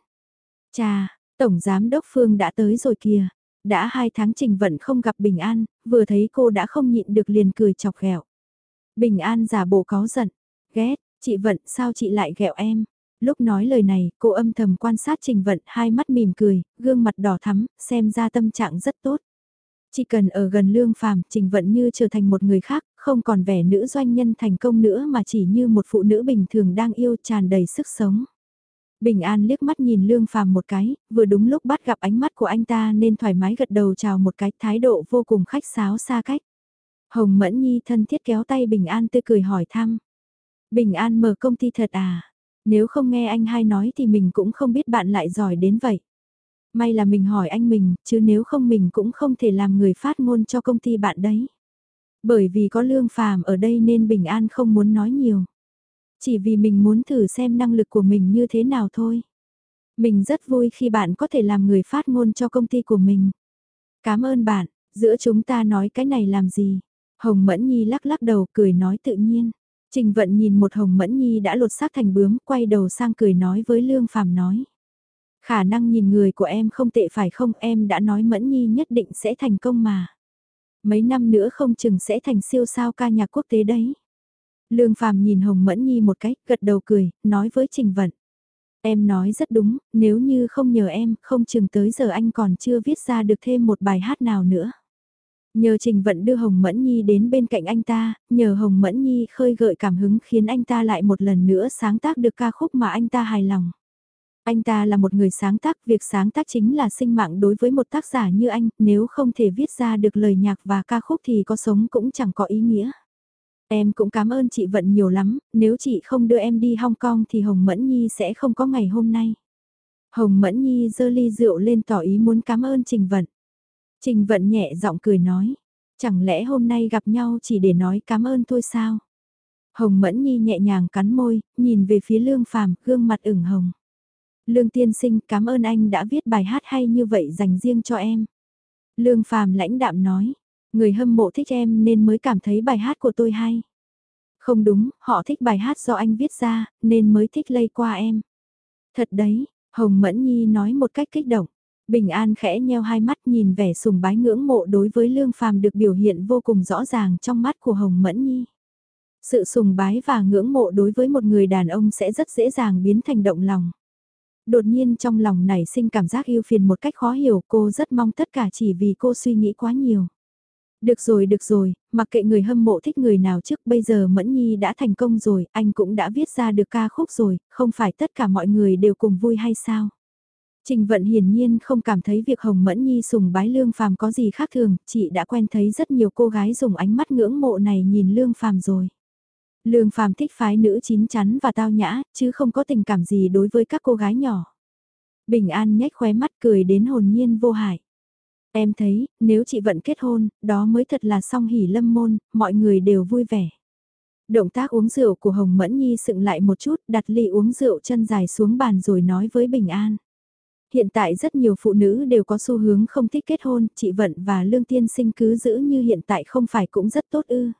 [SPEAKER 1] Chà, Tổng Giám Đốc Phương đã tới rồi kìa. Đã hai tháng Trình Vận không gặp Bình An, vừa thấy cô đã không nhịn được liền cười chọc ghẹo. Bình An giả bộ có giận. Ghét, chị Vận sao chị lại ghẹo em? Lúc nói lời này, cô âm thầm quan sát Trình Vận hai mắt mỉm cười, gương mặt đỏ thắm, xem ra tâm trạng rất tốt. Chỉ cần ở gần lương phàm, Trình Vận như trở thành một người khác, không còn vẻ nữ doanh nhân thành công nữa mà chỉ như một phụ nữ bình thường đang yêu tràn đầy sức sống. Bình An liếc mắt nhìn Lương Phàm một cái, vừa đúng lúc bắt gặp ánh mắt của anh ta nên thoải mái gật đầu chào một cái thái độ vô cùng khách sáo xa cách. Hồng Mẫn Nhi thân thiết kéo tay Bình An tươi cười hỏi thăm. Bình An mở công ty thật à? Nếu không nghe anh hai nói thì mình cũng không biết bạn lại giỏi đến vậy. May là mình hỏi anh mình, chứ nếu không mình cũng không thể làm người phát ngôn cho công ty bạn đấy. Bởi vì có lương phàm ở đây nên Bình An không muốn nói nhiều. Chỉ vì mình muốn thử xem năng lực của mình như thế nào thôi. Mình rất vui khi bạn có thể làm người phát ngôn cho công ty của mình. Cảm ơn bạn, giữa chúng ta nói cái này làm gì? Hồng Mẫn Nhi lắc lắc đầu cười nói tự nhiên. Trình Vận nhìn một Hồng Mẫn Nhi đã lột xác thành bướm, quay đầu sang cười nói với Lương Phàm nói. Khả năng nhìn người của em không tệ phải không em đã nói Mẫn Nhi nhất định sẽ thành công mà. Mấy năm nữa không chừng sẽ thành siêu sao ca nhạc quốc tế đấy. Lương Phàm nhìn Hồng Mẫn Nhi một cách, gật đầu cười, nói với Trình Vận. Em nói rất đúng, nếu như không nhờ em, không chừng tới giờ anh còn chưa viết ra được thêm một bài hát nào nữa. Nhờ Trình Vận đưa Hồng Mẫn Nhi đến bên cạnh anh ta, nhờ Hồng Mẫn Nhi khơi gợi cảm hứng khiến anh ta lại một lần nữa sáng tác được ca khúc mà anh ta hài lòng. Anh ta là một người sáng tác, việc sáng tác chính là sinh mạng đối với một tác giả như anh, nếu không thể viết ra được lời nhạc và ca khúc thì có sống cũng chẳng có ý nghĩa. Em cũng cảm ơn chị Vận nhiều lắm, nếu chị không đưa em đi Hong Kong thì Hồng Mẫn Nhi sẽ không có ngày hôm nay. Hồng Mẫn Nhi dơ ly rượu lên tỏ ý muốn cảm ơn Trình Vận. Trình Vận nhẹ giọng cười nói, chẳng lẽ hôm nay gặp nhau chỉ để nói cảm ơn thôi sao? Hồng Mẫn Nhi nhẹ nhàng cắn môi, nhìn về phía Lương Phàm, gương mặt ửng hồng. Lương tiên sinh cảm ơn anh đã viết bài hát hay như vậy dành riêng cho em. Lương Phàm lãnh đạm nói, người hâm mộ thích em nên mới cảm thấy bài hát của tôi hay. Không đúng, họ thích bài hát do anh viết ra, nên mới thích lây qua em. Thật đấy, Hồng Mẫn Nhi nói một cách kích động. Bình An khẽ nheo hai mắt nhìn vẻ sùng bái ngưỡng mộ đối với Lương Phàm được biểu hiện vô cùng rõ ràng trong mắt của Hồng Mẫn Nhi. Sự sùng bái và ngưỡng mộ đối với một người đàn ông sẽ rất dễ dàng biến thành động lòng. Đột nhiên trong lòng nảy sinh cảm giác yêu phiền một cách khó hiểu cô rất mong tất cả chỉ vì cô suy nghĩ quá nhiều. Được rồi được rồi, mặc kệ người hâm mộ thích người nào trước bây giờ Mẫn Nhi đã thành công rồi, anh cũng đã viết ra được ca khúc rồi, không phải tất cả mọi người đều cùng vui hay sao? Trình Vận hiển nhiên không cảm thấy việc Hồng Mẫn Nhi sùng bái Lương Phàm có gì khác thường, chị đã quen thấy rất nhiều cô gái dùng ánh mắt ngưỡng mộ này nhìn Lương Phàm rồi. Lương Phàm thích phái nữ chín chắn và tao nhã, chứ không có tình cảm gì đối với các cô gái nhỏ. Bình An nhếch khóe mắt cười đến hồn nhiên vô hại. Em thấy, nếu chị Vận kết hôn, đó mới thật là song hỉ lâm môn, mọi người đều vui vẻ. Động tác uống rượu của Hồng Mẫn Nhi sựng lại một chút, đặt ly uống rượu chân dài xuống bàn rồi nói với Bình An. Hiện tại rất nhiều phụ nữ đều có xu hướng không thích kết hôn, chị Vận và Lương Tiên Sinh cứ giữ như hiện tại không phải cũng rất tốt ư.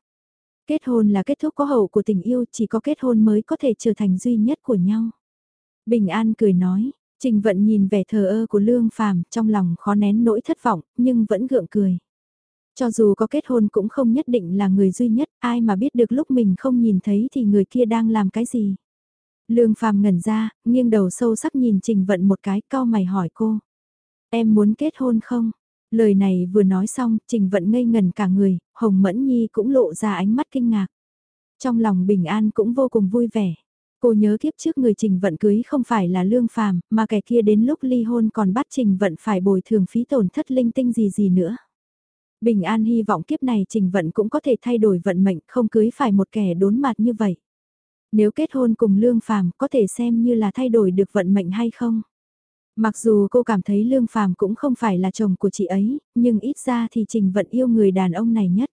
[SPEAKER 1] Kết hôn là kết thúc có hậu của tình yêu, chỉ có kết hôn mới có thể trở thành duy nhất của nhau. Bình An cười nói, Trình Vận nhìn vẻ thờ ơ của Lương Phàm, trong lòng khó nén nỗi thất vọng, nhưng vẫn gượng cười. Cho dù có kết hôn cũng không nhất định là người duy nhất, ai mà biết được lúc mình không nhìn thấy thì người kia đang làm cái gì. Lương Phàm ngẩn ra, nghiêng đầu sâu sắc nhìn Trình Vận một cái, cao mày hỏi cô. Em muốn kết hôn không? Lời này vừa nói xong, Trình Vận ngây ngần cả người, Hồng Mẫn Nhi cũng lộ ra ánh mắt kinh ngạc. Trong lòng Bình An cũng vô cùng vui vẻ. Cô nhớ kiếp trước người Trình Vận cưới không phải là Lương Phàm, mà kẻ kia đến lúc ly hôn còn bắt Trình Vận phải bồi thường phí tổn thất linh tinh gì gì nữa. Bình An hy vọng kiếp này Trình Vận cũng có thể thay đổi vận mệnh, không cưới phải một kẻ đốn mặt như vậy. Nếu kết hôn cùng Lương Phàm có thể xem như là thay đổi được vận mệnh hay không? Mặc dù cô cảm thấy Lương Phàm cũng không phải là chồng của chị ấy, nhưng ít ra thì Trình Vận yêu người đàn ông này nhất.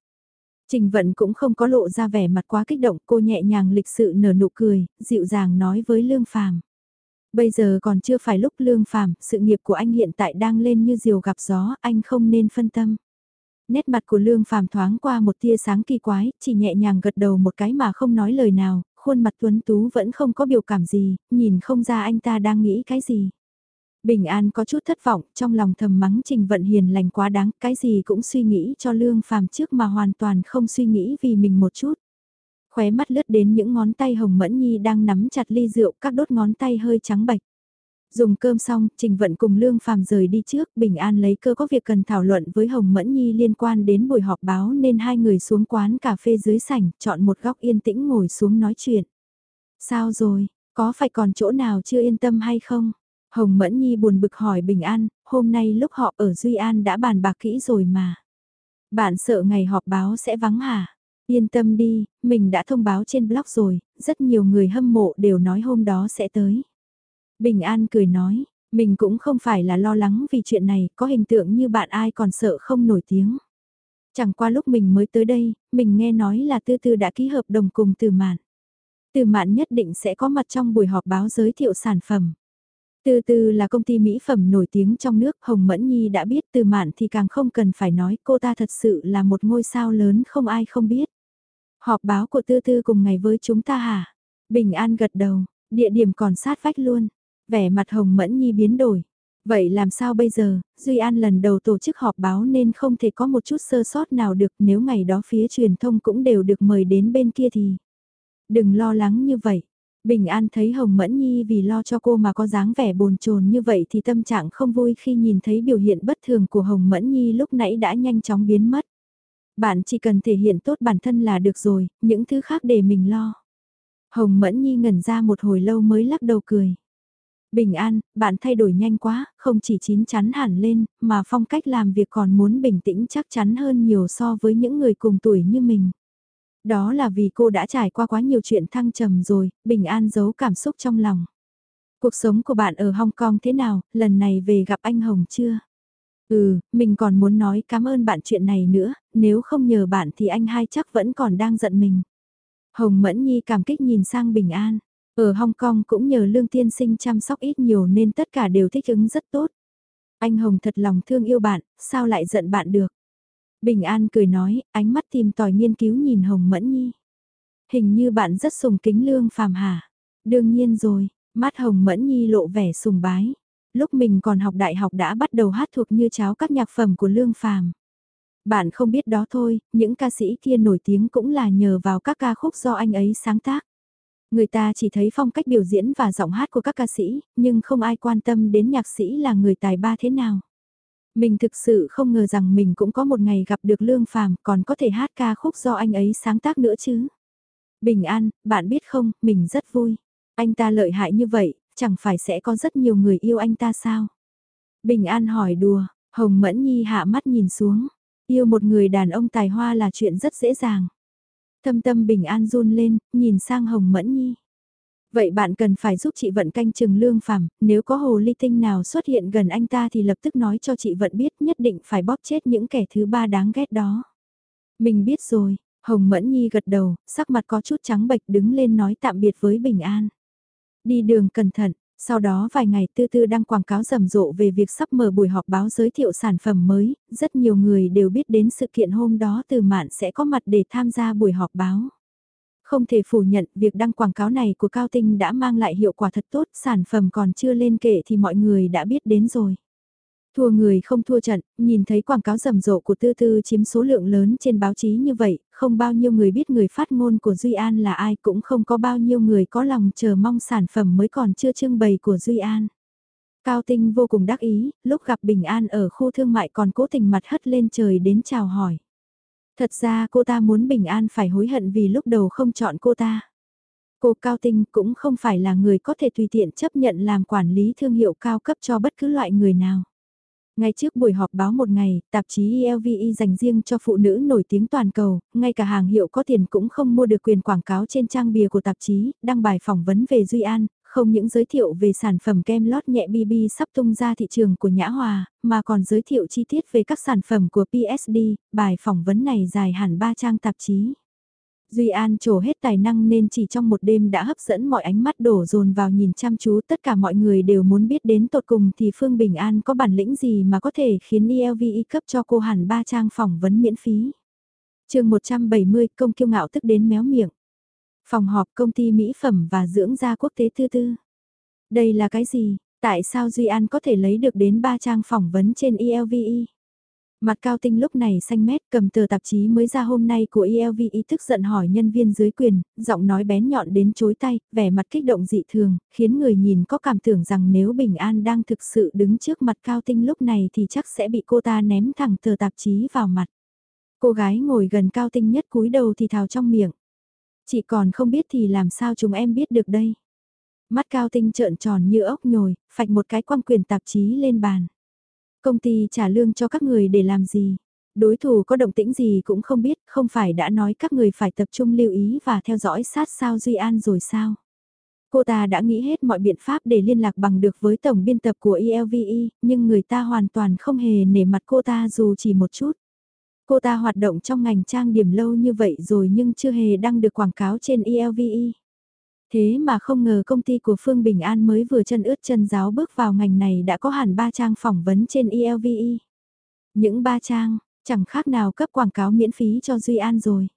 [SPEAKER 1] Trình Vận cũng không có lộ ra vẻ mặt quá kích động, cô nhẹ nhàng lịch sự nở nụ cười, dịu dàng nói với Lương Phàm. Bây giờ còn chưa phải lúc Lương Phàm, sự nghiệp của anh hiện tại đang lên như diều gặp gió, anh không nên phân tâm. Nét mặt của Lương Phàm thoáng qua một tia sáng kỳ quái, chỉ nhẹ nhàng gật đầu một cái mà không nói lời nào, khuôn mặt tuấn tú vẫn không có biểu cảm gì, nhìn không ra anh ta đang nghĩ cái gì. Bình An có chút thất vọng, trong lòng thầm mắng Trình Vận Hiền lành quá đáng, cái gì cũng suy nghĩ cho Lương Phàm trước mà hoàn toàn không suy nghĩ vì mình một chút. Khóe mắt lướt đến những ngón tay Hồng Mẫn Nhi đang nắm chặt ly rượu, các đốt ngón tay hơi trắng bạch. Dùng cơm xong, Trình Vận cùng Lương Phàm rời đi trước, Bình An lấy cơ có việc cần thảo luận với Hồng Mẫn Nhi liên quan đến buổi họp báo nên hai người xuống quán cà phê dưới sảnh, chọn một góc yên tĩnh ngồi xuống nói chuyện. Sao rồi, có phải còn chỗ nào chưa yên tâm hay không? Hồng Mẫn Nhi buồn bực hỏi Bình An, hôm nay lúc họ ở Duy An đã bàn bạc kỹ rồi mà. Bạn sợ ngày họp báo sẽ vắng hả? Yên tâm đi, mình đã thông báo trên blog rồi, rất nhiều người hâm mộ đều nói hôm đó sẽ tới. Bình An cười nói, mình cũng không phải là lo lắng vì chuyện này, có hình tượng như bạn ai còn sợ không nổi tiếng. Chẳng qua lúc mình mới tới đây, mình nghe nói là Tư Tư đã ký hợp đồng cùng Từ Mạn. Từ Mạn nhất định sẽ có mặt trong buổi họp báo giới thiệu sản phẩm. Từ từ là công ty mỹ phẩm nổi tiếng trong nước, Hồng Mẫn Nhi đã biết từ mạn thì càng không cần phải nói cô ta thật sự là một ngôi sao lớn không ai không biết. Họp báo của Tư Tư cùng ngày với chúng ta hả? Bình An gật đầu, địa điểm còn sát vách luôn. Vẻ mặt Hồng Mẫn Nhi biến đổi. Vậy làm sao bây giờ, Duy An lần đầu tổ chức họp báo nên không thể có một chút sơ sót nào được nếu ngày đó phía truyền thông cũng đều được mời đến bên kia thì. Đừng lo lắng như vậy, Bình An thấy Hồng Mẫn Nhi vì lo cho cô mà có dáng vẻ bồn chồn như vậy thì tâm trạng không vui khi nhìn thấy biểu hiện bất thường của Hồng Mẫn Nhi lúc nãy đã nhanh chóng biến mất. Bạn chỉ cần thể hiện tốt bản thân là được rồi, những thứ khác để mình lo. Hồng Mẫn Nhi ngẩn ra một hồi lâu mới lắc đầu cười. Bình an, bạn thay đổi nhanh quá, không chỉ chín chắn hẳn lên, mà phong cách làm việc còn muốn bình tĩnh chắc chắn hơn nhiều so với những người cùng tuổi như mình. Đó là vì cô đã trải qua quá nhiều chuyện thăng trầm rồi, bình an giấu cảm xúc trong lòng. Cuộc sống của bạn ở Hong Kong thế nào, lần này về gặp anh Hồng chưa? Ừ, mình còn muốn nói cảm ơn bạn chuyện này nữa, nếu không nhờ bạn thì anh hai chắc vẫn còn đang giận mình. Hồng Mẫn Nhi cảm kích nhìn sang Bình An. Ở Hong Kong cũng nhờ Lương Tiên Sinh chăm sóc ít nhiều nên tất cả đều thích ứng rất tốt. Anh Hồng thật lòng thương yêu bạn, sao lại giận bạn được? Bình An cười nói, ánh mắt tìm tòi nghiên cứu nhìn Hồng Mẫn Nhi. Hình như bạn rất sùng kính lương phàm hả? Đương nhiên rồi, mắt Hồng Mẫn Nhi lộ vẻ sùng bái. Lúc mình còn học đại học đã bắt đầu hát thuộc như cháo các nhạc phẩm của lương phàm. Bạn không biết đó thôi, những ca sĩ kia nổi tiếng cũng là nhờ vào các ca khúc do anh ấy sáng tác. Người ta chỉ thấy phong cách biểu diễn và giọng hát của các ca sĩ, nhưng không ai quan tâm đến nhạc sĩ là người tài ba thế nào. Mình thực sự không ngờ rằng mình cũng có một ngày gặp được Lương Phàm còn có thể hát ca khúc do anh ấy sáng tác nữa chứ. Bình an, bạn biết không, mình rất vui. Anh ta lợi hại như vậy, chẳng phải sẽ có rất nhiều người yêu anh ta sao? Bình an hỏi đùa, Hồng Mẫn Nhi hạ mắt nhìn xuống. Yêu một người đàn ông tài hoa là chuyện rất dễ dàng. Thâm tâm bình an run lên, nhìn sang Hồng Mẫn Nhi. Vậy bạn cần phải giúp chị Vận canh chừng lương phàm, nếu có hồ ly tinh nào xuất hiện gần anh ta thì lập tức nói cho chị Vận biết nhất định phải bóp chết những kẻ thứ ba đáng ghét đó. Mình biết rồi, Hồng Mẫn Nhi gật đầu, sắc mặt có chút trắng bệch đứng lên nói tạm biệt với Bình An. Đi đường cẩn thận, sau đó vài ngày tư tư đăng quảng cáo rầm rộ về việc sắp mở buổi họp báo giới thiệu sản phẩm mới, rất nhiều người đều biết đến sự kiện hôm đó từ mạn sẽ có mặt để tham gia buổi họp báo. Không thể phủ nhận việc đăng quảng cáo này của Cao Tinh đã mang lại hiệu quả thật tốt, sản phẩm còn chưa lên kệ thì mọi người đã biết đến rồi. Thua người không thua trận, nhìn thấy quảng cáo rầm rộ của Tư Tư chiếm số lượng lớn trên báo chí như vậy, không bao nhiêu người biết người phát ngôn của Duy An là ai cũng không có bao nhiêu người có lòng chờ mong sản phẩm mới còn chưa trưng bày của Duy An. Cao Tinh vô cùng đắc ý, lúc gặp Bình An ở khu thương mại còn cố tình mặt hất lên trời đến chào hỏi. Thật ra cô ta muốn Bình An phải hối hận vì lúc đầu không chọn cô ta. Cô Cao Tinh cũng không phải là người có thể tùy tiện chấp nhận làm quản lý thương hiệu cao cấp cho bất cứ loại người nào. Ngay trước buổi họp báo một ngày, tạp chí ELVE dành riêng cho phụ nữ nổi tiếng toàn cầu, ngay cả hàng hiệu có tiền cũng không mua được quyền quảng cáo trên trang bìa của tạp chí, đăng bài phỏng vấn về Duy An, không những giới thiệu về sản phẩm kem lót nhẹ BB sắp tung ra thị trường của Nhã Hòa, mà còn giới thiệu chi tiết về các sản phẩm của PSD, bài phỏng vấn này dài hẳn 3 trang tạp chí. Duy An trổ hết tài năng nên chỉ trong một đêm đã hấp dẫn mọi ánh mắt đổ dồn vào nhìn chăm chú tất cả mọi người đều muốn biết đến tột cùng thì Phương Bình An có bản lĩnh gì mà có thể khiến ELVE cấp cho cô hẳn 3 trang phỏng vấn miễn phí. chương 170 công kiêu ngạo tức đến méo miệng. Phòng họp công ty mỹ phẩm và dưỡng da quốc tế tư tư. Đây là cái gì? Tại sao Duy An có thể lấy được đến 3 trang phỏng vấn trên ELVE? Mặt cao tinh lúc này xanh mét cầm tờ tạp chí mới ra hôm nay của ELVE tức giận hỏi nhân viên dưới quyền, giọng nói bén nhọn đến chối tay, vẻ mặt kích động dị thường, khiến người nhìn có cảm tưởng rằng nếu Bình An đang thực sự đứng trước mặt cao tinh lúc này thì chắc sẽ bị cô ta ném thẳng tờ tạp chí vào mặt. Cô gái ngồi gần cao tinh nhất cúi đầu thì thào trong miệng. Chị còn không biết thì làm sao chúng em biết được đây. Mắt cao tinh trợn tròn như ốc nhồi, phạch một cái quăng quyền tạp chí lên bàn. Công ty trả lương cho các người để làm gì? Đối thủ có động tĩnh gì cũng không biết, không phải đã nói các người phải tập trung lưu ý và theo dõi sát sao Duy An rồi sao? Cô ta đã nghĩ hết mọi biện pháp để liên lạc bằng được với tổng biên tập của ELVE, nhưng người ta hoàn toàn không hề nể mặt cô ta dù chỉ một chút. Cô ta hoạt động trong ngành trang điểm lâu như vậy rồi nhưng chưa hề đăng được quảng cáo trên ELVE. Thế mà không ngờ công ty của Phương Bình An mới vừa chân ướt chân giáo bước vào ngành này đã có hẳn ba trang phỏng vấn trên ELVE. Những ba trang, chẳng khác nào cấp quảng cáo miễn phí cho Duy An rồi.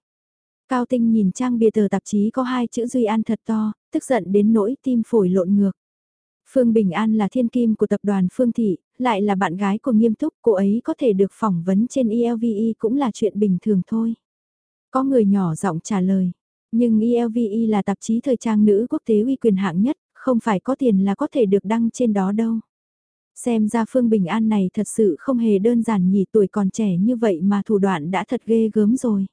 [SPEAKER 1] Cao Tinh nhìn trang bìa tờ tạp chí có hai chữ Duy An thật to, tức giận đến nỗi tim phổi lộn ngược. Phương Bình An là thiên kim của tập đoàn Phương Thị, lại là bạn gái của nghiêm túc, cô ấy có thể được phỏng vấn trên ELVE cũng là chuyện bình thường thôi. Có người nhỏ giọng trả lời, nhưng ELVE là tạp chí thời trang nữ quốc tế uy quyền hạng nhất, không phải có tiền là có thể được đăng trên đó đâu. Xem ra Phương Bình An này thật sự không hề đơn giản nhỉ tuổi còn trẻ như vậy mà thủ đoạn đã thật ghê gớm rồi.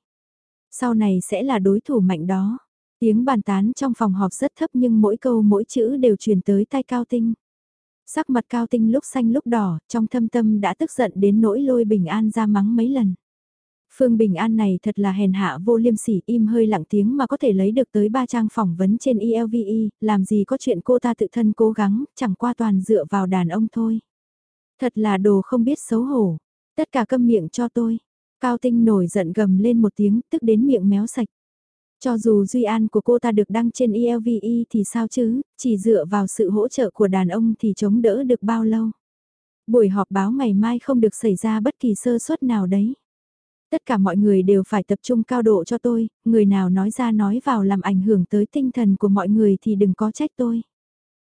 [SPEAKER 1] Sau này sẽ là đối thủ mạnh đó. Tiếng bàn tán trong phòng họp rất thấp nhưng mỗi câu mỗi chữ đều truyền tới tai cao tinh. Sắc mặt cao tinh lúc xanh lúc đỏ, trong thâm tâm đã tức giận đến nỗi lôi Bình An ra mắng mấy lần. Phương Bình An này thật là hèn hạ vô liêm sỉ im hơi lặng tiếng mà có thể lấy được tới ba trang phỏng vấn trên ELVE, làm gì có chuyện cô ta tự thân cố gắng, chẳng qua toàn dựa vào đàn ông thôi. Thật là đồ không biết xấu hổ, tất cả câm miệng cho tôi. Cao Tinh nổi giận gầm lên một tiếng, tức đến miệng méo sạch. Cho dù Duy An của cô ta được đăng trên ELVE thì sao chứ, chỉ dựa vào sự hỗ trợ của đàn ông thì chống đỡ được bao lâu. Buổi họp báo ngày mai không được xảy ra bất kỳ sơ suất nào đấy. Tất cả mọi người đều phải tập trung cao độ cho tôi, người nào nói ra nói vào làm ảnh hưởng tới tinh thần của mọi người thì đừng có trách tôi.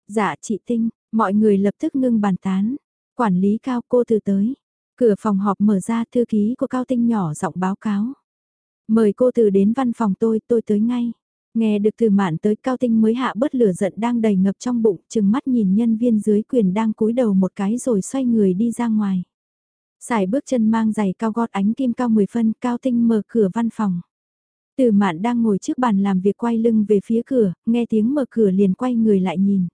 [SPEAKER 1] Dạ chị Tinh, mọi người lập tức ngưng bàn tán. Quản lý cao cô từ tới. Cửa phòng họp mở ra thư ký của Cao Tinh nhỏ giọng báo cáo. Mời cô từ đến văn phòng tôi, tôi tới ngay. Nghe được từ mạn tới Cao Tinh mới hạ bớt lửa giận đang đầy ngập trong bụng, chừng mắt nhìn nhân viên dưới quyền đang cúi đầu một cái rồi xoay người đi ra ngoài. Xài bước chân mang giày cao gót ánh kim cao 10 phân, cao tinh mở cửa văn phòng. Từ mạn đang ngồi trước bàn làm việc quay lưng về phía cửa, nghe tiếng mở cửa liền quay người lại nhìn.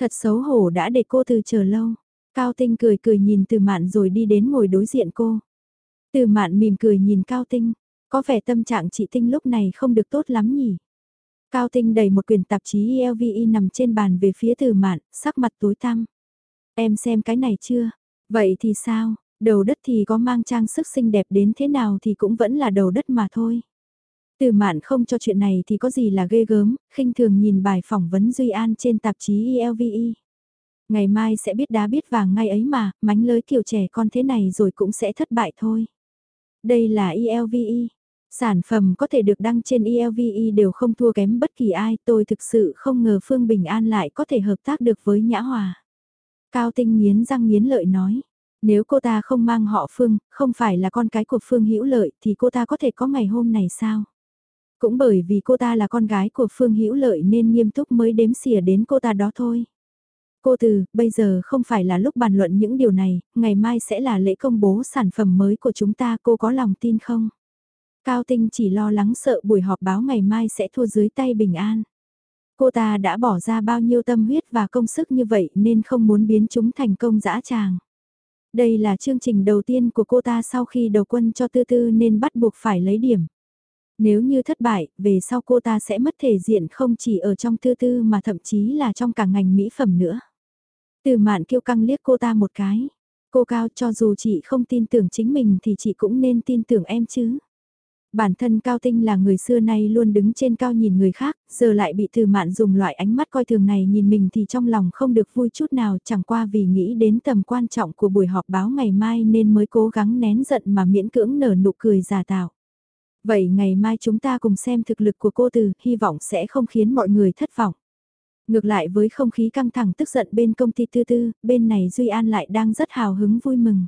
[SPEAKER 1] Thật xấu hổ đã để cô từ chờ lâu. Cao tinh cười cười nhìn từ mạn rồi đi đến ngồi đối diện cô. Từ mạn mỉm cười nhìn cao tinh, có vẻ tâm trạng chị tinh lúc này không được tốt lắm nhỉ. Cao tinh đẩy một quyển tạp chí ELVE nằm trên bàn về phía từ mạn, sắc mặt tối tăm. Em xem cái này chưa? Vậy thì sao? Đầu đất thì có mang trang sức xinh đẹp đến thế nào thì cũng vẫn là đầu đất mà thôi. Từ mạn không cho chuyện này thì có gì là ghê gớm, khinh thường nhìn bài phỏng vấn Duy An trên tạp chí ELVE. Ngày mai sẽ biết đá biết vàng ngay ấy mà, mánh lới kiểu trẻ con thế này rồi cũng sẽ thất bại thôi. Đây là ELVE. Sản phẩm có thể được đăng trên ELVE đều không thua kém bất kỳ ai, tôi thực sự không ngờ Phương Bình An lại có thể hợp tác được với Nhã Hòa. Cao Tinh nghiến răng nghiến lợi nói, nếu cô ta không mang họ Phương, không phải là con cái của Phương Hữu Lợi thì cô ta có thể có ngày hôm này sao? Cũng bởi vì cô ta là con gái của Phương Hữu Lợi nên nghiêm túc mới đếm xỉa đến cô ta đó thôi. Cô Từ, bây giờ không phải là lúc bàn luận những điều này, ngày mai sẽ là lễ công bố sản phẩm mới của chúng ta, cô có lòng tin không? Cao Tinh chỉ lo lắng sợ buổi họp báo ngày mai sẽ thua dưới tay Bình An. Cô ta đã bỏ ra bao nhiêu tâm huyết và công sức như vậy nên không muốn biến chúng thành công dã tràng. Đây là chương trình đầu tiên của cô ta sau khi đầu quân cho tư tư nên bắt buộc phải lấy điểm. Nếu như thất bại, về sau cô ta sẽ mất thể diện không chỉ ở trong tư tư mà thậm chí là trong cả ngành mỹ phẩm nữa. Từ mạn kiêu căng liếc cô ta một cái. Cô cao cho dù chị không tin tưởng chính mình thì chị cũng nên tin tưởng em chứ. Bản thân Cao Tinh là người xưa nay luôn đứng trên cao nhìn người khác, giờ lại bị từ mạn dùng loại ánh mắt coi thường này nhìn mình thì trong lòng không được vui chút nào chẳng qua vì nghĩ đến tầm quan trọng của buổi họp báo ngày mai nên mới cố gắng nén giận mà miễn cưỡng nở nụ cười giả tạo. Vậy ngày mai chúng ta cùng xem thực lực của cô từ, hy vọng sẽ không khiến mọi người thất vọng. Ngược lại với không khí căng thẳng tức giận bên công ty tư tư, bên này Duy An lại đang rất hào hứng vui mừng.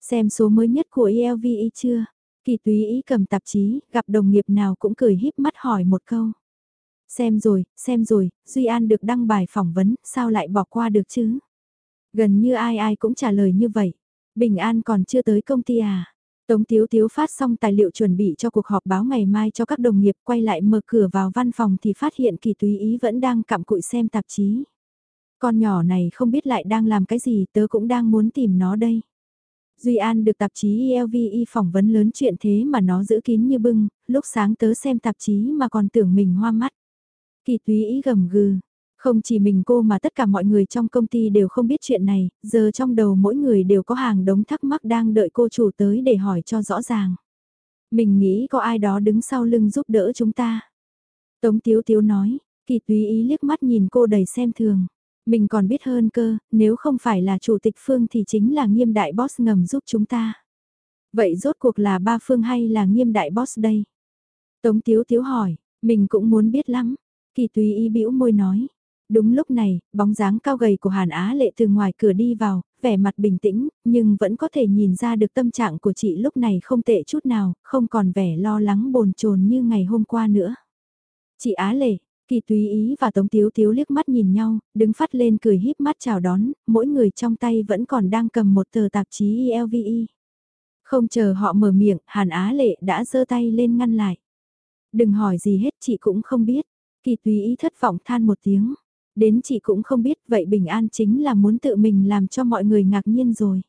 [SPEAKER 1] Xem số mới nhất của ELVE chưa? Kỳ túy ý cầm tạp chí, gặp đồng nghiệp nào cũng cười híp mắt hỏi một câu. Xem rồi, xem rồi, Duy An được đăng bài phỏng vấn, sao lại bỏ qua được chứ? Gần như ai ai cũng trả lời như vậy. Bình An còn chưa tới công ty à? Tống Tiếu Tiếu phát xong tài liệu chuẩn bị cho cuộc họp báo ngày mai cho các đồng nghiệp quay lại mở cửa vào văn phòng thì phát hiện kỳ túy ý vẫn đang cặm cụi xem tạp chí. Con nhỏ này không biết lại đang làm cái gì tớ cũng đang muốn tìm nó đây. Duy An được tạp chí ELVE phỏng vấn lớn chuyện thế mà nó giữ kín như bưng, lúc sáng tớ xem tạp chí mà còn tưởng mình hoa mắt. Kỳ túy ý gầm gừ, không chỉ mình cô mà tất cả mọi người trong công ty đều không biết chuyện này, giờ trong đầu mỗi người đều có hàng đống thắc mắc đang đợi cô chủ tới để hỏi cho rõ ràng. Mình nghĩ có ai đó đứng sau lưng giúp đỡ chúng ta. Tống Tiếu Tiếu nói, kỳ túy ý liếc mắt nhìn cô đầy xem thường. Mình còn biết hơn cơ, nếu không phải là chủ tịch Phương thì chính là nghiêm đại boss ngầm giúp chúng ta. Vậy rốt cuộc là ba Phương hay là nghiêm đại boss đây? Tống Tiếu Tiếu hỏi, mình cũng muốn biết lắm. Kỳ túy ý bĩu môi nói, Đúng lúc này, bóng dáng cao gầy của Hàn Á Lệ từ ngoài cửa đi vào, vẻ mặt bình tĩnh, nhưng vẫn có thể nhìn ra được tâm trạng của chị lúc này không tệ chút nào, không còn vẻ lo lắng bồn chồn như ngày hôm qua nữa. Chị Á Lệ, Kỳ Túy Ý và Tống Tiếu Tiếu liếc mắt nhìn nhau, đứng phát lên cười híp mắt chào đón, mỗi người trong tay vẫn còn đang cầm một tờ tạp chí ELVE. Không chờ họ mở miệng, Hàn Á Lệ đã giơ tay lên ngăn lại. Đừng hỏi gì hết chị cũng không biết. Kỳ Túy Ý thất vọng than một tiếng. Đến chị cũng không biết vậy bình an chính là muốn tự mình làm cho mọi người ngạc nhiên rồi.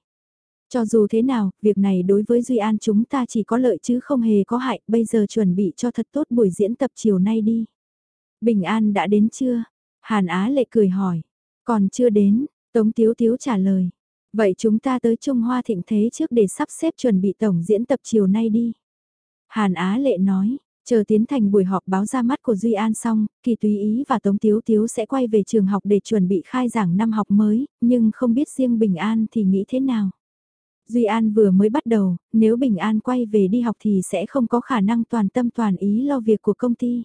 [SPEAKER 1] Cho dù thế nào, việc này đối với Duy An chúng ta chỉ có lợi chứ không hề có hại, bây giờ chuẩn bị cho thật tốt buổi diễn tập chiều nay đi. Bình An đã đến chưa? Hàn Á lệ cười hỏi. Còn chưa đến, Tống Tiếu Tiếu trả lời. Vậy chúng ta tới Trung Hoa Thịnh Thế trước để sắp xếp chuẩn bị tổng diễn tập chiều nay đi. Hàn Á lệ nói, Chờ tiến thành buổi họp báo ra mắt của Duy An xong, Kỳ tùy Ý và Tống Tiếu Tiếu sẽ quay về trường học để chuẩn bị khai giảng năm học mới, nhưng không biết riêng Bình An thì nghĩ thế nào. Duy An vừa mới bắt đầu, nếu Bình An quay về đi học thì sẽ không có khả năng toàn tâm toàn ý lo việc của công ty.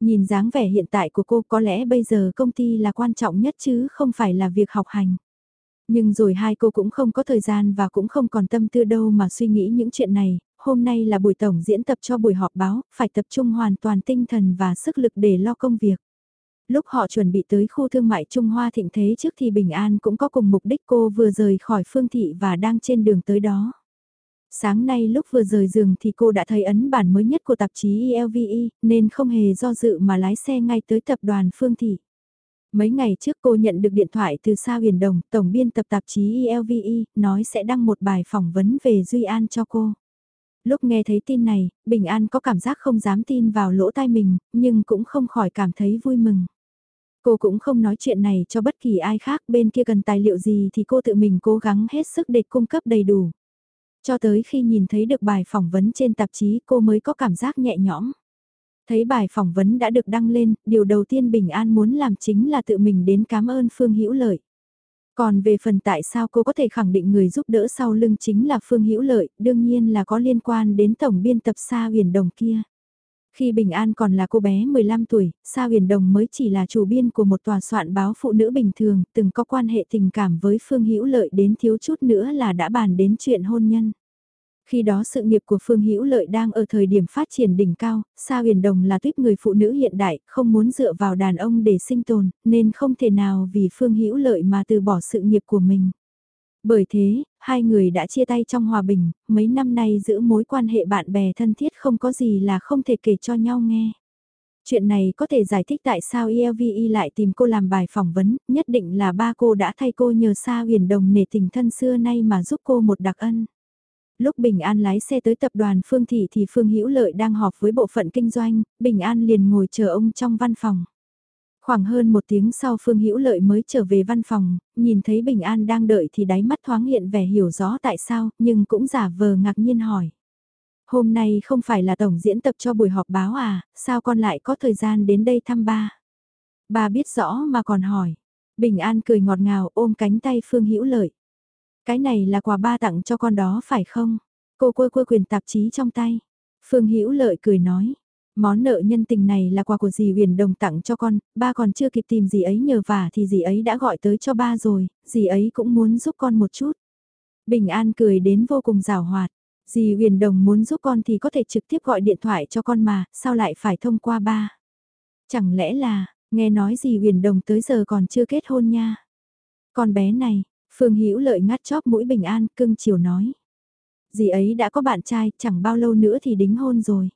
[SPEAKER 1] Nhìn dáng vẻ hiện tại của cô có lẽ bây giờ công ty là quan trọng nhất chứ không phải là việc học hành. Nhưng rồi hai cô cũng không có thời gian và cũng không còn tâm tư đâu mà suy nghĩ những chuyện này, hôm nay là buổi tổng diễn tập cho buổi họp báo, phải tập trung hoàn toàn tinh thần và sức lực để lo công việc. Lúc họ chuẩn bị tới khu thương mại Trung Hoa thịnh thế trước thì Bình An cũng có cùng mục đích cô vừa rời khỏi phương thị và đang trên đường tới đó. Sáng nay lúc vừa rời giường thì cô đã thấy ấn bản mới nhất của tạp chí ELVE nên không hề do dự mà lái xe ngay tới tập đoàn phương thị. Mấy ngày trước cô nhận được điện thoại từ Sa Huyền Đồng, tổng biên tập tạp chí ELVE, nói sẽ đăng một bài phỏng vấn về Duy An cho cô lúc nghe thấy tin này, Bình An có cảm giác không dám tin vào lỗ tai mình, nhưng cũng không khỏi cảm thấy vui mừng. Cô cũng không nói chuyện này cho bất kỳ ai khác bên kia cần tài liệu gì thì cô tự mình cố gắng hết sức để cung cấp đầy đủ. Cho tới khi nhìn thấy được bài phỏng vấn trên tạp chí cô mới có cảm giác nhẹ nhõm. Thấy bài phỏng vấn đã được đăng lên, điều đầu tiên Bình An muốn làm chính là tự mình đến cảm ơn Phương Hữu Lợi. Còn về phần tại sao cô có thể khẳng định người giúp đỡ sau lưng chính là Phương Hữu Lợi, đương nhiên là có liên quan đến tổng biên tập Sa Huyền Đồng kia. Khi Bình An còn là cô bé 15 tuổi, Sa Huyền Đồng mới chỉ là chủ biên của một tòa soạn báo phụ nữ bình thường, từng có quan hệ tình cảm với Phương Hữu Lợi đến thiếu chút nữa là đã bàn đến chuyện hôn nhân. Khi đó sự nghiệp của Phương Hữu Lợi đang ở thời điểm phát triển đỉnh cao, Sa Huyền Đồng là tuyết người phụ nữ hiện đại, không muốn dựa vào đàn ông để sinh tồn, nên không thể nào vì Phương Hữu Lợi mà từ bỏ sự nghiệp của mình. Bởi thế, hai người đã chia tay trong hòa bình, mấy năm nay giữ mối quan hệ bạn bè thân thiết không có gì là không thể kể cho nhau nghe. Chuyện này có thể giải thích tại sao ELVE lại tìm cô làm bài phỏng vấn, nhất định là ba cô đã thay cô nhờ Sa huyền đồng nể tình thân xưa nay mà giúp cô một đặc ân. Lúc Bình An lái xe tới tập đoàn Phương Thị thì Phương Hữu Lợi đang họp với bộ phận kinh doanh, Bình An liền ngồi chờ ông trong văn phòng. Khoảng hơn một tiếng sau Phương Hữu Lợi mới trở về văn phòng, nhìn thấy Bình An đang đợi thì đáy mắt thoáng hiện vẻ hiểu rõ tại sao, nhưng cũng giả vờ ngạc nhiên hỏi. Hôm nay không phải là tổng diễn tập cho buổi họp báo à, sao con lại có thời gian đến đây thăm ba? Ba biết rõ mà còn hỏi. Bình An cười ngọt ngào ôm cánh tay Phương Hữu Lợi. Cái này là quà ba tặng cho con đó phải không? Cô quơ quơ quyền tạp chí trong tay. Phương Hữu Lợi cười nói. Món nợ nhân tình này là quà của dì huyền đồng tặng cho con, ba còn chưa kịp tìm dì ấy nhờ vả thì dì ấy đã gọi tới cho ba rồi, dì ấy cũng muốn giúp con một chút. Bình An cười đến vô cùng rào hoạt, dì huyền đồng muốn giúp con thì có thể trực tiếp gọi điện thoại cho con mà, sao lại phải thông qua ba? Chẳng lẽ là, nghe nói dì huyền đồng tới giờ còn chưa kết hôn nha? Con bé này, Phương Hữu lợi ngắt chóp mũi Bình An, cưng chiều nói. Dì ấy đã có bạn trai, chẳng bao lâu nữa thì đính hôn rồi.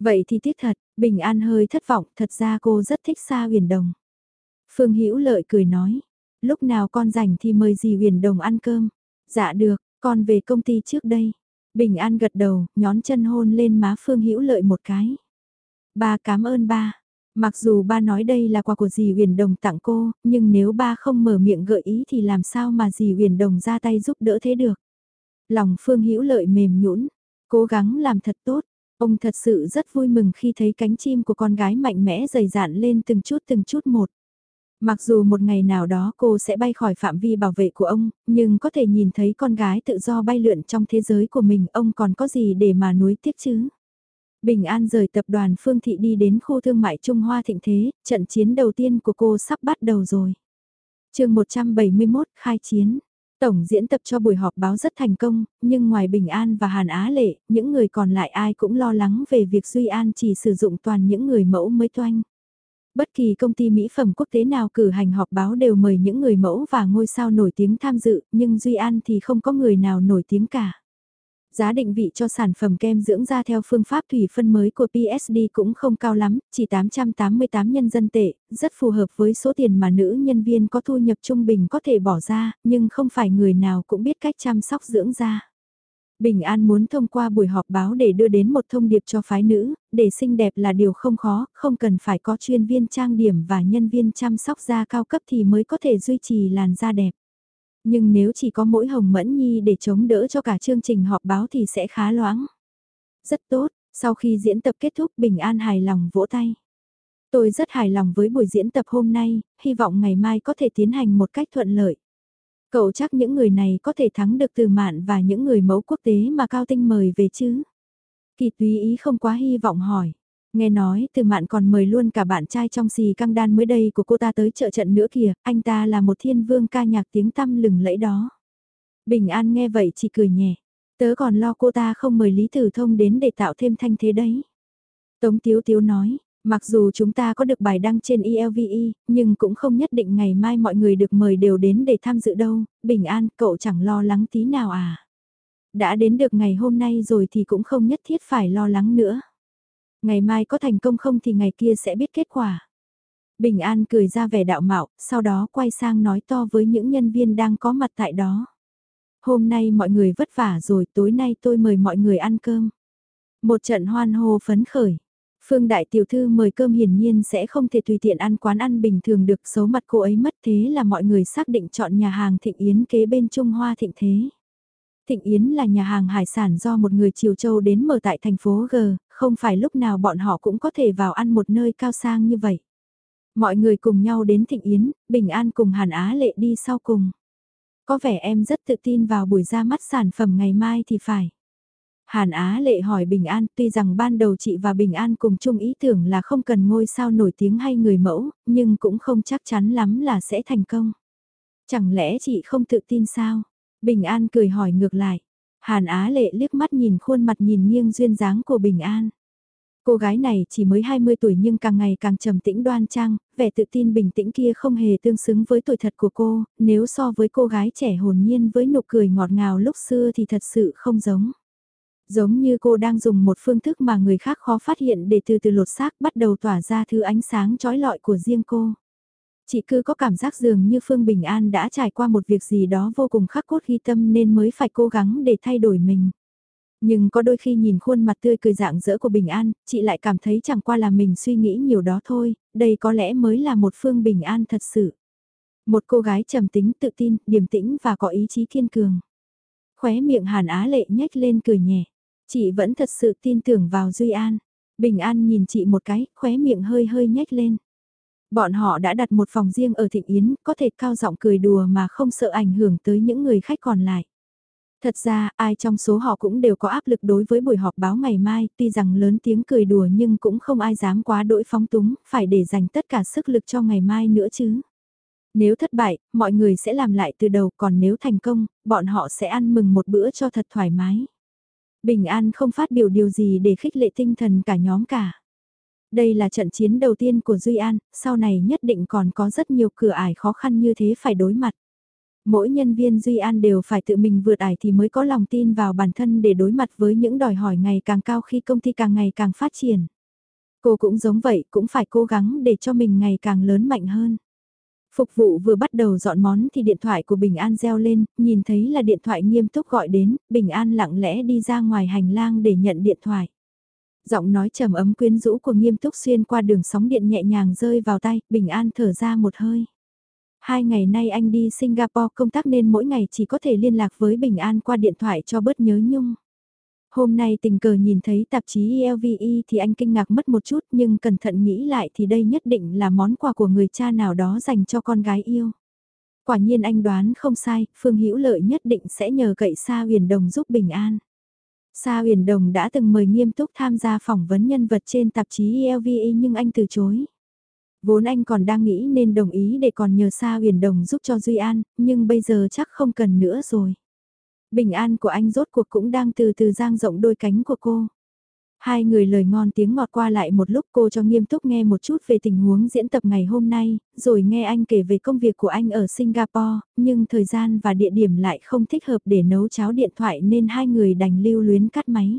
[SPEAKER 1] Vậy thì tiếc thật, Bình An hơi thất vọng, thật ra cô rất thích Sa Huyền Đồng. Phương Hữu Lợi cười nói, lúc nào con rảnh thì mời dì Huyền Đồng ăn cơm. Dạ được, con về công ty trước đây. Bình An gật đầu, nhón chân hôn lên má Phương Hữu Lợi một cái. Ba cảm ơn ba. Mặc dù ba nói đây là quà của dì Huyền Đồng tặng cô, nhưng nếu ba không mở miệng gợi ý thì làm sao mà dì Huyền Đồng ra tay giúp đỡ thế được. Lòng Phương Hữu Lợi mềm nhũn, cố gắng làm thật tốt, Ông thật sự rất vui mừng khi thấy cánh chim của con gái mạnh mẽ dày dạn lên từng chút từng chút một. Mặc dù một ngày nào đó cô sẽ bay khỏi phạm vi bảo vệ của ông, nhưng có thể nhìn thấy con gái tự do bay lượn trong thế giới của mình, ông còn có gì để mà nuối tiếc chứ? Bình An rời tập đoàn Phương Thị đi đến khu thương mại Trung Hoa Thịnh Thế, trận chiến đầu tiên của cô sắp bắt đầu rồi. chương 171 khai chiến. Tổng diễn tập cho buổi họp báo rất thành công, nhưng ngoài Bình An và Hàn Á Lệ, những người còn lại ai cũng lo lắng về việc Duy An chỉ sử dụng toàn những người mẫu mới toanh. Bất kỳ công ty mỹ phẩm quốc tế nào cử hành họp báo đều mời những người mẫu và ngôi sao nổi tiếng tham dự, nhưng Duy An thì không có người nào nổi tiếng cả. Giá định vị cho sản phẩm kem dưỡng da theo phương pháp thủy phân mới của PSD cũng không cao lắm, chỉ 888 nhân dân tệ, rất phù hợp với số tiền mà nữ nhân viên có thu nhập trung bình có thể bỏ ra, nhưng không phải người nào cũng biết cách chăm sóc dưỡng da. Bình An muốn thông qua buổi họp báo để đưa đến một thông điệp cho phái nữ, để xinh đẹp là điều không khó, không cần phải có chuyên viên trang điểm và nhân viên chăm sóc da cao cấp thì mới có thể duy trì làn da đẹp. Nhưng nếu chỉ có mỗi Hồng Mẫn Nhi để chống đỡ cho cả chương trình họp báo thì sẽ khá loãng. Rất tốt, sau khi diễn tập kết thúc Bình An hài lòng vỗ tay. Tôi rất hài lòng với buổi diễn tập hôm nay, hy vọng ngày mai có thể tiến hành một cách thuận lợi. Cậu chắc những người này có thể thắng được từ mạn và những người mẫu quốc tế mà Cao Tinh mời về chứ? Kỳ túy ý không quá hy vọng hỏi. Nghe nói từ mạn còn mời luôn cả bạn trai trong xì căng đan mới đây của cô ta tới trợ trận nữa kìa, anh ta là một thiên vương ca nhạc tiếng tăm lừng lẫy đó. Bình An nghe vậy chỉ cười nhẹ, tớ còn lo cô ta không mời Lý Tử Thông đến để tạo thêm thanh thế đấy. Tống Tiếu Tiếu nói, mặc dù chúng ta có được bài đăng trên ELVE, nhưng cũng không nhất định ngày mai mọi người được mời đều đến để tham dự đâu, Bình An cậu chẳng lo lắng tí nào à. Đã đến được ngày hôm nay rồi thì cũng không nhất thiết phải lo lắng nữa. Ngày mai có thành công không thì ngày kia sẽ biết kết quả. Bình An cười ra vẻ đạo mạo, sau đó quay sang nói to với những nhân viên đang có mặt tại đó. Hôm nay mọi người vất vả rồi, tối nay tôi mời mọi người ăn cơm. Một trận hoan hô phấn khởi. Phương Đại Tiểu Thư mời cơm hiển nhiên sẽ không thể tùy tiện ăn quán ăn bình thường được xấu mặt cô ấy mất thế là mọi người xác định chọn nhà hàng Thịnh Yến kế bên Trung Hoa Thịnh Thế. Thịnh Yến là nhà hàng hải sản do một người Triều Châu đến mở tại thành phố G, không phải lúc nào bọn họ cũng có thể vào ăn một nơi cao sang như vậy. Mọi người cùng nhau đến Thịnh Yến, Bình An cùng Hàn Á Lệ đi sau cùng. Có vẻ em rất tự tin vào buổi ra mắt sản phẩm ngày mai thì phải. Hàn Á Lệ hỏi Bình An, tuy rằng ban đầu chị và Bình An cùng chung ý tưởng là không cần ngôi sao nổi tiếng hay người mẫu, nhưng cũng không chắc chắn lắm là sẽ thành công. Chẳng lẽ chị không tự tin sao? Bình An cười hỏi ngược lại. Hàn Á Lệ liếc mắt nhìn khuôn mặt nhìn nghiêng duyên dáng của Bình An. Cô gái này chỉ mới 20 tuổi nhưng càng ngày càng trầm tĩnh đoan trang, vẻ tự tin bình tĩnh kia không hề tương xứng với tuổi thật của cô, nếu so với cô gái trẻ hồn nhiên với nụ cười ngọt ngào lúc xưa thì thật sự không giống. Giống như cô đang dùng một phương thức mà người khác khó phát hiện để từ từ lột xác bắt đầu tỏa ra thứ ánh sáng trói lọi của riêng cô. Chị cứ có cảm giác dường như Phương Bình An đã trải qua một việc gì đó vô cùng khắc cốt ghi tâm nên mới phải cố gắng để thay đổi mình. Nhưng có đôi khi nhìn khuôn mặt tươi cười dạng dỡ của Bình An, chị lại cảm thấy chẳng qua là mình suy nghĩ nhiều đó thôi, đây có lẽ mới là một Phương Bình An thật sự. Một cô gái trầm tính, tự tin, điềm tĩnh và có ý chí kiên cường. Khóe miệng Hàn Á Lệ nhếch lên cười nhẹ. Chị vẫn thật sự tin tưởng vào Duy An. Bình An nhìn chị một cái, khóe miệng hơi hơi nhếch lên. Bọn họ đã đặt một phòng riêng ở Thịnh Yến, có thể cao giọng cười đùa mà không sợ ảnh hưởng tới những người khách còn lại. Thật ra, ai trong số họ cũng đều có áp lực đối với buổi họp báo ngày mai, tuy rằng lớn tiếng cười đùa nhưng cũng không ai dám quá đỗi phóng túng, phải để dành tất cả sức lực cho ngày mai nữa chứ. Nếu thất bại, mọi người sẽ làm lại từ đầu, còn nếu thành công, bọn họ sẽ ăn mừng một bữa cho thật thoải mái. Bình An không phát biểu điều gì để khích lệ tinh thần cả nhóm cả. Đây là trận chiến đầu tiên của Duy An, sau này nhất định còn có rất nhiều cửa ải khó khăn như thế phải đối mặt. Mỗi nhân viên Duy An đều phải tự mình vượt ải thì mới có lòng tin vào bản thân để đối mặt với những đòi hỏi ngày càng cao khi công ty càng ngày càng phát triển. Cô cũng giống vậy, cũng phải cố gắng để cho mình ngày càng lớn mạnh hơn. Phục vụ vừa bắt đầu dọn món thì điện thoại của Bình An reo lên, nhìn thấy là điện thoại nghiêm túc gọi đến, Bình An lặng lẽ đi ra ngoài hành lang để nhận điện thoại. Giọng nói trầm ấm quyến rũ của nghiêm túc xuyên qua đường sóng điện nhẹ nhàng rơi vào tay, Bình An thở ra một hơi. Hai ngày nay anh đi Singapore công tác nên mỗi ngày chỉ có thể liên lạc với Bình An qua điện thoại cho bớt nhớ nhung. Hôm nay tình cờ nhìn thấy tạp chí ELVE thì anh kinh ngạc mất một chút nhưng cẩn thận nghĩ lại thì đây nhất định là món quà của người cha nào đó dành cho con gái yêu. Quả nhiên anh đoán không sai, Phương Hữu Lợi nhất định sẽ nhờ cậy Sa Huyền Đồng giúp Bình An. Sa Huyền Đồng đã từng mời nghiêm túc tham gia phỏng vấn nhân vật trên tạp chí ELVE nhưng anh từ chối. Vốn anh còn đang nghĩ nên đồng ý để còn nhờ Sa Huyền Đồng giúp cho Duy An, nhưng bây giờ chắc không cần nữa rồi. Bình an của anh rốt cuộc cũng đang từ từ giang rộng đôi cánh của cô. Hai người lời ngon tiếng ngọt qua lại một lúc cô cho nghiêm túc nghe một chút về tình huống diễn tập ngày hôm nay, rồi nghe anh kể về công việc của anh ở Singapore, nhưng thời gian và địa điểm lại không thích hợp để nấu cháo điện thoại nên hai người đành lưu luyến cắt máy.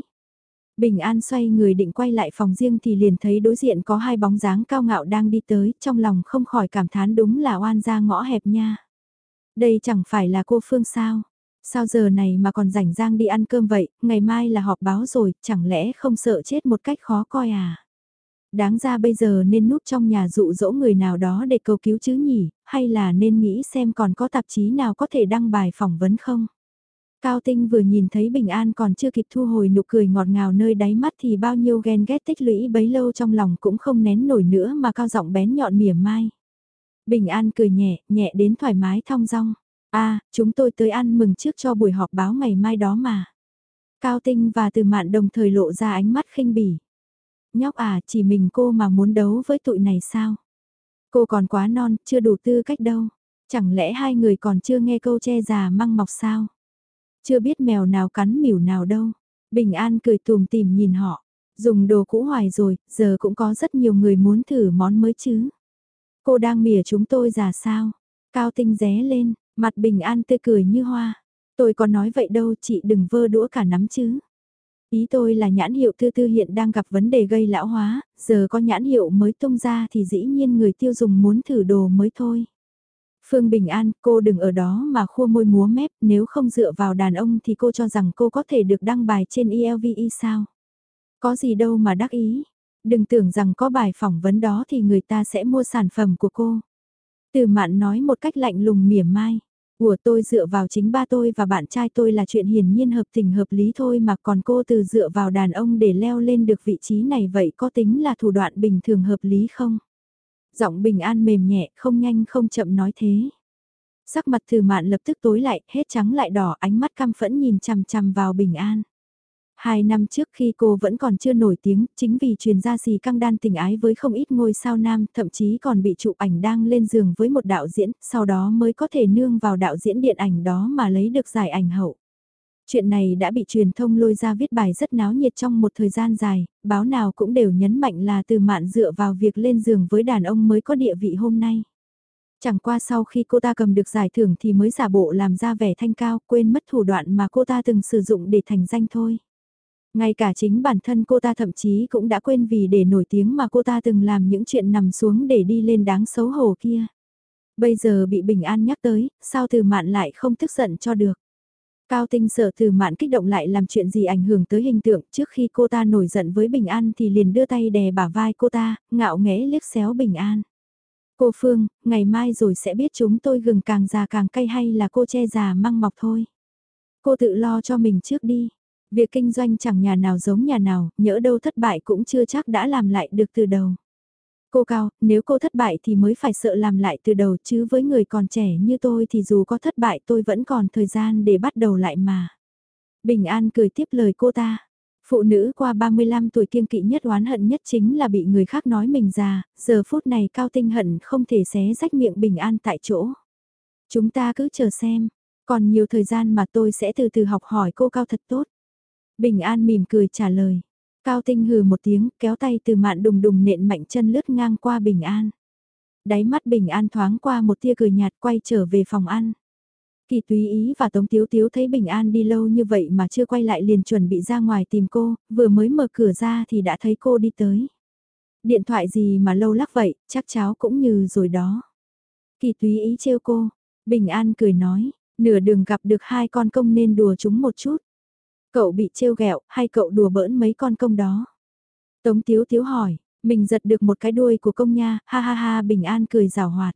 [SPEAKER 1] Bình An xoay người định quay lại phòng riêng thì liền thấy đối diện có hai bóng dáng cao ngạo đang đi tới, trong lòng không khỏi cảm thán đúng là oan ra ngõ hẹp nha. Đây chẳng phải là cô Phương sao? Sao giờ này mà còn rảnh rang đi ăn cơm vậy, ngày mai là họp báo rồi, chẳng lẽ không sợ chết một cách khó coi à? Đáng ra bây giờ nên núp trong nhà dụ dỗ người nào đó để cầu cứu chứ nhỉ, hay là nên nghĩ xem còn có tạp chí nào có thể đăng bài phỏng vấn không? Cao Tinh vừa nhìn thấy Bình An còn chưa kịp thu hồi nụ cười ngọt ngào nơi đáy mắt thì bao nhiêu ghen ghét tích lũy bấy lâu trong lòng cũng không nén nổi nữa mà cao giọng bén nhọn mỉa mai. Bình An cười nhẹ, nhẹ đến thoải mái thong dong a chúng tôi tới ăn mừng trước cho buổi họp báo ngày mai đó mà. Cao Tinh và Từ Mạn đồng thời lộ ra ánh mắt khinh bỉ. Nhóc à, chỉ mình cô mà muốn đấu với tụi này sao? Cô còn quá non, chưa đủ tư cách đâu. Chẳng lẽ hai người còn chưa nghe câu che già măng mọc sao? Chưa biết mèo nào cắn mỉu nào đâu. Bình An cười tùm tìm nhìn họ. Dùng đồ cũ hoài rồi, giờ cũng có rất nhiều người muốn thử món mới chứ. Cô đang mỉa chúng tôi già sao? Cao Tinh ré lên, Mặt bình an tươi cười như hoa. Tôi có nói vậy đâu chị đừng vơ đũa cả nắm chứ. Ý tôi là nhãn hiệu tư tư hiện đang gặp vấn đề gây lão hóa, giờ có nhãn hiệu mới tung ra thì dĩ nhiên người tiêu dùng muốn thử đồ mới thôi. Phương Bình An, cô đừng ở đó mà khua môi múa mép, nếu không dựa vào đàn ông thì cô cho rằng cô có thể được đăng bài trên ELVE sao? Có gì đâu mà đắc ý. Đừng tưởng rằng có bài phỏng vấn đó thì người ta sẽ mua sản phẩm của cô. Từ mạn nói một cách lạnh lùng mỉa mai. Của tôi dựa vào chính ba tôi và bạn trai tôi là chuyện hiển nhiên hợp tình hợp lý thôi mà còn cô từ dựa vào đàn ông để leo lên được vị trí này vậy có tính là thủ đoạn bình thường hợp lý không? Giọng bình an mềm nhẹ, không nhanh không chậm nói thế. Sắc mặt thừa mạn lập tức tối lại, hết trắng lại đỏ, ánh mắt căm phẫn nhìn chằm chằm vào bình an. Hai năm trước khi cô vẫn còn chưa nổi tiếng, chính vì truyền ra gì căng đan tình ái với không ít ngôi sao nam, thậm chí còn bị chụp ảnh đang lên giường với một đạo diễn, sau đó mới có thể nương vào đạo diễn điện ảnh đó mà lấy được giải ảnh hậu. Chuyện này đã bị truyền thông lôi ra viết bài rất náo nhiệt trong một thời gian dài, báo nào cũng đều nhấn mạnh là từ mạn dựa vào việc lên giường với đàn ông mới có địa vị hôm nay. Chẳng qua sau khi cô ta cầm được giải thưởng thì mới giả bộ làm ra vẻ thanh cao, quên mất thủ đoạn mà cô ta từng sử dụng để thành danh thôi. Ngay cả chính bản thân cô ta thậm chí cũng đã quên vì để nổi tiếng mà cô ta từng làm những chuyện nằm xuống để đi lên đáng xấu hổ kia. Bây giờ bị Bình An nhắc tới, sao từ mạn lại không tức giận cho được. Cao tinh sợ từ mạn kích động lại làm chuyện gì ảnh hưởng tới hình tượng trước khi cô ta nổi giận với Bình An thì liền đưa tay đè bả vai cô ta, ngạo nghễ liếc xéo Bình An. Cô Phương, ngày mai rồi sẽ biết chúng tôi gừng càng già càng cay hay là cô che già măng mọc thôi. Cô tự lo cho mình trước đi. Việc kinh doanh chẳng nhà nào giống nhà nào, nhỡ đâu thất bại cũng chưa chắc đã làm lại được từ đầu. Cô Cao, nếu cô thất bại thì mới phải sợ làm lại từ đầu chứ với người còn trẻ như tôi thì dù có thất bại tôi vẫn còn thời gian để bắt đầu lại mà. Bình An cười tiếp lời cô ta. Phụ nữ qua 35 tuổi kiêng kỵ nhất oán hận nhất chính là bị người khác nói mình già, giờ phút này cao tinh hận không thể xé rách miệng Bình An tại chỗ. Chúng ta cứ chờ xem, còn nhiều thời gian mà tôi sẽ từ từ học hỏi cô Cao thật tốt. Bình An mỉm cười trả lời. Cao Tinh hừ một tiếng, kéo tay từ mạn đùng đùng nện mạnh chân lướt ngang qua Bình An. Đáy mắt Bình An thoáng qua một tia cười nhạt quay trở về phòng ăn. Kỳ túy ý và Tống Tiếu Tiếu thấy Bình An đi lâu như vậy mà chưa quay lại liền chuẩn bị ra ngoài tìm cô, vừa mới mở cửa ra thì đã thấy cô đi tới. Điện thoại gì mà lâu lắc vậy, chắc cháu cũng như rồi đó. Kỳ túy ý trêu cô, Bình An cười nói, nửa đường gặp được hai con công nên đùa chúng một chút. Cậu bị trêu ghẹo hay cậu đùa bỡn mấy con công đó? Tống Tiếu Tiếu hỏi, mình giật được một cái đuôi của công nha, ha ha ha Bình An cười rào hoạt.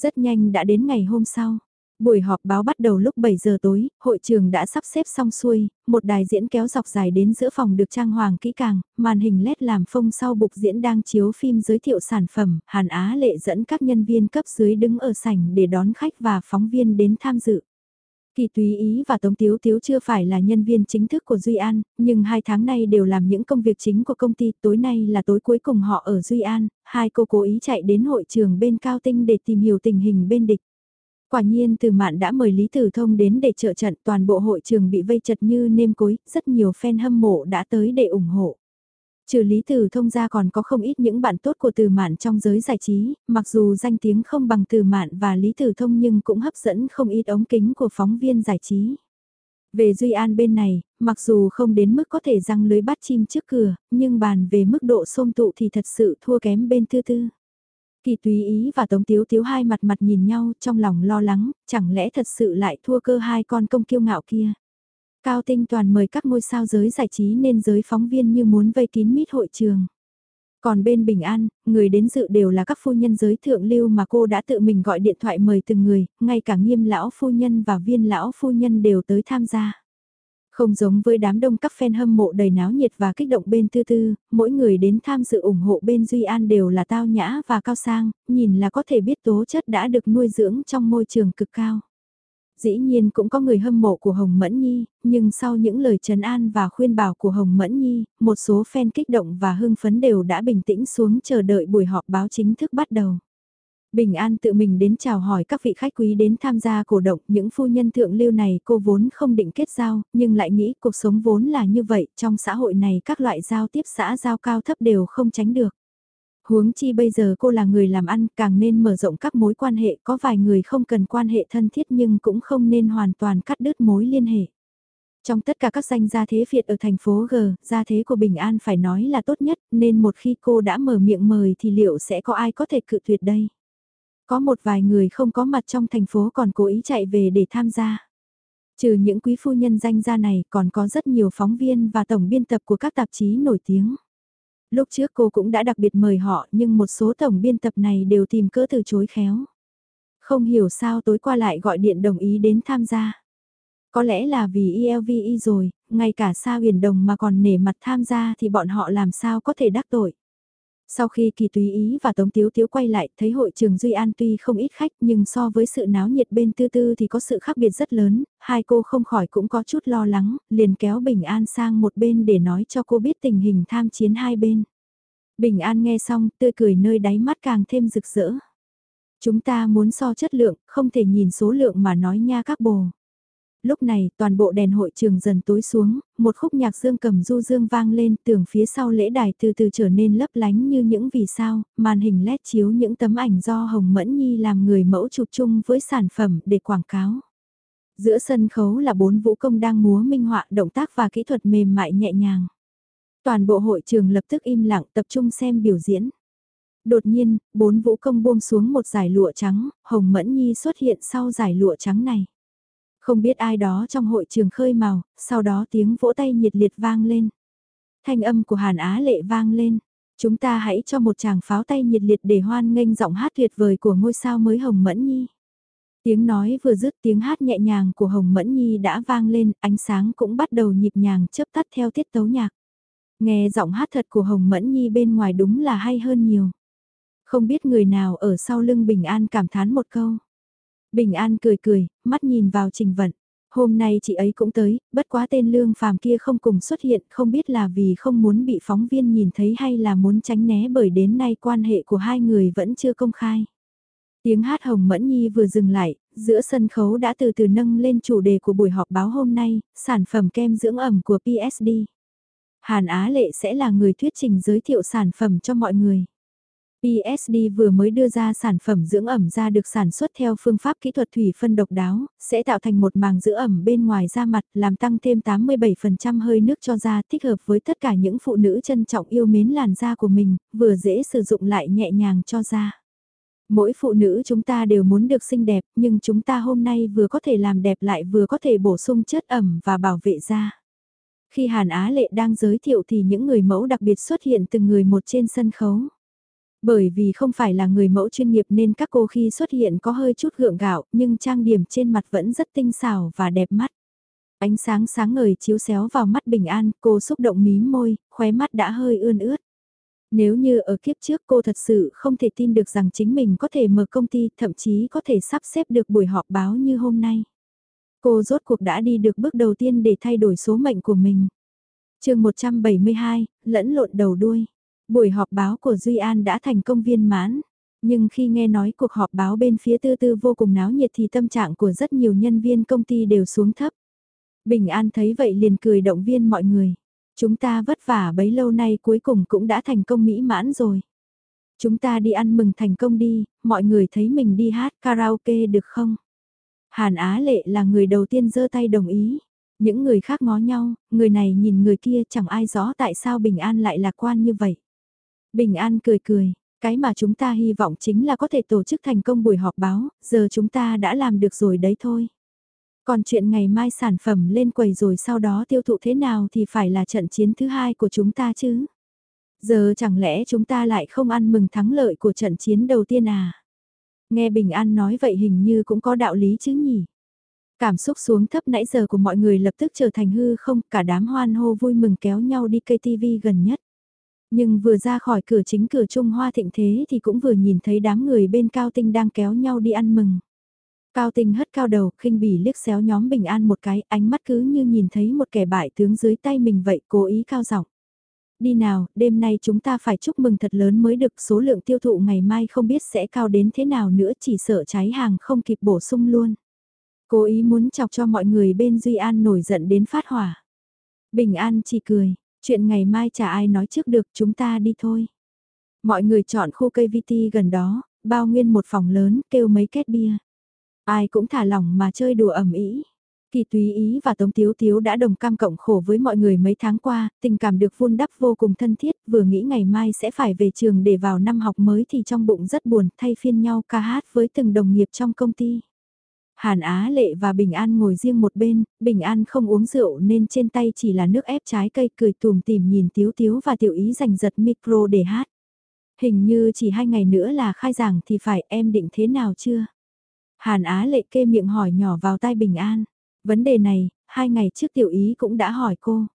[SPEAKER 1] Rất nhanh đã đến ngày hôm sau. Buổi họp báo bắt đầu lúc 7 giờ tối, hội trường đã sắp xếp xong xuôi, một đài diễn kéo dọc dài đến giữa phòng được trang hoàng kỹ càng, màn hình LED làm phông sau bục diễn đang chiếu phim giới thiệu sản phẩm, Hàn Á lệ dẫn các nhân viên cấp dưới đứng ở sảnh để đón khách và phóng viên đến tham dự. Kỳ Túy Ý và Tống Tiếu Tiếu chưa phải là nhân viên chính thức của Duy An, nhưng hai tháng nay đều làm những công việc chính của công ty. Tối nay là tối cuối cùng họ ở Duy An, hai cô cố ý chạy đến hội trường bên Cao Tinh để tìm hiểu tình hình bên địch. Quả nhiên từ mạn đã mời Lý Tử Thông đến để trợ trận toàn bộ hội trường bị vây chật như nêm cối, rất nhiều fan hâm mộ đã tới để ủng hộ. Trừ Lý Tử Thông ra còn có không ít những bạn tốt của Từ Mạn trong giới giải trí, mặc dù danh tiếng không bằng Từ Mạn và Lý Tử Thông nhưng cũng hấp dẫn không ít ống kính của phóng viên giải trí. Về Duy An bên này, mặc dù không đến mức có thể răng lưới bắt chim trước cửa, nhưng bàn về mức độ xôm tụ thì thật sự thua kém bên tư tư. Kỳ Túy Ý và Tống Tiếu Tiếu hai mặt mặt nhìn nhau trong lòng lo lắng, chẳng lẽ thật sự lại thua cơ hai con công kiêu ngạo kia. Cao Tinh toàn mời các ngôi sao giới giải trí nên giới phóng viên như muốn vây kín mít hội trường. Còn bên Bình An, người đến dự đều là các phu nhân giới thượng lưu mà cô đã tự mình gọi điện thoại mời từng người, ngay cả nghiêm lão phu nhân và viên lão phu nhân đều tới tham gia. Không giống với đám đông các fan hâm mộ đầy náo nhiệt và kích động bên tư tư, mỗi người đến tham dự ủng hộ bên Duy An đều là tao nhã và cao sang, nhìn là có thể biết tố chất đã được nuôi dưỡng trong môi trường cực cao. Dĩ nhiên cũng có người hâm mộ của Hồng Mẫn Nhi, nhưng sau những lời trấn an và khuyên bảo của Hồng Mẫn Nhi, một số fan kích động và hưng phấn đều đã bình tĩnh xuống chờ đợi buổi họp báo chính thức bắt đầu. Bình An tự mình đến chào hỏi các vị khách quý đến tham gia cổ động, những phu nhân thượng lưu này cô vốn không định kết giao, nhưng lại nghĩ cuộc sống vốn là như vậy, trong xã hội này các loại giao tiếp xã giao cao thấp đều không tránh được. Huống chi bây giờ cô là người làm ăn càng nên mở rộng các mối quan hệ, có vài người không cần quan hệ thân thiết nhưng cũng không nên hoàn toàn cắt đứt mối liên hệ. Trong tất cả các danh gia thế Việt ở thành phố G, gia thế của Bình An phải nói là tốt nhất, nên một khi cô đã mở miệng mời thì liệu sẽ có ai có thể cự tuyệt đây? Có một vài người không có mặt trong thành phố còn cố ý chạy về để tham gia. Trừ những quý phu nhân danh gia này còn có rất nhiều phóng viên và tổng biên tập của các tạp chí nổi tiếng. Lúc trước cô cũng đã đặc biệt mời họ nhưng một số tổng biên tập này đều tìm cỡ từ chối khéo. Không hiểu sao tối qua lại gọi điện đồng ý đến tham gia. Có lẽ là vì ELVE rồi, ngay cả Sa huyền đồng mà còn nể mặt tham gia thì bọn họ làm sao có thể đắc tội. Sau khi kỳ tùy ý và Tống Tiếu Tiếu quay lại, thấy hội trường Duy An tuy không ít khách nhưng so với sự náo nhiệt bên tư tư thì có sự khác biệt rất lớn, hai cô không khỏi cũng có chút lo lắng, liền kéo Bình An sang một bên để nói cho cô biết tình hình tham chiến hai bên. Bình An nghe xong, tươi cười nơi đáy mắt càng thêm rực rỡ. Chúng ta muốn so chất lượng, không thể nhìn số lượng mà nói nha các bồ. Lúc này, toàn bộ đèn hội trường dần tối xuống, một khúc nhạc dương cầm du dương vang lên, tường phía sau lễ đài từ từ trở nên lấp lánh như những vì sao, màn hình led chiếu những tấm ảnh do Hồng Mẫn Nhi làm người mẫu chụp chung với sản phẩm để quảng cáo. Giữa sân khấu là bốn vũ công đang múa minh họa động tác và kỹ thuật mềm mại nhẹ nhàng. Toàn bộ hội trường lập tức im lặng tập trung xem biểu diễn. Đột nhiên, bốn vũ công buông xuống một giải lụa trắng, Hồng Mẫn Nhi xuất hiện sau giải lụa trắng này. Không biết ai đó trong hội trường khơi màu, sau đó tiếng vỗ tay nhiệt liệt vang lên. Thanh âm của Hàn Á lệ vang lên. Chúng ta hãy cho một chàng pháo tay nhiệt liệt để hoan nghênh giọng hát tuyệt vời của ngôi sao mới Hồng Mẫn Nhi. Tiếng nói vừa dứt tiếng hát nhẹ nhàng của Hồng Mẫn Nhi đã vang lên, ánh sáng cũng bắt đầu nhịp nhàng chớp tắt theo tiết tấu nhạc. Nghe giọng hát thật của Hồng Mẫn Nhi bên ngoài đúng là hay hơn nhiều. Không biết người nào ở sau lưng Bình An cảm thán một câu. Bình An cười cười, mắt nhìn vào trình vận. Hôm nay chị ấy cũng tới, bất quá tên lương phàm kia không cùng xuất hiện, không biết là vì không muốn bị phóng viên nhìn thấy hay là muốn tránh né bởi đến nay quan hệ của hai người vẫn chưa công khai. Tiếng hát Hồng Mẫn Nhi vừa dừng lại, giữa sân khấu đã từ từ nâng lên chủ đề của buổi họp báo hôm nay, sản phẩm kem dưỡng ẩm của PSD. Hàn Á Lệ sẽ là người thuyết trình giới thiệu sản phẩm cho mọi người. PSD vừa mới đưa ra sản phẩm dưỡng ẩm da được sản xuất theo phương pháp kỹ thuật thủy phân độc đáo, sẽ tạo thành một màng giữ ẩm bên ngoài da mặt, làm tăng thêm 87% hơi nước cho da thích hợp với tất cả những phụ nữ trân trọng yêu mến làn da của mình, vừa dễ sử dụng lại nhẹ nhàng cho da. Mỗi phụ nữ chúng ta đều muốn được xinh đẹp, nhưng chúng ta hôm nay vừa có thể làm đẹp lại vừa có thể bổ sung chất ẩm và bảo vệ da. Khi Hàn Á Lệ đang giới thiệu thì những người mẫu đặc biệt xuất hiện từng người một trên sân khấu. Bởi vì không phải là người mẫu chuyên nghiệp nên các cô khi xuất hiện có hơi chút gượng gạo nhưng trang điểm trên mặt vẫn rất tinh xảo và đẹp mắt. Ánh sáng sáng ngời chiếu xéo vào mắt bình an, cô xúc động mí môi, khóe mắt đã hơi ươn ướt. Nếu như ở kiếp trước cô thật sự không thể tin được rằng chính mình có thể mở công ty, thậm chí có thể sắp xếp được buổi họp báo như hôm nay. Cô rốt cuộc đã đi được bước đầu tiên để thay đổi số mệnh của mình. chương 172, lẫn lộn đầu đuôi. Buổi họp báo của Duy An đã thành công viên mãn. Nhưng khi nghe nói cuộc họp báo bên phía tư tư vô cùng náo nhiệt thì tâm trạng của rất nhiều nhân viên công ty đều xuống thấp. Bình An thấy vậy liền cười động viên mọi người. Chúng ta vất vả bấy lâu nay cuối cùng cũng đã thành công mỹ mãn rồi. Chúng ta đi ăn mừng thành công đi, mọi người thấy mình đi hát karaoke được không? Hàn Á Lệ là người đầu tiên giơ tay đồng ý. Những người khác ngó nhau, người này nhìn người kia chẳng ai rõ tại sao Bình An lại lạc quan như vậy. Bình An cười cười, cái mà chúng ta hy vọng chính là có thể tổ chức thành công buổi họp báo, giờ chúng ta đã làm được rồi đấy thôi. Còn chuyện ngày mai sản phẩm lên quầy rồi sau đó tiêu thụ thế nào thì phải là trận chiến thứ hai của chúng ta chứ. Giờ chẳng lẽ chúng ta lại không ăn mừng thắng lợi của trận chiến đầu tiên à? Nghe Bình An nói vậy hình như cũng có đạo lý chứ nhỉ? Cảm xúc xuống thấp nãy giờ của mọi người lập tức trở thành hư không, cả đám hoan hô vui mừng kéo nhau đi cây TV gần nhất. Nhưng vừa ra khỏi cửa chính cửa Trung Hoa thịnh thế thì cũng vừa nhìn thấy đám người bên Cao Tinh đang kéo nhau đi ăn mừng. Cao Tinh hất cao đầu, khinh bỉ liếc xéo nhóm Bình An một cái, ánh mắt cứ như nhìn thấy một kẻ bại tướng dưới tay mình vậy, cố ý cao giọng. Đi nào, đêm nay chúng ta phải chúc mừng thật lớn mới được số lượng tiêu thụ ngày mai không biết sẽ cao đến thế nào nữa chỉ sợ cháy hàng không kịp bổ sung luôn. Cố ý muốn chọc cho mọi người bên Duy An nổi giận đến phát hỏa. Bình An chỉ cười, chuyện ngày mai chả ai nói trước được chúng ta đi thôi. Mọi người chọn khu cây VT gần đó, bao nguyên một phòng lớn, kêu mấy két bia. Ai cũng thả lỏng mà chơi đùa ẩm ý. Kỳ Túy Ý và Tống Tiếu Tiếu đã đồng cam cộng khổ với mọi người mấy tháng qua, tình cảm được vun đắp vô cùng thân thiết, vừa nghĩ ngày mai sẽ phải về trường để vào năm học mới thì trong bụng rất buồn, thay phiên nhau ca hát với từng đồng nghiệp trong công ty. Hàn Á Lệ và Bình An ngồi riêng một bên, Bình An không uống rượu nên trên tay chỉ là nước ép trái cây cười tùm tìm nhìn Tiếu Tiếu và Tiểu Ý giành giật micro để hát. Hình như chỉ hai ngày nữa là khai giảng thì phải em định thế nào chưa? Hàn Á Lệ kê miệng hỏi nhỏ vào tai Bình An. Vấn đề này, hai ngày trước Tiểu Ý cũng đã hỏi cô.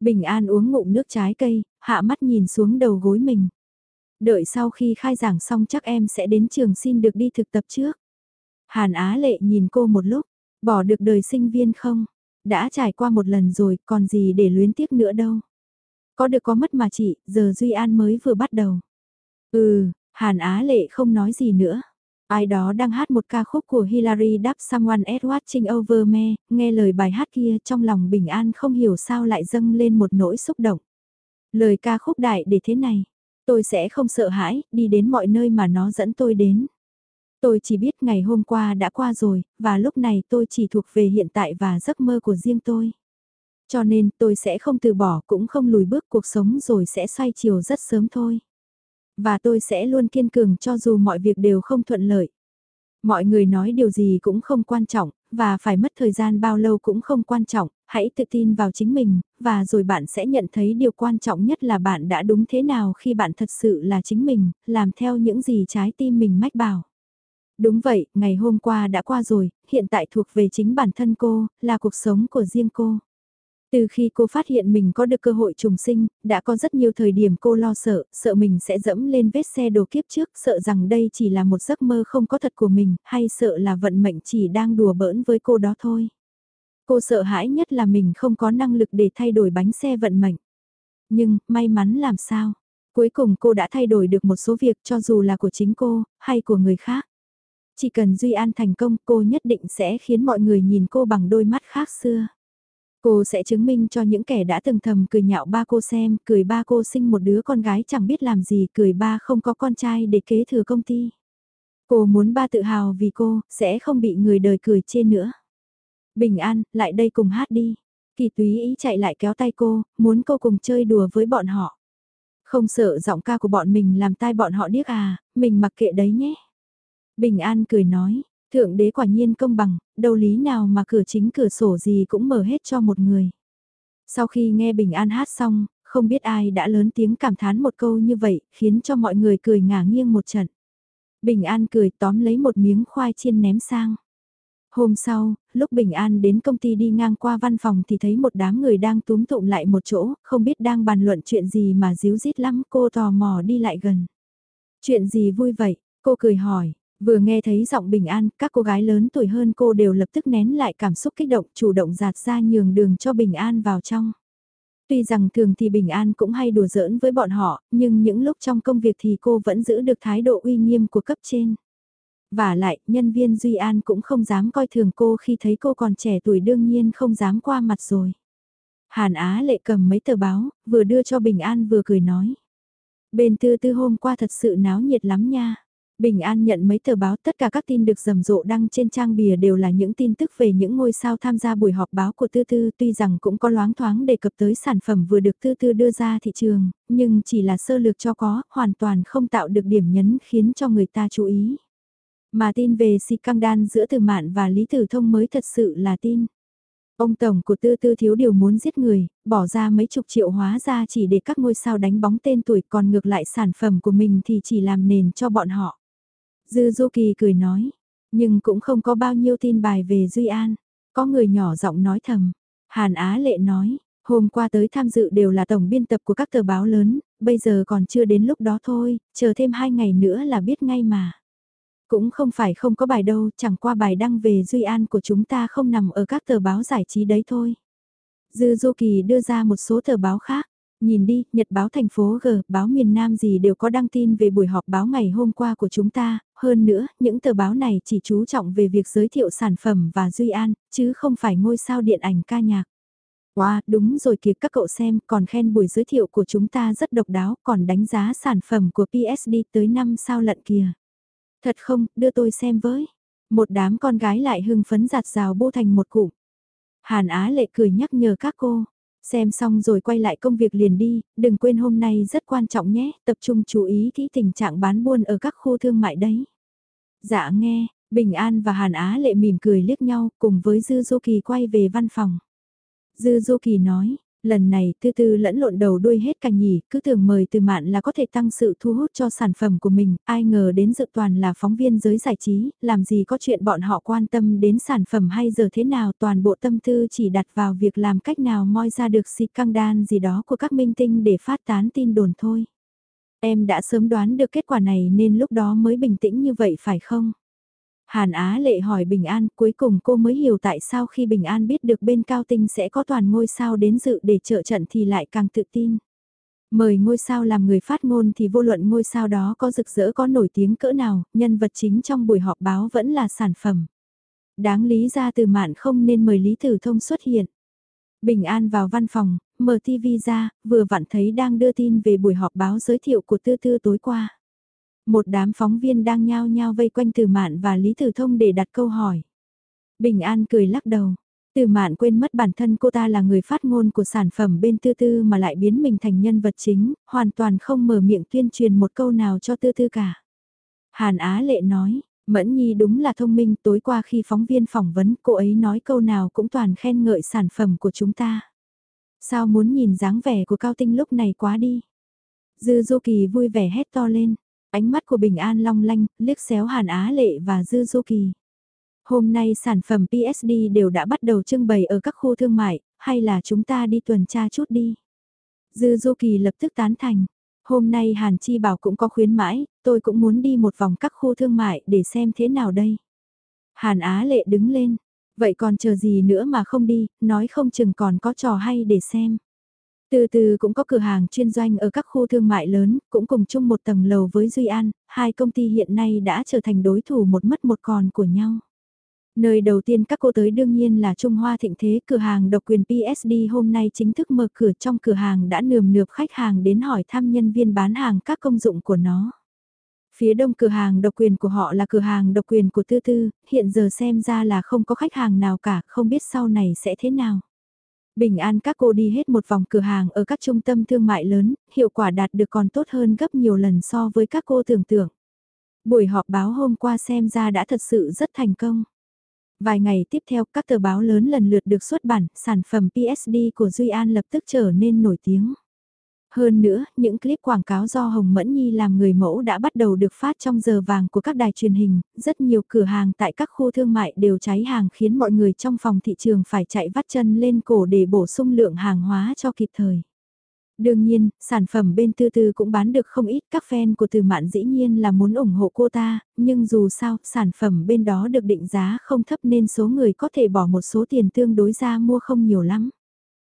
[SPEAKER 1] Bình An uống ngụm nước trái cây, hạ mắt nhìn xuống đầu gối mình. Đợi sau khi khai giảng xong chắc em sẽ đến trường xin được đi thực tập trước. Hàn Á Lệ nhìn cô một lúc, bỏ được đời sinh viên không? Đã trải qua một lần rồi, còn gì để luyến tiếc nữa đâu. Có được có mất mà chị, giờ Duy An mới vừa bắt đầu. Ừ, Hàn Á Lệ không nói gì nữa. Ai đó đang hát một ca khúc của Hillary Duff Someone is Watching Over Me, nghe lời bài hát kia trong lòng bình an không hiểu sao lại dâng lên một nỗi xúc động. Lời ca khúc đại để thế này, tôi sẽ không sợ hãi, đi đến mọi nơi mà nó dẫn tôi đến. Tôi chỉ biết ngày hôm qua đã qua rồi, và lúc này tôi chỉ thuộc về hiện tại và giấc mơ của riêng tôi. Cho nên tôi sẽ không từ bỏ cũng không lùi bước cuộc sống rồi sẽ xoay chiều rất sớm thôi. Và tôi sẽ luôn kiên cường cho dù mọi việc đều không thuận lợi. Mọi người nói điều gì cũng không quan trọng, và phải mất thời gian bao lâu cũng không quan trọng, hãy tự tin vào chính mình, và rồi bạn sẽ nhận thấy điều quan trọng nhất là bạn đã đúng thế nào khi bạn thật sự là chính mình, làm theo những gì trái tim mình mách bảo. Đúng vậy, ngày hôm qua đã qua rồi, hiện tại thuộc về chính bản thân cô, là cuộc sống của riêng cô. Từ khi cô phát hiện mình có được cơ hội trùng sinh, đã có rất nhiều thời điểm cô lo sợ, sợ mình sẽ dẫm lên vết xe đồ kiếp trước, sợ rằng đây chỉ là một giấc mơ không có thật của mình, hay sợ là vận mệnh chỉ đang đùa bỡn với cô đó thôi. Cô sợ hãi nhất là mình không có năng lực để thay đổi bánh xe vận mệnh. Nhưng, may mắn làm sao? Cuối cùng cô đã thay đổi được một số việc cho dù là của chính cô, hay của người khác. Chỉ cần Duy An thành công cô nhất định sẽ khiến mọi người nhìn cô bằng đôi mắt khác xưa. Cô sẽ chứng minh cho những kẻ đã từng thầm cười nhạo ba cô xem, cười ba cô sinh một đứa con gái chẳng biết làm gì, cười ba không có con trai để kế thừa công ty. Cô muốn ba tự hào vì cô, sẽ không bị người đời cười chê nữa. Bình an, lại đây cùng hát đi. Kỳ túy ý chạy lại kéo tay cô, muốn cô cùng chơi đùa với bọn họ. Không sợ giọng ca của bọn mình làm tai bọn họ điếc à, mình mặc kệ đấy nhé. Bình an cười nói, thượng đế quả nhiên công bằng, đâu lý nào mà cửa chính cửa sổ gì cũng mở hết cho một người. Sau khi nghe Bình An hát xong, không biết ai đã lớn tiếng cảm thán một câu như vậy, khiến cho mọi người cười ngả nghiêng một trận. Bình An cười tóm lấy một miếng khoai chiên ném sang. Hôm sau, lúc Bình An đến công ty đi ngang qua văn phòng thì thấy một đám người đang túm tụm lại một chỗ, không biết đang bàn luận chuyện gì mà díu dít lắm, cô tò mò đi lại gần. Chuyện gì vui vậy? Cô cười hỏi, vừa nghe thấy giọng Bình An, các cô gái lớn tuổi hơn cô đều lập tức nén lại cảm xúc kích động, chủ động giạt ra nhường đường cho Bình An vào trong. Tuy rằng thường thì Bình An cũng hay đùa giỡn với bọn họ, nhưng những lúc trong công việc thì cô vẫn giữ được thái độ uy nghiêm của cấp trên. Và lại, nhân viên Duy An cũng không dám coi thường cô khi thấy cô còn trẻ tuổi đương nhiên không dám qua mặt rồi. Hàn Á lệ cầm mấy tờ báo, vừa đưa cho Bình An vừa cười nói. Bên tư tư hôm qua thật sự náo nhiệt lắm nha. Bình An nhận mấy tờ báo tất cả các tin được rầm rộ đăng trên trang bìa đều là những tin tức về những ngôi sao tham gia buổi họp báo của Tư Tư tuy rằng cũng có loáng thoáng đề cập tới sản phẩm vừa được Tư Tư đưa ra thị trường, nhưng chỉ là sơ lược cho có, hoàn toàn không tạo được điểm nhấn khiến cho người ta chú ý. Mà tin về si căng đan giữa Từ Mạn và Lý Tử Thông mới thật sự là tin. Ông Tổng của Tư Tư thiếu điều muốn giết người, bỏ ra mấy chục triệu hóa ra chỉ để các ngôi sao đánh bóng tên tuổi còn ngược lại sản phẩm của mình thì chỉ làm nền cho bọn họ. Dư Du Kỳ cười nói, nhưng cũng không có bao nhiêu tin bài về Duy An. Có người nhỏ giọng nói thầm. Hàn Á Lệ nói, hôm qua tới tham dự đều là tổng biên tập của các tờ báo lớn, bây giờ còn chưa đến lúc đó thôi, chờ thêm hai ngày nữa là biết ngay mà. Cũng không phải không có bài đâu, chẳng qua bài đăng về Duy An của chúng ta không nằm ở các tờ báo giải trí đấy thôi. Dư Du Kỳ đưa ra một số tờ báo khác. Nhìn đi, Nhật báo thành phố G, báo miền Nam gì đều có đăng tin về buổi họp báo ngày hôm qua của chúng ta, hơn nữa, những tờ báo này chỉ chú trọng về việc giới thiệu sản phẩm và Duy An, chứ không phải ngôi sao điện ảnh ca nhạc. Wow, đúng rồi kìa các cậu xem, còn khen buổi giới thiệu của chúng ta rất độc đáo, còn đánh giá sản phẩm của PSD tới 5 sao lận kìa. Thật không, đưa tôi xem với. Một đám con gái lại hưng phấn giặt rào bô thành một cụm. Hàn Á lệ cười nhắc nhở các cô. Xem xong rồi quay lại công việc liền đi, đừng quên hôm nay rất quan trọng nhé, tập trung chú ý kỹ tình trạng bán buôn ở các khu thương mại đấy. Dạ nghe, Bình An và Hàn Á lệ mỉm cười liếc nhau cùng với Dư Du Kỳ quay về văn phòng. Dư Du Kỳ nói, Lần này tư tư lẫn lộn đầu đuôi hết cả nhỉ, cứ tưởng mời từ mạn là có thể tăng sự thu hút cho sản phẩm của mình, ai ngờ đến dự toàn là phóng viên giới giải trí, làm gì có chuyện bọn họ quan tâm đến sản phẩm hay giờ thế nào toàn bộ tâm tư chỉ đặt vào việc làm cách nào moi ra được xịt căng đan gì đó của các minh tinh để phát tán tin đồn thôi. Em đã sớm đoán được kết quả này nên lúc đó mới bình tĩnh như vậy phải không? Hàn Á lệ hỏi Bình An, cuối cùng cô mới hiểu tại sao khi Bình An biết được bên Cao Tinh sẽ có toàn ngôi sao đến dự để trợ trận thì lại càng tự tin. Mời ngôi sao làm người phát ngôn thì vô luận ngôi sao đó có rực rỡ có nổi tiếng cỡ nào, nhân vật chính trong buổi họp báo vẫn là sản phẩm. Đáng lý ra từ mạn không nên mời Lý Tử Thông xuất hiện. Bình An vào văn phòng, mở TV ra, vừa vặn thấy đang đưa tin về buổi họp báo giới thiệu của Tư Tư tối qua. Một đám phóng viên đang nhao nhao vây quanh Từ Mạn và Lý Tử Thông để đặt câu hỏi. Bình An cười lắc đầu. Từ Mạn quên mất bản thân cô ta là người phát ngôn của sản phẩm bên Tư Tư mà lại biến mình thành nhân vật chính, hoàn toàn không mở miệng tuyên truyền một câu nào cho Tư Tư cả. Hàn Á Lệ nói, Mẫn Nhi đúng là thông minh tối qua khi phóng viên phỏng vấn cô ấy nói câu nào cũng toàn khen ngợi sản phẩm của chúng ta. Sao muốn nhìn dáng vẻ của Cao Tinh lúc này quá đi. Dư Du Kỳ vui vẻ hét to lên, Ánh mắt của Bình An long lanh, liếc xéo Hàn Á Lệ và Dư Du Kỳ. Hôm nay sản phẩm PSD đều đã bắt đầu trưng bày ở các khu thương mại, hay là chúng ta đi tuần tra chút đi. Dư Du Kỳ lập tức tán thành. Hôm nay Hàn Chi bảo cũng có khuyến mãi, tôi cũng muốn đi một vòng các khu thương mại để xem thế nào đây. Hàn Á Lệ đứng lên. Vậy còn chờ gì nữa mà không đi, nói không chừng còn có trò hay để xem. Từ từ cũng có cửa hàng chuyên doanh ở các khu thương mại lớn, cũng cùng chung một tầng lầu với Duy An, hai công ty hiện nay đã trở thành đối thủ một mất một còn của nhau. Nơi đầu tiên các cô tới đương nhiên là Trung Hoa Thịnh Thế, cửa hàng độc quyền PSD hôm nay chính thức mở cửa trong cửa hàng đã nườm nượp khách hàng đến hỏi thăm nhân viên bán hàng các công dụng của nó. Phía đông cửa hàng độc quyền của họ là cửa hàng độc quyền của Tư Tư, hiện giờ xem ra là không có khách hàng nào cả, không biết sau này sẽ thế nào. Bình an các cô đi hết một vòng cửa hàng ở các trung tâm thương mại lớn, hiệu quả đạt được còn tốt hơn gấp nhiều lần so với các cô tưởng tượng. Buổi họp báo hôm qua xem ra đã thật sự rất thành công. Vài ngày tiếp theo các tờ báo lớn lần lượt được xuất bản, sản phẩm PSD của Duy An lập tức trở nên nổi tiếng. Hơn nữa, những clip quảng cáo do Hồng Mẫn Nhi làm người mẫu đã bắt đầu được phát trong giờ vàng của các đài truyền hình, rất nhiều cửa hàng tại các khu thương mại đều cháy hàng khiến mọi người trong phòng thị trường phải chạy vắt chân lên cổ để bổ sung lượng hàng hóa cho kịp thời. Đương nhiên, sản phẩm bên tư tư cũng bán được không ít, các fan của từ mạn dĩ nhiên là muốn ủng hộ cô ta, nhưng dù sao, sản phẩm bên đó được định giá không thấp nên số người có thể bỏ một số tiền tương đối ra mua không nhiều lắm.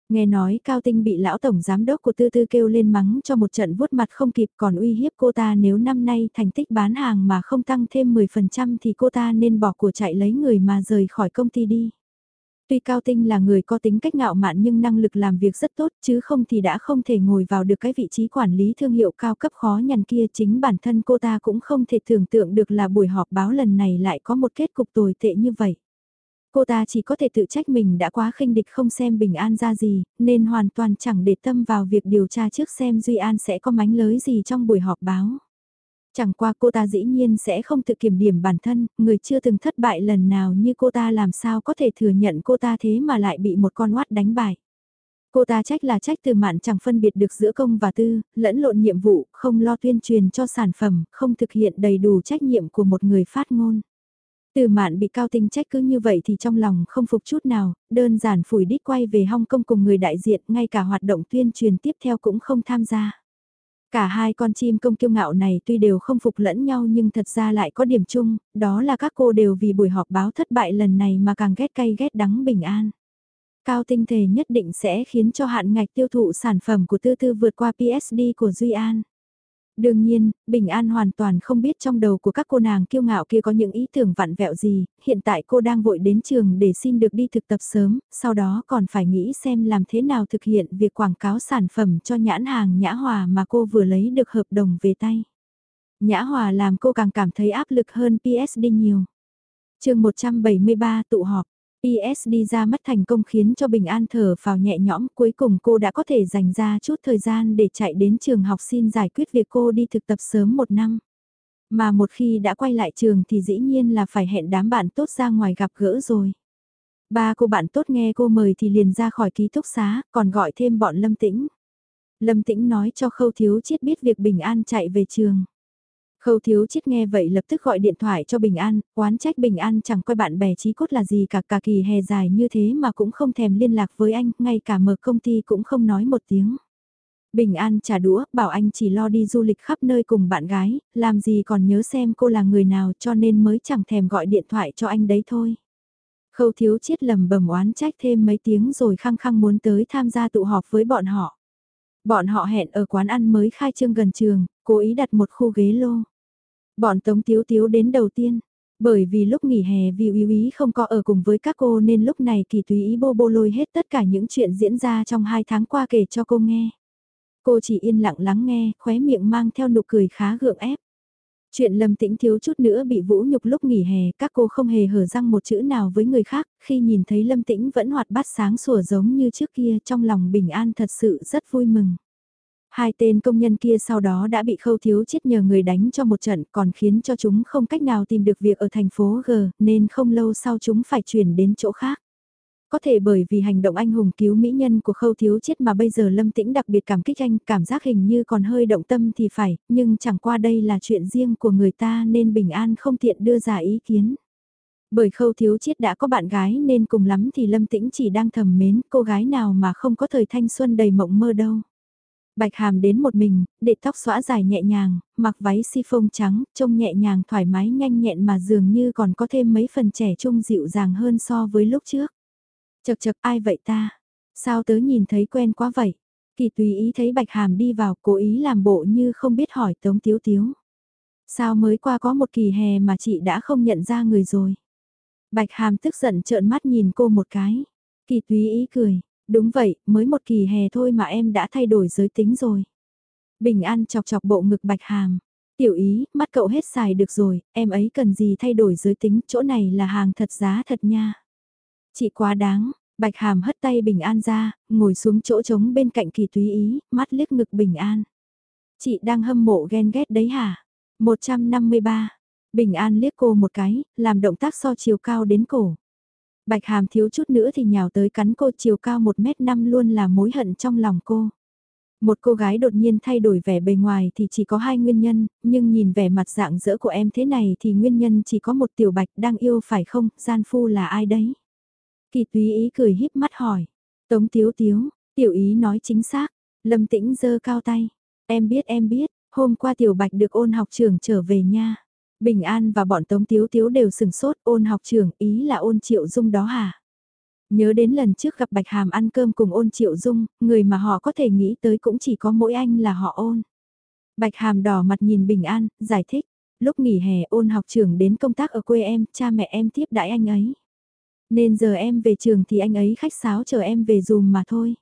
[SPEAKER 1] Nghe nói Cao Tinh bị lão tổng giám đốc của Tư Tư kêu lên mắng cho một trận vuốt mặt không kịp còn uy hiếp cô ta nếu năm nay thành tích bán hàng mà không tăng thêm 10% thì cô ta nên bỏ của chạy lấy người mà rời khỏi công ty đi. Tuy Cao Tinh là người có tính cách ngạo mạn nhưng năng lực làm việc rất tốt chứ không thì đã không thể ngồi vào được cái vị trí quản lý thương hiệu cao cấp khó nhằn kia chính bản thân cô ta cũng không thể tưởng tượng được là buổi họp báo lần này lại có một kết cục tồi tệ như vậy. Cô ta chỉ có thể tự trách mình đã quá khinh địch không xem bình an ra gì, nên hoàn toàn chẳng để tâm vào việc điều tra trước xem Duy An sẽ có mánh lới gì trong buổi họp báo. Chẳng qua cô ta dĩ nhiên sẽ không tự kiểm điểm bản thân, người chưa từng thất bại lần nào như cô ta làm sao có thể thừa nhận cô ta thế mà lại bị một con oát đánh bại. Cô ta trách là trách từ mạn chẳng phân biệt được giữa công và tư, lẫn lộn nhiệm vụ, không lo tuyên truyền cho sản phẩm, không thực hiện đầy đủ trách nhiệm của một người phát ngôn. Từ mạn bị cao tinh trách cứ như vậy thì trong lòng không phục chút nào, đơn giản phủi đít quay về Hong Kong cùng người đại diện ngay cả hoạt động tuyên truyền tiếp theo cũng không tham gia. Cả hai con chim công kiêu ngạo này tuy đều không phục lẫn nhau nhưng thật ra lại có điểm chung, đó là các cô đều vì buổi họp báo thất bại lần này mà càng ghét cay ghét đắng bình an. Cao tinh thể nhất định sẽ khiến cho hạn ngạch tiêu thụ sản phẩm của tư tư vượt qua PSD của Duy An. Đương nhiên, Bình An hoàn toàn không biết trong đầu của các cô nàng kiêu ngạo kia có những ý tưởng vặn vẹo gì, hiện tại cô đang vội đến trường để xin được đi thực tập sớm, sau đó còn phải nghĩ xem làm thế nào thực hiện việc quảng cáo sản phẩm cho nhãn hàng Nhã Hòa mà cô vừa lấy được hợp đồng về tay. Nhã Hòa làm cô càng cảm thấy áp lực hơn PSD nhiều. chương 173 tụ họp. PSD ra mắt thành công khiến cho Bình An thở vào nhẹ nhõm cuối cùng cô đã có thể dành ra chút thời gian để chạy đến trường học xin giải quyết việc cô đi thực tập sớm một năm. Mà một khi đã quay lại trường thì dĩ nhiên là phải hẹn đám bạn tốt ra ngoài gặp gỡ rồi. Ba cô bạn tốt nghe cô mời thì liền ra khỏi ký túc xá, còn gọi thêm bọn Lâm Tĩnh. Lâm Tĩnh nói cho Khâu Thiếu Chiết biết việc Bình An chạy về trường. Khâu thiếu chết nghe vậy lập tức gọi điện thoại cho Bình An, oán trách Bình An chẳng coi bạn bè trí cốt là gì cả cả kỳ hè dài như thế mà cũng không thèm liên lạc với anh, ngay cả mở công ty cũng không nói một tiếng. Bình An trả đũa, bảo anh chỉ lo đi du lịch khắp nơi cùng bạn gái, làm gì còn nhớ xem cô là người nào cho nên mới chẳng thèm gọi điện thoại cho anh đấy thôi. Khâu thiếu chiết lầm bầm oán trách thêm mấy tiếng rồi khăng khăng muốn tới tham gia tụ họp với bọn họ. Bọn họ hẹn ở quán ăn mới khai trương gần trường, cố ý đặt một khu ghế lô. Bọn Tống Tiếu Tiếu đến đầu tiên, bởi vì lúc nghỉ hè vì uy ý không có ở cùng với các cô nên lúc này kỳ tùy ý bô bô lôi hết tất cả những chuyện diễn ra trong hai tháng qua kể cho cô nghe. Cô chỉ yên lặng lắng nghe, khóe miệng mang theo nụ cười khá gượng ép. Chuyện lâm tĩnh thiếu chút nữa bị vũ nhục lúc nghỉ hè, các cô không hề hở răng một chữ nào với người khác, khi nhìn thấy lâm tĩnh vẫn hoạt bát sáng sủa giống như trước kia trong lòng bình an thật sự rất vui mừng. Hai tên công nhân kia sau đó đã bị khâu thiếu chết nhờ người đánh cho một trận còn khiến cho chúng không cách nào tìm được việc ở thành phố G nên không lâu sau chúng phải chuyển đến chỗ khác. Có thể bởi vì hành động anh hùng cứu mỹ nhân của khâu thiếu chết mà bây giờ Lâm Tĩnh đặc biệt cảm kích anh, cảm giác hình như còn hơi động tâm thì phải, nhưng chẳng qua đây là chuyện riêng của người ta nên bình an không tiện đưa ra ý kiến. Bởi khâu thiếu chết đã có bạn gái nên cùng lắm thì Lâm Tĩnh chỉ đang thầm mến cô gái nào mà không có thời thanh xuân đầy mộng mơ đâu. Bạch Hàm đến một mình, để tóc xõa dài nhẹ nhàng, mặc váy si phông trắng, trông nhẹ nhàng thoải mái nhanh nhẹn mà dường như còn có thêm mấy phần trẻ trung dịu dàng hơn so với lúc trước. Chật chật ai vậy ta? Sao tớ nhìn thấy quen quá vậy? Kỳ tùy ý thấy Bạch Hàm đi vào cố ý làm bộ như không biết hỏi Tống Tiếu Tiếu. Sao mới qua có một kỳ hè mà chị đã không nhận ra người rồi? Bạch Hàm tức giận trợn mắt nhìn cô một cái. Kỳ túy ý cười, đúng vậy, mới một kỳ hè thôi mà em đã thay đổi giới tính rồi. Bình An chọc chọc bộ ngực Bạch Hàm. Tiểu ý, mắt cậu hết xài được rồi, em ấy cần gì thay đổi giới tính, chỗ này là hàng thật giá thật nha. Chị quá đáng, Bạch Hàm hất tay Bình An ra, ngồi xuống chỗ trống bên cạnh kỳ túy ý, mắt liếc ngực Bình An. Chị đang hâm mộ ghen ghét đấy hả? 153. Bình An liếc cô một cái, làm động tác so chiều cao đến cổ. Bạch Hàm thiếu chút nữa thì nhào tới cắn cô chiều cao 1m5 luôn là mối hận trong lòng cô. Một cô gái đột nhiên thay đổi vẻ bề ngoài thì chỉ có hai nguyên nhân, nhưng nhìn vẻ mặt dạng dỡ của em thế này thì nguyên nhân chỉ có một tiểu bạch đang yêu phải không, gian phu là ai đấy? Kỳ túy ý cười híp mắt hỏi. Tống tiếu tiếu, tiểu ý nói chính xác, lâm tĩnh giơ cao tay. Em biết em biết, hôm qua tiểu bạch được ôn học trường trở về nha. Bình An và bọn Tống Tiếu Tiếu đều sừng sốt ôn học trưởng ý là ôn triệu dung đó hả? Nhớ đến lần trước gặp Bạch Hàm ăn cơm cùng ôn triệu dung, người mà họ có thể nghĩ tới cũng chỉ có mỗi anh là họ ôn. Bạch Hàm đỏ mặt nhìn Bình An, giải thích, lúc nghỉ hè ôn học trưởng đến công tác ở quê em, cha mẹ em tiếp đãi anh ấy. Nên giờ em về trường thì anh ấy khách sáo chờ em về dùm mà thôi.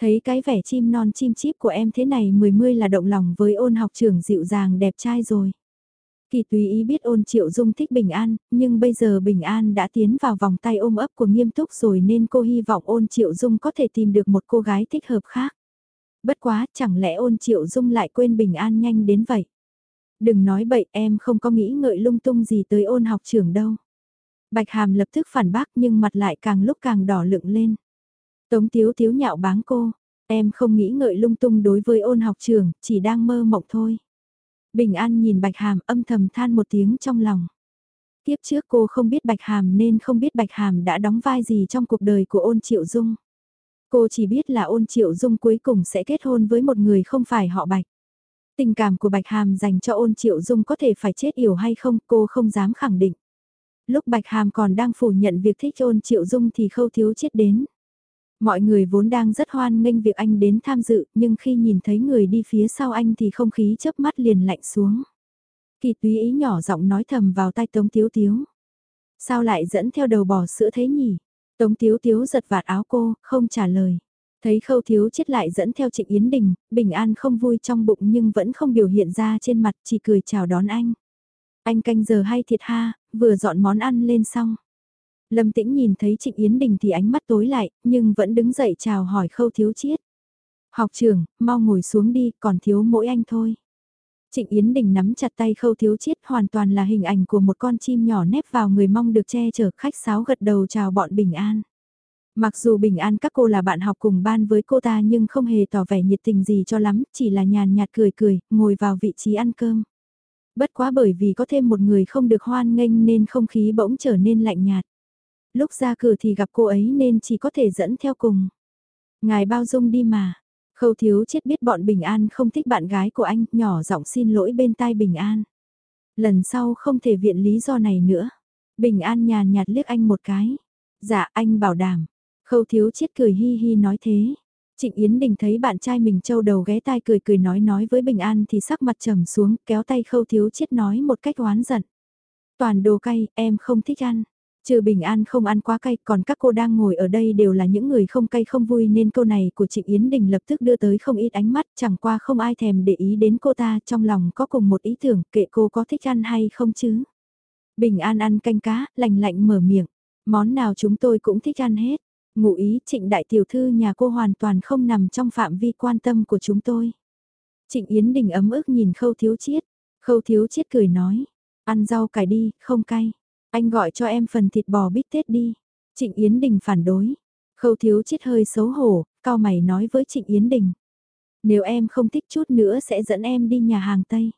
[SPEAKER 1] Thấy cái vẻ chim non chim chip của em thế này mười mươi là động lòng với ôn học trưởng dịu dàng đẹp trai rồi. Kỳ tùy ý biết ôn triệu dung thích Bình An, nhưng bây giờ Bình An đã tiến vào vòng tay ôm ấp của nghiêm túc rồi nên cô hy vọng ôn triệu dung có thể tìm được một cô gái thích hợp khác. Bất quá, chẳng lẽ ôn triệu dung lại quên Bình An nhanh đến vậy? Đừng nói bậy em không có nghĩ ngợi lung tung gì tới ôn học trưởng đâu. Bạch Hàm lập tức phản bác nhưng mặt lại càng lúc càng đỏ lựng lên. Tống Tiếu Tiếu nhạo báng cô, em không nghĩ ngợi lung tung đối với ôn học trường chỉ đang mơ mộng thôi. Bình An nhìn Bạch Hàm âm thầm than một tiếng trong lòng. Tiếp trước cô không biết Bạch Hàm nên không biết Bạch Hàm đã đóng vai gì trong cuộc đời của ôn triệu dung. Cô chỉ biết là ôn triệu dung cuối cùng sẽ kết hôn với một người không phải họ Bạch. Tình cảm của Bạch Hàm dành cho ôn triệu dung có thể phải chết yểu hay không, cô không dám khẳng định. Lúc Bạch Hàm còn đang phủ nhận việc thích ôn triệu dung thì khâu thiếu chết đến. Mọi người vốn đang rất hoan nghênh việc anh đến tham dự, nhưng khi nhìn thấy người đi phía sau anh thì không khí chớp mắt liền lạnh xuống. Kỳ túy ý nhỏ giọng nói thầm vào tai Tống Tiếu Tiếu. Sao lại dẫn theo đầu bò sữa thế nhỉ? Tống Tiếu Tiếu giật vạt áo cô, không trả lời. Thấy khâu thiếu chết lại dẫn theo Trịnh Yến Đình, bình an không vui trong bụng nhưng vẫn không biểu hiện ra trên mặt chỉ cười chào đón anh. Anh canh giờ hay thiệt ha, vừa dọn món ăn lên xong. Lâm Tĩnh nhìn thấy Trịnh Yến Đình thì ánh mắt tối lại, nhưng vẫn đứng dậy chào hỏi khâu thiếu chiết. Học trưởng, mau ngồi xuống đi, còn thiếu mỗi anh thôi. Trịnh Yến Đình nắm chặt tay khâu thiếu chiết hoàn toàn là hình ảnh của một con chim nhỏ nép vào người mong được che chở khách sáo gật đầu chào bọn Bình An. Mặc dù Bình An các cô là bạn học cùng ban với cô ta nhưng không hề tỏ vẻ nhiệt tình gì cho lắm, chỉ là nhàn nhạt cười cười, ngồi vào vị trí ăn cơm. Bất quá bởi vì có thêm một người không được hoan nghênh nên không khí bỗng trở nên lạnh nhạt lúc ra cửa thì gặp cô ấy nên chỉ có thể dẫn theo cùng. Ngài bao dung đi mà. Khâu thiếu chết biết bọn Bình An không thích bạn gái của anh, nhỏ giọng xin lỗi bên tai Bình An. Lần sau không thể viện lý do này nữa. Bình An nhàn nhạt liếc anh một cái. Dạ anh bảo đảm. Khâu thiếu chết cười hi hi nói thế. Trịnh Yến Đình thấy bạn trai mình trâu đầu ghé tai cười cười nói nói với Bình An thì sắc mặt trầm xuống kéo tay khâu thiếu chết nói một cách oán giận. Toàn đồ cay, em không thích ăn. Trừ Bình An không ăn quá cay, còn các cô đang ngồi ở đây đều là những người không cay không vui nên câu này của Trịnh Yến Đình lập tức đưa tới không ít ánh mắt, chẳng qua không ai thèm để ý đến cô ta, trong lòng có cùng một ý tưởng kệ cô có thích ăn hay không chứ. Bình An ăn canh cá, lành lạnh mở miệng, món nào chúng tôi cũng thích ăn hết. Ngụ ý Trịnh Đại Tiểu Thư nhà cô hoàn toàn không nằm trong phạm vi quan tâm của chúng tôi. Trịnh Yến Đình ấm ức nhìn Khâu Thiếu Chiết, Khâu Thiếu Chiết cười nói, ăn rau cải đi, không cay. Anh gọi cho em phần thịt bò bít tết đi. Trịnh Yến Đình phản đối. Khâu thiếu chết hơi xấu hổ, cao mày nói với Trịnh Yến Đình. Nếu em không thích chút nữa sẽ dẫn em đi nhà hàng Tây.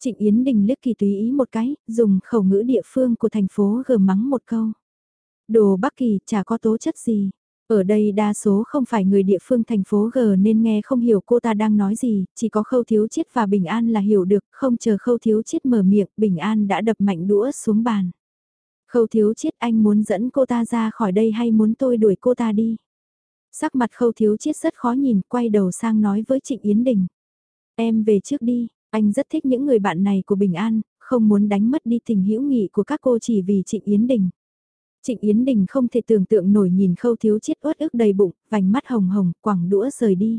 [SPEAKER 1] Trịnh Yến Đình liếc kỳ tùy ý một cái, dùng khẩu ngữ địa phương của thành phố gờ mắng một câu. Đồ Bắc Kỳ chả có tố chất gì. Ở đây đa số không phải người địa phương thành phố G nên nghe không hiểu cô ta đang nói gì, chỉ có khâu thiếu chiết và bình an là hiểu được, không chờ khâu thiếu chiết mở miệng, bình an đã đập mạnh đũa xuống bàn. Khâu thiếu chiết anh muốn dẫn cô ta ra khỏi đây hay muốn tôi đuổi cô ta đi? Sắc mặt khâu thiếu chiết rất khó nhìn, quay đầu sang nói với Trịnh Yến Đình. Em về trước đi, anh rất thích những người bạn này của Bình An, không muốn đánh mất đi tình hữu nghị của các cô chỉ vì Trịnh Yến Đình. Trịnh Yến Đình không thể tưởng tượng nổi nhìn khâu thiếu chiết uất ức đầy bụng, vành mắt hồng hồng, quẳng đũa rời đi.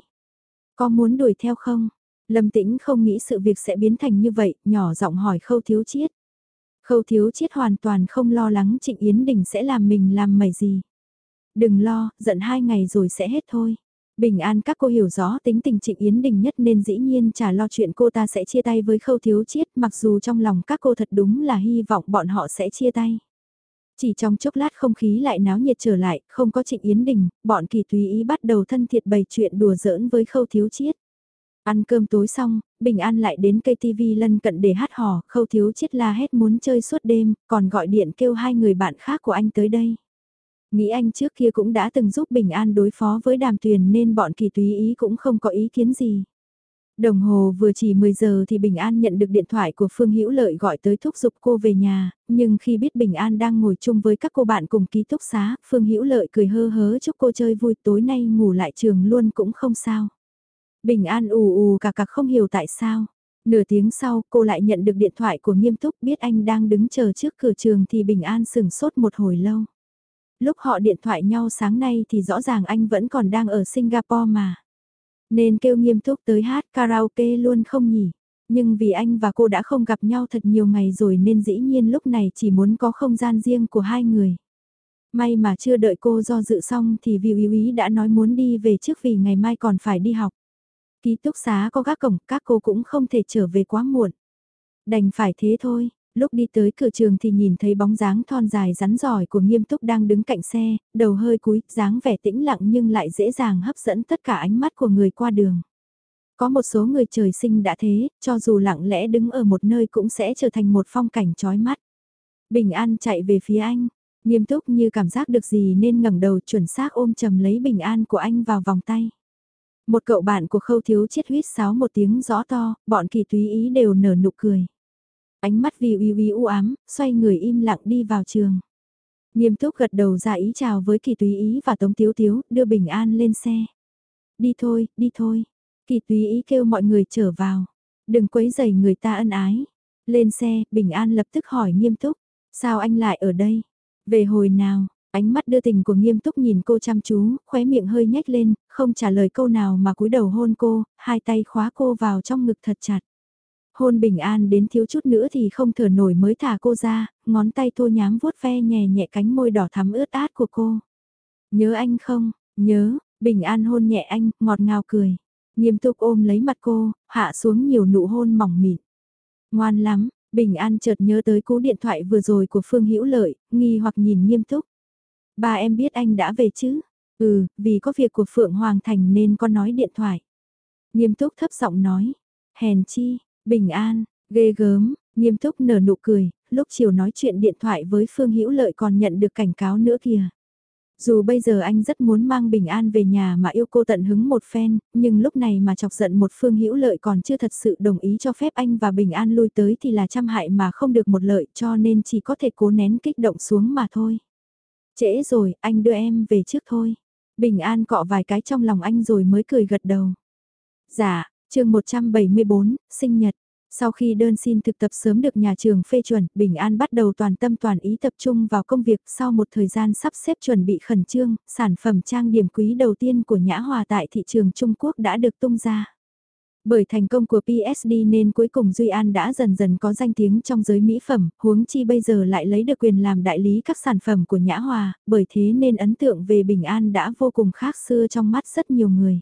[SPEAKER 1] Có muốn đuổi theo không? Lâm Tĩnh không nghĩ sự việc sẽ biến thành như vậy, nhỏ giọng hỏi khâu thiếu chiết. Khâu thiếu chiết hoàn toàn không lo lắng Trịnh Yến Đình sẽ làm mình làm mày gì. Đừng lo, giận hai ngày rồi sẽ hết thôi. Bình an các cô hiểu rõ tính tình Trịnh Yến Đình nhất nên dĩ nhiên chả lo chuyện cô ta sẽ chia tay với khâu thiếu chiết mặc dù trong lòng các cô thật đúng là hy vọng bọn họ sẽ chia tay. Chỉ trong chốc lát không khí lại náo nhiệt trở lại, không có Trịnh Yến Đình, bọn kỳ tùy ý bắt đầu thân thiệt bày chuyện đùa giỡn với khâu thiếu chiết. Ăn cơm tối xong, Bình An lại đến cây TV lân cận để hát hò, khâu thiếu chiết la hét muốn chơi suốt đêm, còn gọi điện kêu hai người bạn khác của anh tới đây. Nghĩ anh trước kia cũng đã từng giúp Bình An đối phó với đàm tuyền nên bọn kỳ túy ý cũng không có ý kiến gì. Đồng hồ vừa chỉ 10 giờ thì Bình An nhận được điện thoại của Phương Hữu Lợi gọi tới thúc giục cô về nhà, nhưng khi biết Bình An đang ngồi chung với các cô bạn cùng ký túc xá, Phương Hữu Lợi cười hơ hớ chúc cô chơi vui tối nay ngủ lại trường luôn cũng không sao. Bình An ù ù cả cà không hiểu tại sao. Nửa tiếng sau, cô lại nhận được điện thoại của nghiêm túc, biết anh đang đứng chờ trước cửa trường thì Bình An sừng sốt một hồi lâu. Lúc họ điện thoại nhau sáng nay thì rõ ràng anh vẫn còn đang ở Singapore mà. Nên kêu nghiêm túc tới hát karaoke luôn không nhỉ. Nhưng vì anh và cô đã không gặp nhau thật nhiều ngày rồi nên dĩ nhiên lúc này chỉ muốn có không gian riêng của hai người. May mà chưa đợi cô do dự xong thì vì ý ý đã nói muốn đi về trước vì ngày mai còn phải đi học. Ký túc xá có gác cổng, các cô cũng không thể trở về quá muộn. Đành phải thế thôi, lúc đi tới cửa trường thì nhìn thấy bóng dáng thon dài rắn giỏi của nghiêm túc đang đứng cạnh xe, đầu hơi cúi, dáng vẻ tĩnh lặng nhưng lại dễ dàng hấp dẫn tất cả ánh mắt của người qua đường. Có một số người trời sinh đã thế, cho dù lặng lẽ đứng ở một nơi cũng sẽ trở thành một phong cảnh chói mắt. Bình An chạy về phía anh, nghiêm túc như cảm giác được gì nên ngẩng đầu chuẩn xác ôm chầm lấy Bình An của anh vào vòng tay. Một cậu bạn của khâu thiếu chết huyết sáo một tiếng rõ to, bọn kỳ túy ý đều nở nụ cười. Ánh mắt vì uy uy u ám, xoay người im lặng đi vào trường. Nghiêm túc gật đầu ra ý chào với kỳ túy ý và tống tiếu tiếu, đưa bình an lên xe. Đi thôi, đi thôi. Kỳ túy ý kêu mọi người trở vào. Đừng quấy dày người ta ân ái. Lên xe, bình an lập tức hỏi nghiêm túc. Sao anh lại ở đây? Về hồi nào? Ánh mắt đưa tình của nghiêm túc nhìn cô chăm chú, khóe miệng hơi nhếch lên, không trả lời câu nào mà cúi đầu hôn cô, hai tay khóa cô vào trong ngực thật chặt. Hôn bình an đến thiếu chút nữa thì không thở nổi mới thả cô ra, ngón tay thô nhám vuốt ve nhẹ nhẹ cánh môi đỏ thắm ướt át của cô. Nhớ anh không, nhớ, bình an hôn nhẹ anh, ngọt ngào cười. Nghiêm túc ôm lấy mặt cô, hạ xuống nhiều nụ hôn mỏng mịn. Ngoan lắm, Bình An chợt nhớ tới cú điện thoại vừa rồi của Phương Hữu Lợi, nghi hoặc nhìn nghiêm túc. Ba em biết anh đã về chứ? Ừ, vì có việc của Phượng Hoàng Thành nên con nói điện thoại. Nghiêm túc thấp giọng nói. Hèn chi, bình an, ghê gớm, nghiêm túc nở nụ cười, lúc chiều nói chuyện điện thoại với Phương Hữu Lợi còn nhận được cảnh cáo nữa kìa. Dù bây giờ anh rất muốn mang bình an về nhà mà yêu cô tận hứng một phen, nhưng lúc này mà chọc giận một phương hữu lợi còn chưa thật sự đồng ý cho phép anh và bình an lui tới thì là trăm hại mà không được một lợi cho nên chỉ có thể cố nén kích động xuống mà thôi. Trễ rồi, anh đưa em về trước thôi. Bình An cọ vài cái trong lòng anh rồi mới cười gật đầu. Dạ, chương 174, sinh nhật. Sau khi đơn xin thực tập sớm được nhà trường phê chuẩn, Bình An bắt đầu toàn tâm toàn ý tập trung vào công việc sau một thời gian sắp xếp chuẩn bị khẩn trương, sản phẩm trang điểm quý đầu tiên của Nhã Hòa tại thị trường Trung Quốc đã được tung ra. Bởi thành công của PSD nên cuối cùng Duy An đã dần dần có danh tiếng trong giới mỹ phẩm, huống chi bây giờ lại lấy được quyền làm đại lý các sản phẩm của Nhã Hòa, bởi thế nên ấn tượng về Bình An đã vô cùng khác xưa trong mắt rất nhiều người.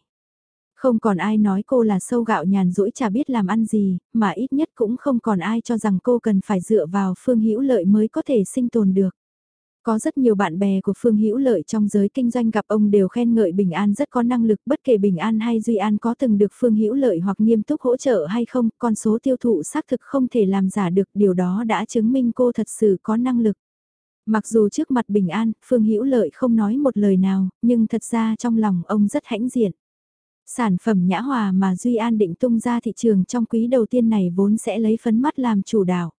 [SPEAKER 1] Không còn ai nói cô là sâu gạo nhàn rỗi chả biết làm ăn gì, mà ít nhất cũng không còn ai cho rằng cô cần phải dựa vào phương hữu lợi mới có thể sinh tồn được. Có rất nhiều bạn bè của Phương Hữu Lợi trong giới kinh doanh gặp ông đều khen ngợi Bình An rất có năng lực bất kể Bình An hay Duy An có từng được Phương Hữu Lợi hoặc nghiêm túc hỗ trợ hay không, con số tiêu thụ xác thực không thể làm giả được điều đó đã chứng minh cô thật sự có năng lực. Mặc dù trước mặt bình an, Phương Hữu Lợi không nói một lời nào, nhưng thật ra trong lòng ông rất hãnh diện. Sản phẩm nhã hòa mà Duy An định tung ra thị trường trong quý đầu tiên này vốn sẽ lấy phấn mắt làm chủ đạo.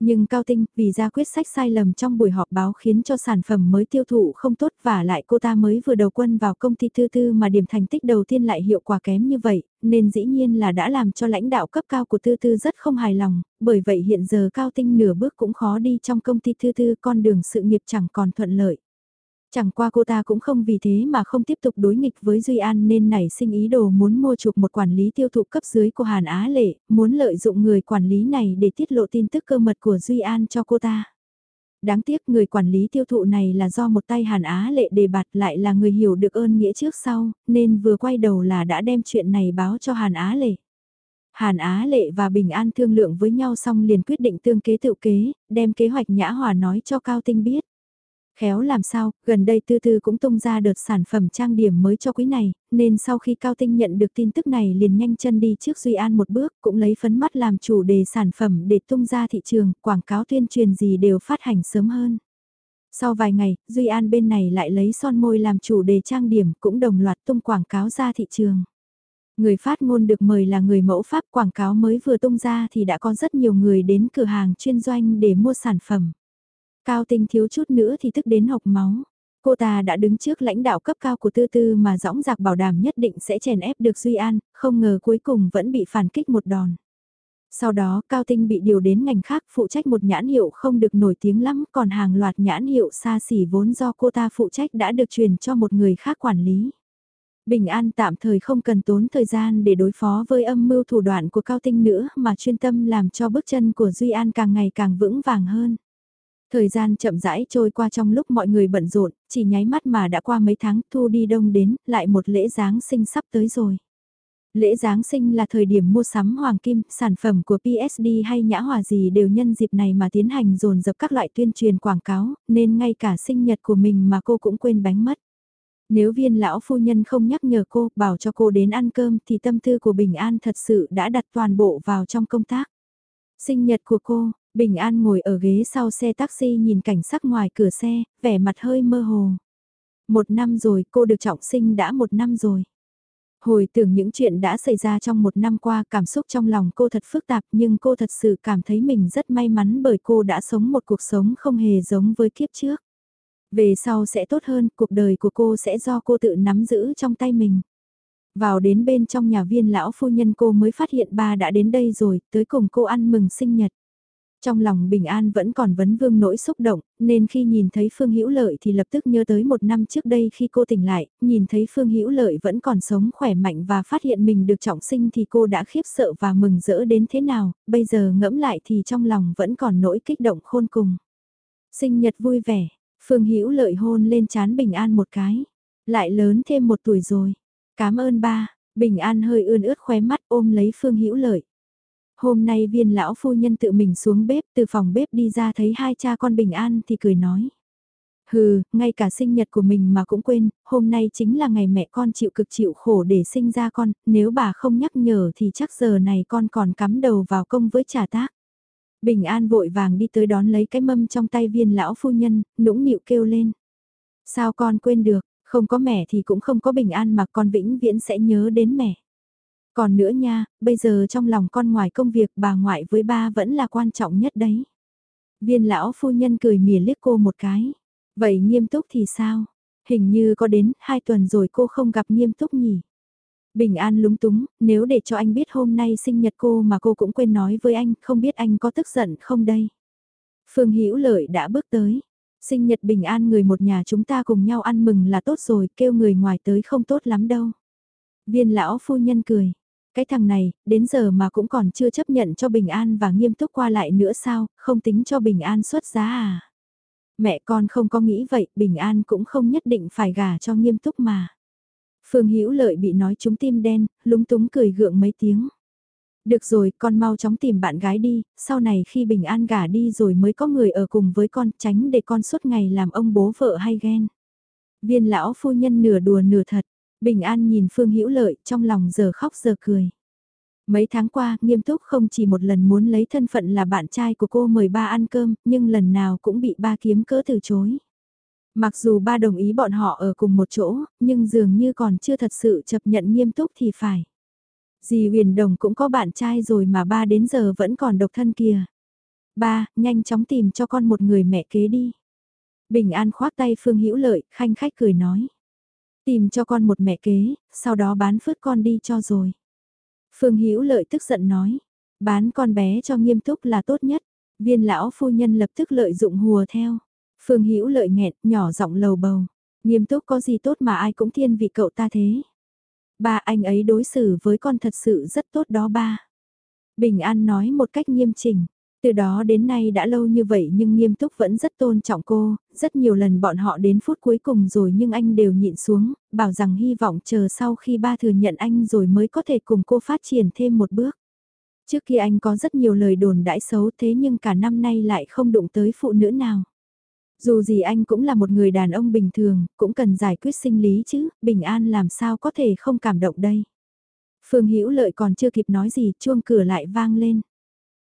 [SPEAKER 1] Nhưng Cao Tinh, vì ra quyết sách sai lầm trong buổi họp báo khiến cho sản phẩm mới tiêu thụ không tốt và lại cô ta mới vừa đầu quân vào công ty tư tư mà điểm thành tích đầu tiên lại hiệu quả kém như vậy, nên dĩ nhiên là đã làm cho lãnh đạo cấp cao của tư tư rất không hài lòng, bởi vậy hiện giờ Cao Tinh nửa bước cũng khó đi trong công ty tư tư con đường sự nghiệp chẳng còn thuận lợi. Chẳng qua cô ta cũng không vì thế mà không tiếp tục đối nghịch với Duy An nên nảy sinh ý đồ muốn mua chuộc một quản lý tiêu thụ cấp dưới của Hàn Á Lệ, muốn lợi dụng người quản lý này để tiết lộ tin tức cơ mật của Duy An cho cô ta. Đáng tiếc người quản lý tiêu thụ này là do một tay Hàn Á Lệ đề bạt lại là người hiểu được ơn nghĩa trước sau, nên vừa quay đầu là đã đem chuyện này báo cho Hàn Á Lệ. Hàn Á Lệ và Bình An thương lượng với nhau xong liền quyết định tương kế tự kế, đem kế hoạch nhã hòa nói cho Cao Tinh biết. Khéo làm sao, gần đây Tư Tư cũng tung ra đợt sản phẩm trang điểm mới cho quý này, nên sau khi Cao Tinh nhận được tin tức này liền nhanh chân đi trước Duy An một bước, cũng lấy phấn mắt làm chủ đề sản phẩm để tung ra thị trường, quảng cáo tuyên truyền gì đều phát hành sớm hơn. Sau vài ngày, Duy An bên này lại lấy son môi làm chủ đề trang điểm cũng đồng loạt tung quảng cáo ra thị trường. Người phát ngôn được mời là người mẫu pháp quảng cáo mới vừa tung ra thì đã có rất nhiều người đến cửa hàng chuyên doanh để mua sản phẩm. Cao tinh thiếu chút nữa thì tức đến học máu. Cô ta đã đứng trước lãnh đạo cấp cao của tư tư mà dõng dạc bảo đảm nhất định sẽ chèn ép được Duy An, không ngờ cuối cùng vẫn bị phản kích một đòn. Sau đó Cao Tinh bị điều đến ngành khác phụ trách một nhãn hiệu không được nổi tiếng lắm còn hàng loạt nhãn hiệu xa xỉ vốn do cô ta phụ trách đã được truyền cho một người khác quản lý. Bình An tạm thời không cần tốn thời gian để đối phó với âm mưu thủ đoạn của Cao Tinh nữa mà chuyên tâm làm cho bước chân của Duy An càng ngày càng vững vàng hơn. Thời gian chậm rãi trôi qua trong lúc mọi người bận rộn, chỉ nháy mắt mà đã qua mấy tháng thu đi đông đến, lại một lễ Giáng sinh sắp tới rồi. Lễ Giáng sinh là thời điểm mua sắm hoàng kim, sản phẩm của PSD hay nhã hòa gì đều nhân dịp này mà tiến hành dồn dập các loại tuyên truyền quảng cáo, nên ngay cả sinh nhật của mình mà cô cũng quên bánh mất. Nếu viên lão phu nhân không nhắc nhở cô, bảo cho cô đến ăn cơm thì tâm tư của Bình An thật sự đã đặt toàn bộ vào trong công tác. Sinh nhật của cô, Bình An ngồi ở ghế sau xe taxi nhìn cảnh sắc ngoài cửa xe, vẻ mặt hơi mơ hồ. Một năm rồi, cô được trọng sinh đã một năm rồi. Hồi tưởng những chuyện đã xảy ra trong một năm qua, cảm xúc trong lòng cô thật phức tạp nhưng cô thật sự cảm thấy mình rất may mắn bởi cô đã sống một cuộc sống không hề giống với kiếp trước. Về sau sẽ tốt hơn, cuộc đời của cô sẽ do cô tự nắm giữ trong tay mình. Vào đến bên trong nhà viên lão phu nhân cô mới phát hiện ba đã đến đây rồi, tới cùng cô ăn mừng sinh nhật. Trong lòng Bình An vẫn còn vấn vương nỗi xúc động, nên khi nhìn thấy Phương Hữu Lợi thì lập tức nhớ tới một năm trước đây khi cô tỉnh lại, nhìn thấy Phương Hữu Lợi vẫn còn sống khỏe mạnh và phát hiện mình được trọng sinh thì cô đã khiếp sợ và mừng rỡ đến thế nào, bây giờ ngẫm lại thì trong lòng vẫn còn nỗi kích động khôn cùng. Sinh nhật vui vẻ, Phương Hữu Lợi hôn lên chán Bình An một cái, lại lớn thêm một tuổi rồi. Cảm ơn ba, Bình An hơi ươn ướt khóe mắt ôm lấy Phương Hữu Lợi. Hôm nay viên lão phu nhân tự mình xuống bếp từ phòng bếp đi ra thấy hai cha con bình an thì cười nói. Hừ, ngay cả sinh nhật của mình mà cũng quên, hôm nay chính là ngày mẹ con chịu cực chịu khổ để sinh ra con, nếu bà không nhắc nhở thì chắc giờ này con còn cắm đầu vào công với trà tác. Bình an vội vàng đi tới đón lấy cái mâm trong tay viên lão phu nhân, nũng nịu kêu lên. Sao con quên được, không có mẹ thì cũng không có bình an mà con vĩnh viễn sẽ nhớ đến mẹ. Còn nữa nha, bây giờ trong lòng con ngoài công việc bà ngoại với ba vẫn là quan trọng nhất đấy. Viên lão phu nhân cười mỉa liếc cô một cái. Vậy nghiêm túc thì sao? Hình như có đến hai tuần rồi cô không gặp nghiêm túc nhỉ? Bình an lúng túng, nếu để cho anh biết hôm nay sinh nhật cô mà cô cũng quên nói với anh, không biết anh có tức giận không đây? Phương Hữu Lợi đã bước tới. Sinh nhật bình an người một nhà chúng ta cùng nhau ăn mừng là tốt rồi, kêu người ngoài tới không tốt lắm đâu. Viên lão phu nhân cười. Cái thằng này, đến giờ mà cũng còn chưa chấp nhận cho Bình An và nghiêm túc qua lại nữa sao, không tính cho Bình An xuất giá à? Mẹ con không có nghĩ vậy, Bình An cũng không nhất định phải gả cho nghiêm túc mà. Phương Hữu Lợi bị nói trúng tim đen, lúng túng cười gượng mấy tiếng. Được rồi, con mau chóng tìm bạn gái đi, sau này khi Bình An gả đi rồi mới có người ở cùng với con tránh để con suốt ngày làm ông bố vợ hay ghen. Viên lão phu nhân nửa đùa nửa thật, Bình An nhìn Phương Hữu Lợi trong lòng giờ khóc giờ cười. Mấy tháng qua, nghiêm túc không chỉ một lần muốn lấy thân phận là bạn trai của cô mời ba ăn cơm, nhưng lần nào cũng bị ba kiếm cỡ từ chối. Mặc dù ba đồng ý bọn họ ở cùng một chỗ, nhưng dường như còn chưa thật sự chấp nhận nghiêm túc thì phải. Dì huyền đồng cũng có bạn trai rồi mà ba đến giờ vẫn còn độc thân kìa. Ba, nhanh chóng tìm cho con một người mẹ kế đi. Bình An khoác tay Phương Hữu Lợi, khanh khách cười nói. Tìm cho con một mẹ kế, sau đó bán phứt con đi cho rồi. Phương Hữu Lợi tức giận nói, bán con bé cho nghiêm túc là tốt nhất. Viên lão phu nhân lập tức lợi dụng hùa theo. Phương Hữu Lợi nghẹn, nhỏ giọng lầu bầu. Nghiêm túc có gì tốt mà ai cũng thiên vị cậu ta thế. Ba anh ấy đối xử với con thật sự rất tốt đó ba. Bình An nói một cách nghiêm chỉnh. Từ đó đến nay đã lâu như vậy nhưng nghiêm túc vẫn rất tôn trọng cô, rất nhiều lần bọn họ đến phút cuối cùng rồi nhưng anh đều nhịn xuống, bảo rằng hy vọng chờ sau khi ba thừa nhận anh rồi mới có thể cùng cô phát triển thêm một bước. Trước kia anh có rất nhiều lời đồn đãi xấu thế nhưng cả năm nay lại không đụng tới phụ nữ nào. Dù gì anh cũng là một người đàn ông bình thường, cũng cần giải quyết sinh lý chứ, bình an làm sao có thể không cảm động đây. Phương Hữu Lợi còn chưa kịp nói gì, chuông cửa lại vang lên.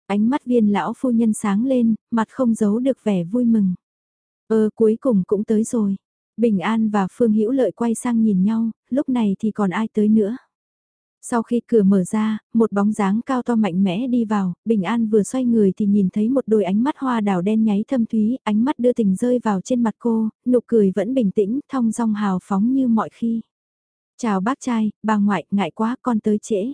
[SPEAKER 1] Ánh mắt viên lão phu nhân sáng lên, mặt không giấu được vẻ vui mừng. Ơ cuối cùng cũng tới rồi. Bình An và Phương Hữu Lợi quay sang nhìn nhau, lúc này thì còn ai tới nữa. Sau khi cửa mở ra, một bóng dáng cao to mạnh mẽ đi vào, Bình An vừa xoay người thì nhìn thấy một đôi ánh mắt hoa đào đen nháy thâm thúy, ánh mắt đưa tình rơi vào trên mặt cô, nụ cười vẫn bình tĩnh, thong dong hào phóng như mọi khi. Chào bác trai, bà ngoại, ngại quá con tới trễ.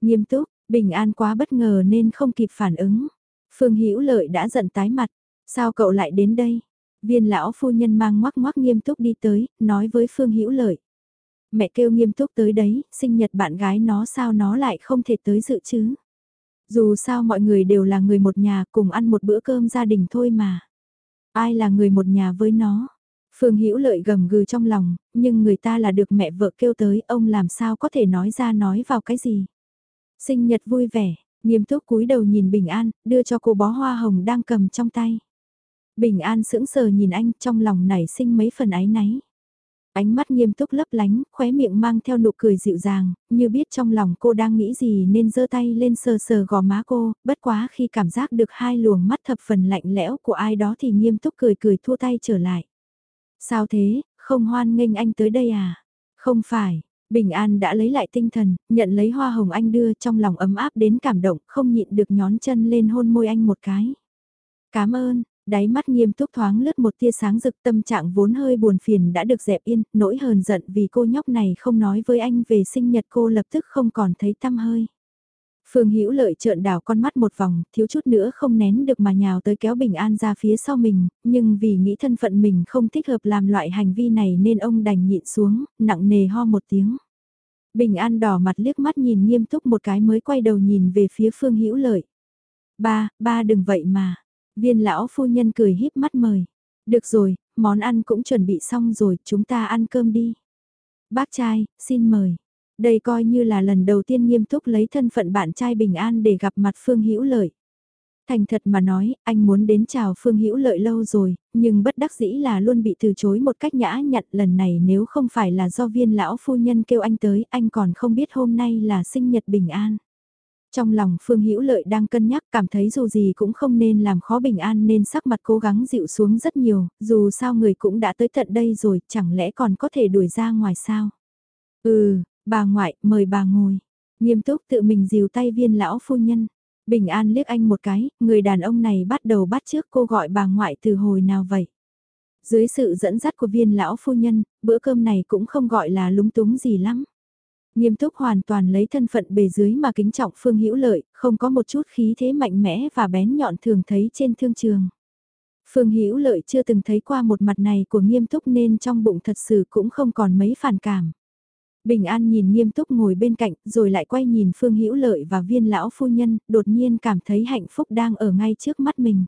[SPEAKER 1] Nghiêm túc, Bình An quá bất ngờ nên không kịp phản ứng. Phương Hữu Lợi đã giận tái mặt, sao cậu lại đến đây? Viên lão phu nhân mang ngoắc ngoắc nghiêm túc đi tới, nói với Phương Hữu Lợi. Mẹ kêu nghiêm túc tới đấy, sinh nhật bạn gái nó sao nó lại không thể tới dự chứ? Dù sao mọi người đều là người một nhà cùng ăn một bữa cơm gia đình thôi mà. Ai là người một nhà với nó? Phương Hữu Lợi gầm gừ trong lòng, nhưng người ta là được mẹ vợ kêu tới, ông làm sao có thể nói ra nói vào cái gì? Sinh nhật vui vẻ, nghiêm túc cúi đầu nhìn Bình An, đưa cho cô bó hoa hồng đang cầm trong tay. Bình An sững sờ nhìn anh trong lòng nảy sinh mấy phần ái náy. Ánh mắt nghiêm túc lấp lánh, khóe miệng mang theo nụ cười dịu dàng, như biết trong lòng cô đang nghĩ gì nên giơ tay lên sờ sờ gò má cô, bất quá khi cảm giác được hai luồng mắt thập phần lạnh lẽo của ai đó thì nghiêm túc cười cười thua tay trở lại. Sao thế, không hoan nghênh anh tới đây à? Không phải, Bình An đã lấy lại tinh thần, nhận lấy hoa hồng anh đưa trong lòng ấm áp đến cảm động, không nhịn được nhón chân lên hôn môi anh một cái. Cảm ơn, đáy mắt nghiêm túc thoáng lướt một tia sáng rực tâm trạng vốn hơi buồn phiền đã được dẹp yên, nỗi hờn giận vì cô nhóc này không nói với anh về sinh nhật cô lập tức không còn thấy tâm hơi. Phương Hữu Lợi trợn đảo con mắt một vòng, thiếu chút nữa không nén được mà nhào tới kéo Bình An ra phía sau mình, nhưng vì nghĩ thân phận mình không thích hợp làm loại hành vi này nên ông đành nhịn xuống, nặng nề ho một tiếng. Bình An đỏ mặt liếc mắt nhìn nghiêm túc một cái mới quay đầu nhìn về phía Phương Hữu Lợi. Ba, ba đừng vậy mà. Viên lão phu nhân cười híp mắt mời. Được rồi, món ăn cũng chuẩn bị xong rồi, chúng ta ăn cơm đi. Bác trai, xin mời. Đây coi như là lần đầu tiên nghiêm túc lấy thân phận bạn trai bình an để gặp mặt Phương Hữu Lợi. Thành thật mà nói, anh muốn đến chào Phương Hữu Lợi lâu rồi, nhưng bất đắc dĩ là luôn bị từ chối một cách nhã nhặn lần này nếu không phải là do viên lão phu nhân kêu anh tới, anh còn không biết hôm nay là sinh nhật bình an. Trong lòng Phương Hữu Lợi đang cân nhắc cảm thấy dù gì cũng không nên làm khó bình an nên sắc mặt cố gắng dịu xuống rất nhiều, dù sao người cũng đã tới tận đây rồi, chẳng lẽ còn có thể đuổi ra ngoài sao? Ừ, Bà ngoại, mời bà ngồi. Nghiêm túc tự mình dìu tay viên lão phu nhân. Bình an liếc anh một cái, người đàn ông này bắt đầu bắt trước cô gọi bà ngoại từ hồi nào vậy. Dưới sự dẫn dắt của viên lão phu nhân, bữa cơm này cũng không gọi là lúng túng gì lắm. Nghiêm túc hoàn toàn lấy thân phận bề dưới mà kính trọng Phương Hữu Lợi, không có một chút khí thế mạnh mẽ và bén nhọn thường thấy trên thương trường. Phương Hữu Lợi chưa từng thấy qua một mặt này của nghiêm túc nên trong bụng thật sự cũng không còn mấy phản cảm. Bình An nhìn nghiêm túc ngồi bên cạnh, rồi lại quay nhìn Phương Hữu Lợi và viên lão phu nhân, đột nhiên cảm thấy hạnh phúc đang ở ngay trước mắt mình.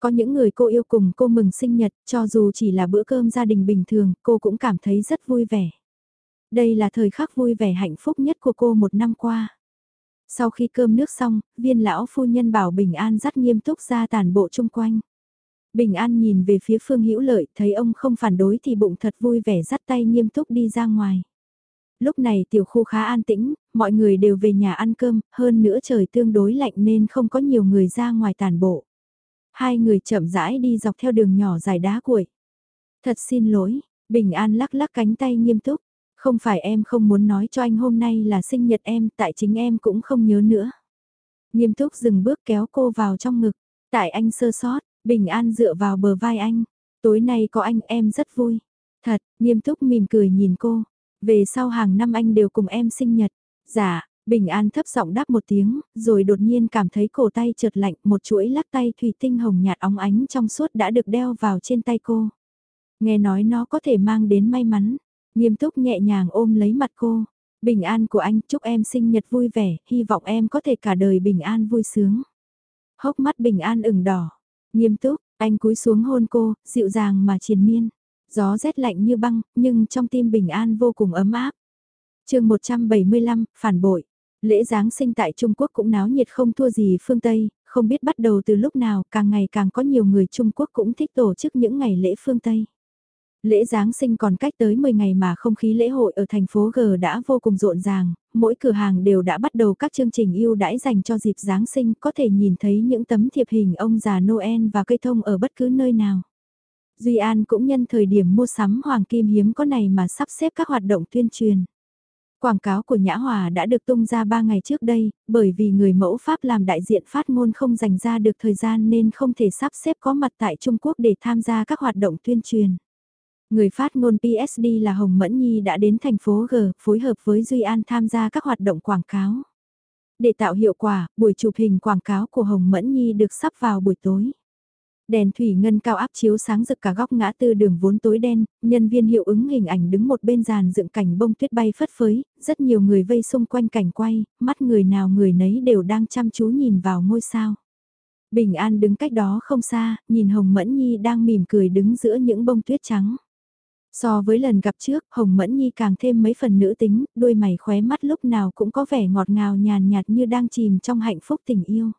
[SPEAKER 1] Có những người cô yêu cùng cô mừng sinh nhật, cho dù chỉ là bữa cơm gia đình bình thường, cô cũng cảm thấy rất vui vẻ. Đây là thời khắc vui vẻ hạnh phúc nhất của cô một năm qua. Sau khi cơm nước xong, viên lão phu nhân bảo Bình An dắt nghiêm túc ra tàn bộ chung quanh. Bình An nhìn về phía Phương Hữu Lợi, thấy ông không phản đối thì bụng thật vui vẻ dắt tay nghiêm túc đi ra ngoài. Lúc này tiểu khu khá an tĩnh, mọi người đều về nhà ăn cơm, hơn nữa trời tương đối lạnh nên không có nhiều người ra ngoài tàn bộ. Hai người chậm rãi đi dọc theo đường nhỏ dài đá cuội. Thật xin lỗi, Bình An lắc lắc cánh tay nghiêm túc. Không phải em không muốn nói cho anh hôm nay là sinh nhật em, tại chính em cũng không nhớ nữa. Nghiêm túc dừng bước kéo cô vào trong ngực. Tại anh sơ sót, Bình An dựa vào bờ vai anh. Tối nay có anh em rất vui. Thật, nghiêm túc mỉm cười nhìn cô. Về sau hàng năm anh đều cùng em sinh nhật. Dạ, Bình An thấp giọng đáp một tiếng, rồi đột nhiên cảm thấy cổ tay chợt lạnh, một chuỗi lắc tay thủy tinh hồng nhạt óng ánh trong suốt đã được đeo vào trên tay cô. Nghe nói nó có thể mang đến may mắn, nghiêm túc nhẹ nhàng ôm lấy mặt cô. Bình an của anh, chúc em sinh nhật vui vẻ, hy vọng em có thể cả đời bình an vui sướng. Hốc mắt bình an ửng đỏ, nghiêm túc, anh cúi xuống hôn cô, dịu dàng mà triền miên. Gió rét lạnh như băng, nhưng trong tim bình an vô cùng ấm áp. chương 175, phản bội. Lễ Giáng sinh tại Trung Quốc cũng náo nhiệt không thua gì phương Tây, không biết bắt đầu từ lúc nào càng ngày càng có nhiều người Trung Quốc cũng thích tổ chức những ngày lễ phương Tây. Lễ Giáng sinh còn cách tới 10 ngày mà không khí lễ hội ở thành phố G đã vô cùng rộn ràng, mỗi cửa hàng đều đã bắt đầu các chương trình ưu đãi dành cho dịp Giáng sinh có thể nhìn thấy những tấm thiệp hình ông già Noel và cây thông ở bất cứ nơi nào. Duy An cũng nhân thời điểm mua sắm hoàng kim hiếm có này mà sắp xếp các hoạt động tuyên truyền. Quảng cáo của Nhã Hòa đã được tung ra 3 ngày trước đây, bởi vì người mẫu Pháp làm đại diện phát ngôn không dành ra được thời gian nên không thể sắp xếp có mặt tại Trung Quốc để tham gia các hoạt động tuyên truyền. Người phát ngôn PSD là Hồng Mẫn Nhi đã đến thành phố G phối hợp với Duy An tham gia các hoạt động quảng cáo. Để tạo hiệu quả, buổi chụp hình quảng cáo của Hồng Mẫn Nhi được sắp vào buổi tối. Đèn thủy ngân cao áp chiếu sáng rực cả góc ngã tư đường vốn tối đen, nhân viên hiệu ứng hình ảnh đứng một bên giàn dựng cảnh bông tuyết bay phất phới, rất nhiều người vây xung quanh cảnh quay, mắt người nào người nấy đều đang chăm chú nhìn vào ngôi sao. Bình An đứng cách đó không xa, nhìn Hồng Mẫn Nhi đang mỉm cười đứng giữa những bông tuyết trắng. So với lần gặp trước, Hồng Mẫn Nhi càng thêm mấy phần nữ tính, đôi mày khóe mắt lúc nào cũng có vẻ ngọt ngào nhàn nhạt như đang chìm trong hạnh phúc tình yêu.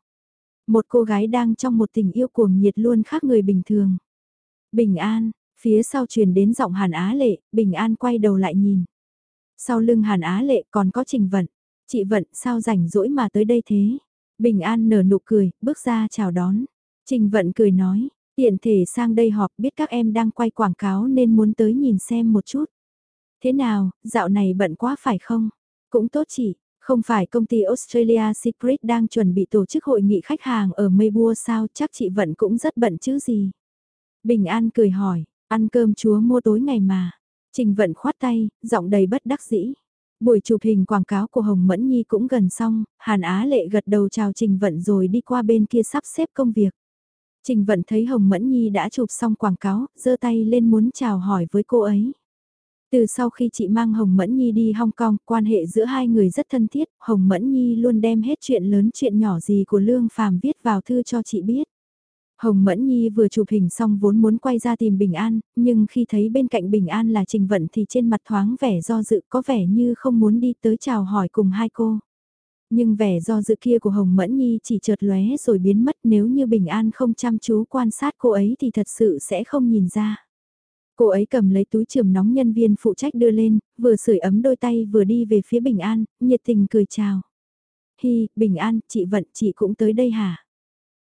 [SPEAKER 1] Một cô gái đang trong một tình yêu cuồng nhiệt luôn khác người bình thường. Bình an, phía sau truyền đến giọng Hàn Á Lệ, Bình an quay đầu lại nhìn. Sau lưng Hàn Á Lệ còn có Trình Vận. Chị Vận sao rảnh rỗi mà tới đây thế? Bình an nở nụ cười, bước ra chào đón. Trình Vận cười nói, tiện thể sang đây họp biết các em đang quay quảng cáo nên muốn tới nhìn xem một chút. Thế nào, dạo này bận quá phải không? Cũng tốt chị, không phải công ty Australia Secret đang chuẩn bị tổ chức hội nghị khách hàng ở Melbourne sao chắc chị Vận cũng rất bận chứ gì. Bình An cười hỏi, ăn cơm chúa mua tối ngày mà. Trình Vận khoát tay, giọng đầy bất đắc dĩ. Buổi chụp hình quảng cáo của Hồng Mẫn Nhi cũng gần xong, Hàn Á Lệ gật đầu chào Trình Vận rồi đi qua bên kia sắp xếp công việc. Trình Vận thấy Hồng Mẫn Nhi đã chụp xong quảng cáo, giơ tay lên muốn chào hỏi với cô ấy. Từ sau khi chị mang Hồng Mẫn Nhi đi Hong Kong, quan hệ giữa hai người rất thân thiết, Hồng Mẫn Nhi luôn đem hết chuyện lớn chuyện nhỏ gì của Lương Phàm viết vào thư cho chị biết. Hồng Mẫn Nhi vừa chụp hình xong vốn muốn quay ra tìm Bình An, nhưng khi thấy bên cạnh Bình An là Trình Vận thì trên mặt thoáng vẻ do dự có vẻ như không muốn đi tới chào hỏi cùng hai cô. Nhưng vẻ do dự kia của Hồng Mẫn Nhi chỉ chợt lóe rồi biến mất nếu như Bình An không chăm chú quan sát cô ấy thì thật sự sẽ không nhìn ra. Cô ấy cầm lấy túi trường nóng nhân viên phụ trách đưa lên, vừa sưởi ấm đôi tay vừa đi về phía Bình An, nhiệt tình cười chào. Hi, Bình An, chị Vận, chị cũng tới đây hả?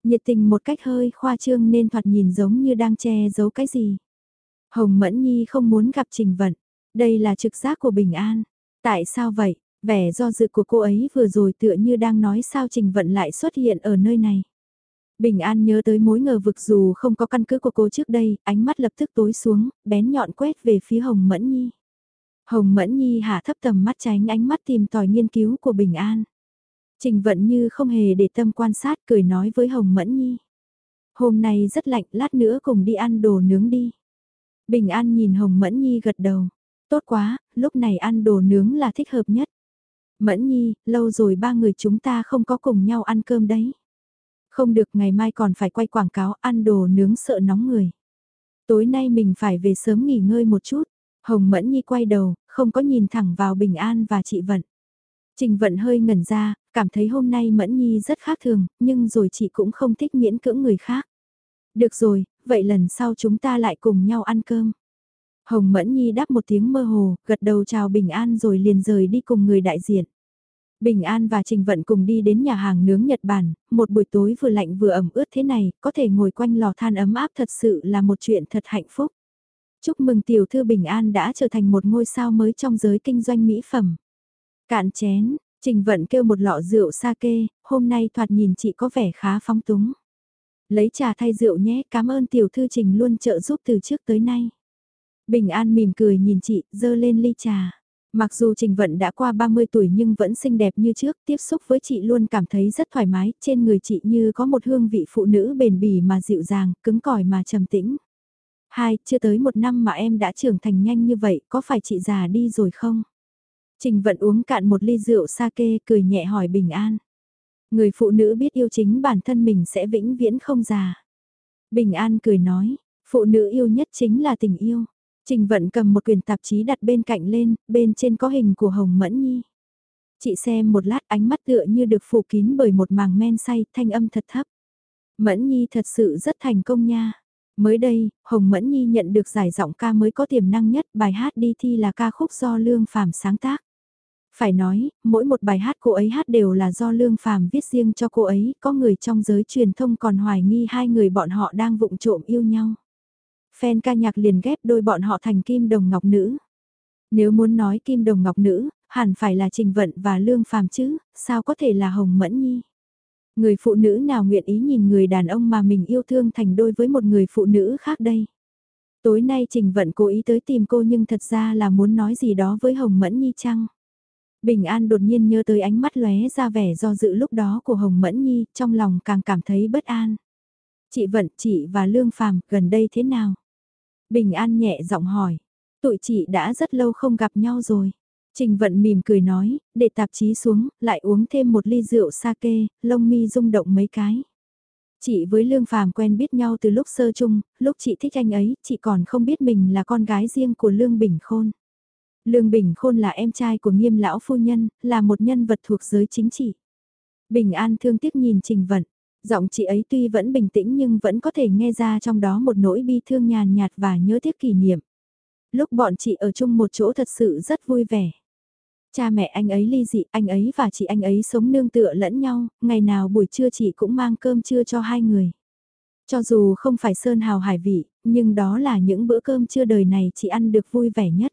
[SPEAKER 1] Nhiệt tình một cách hơi khoa trương nên thoạt nhìn giống như đang che giấu cái gì. Hồng Mẫn Nhi không muốn gặp Trình Vận. Đây là trực giác của Bình An. Tại sao vậy? Vẻ do dự của cô ấy vừa rồi tựa như đang nói sao Trình Vận lại xuất hiện ở nơi này. Bình An nhớ tới mối ngờ vực dù không có căn cứ của cô trước đây, ánh mắt lập tức tối xuống, bén nhọn quét về phía Hồng Mẫn Nhi. Hồng Mẫn Nhi hạ thấp tầm mắt tránh ánh mắt tìm tòi nghiên cứu của Bình An. Trình vận như không hề để tâm quan sát cười nói với Hồng Mẫn Nhi. Hôm nay rất lạnh, lát nữa cùng đi ăn đồ nướng đi. Bình An nhìn Hồng Mẫn Nhi gật đầu. Tốt quá, lúc này ăn đồ nướng là thích hợp nhất. Mẫn Nhi, lâu rồi ba người chúng ta không có cùng nhau ăn cơm đấy. Không được ngày mai còn phải quay quảng cáo ăn đồ nướng sợ nóng người. Tối nay mình phải về sớm nghỉ ngơi một chút. Hồng Mẫn Nhi quay đầu, không có nhìn thẳng vào Bình An và chị Vận. Trình Vận hơi ngẩn ra, cảm thấy hôm nay Mẫn Nhi rất khác thường, nhưng rồi chị cũng không thích miễn cưỡng người khác. Được rồi, vậy lần sau chúng ta lại cùng nhau ăn cơm. Hồng Mẫn Nhi đáp một tiếng mơ hồ, gật đầu chào Bình An rồi liền rời đi cùng người đại diện. Bình An và Trình Vận cùng đi đến nhà hàng nướng Nhật Bản, một buổi tối vừa lạnh vừa ẩm ướt thế này, có thể ngồi quanh lò than ấm áp thật sự là một chuyện thật hạnh phúc. Chúc mừng tiểu thư Bình An đã trở thành một ngôi sao mới trong giới kinh doanh mỹ phẩm. Cạn chén, Trình Vận kêu một lọ rượu sake, hôm nay thoạt nhìn chị có vẻ khá phóng túng. Lấy trà thay rượu nhé, cảm ơn tiểu thư Trình luôn trợ giúp từ trước tới nay. Bình An mỉm cười nhìn chị, dơ lên ly trà. Mặc dù Trình Vận đã qua 30 tuổi nhưng vẫn xinh đẹp như trước, tiếp xúc với chị luôn cảm thấy rất thoải mái, trên người chị như có một hương vị phụ nữ bền bỉ mà dịu dàng, cứng cỏi mà trầm tĩnh. Hai, chưa tới một năm mà em đã trưởng thành nhanh như vậy, có phải chị già đi rồi không? Trình Vận uống cạn một ly rượu sake, cười nhẹ hỏi Bình An. Người phụ nữ biết yêu chính bản thân mình sẽ vĩnh viễn không già. Bình An cười nói, phụ nữ yêu nhất chính là tình yêu. Trình Vận cầm một quyển tạp chí đặt bên cạnh lên, bên trên có hình của Hồng Mẫn Nhi. Chị xem một lát ánh mắt tựa như được phủ kín bởi một màng men say, thanh âm thật thấp. Mẫn Nhi thật sự rất thành công nha. Mới đây, Hồng Mẫn Nhi nhận được giải giọng ca mới có tiềm năng nhất, bài hát đi thi là ca khúc do Lương Phàm sáng tác. Phải nói, mỗi một bài hát cô ấy hát đều là do Lương Phàm viết riêng cho cô ấy, có người trong giới truyền thông còn hoài nghi hai người bọn họ đang vụng trộm yêu nhau. Fan ca nhạc liền ghép đôi bọn họ thành kim đồng ngọc nữ. Nếu muốn nói kim đồng ngọc nữ, hẳn phải là Trình Vận và Lương Phàm chứ, sao có thể là Hồng Mẫn Nhi. Người phụ nữ nào nguyện ý nhìn người đàn ông mà mình yêu thương thành đôi với một người phụ nữ khác đây. Tối nay Trình Vận cố ý tới tìm cô nhưng thật ra là muốn nói gì đó với Hồng Mẫn Nhi chăng? Bình An đột nhiên nhớ tới ánh mắt lóe ra vẻ do dự lúc đó của Hồng Mẫn Nhi, trong lòng càng cảm thấy bất an. Chị Vận, chị và Lương Phàm gần đây thế nào? Bình An nhẹ giọng hỏi. Tụi chị đã rất lâu không gặp nhau rồi. Trình Vận mỉm cười nói, để tạp chí xuống, lại uống thêm một ly rượu sake, lông mi rung động mấy cái. Chị với Lương Phàm quen biết nhau từ lúc sơ chung, lúc chị thích anh ấy, chị còn không biết mình là con gái riêng của Lương Bình Khôn. Lương Bình Khôn là em trai của nghiêm lão phu nhân, là một nhân vật thuộc giới chính trị. Bình An thương tiếc nhìn Trình Vận, giọng chị ấy tuy vẫn bình tĩnh nhưng vẫn có thể nghe ra trong đó một nỗi bi thương nhàn nhạt và nhớ tiếc kỷ niệm. Lúc bọn chị ở chung một chỗ thật sự rất vui vẻ. Cha mẹ anh ấy ly dị, anh ấy và chị anh ấy sống nương tựa lẫn nhau, ngày nào buổi trưa chị cũng mang cơm trưa cho hai người. Cho dù không phải sơn hào hải vị, nhưng đó là những bữa cơm trưa đời này chị ăn được vui vẻ nhất.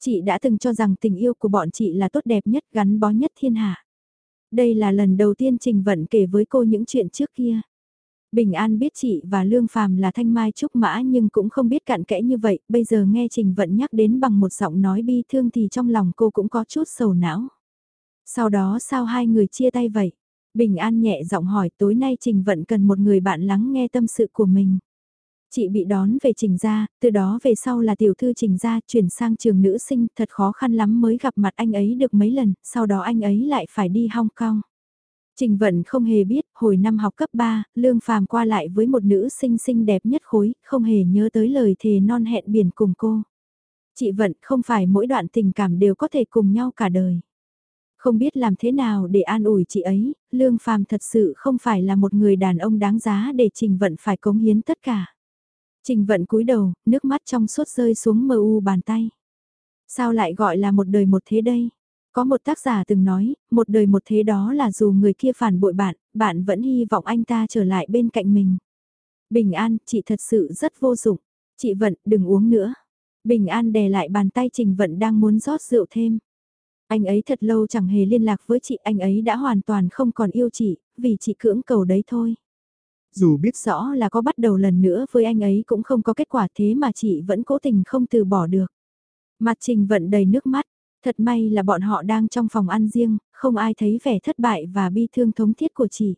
[SPEAKER 1] Chị đã từng cho rằng tình yêu của bọn chị là tốt đẹp nhất gắn bó nhất thiên hạ. Đây là lần đầu tiên Trình Vận kể với cô những chuyện trước kia. Bình An biết chị và Lương Phàm là thanh mai trúc mã nhưng cũng không biết cạn kẽ như vậy, bây giờ nghe Trình Vận nhắc đến bằng một giọng nói bi thương thì trong lòng cô cũng có chút sầu não. Sau đó sao hai người chia tay vậy? Bình An nhẹ giọng hỏi tối nay Trình Vận cần một người bạn lắng nghe tâm sự của mình. Chị bị đón về trình gia, từ đó về sau là tiểu thư trình gia chuyển sang trường nữ sinh thật khó khăn lắm mới gặp mặt anh ấy được mấy lần, sau đó anh ấy lại phải đi Hong Kong. Trình Vận không hề biết, hồi năm học cấp 3, Lương Phàm qua lại với một nữ sinh xinh đẹp nhất khối, không hề nhớ tới lời thề non hẹn biển cùng cô. Chị Vận không phải mỗi đoạn tình cảm đều có thể cùng nhau cả đời. Không biết làm thế nào để an ủi chị ấy, Lương Phàm thật sự không phải là một người đàn ông đáng giá để Trình Vận phải cống hiến tất cả. Trình vận cúi đầu, nước mắt trong suốt rơi xuống mờ u bàn tay. Sao lại gọi là một đời một thế đây? Có một tác giả từng nói, một đời một thế đó là dù người kia phản bội bạn, bạn vẫn hy vọng anh ta trở lại bên cạnh mình. Bình an, chị thật sự rất vô dụng. Chị Vận, đừng uống nữa. Bình an đè lại bàn tay Trình Vận đang muốn rót rượu thêm. Anh ấy thật lâu chẳng hề liên lạc với chị, anh ấy đã hoàn toàn không còn yêu chị, vì chị cưỡng cầu đấy thôi. Dù biết rõ là có bắt đầu lần nữa với anh ấy cũng không có kết quả thế mà chị vẫn cố tình không từ bỏ được. Mặt trình vận đầy nước mắt, thật may là bọn họ đang trong phòng ăn riêng, không ai thấy vẻ thất bại và bi thương thống thiết của chị.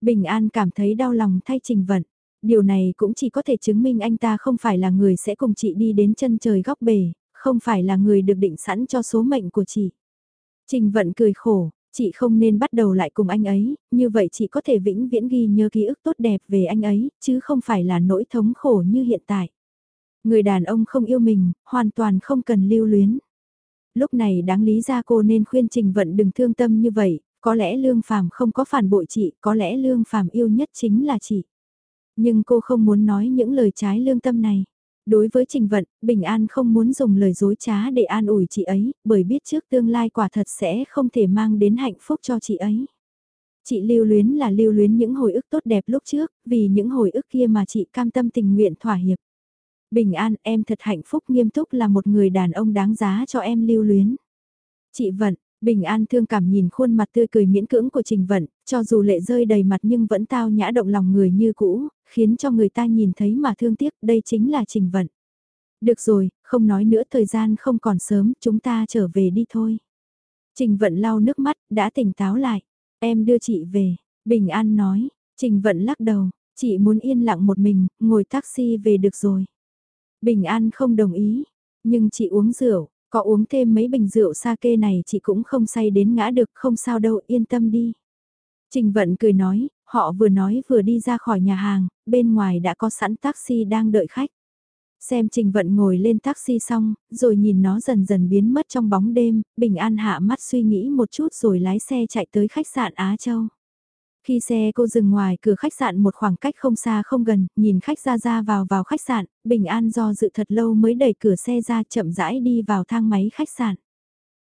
[SPEAKER 1] Bình An cảm thấy đau lòng thay trình vận. Điều này cũng chỉ có thể chứng minh anh ta không phải là người sẽ cùng chị đi đến chân trời góc bể, không phải là người được định sẵn cho số mệnh của chị. Trình vận cười khổ, Chị không nên bắt đầu lại cùng anh ấy, như vậy chị có thể vĩnh viễn ghi nhớ ký ức tốt đẹp về anh ấy, chứ không phải là nỗi thống khổ như hiện tại. Người đàn ông không yêu mình, hoàn toàn không cần lưu luyến. Lúc này đáng lý ra cô nên khuyên Trình Vận đừng thương tâm như vậy, có lẽ Lương Phàm không có phản bội chị, có lẽ Lương Phàm yêu nhất chính là chị. Nhưng cô không muốn nói những lời trái lương tâm này. Đối với Trình Vận, Bình An không muốn dùng lời dối trá để an ủi chị ấy, bởi biết trước tương lai quả thật sẽ không thể mang đến hạnh phúc cho chị ấy. Chị lưu luyến là lưu luyến những hồi ức tốt đẹp lúc trước, vì những hồi ức kia mà chị cam tâm tình nguyện thỏa hiệp. Bình An, em thật hạnh phúc nghiêm túc là một người đàn ông đáng giá cho em lưu luyến. Chị Vận, Bình An thương cảm nhìn khuôn mặt tươi cười miễn cưỡng của Trình Vận, cho dù lệ rơi đầy mặt nhưng vẫn tao nhã động lòng người như cũ, khiến cho người ta nhìn thấy mà thương tiếc, đây chính là Trình Vận. Được rồi, không nói nữa thời gian không còn sớm, chúng ta trở về đi thôi. Trình Vận lau nước mắt, đã tỉnh táo lại. Em đưa chị về, Bình An nói, Trình Vận lắc đầu, chị muốn yên lặng một mình, ngồi taxi về được rồi. Bình An không đồng ý, nhưng chị uống rượu, có uống thêm mấy bình rượu sake này chị cũng không say đến ngã được không sao đâu yên tâm đi. Trình Vận cười nói, họ vừa nói vừa đi ra khỏi nhà hàng, bên ngoài đã có sẵn taxi đang đợi khách. Xem Trình Vận ngồi lên taxi xong, rồi nhìn nó dần dần biến mất trong bóng đêm, bình an hạ mắt suy nghĩ một chút rồi lái xe chạy tới khách sạn Á Châu. Khi xe cô dừng ngoài cửa khách sạn một khoảng cách không xa không gần, nhìn khách ra ra vào vào khách sạn, bình an do dự thật lâu mới đẩy cửa xe ra chậm rãi đi vào thang máy khách sạn.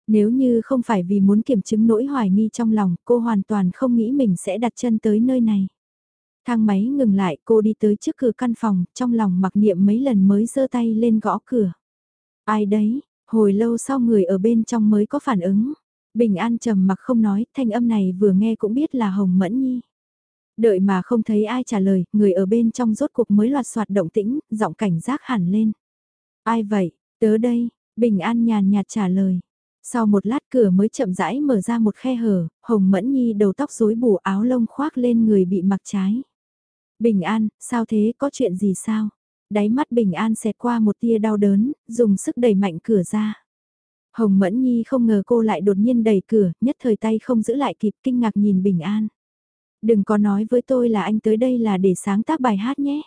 [SPEAKER 1] Nếu như không phải vì muốn kiểm chứng nỗi hoài nghi trong lòng, cô hoàn toàn không nghĩ mình sẽ đặt chân tới nơi này. Thang máy ngừng lại, cô đi tới trước cửa căn phòng, trong lòng mặc niệm mấy lần mới giơ tay lên gõ cửa. Ai đấy, hồi lâu sau người ở bên trong mới có phản ứng. Bình An trầm mặc không nói, thanh âm này vừa nghe cũng biết là Hồng Mẫn Nhi. Đợi mà không thấy ai trả lời, người ở bên trong rốt cuộc mới loạt soạt động tĩnh, giọng cảnh giác hẳn lên. Ai vậy, tớ đây, Bình An nhàn nhạt trả lời. Sau một lát cửa mới chậm rãi mở ra một khe hở, Hồng Mẫn Nhi đầu tóc rối bù áo lông khoác lên người bị mặc trái. Bình An, sao thế, có chuyện gì sao? Đáy mắt Bình An xẹt qua một tia đau đớn, dùng sức đẩy mạnh cửa ra. Hồng Mẫn Nhi không ngờ cô lại đột nhiên đẩy cửa, nhất thời tay không giữ lại kịp kinh ngạc nhìn Bình An. Đừng có nói với tôi là anh tới đây là để sáng tác bài hát nhé.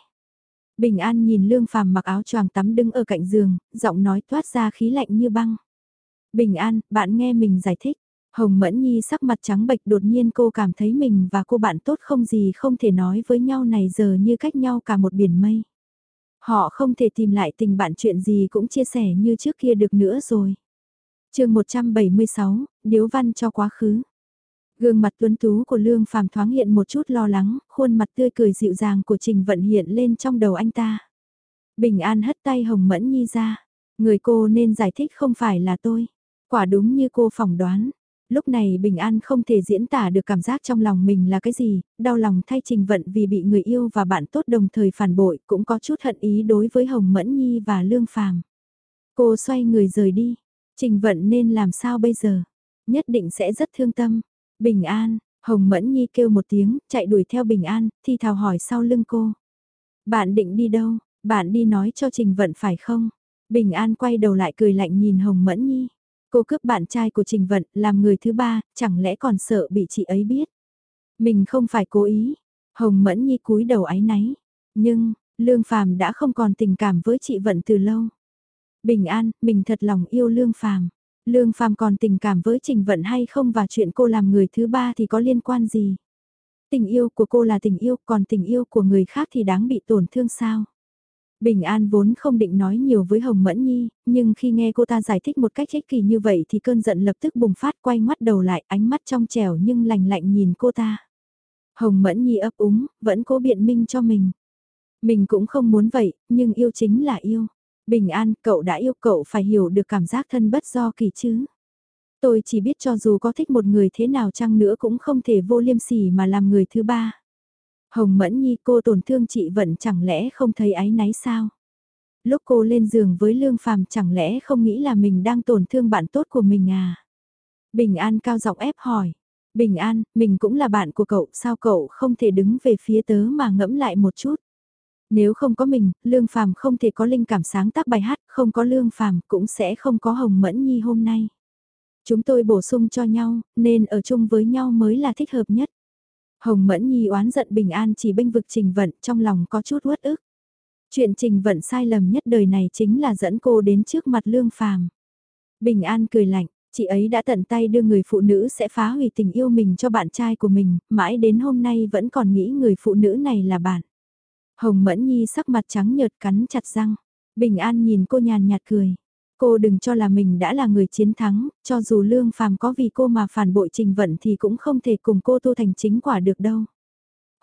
[SPEAKER 1] Bình An nhìn Lương Phàm mặc áo choàng tắm đứng ở cạnh giường, giọng nói toát ra khí lạnh như băng. Bình An, bạn nghe mình giải thích. Hồng Mẫn Nhi sắc mặt trắng bệch đột nhiên cô cảm thấy mình và cô bạn tốt không gì không thể nói với nhau này giờ như cách nhau cả một biển mây. Họ không thể tìm lại tình bạn chuyện gì cũng chia sẻ như trước kia được nữa rồi. chương 176, Điếu Văn cho quá khứ. Gương mặt tuấn tú của Lương Phàm thoáng hiện một chút lo lắng, khuôn mặt tươi cười dịu dàng của Trình Vận hiện lên trong đầu anh ta. Bình An hất tay Hồng Mẫn Nhi ra. Người cô nên giải thích không phải là tôi. Quả đúng như cô phỏng đoán. Lúc này Bình An không thể diễn tả được cảm giác trong lòng mình là cái gì, đau lòng thay Trình Vận vì bị người yêu và bạn tốt đồng thời phản bội cũng có chút hận ý đối với Hồng Mẫn Nhi và Lương Phàm. Cô xoay người rời đi. Trình Vận nên làm sao bây giờ? Nhất định sẽ rất thương tâm. Bình An, Hồng Mẫn Nhi kêu một tiếng, chạy đuổi theo Bình An, thì thào hỏi sau lưng cô. Bạn định đi đâu? Bạn đi nói cho Trình Vận phải không? Bình An quay đầu lại cười lạnh nhìn Hồng Mẫn Nhi. Cô cướp bạn trai của Trình Vận, làm người thứ ba, chẳng lẽ còn sợ bị chị ấy biết. Mình không phải cố ý. Hồng Mẫn Nhi cúi đầu áy náy. Nhưng, Lương Phàm đã không còn tình cảm với chị Vận từ lâu. Bình an, mình thật lòng yêu Lương Phàm. Lương Phàm còn tình cảm với Trình Vận hay không và chuyện cô làm người thứ ba thì có liên quan gì? Tình yêu của cô là tình yêu, còn tình yêu của người khác thì đáng bị tổn thương sao? Bình An vốn không định nói nhiều với Hồng Mẫn Nhi, nhưng khi nghe cô ta giải thích một cách ích kỳ như vậy thì cơn giận lập tức bùng phát quay mắt đầu lại ánh mắt trong trẻo nhưng lành lạnh nhìn cô ta. Hồng Mẫn Nhi ấp úng, vẫn cố biện minh cho mình. Mình cũng không muốn vậy, nhưng yêu chính là yêu. Bình An, cậu đã yêu cậu phải hiểu được cảm giác thân bất do kỳ chứ. Tôi chỉ biết cho dù có thích một người thế nào chăng nữa cũng không thể vô liêm sỉ mà làm người thứ ba. Hồng Mẫn Nhi cô tổn thương chị vẫn chẳng lẽ không thấy áy náy sao? Lúc cô lên giường với Lương Phàm chẳng lẽ không nghĩ là mình đang tổn thương bạn tốt của mình à? Bình An cao giọng ép hỏi. Bình An, mình cũng là bạn của cậu, sao cậu không thể đứng về phía tớ mà ngẫm lại một chút? Nếu không có mình, Lương Phàm không thể có linh cảm sáng tác bài hát, không có Lương Phàm cũng sẽ không có Hồng Mẫn Nhi hôm nay. Chúng tôi bổ sung cho nhau, nên ở chung với nhau mới là thích hợp nhất. Hồng Mẫn Nhi oán giận Bình An chỉ bênh vực Trình Vận trong lòng có chút uất ức. Chuyện Trình Vận sai lầm nhất đời này chính là dẫn cô đến trước mặt Lương Phàm. Bình An cười lạnh, chị ấy đã tận tay đưa người phụ nữ sẽ phá hủy tình yêu mình cho bạn trai của mình, mãi đến hôm nay vẫn còn nghĩ người phụ nữ này là bạn. Hồng Mẫn Nhi sắc mặt trắng nhợt cắn chặt răng. Bình An nhìn cô nhàn nhạt cười. Cô đừng cho là mình đã là người chiến thắng, cho dù Lương Phàm có vì cô mà phản bội Trình Vận thì cũng không thể cùng cô tu thành chính quả được đâu.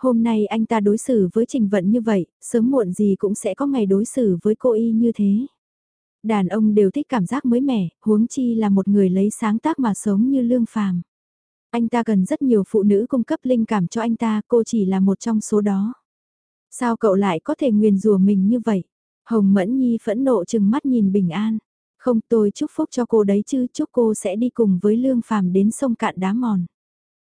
[SPEAKER 1] Hôm nay anh ta đối xử với Trình Vận như vậy, sớm muộn gì cũng sẽ có ngày đối xử với cô y như thế. Đàn ông đều thích cảm giác mới mẻ, huống chi là một người lấy sáng tác mà sống như Lương Phàm. Anh ta cần rất nhiều phụ nữ cung cấp linh cảm cho anh ta, cô chỉ là một trong số đó. Sao cậu lại có thể nguyền rủa mình như vậy? Hồng Mẫn Nhi phẫn nộ chừng mắt nhìn Bình An. Không tôi chúc phúc cho cô đấy chứ, chúc cô sẽ đi cùng với Lương Phàm đến sông cạn đá mòn.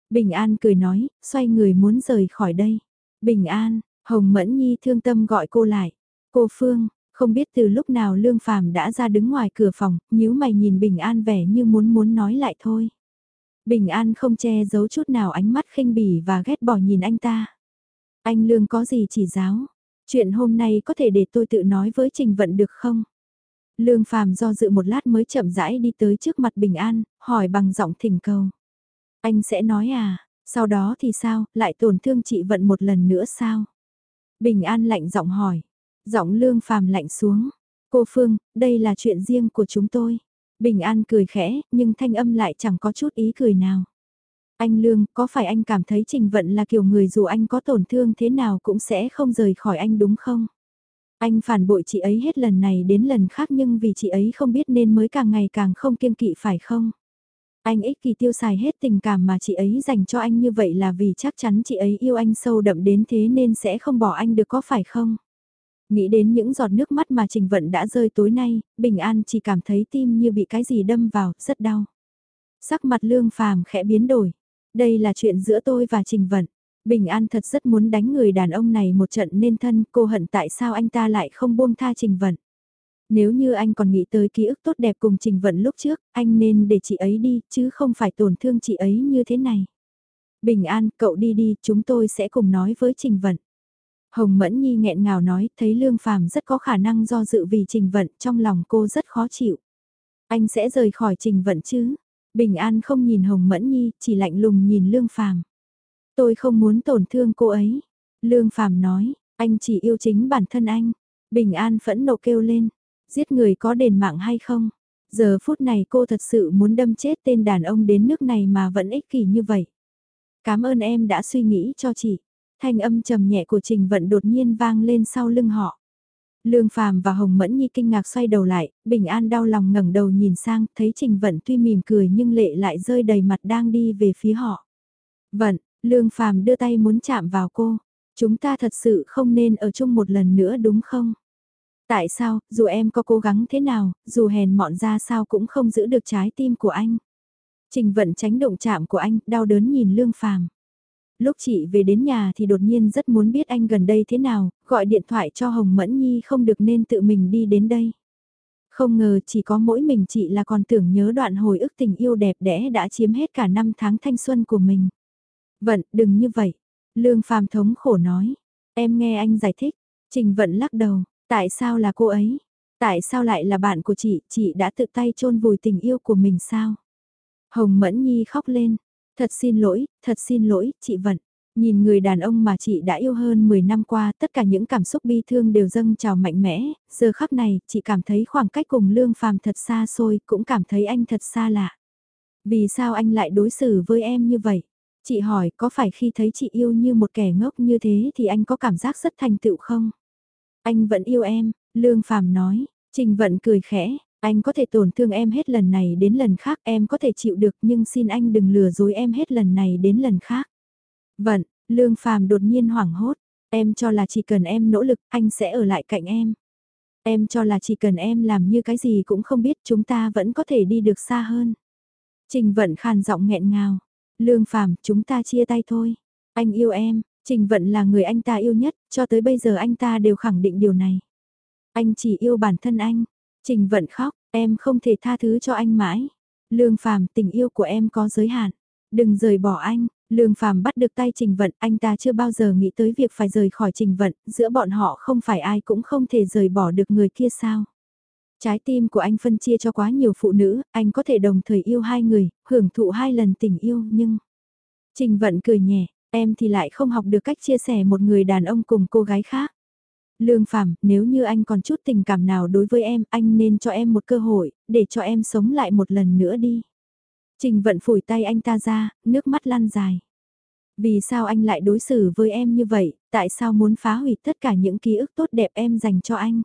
[SPEAKER 1] Bình An cười nói, xoay người muốn rời khỏi đây. Bình An, Hồng Mẫn Nhi thương tâm gọi cô lại. Cô Phương, không biết từ lúc nào Lương Phàm đã ra đứng ngoài cửa phòng, nhíu mày nhìn Bình An vẻ như muốn muốn nói lại thôi. Bình An không che giấu chút nào ánh mắt khinh bỉ và ghét bỏ nhìn anh ta. Anh Lương có gì chỉ giáo? Chuyện hôm nay có thể để tôi tự nói với Trình Vận được không? Lương Phàm do dự một lát mới chậm rãi đi tới trước mặt Bình An, hỏi bằng giọng thỉnh cầu. Anh sẽ nói à, sau đó thì sao, lại tổn thương chị Vận một lần nữa sao? Bình An lạnh giọng hỏi. Giọng Lương Phàm lạnh xuống. Cô Phương, đây là chuyện riêng của chúng tôi. Bình An cười khẽ, nhưng thanh âm lại chẳng có chút ý cười nào. Anh Lương, có phải anh cảm thấy Trình Vận là kiểu người dù anh có tổn thương thế nào cũng sẽ không rời khỏi anh đúng không? Anh phản bội chị ấy hết lần này đến lần khác nhưng vì chị ấy không biết nên mới càng ngày càng không kiêng kỵ phải không? Anh ích kỳ tiêu xài hết tình cảm mà chị ấy dành cho anh như vậy là vì chắc chắn chị ấy yêu anh sâu đậm đến thế nên sẽ không bỏ anh được có phải không? Nghĩ đến những giọt nước mắt mà Trình Vận đã rơi tối nay, Bình An chỉ cảm thấy tim như bị cái gì đâm vào, rất đau. Sắc mặt lương phàm khẽ biến đổi. Đây là chuyện giữa tôi và Trình Vận. Bình An thật rất muốn đánh người đàn ông này một trận nên thân cô hận tại sao anh ta lại không buông tha Trình Vận. Nếu như anh còn nghĩ tới ký ức tốt đẹp cùng Trình Vận lúc trước, anh nên để chị ấy đi, chứ không phải tổn thương chị ấy như thế này. Bình An, cậu đi đi, chúng tôi sẽ cùng nói với Trình Vận. Hồng Mẫn Nhi nghẹn ngào nói, thấy Lương Phàm rất có khả năng do dự vì Trình Vận, trong lòng cô rất khó chịu. Anh sẽ rời khỏi Trình Vận chứ? Bình An không nhìn Hồng Mẫn Nhi, chỉ lạnh lùng nhìn Lương Phàm. Tôi không muốn tổn thương cô ấy. Lương Phàm nói, anh chỉ yêu chính bản thân anh. Bình An phẫn nộ kêu lên, giết người có đền mạng hay không? Giờ phút này cô thật sự muốn đâm chết tên đàn ông đến nước này mà vẫn ích kỷ như vậy. Cảm ơn em đã suy nghĩ cho chị. Thanh âm trầm nhẹ của Trình Vận đột nhiên vang lên sau lưng họ. Lương Phàm và Hồng Mẫn Nhi kinh ngạc xoay đầu lại, Bình An đau lòng ngẩng đầu nhìn sang, thấy Trình Vận tuy mỉm cười nhưng lệ lại rơi đầy mặt đang đi về phía họ. Vận, Lương Phàm đưa tay muốn chạm vào cô. Chúng ta thật sự không nên ở chung một lần nữa đúng không? Tại sao, dù em có cố gắng thế nào, dù hèn mọn ra sao cũng không giữ được trái tim của anh. Trình Vận tránh động chạm của anh, đau đớn nhìn Lương Phàm lúc chị về đến nhà thì đột nhiên rất muốn biết anh gần đây thế nào, gọi điện thoại cho Hồng Mẫn Nhi không được nên tự mình đi đến đây. Không ngờ chỉ có mỗi mình chị là còn tưởng nhớ đoạn hồi ức tình yêu đẹp đẽ đã chiếm hết cả năm tháng thanh xuân của mình. Vận, đừng như vậy. Lương Phàm thống khổ nói. Em nghe anh giải thích. Trình Vận lắc đầu. Tại sao là cô ấy? Tại sao lại là bạn của chị? Chị đã tự tay chôn vùi tình yêu của mình sao? Hồng Mẫn Nhi khóc lên. Thật xin lỗi, thật xin lỗi, chị Vận. Nhìn người đàn ông mà chị đã yêu hơn 10 năm qua, tất cả những cảm xúc bi thương đều dâng trào mạnh mẽ, giờ khắc này, chị cảm thấy khoảng cách cùng Lương Phàm thật xa xôi, cũng cảm thấy anh thật xa lạ. Vì sao anh lại đối xử với em như vậy? Chị hỏi có phải khi thấy chị yêu như một kẻ ngốc như thế thì anh có cảm giác rất thành tựu không? Anh vẫn yêu em, Lương Phàm nói, Trình Vận cười khẽ, anh có thể tổn thương em hết lần này đến lần khác em có thể chịu được nhưng xin anh đừng lừa dối em hết lần này đến lần khác. Vận, Lương Phàm đột nhiên hoảng hốt, em cho là chỉ cần em nỗ lực anh sẽ ở lại cạnh em. Em cho là chỉ cần em làm như cái gì cũng không biết chúng ta vẫn có thể đi được xa hơn. Trình Vận khàn giọng nghẹn ngào, Lương Phàm chúng ta chia tay thôi. Anh yêu em, Trình Vận là người anh ta yêu nhất, cho tới bây giờ anh ta đều khẳng định điều này. Anh chỉ yêu bản thân anh, Trình vận khóc, em không thể tha thứ cho anh mãi. Lương Phàm, tình yêu của em có giới hạn. Đừng rời bỏ anh. Lương Phàm bắt được tay Trình Vận, anh ta chưa bao giờ nghĩ tới việc phải rời khỏi Trình Vận, giữa bọn họ không phải ai cũng không thể rời bỏ được người kia sao. Trái tim của anh phân chia cho quá nhiều phụ nữ, anh có thể đồng thời yêu hai người, hưởng thụ hai lần tình yêu nhưng... Trình Vận cười nhẹ, em thì lại không học được cách chia sẻ một người đàn ông cùng cô gái khác. Lương Phạm, nếu như anh còn chút tình cảm nào đối với em, anh nên cho em một cơ hội, để cho em sống lại một lần nữa đi. Trình vận phủi tay anh ta ra, nước mắt lăn dài. Vì sao anh lại đối xử với em như vậy, tại sao muốn phá hủy tất cả những ký ức tốt đẹp em dành cho anh?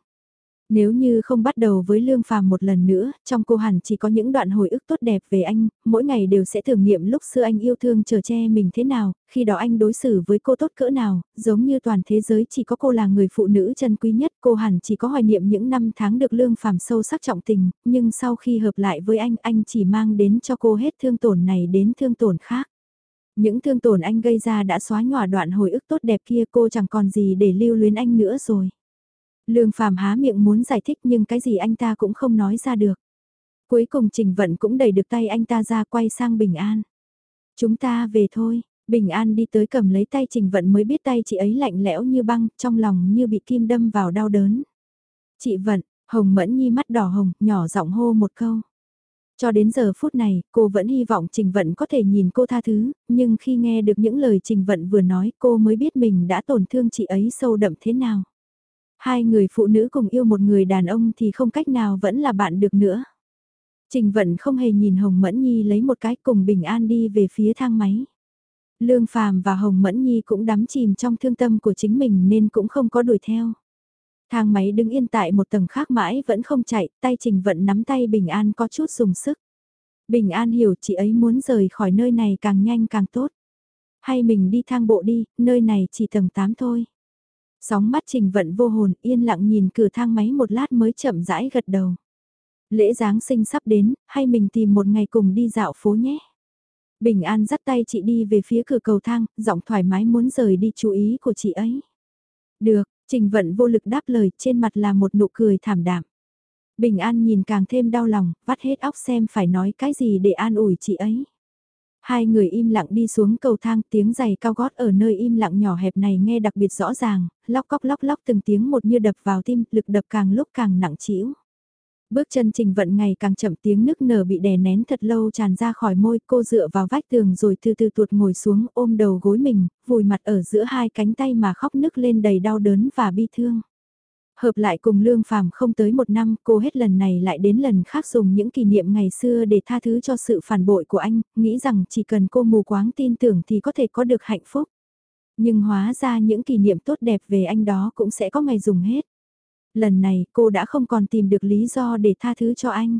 [SPEAKER 1] Nếu như không bắt đầu với Lương Phàm một lần nữa, trong cô hẳn chỉ có những đoạn hồi ức tốt đẹp về anh, mỗi ngày đều sẽ thử niệm lúc xưa anh yêu thương chờ che mình thế nào, khi đó anh đối xử với cô tốt cỡ nào, giống như toàn thế giới chỉ có cô là người phụ nữ chân quý nhất, cô hẳn chỉ có hoài niệm những năm tháng được Lương Phàm sâu sắc trọng tình, nhưng sau khi hợp lại với anh, anh chỉ mang đến cho cô hết thương tổn này đến thương tổn khác. Những thương tổn anh gây ra đã xóa nhòa đoạn hồi ức tốt đẹp kia cô chẳng còn gì để lưu luyến anh nữa rồi. Lương Phàm há miệng muốn giải thích nhưng cái gì anh ta cũng không nói ra được. Cuối cùng Trình Vận cũng đẩy được tay anh ta ra quay sang Bình An. Chúng ta về thôi, Bình An đi tới cầm lấy tay Trình Vận mới biết tay chị ấy lạnh lẽo như băng, trong lòng như bị kim đâm vào đau đớn. Chị Vận, Hồng Mẫn Nhi mắt đỏ hồng, nhỏ giọng hô một câu. Cho đến giờ phút này, cô vẫn hy vọng Trình Vận có thể nhìn cô tha thứ, nhưng khi nghe được những lời Trình Vận vừa nói cô mới biết mình đã tổn thương chị ấy sâu đậm thế nào. Hai người phụ nữ cùng yêu một người đàn ông thì không cách nào vẫn là bạn được nữa. Trình Vận không hề nhìn Hồng Mẫn Nhi lấy một cái cùng bình an đi về phía thang máy. Lương Phàm và Hồng Mẫn Nhi cũng đắm chìm trong thương tâm của chính mình nên cũng không có đuổi theo. Thang máy đứng yên tại một tầng khác mãi vẫn không chạy, tay Trình Vận nắm tay Bình An có chút dùng sức. Bình An hiểu chị ấy muốn rời khỏi nơi này càng nhanh càng tốt. Hay mình đi thang bộ đi, nơi này chỉ tầng 8 thôi. Sóng mắt Trình Vận vô hồn yên lặng nhìn cửa thang máy một lát mới chậm rãi gật đầu. Lễ Giáng sinh sắp đến, hay mình tìm một ngày cùng đi dạo phố nhé. Bình An dắt tay chị đi về phía cửa cầu thang, giọng thoải mái muốn rời đi chú ý của chị ấy. Được, Trình Vận vô lực đáp lời trên mặt là một nụ cười thảm đạm. Bình An nhìn càng thêm đau lòng, vắt hết óc xem phải nói cái gì để an ủi chị ấy. Hai người im lặng đi xuống cầu thang tiếng giày cao gót ở nơi im lặng nhỏ hẹp này nghe đặc biệt rõ ràng, lóc cóc lóc lóc từng tiếng một như đập vào tim, lực đập càng lúc càng nặng trĩu. Bước chân trình vận ngày càng chậm tiếng nức nở bị đè nén thật lâu tràn ra khỏi môi cô dựa vào vách tường rồi từ từ tuột ngồi xuống ôm đầu gối mình, vùi mặt ở giữa hai cánh tay mà khóc nức lên đầy đau đớn và bi thương. Hợp lại cùng lương phàm không tới một năm cô hết lần này lại đến lần khác dùng những kỷ niệm ngày xưa để tha thứ cho sự phản bội của anh, nghĩ rằng chỉ cần cô mù quáng tin tưởng thì có thể có được hạnh phúc. Nhưng hóa ra những kỷ niệm tốt đẹp về anh đó cũng sẽ có ngày dùng hết. Lần này cô đã không còn tìm được lý do để tha thứ cho anh.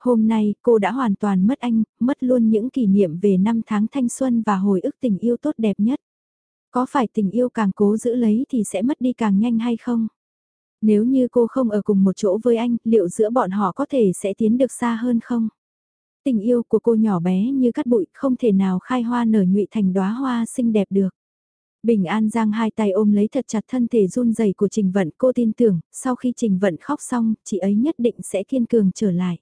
[SPEAKER 1] Hôm nay cô đã hoàn toàn mất anh, mất luôn những kỷ niệm về năm tháng thanh xuân và hồi ức tình yêu tốt đẹp nhất. Có phải tình yêu càng cố giữ lấy thì sẽ mất đi càng nhanh hay không? Nếu như cô không ở cùng một chỗ với anh, liệu giữa bọn họ có thể sẽ tiến được xa hơn không? Tình yêu của cô nhỏ bé như cắt bụi không thể nào khai hoa nở nhụy thành đóa hoa xinh đẹp được. Bình An giang hai tay ôm lấy thật chặt thân thể run rẩy của Trình Vận cô tin tưởng, sau khi Trình Vận khóc xong, chị ấy nhất định sẽ kiên cường trở lại.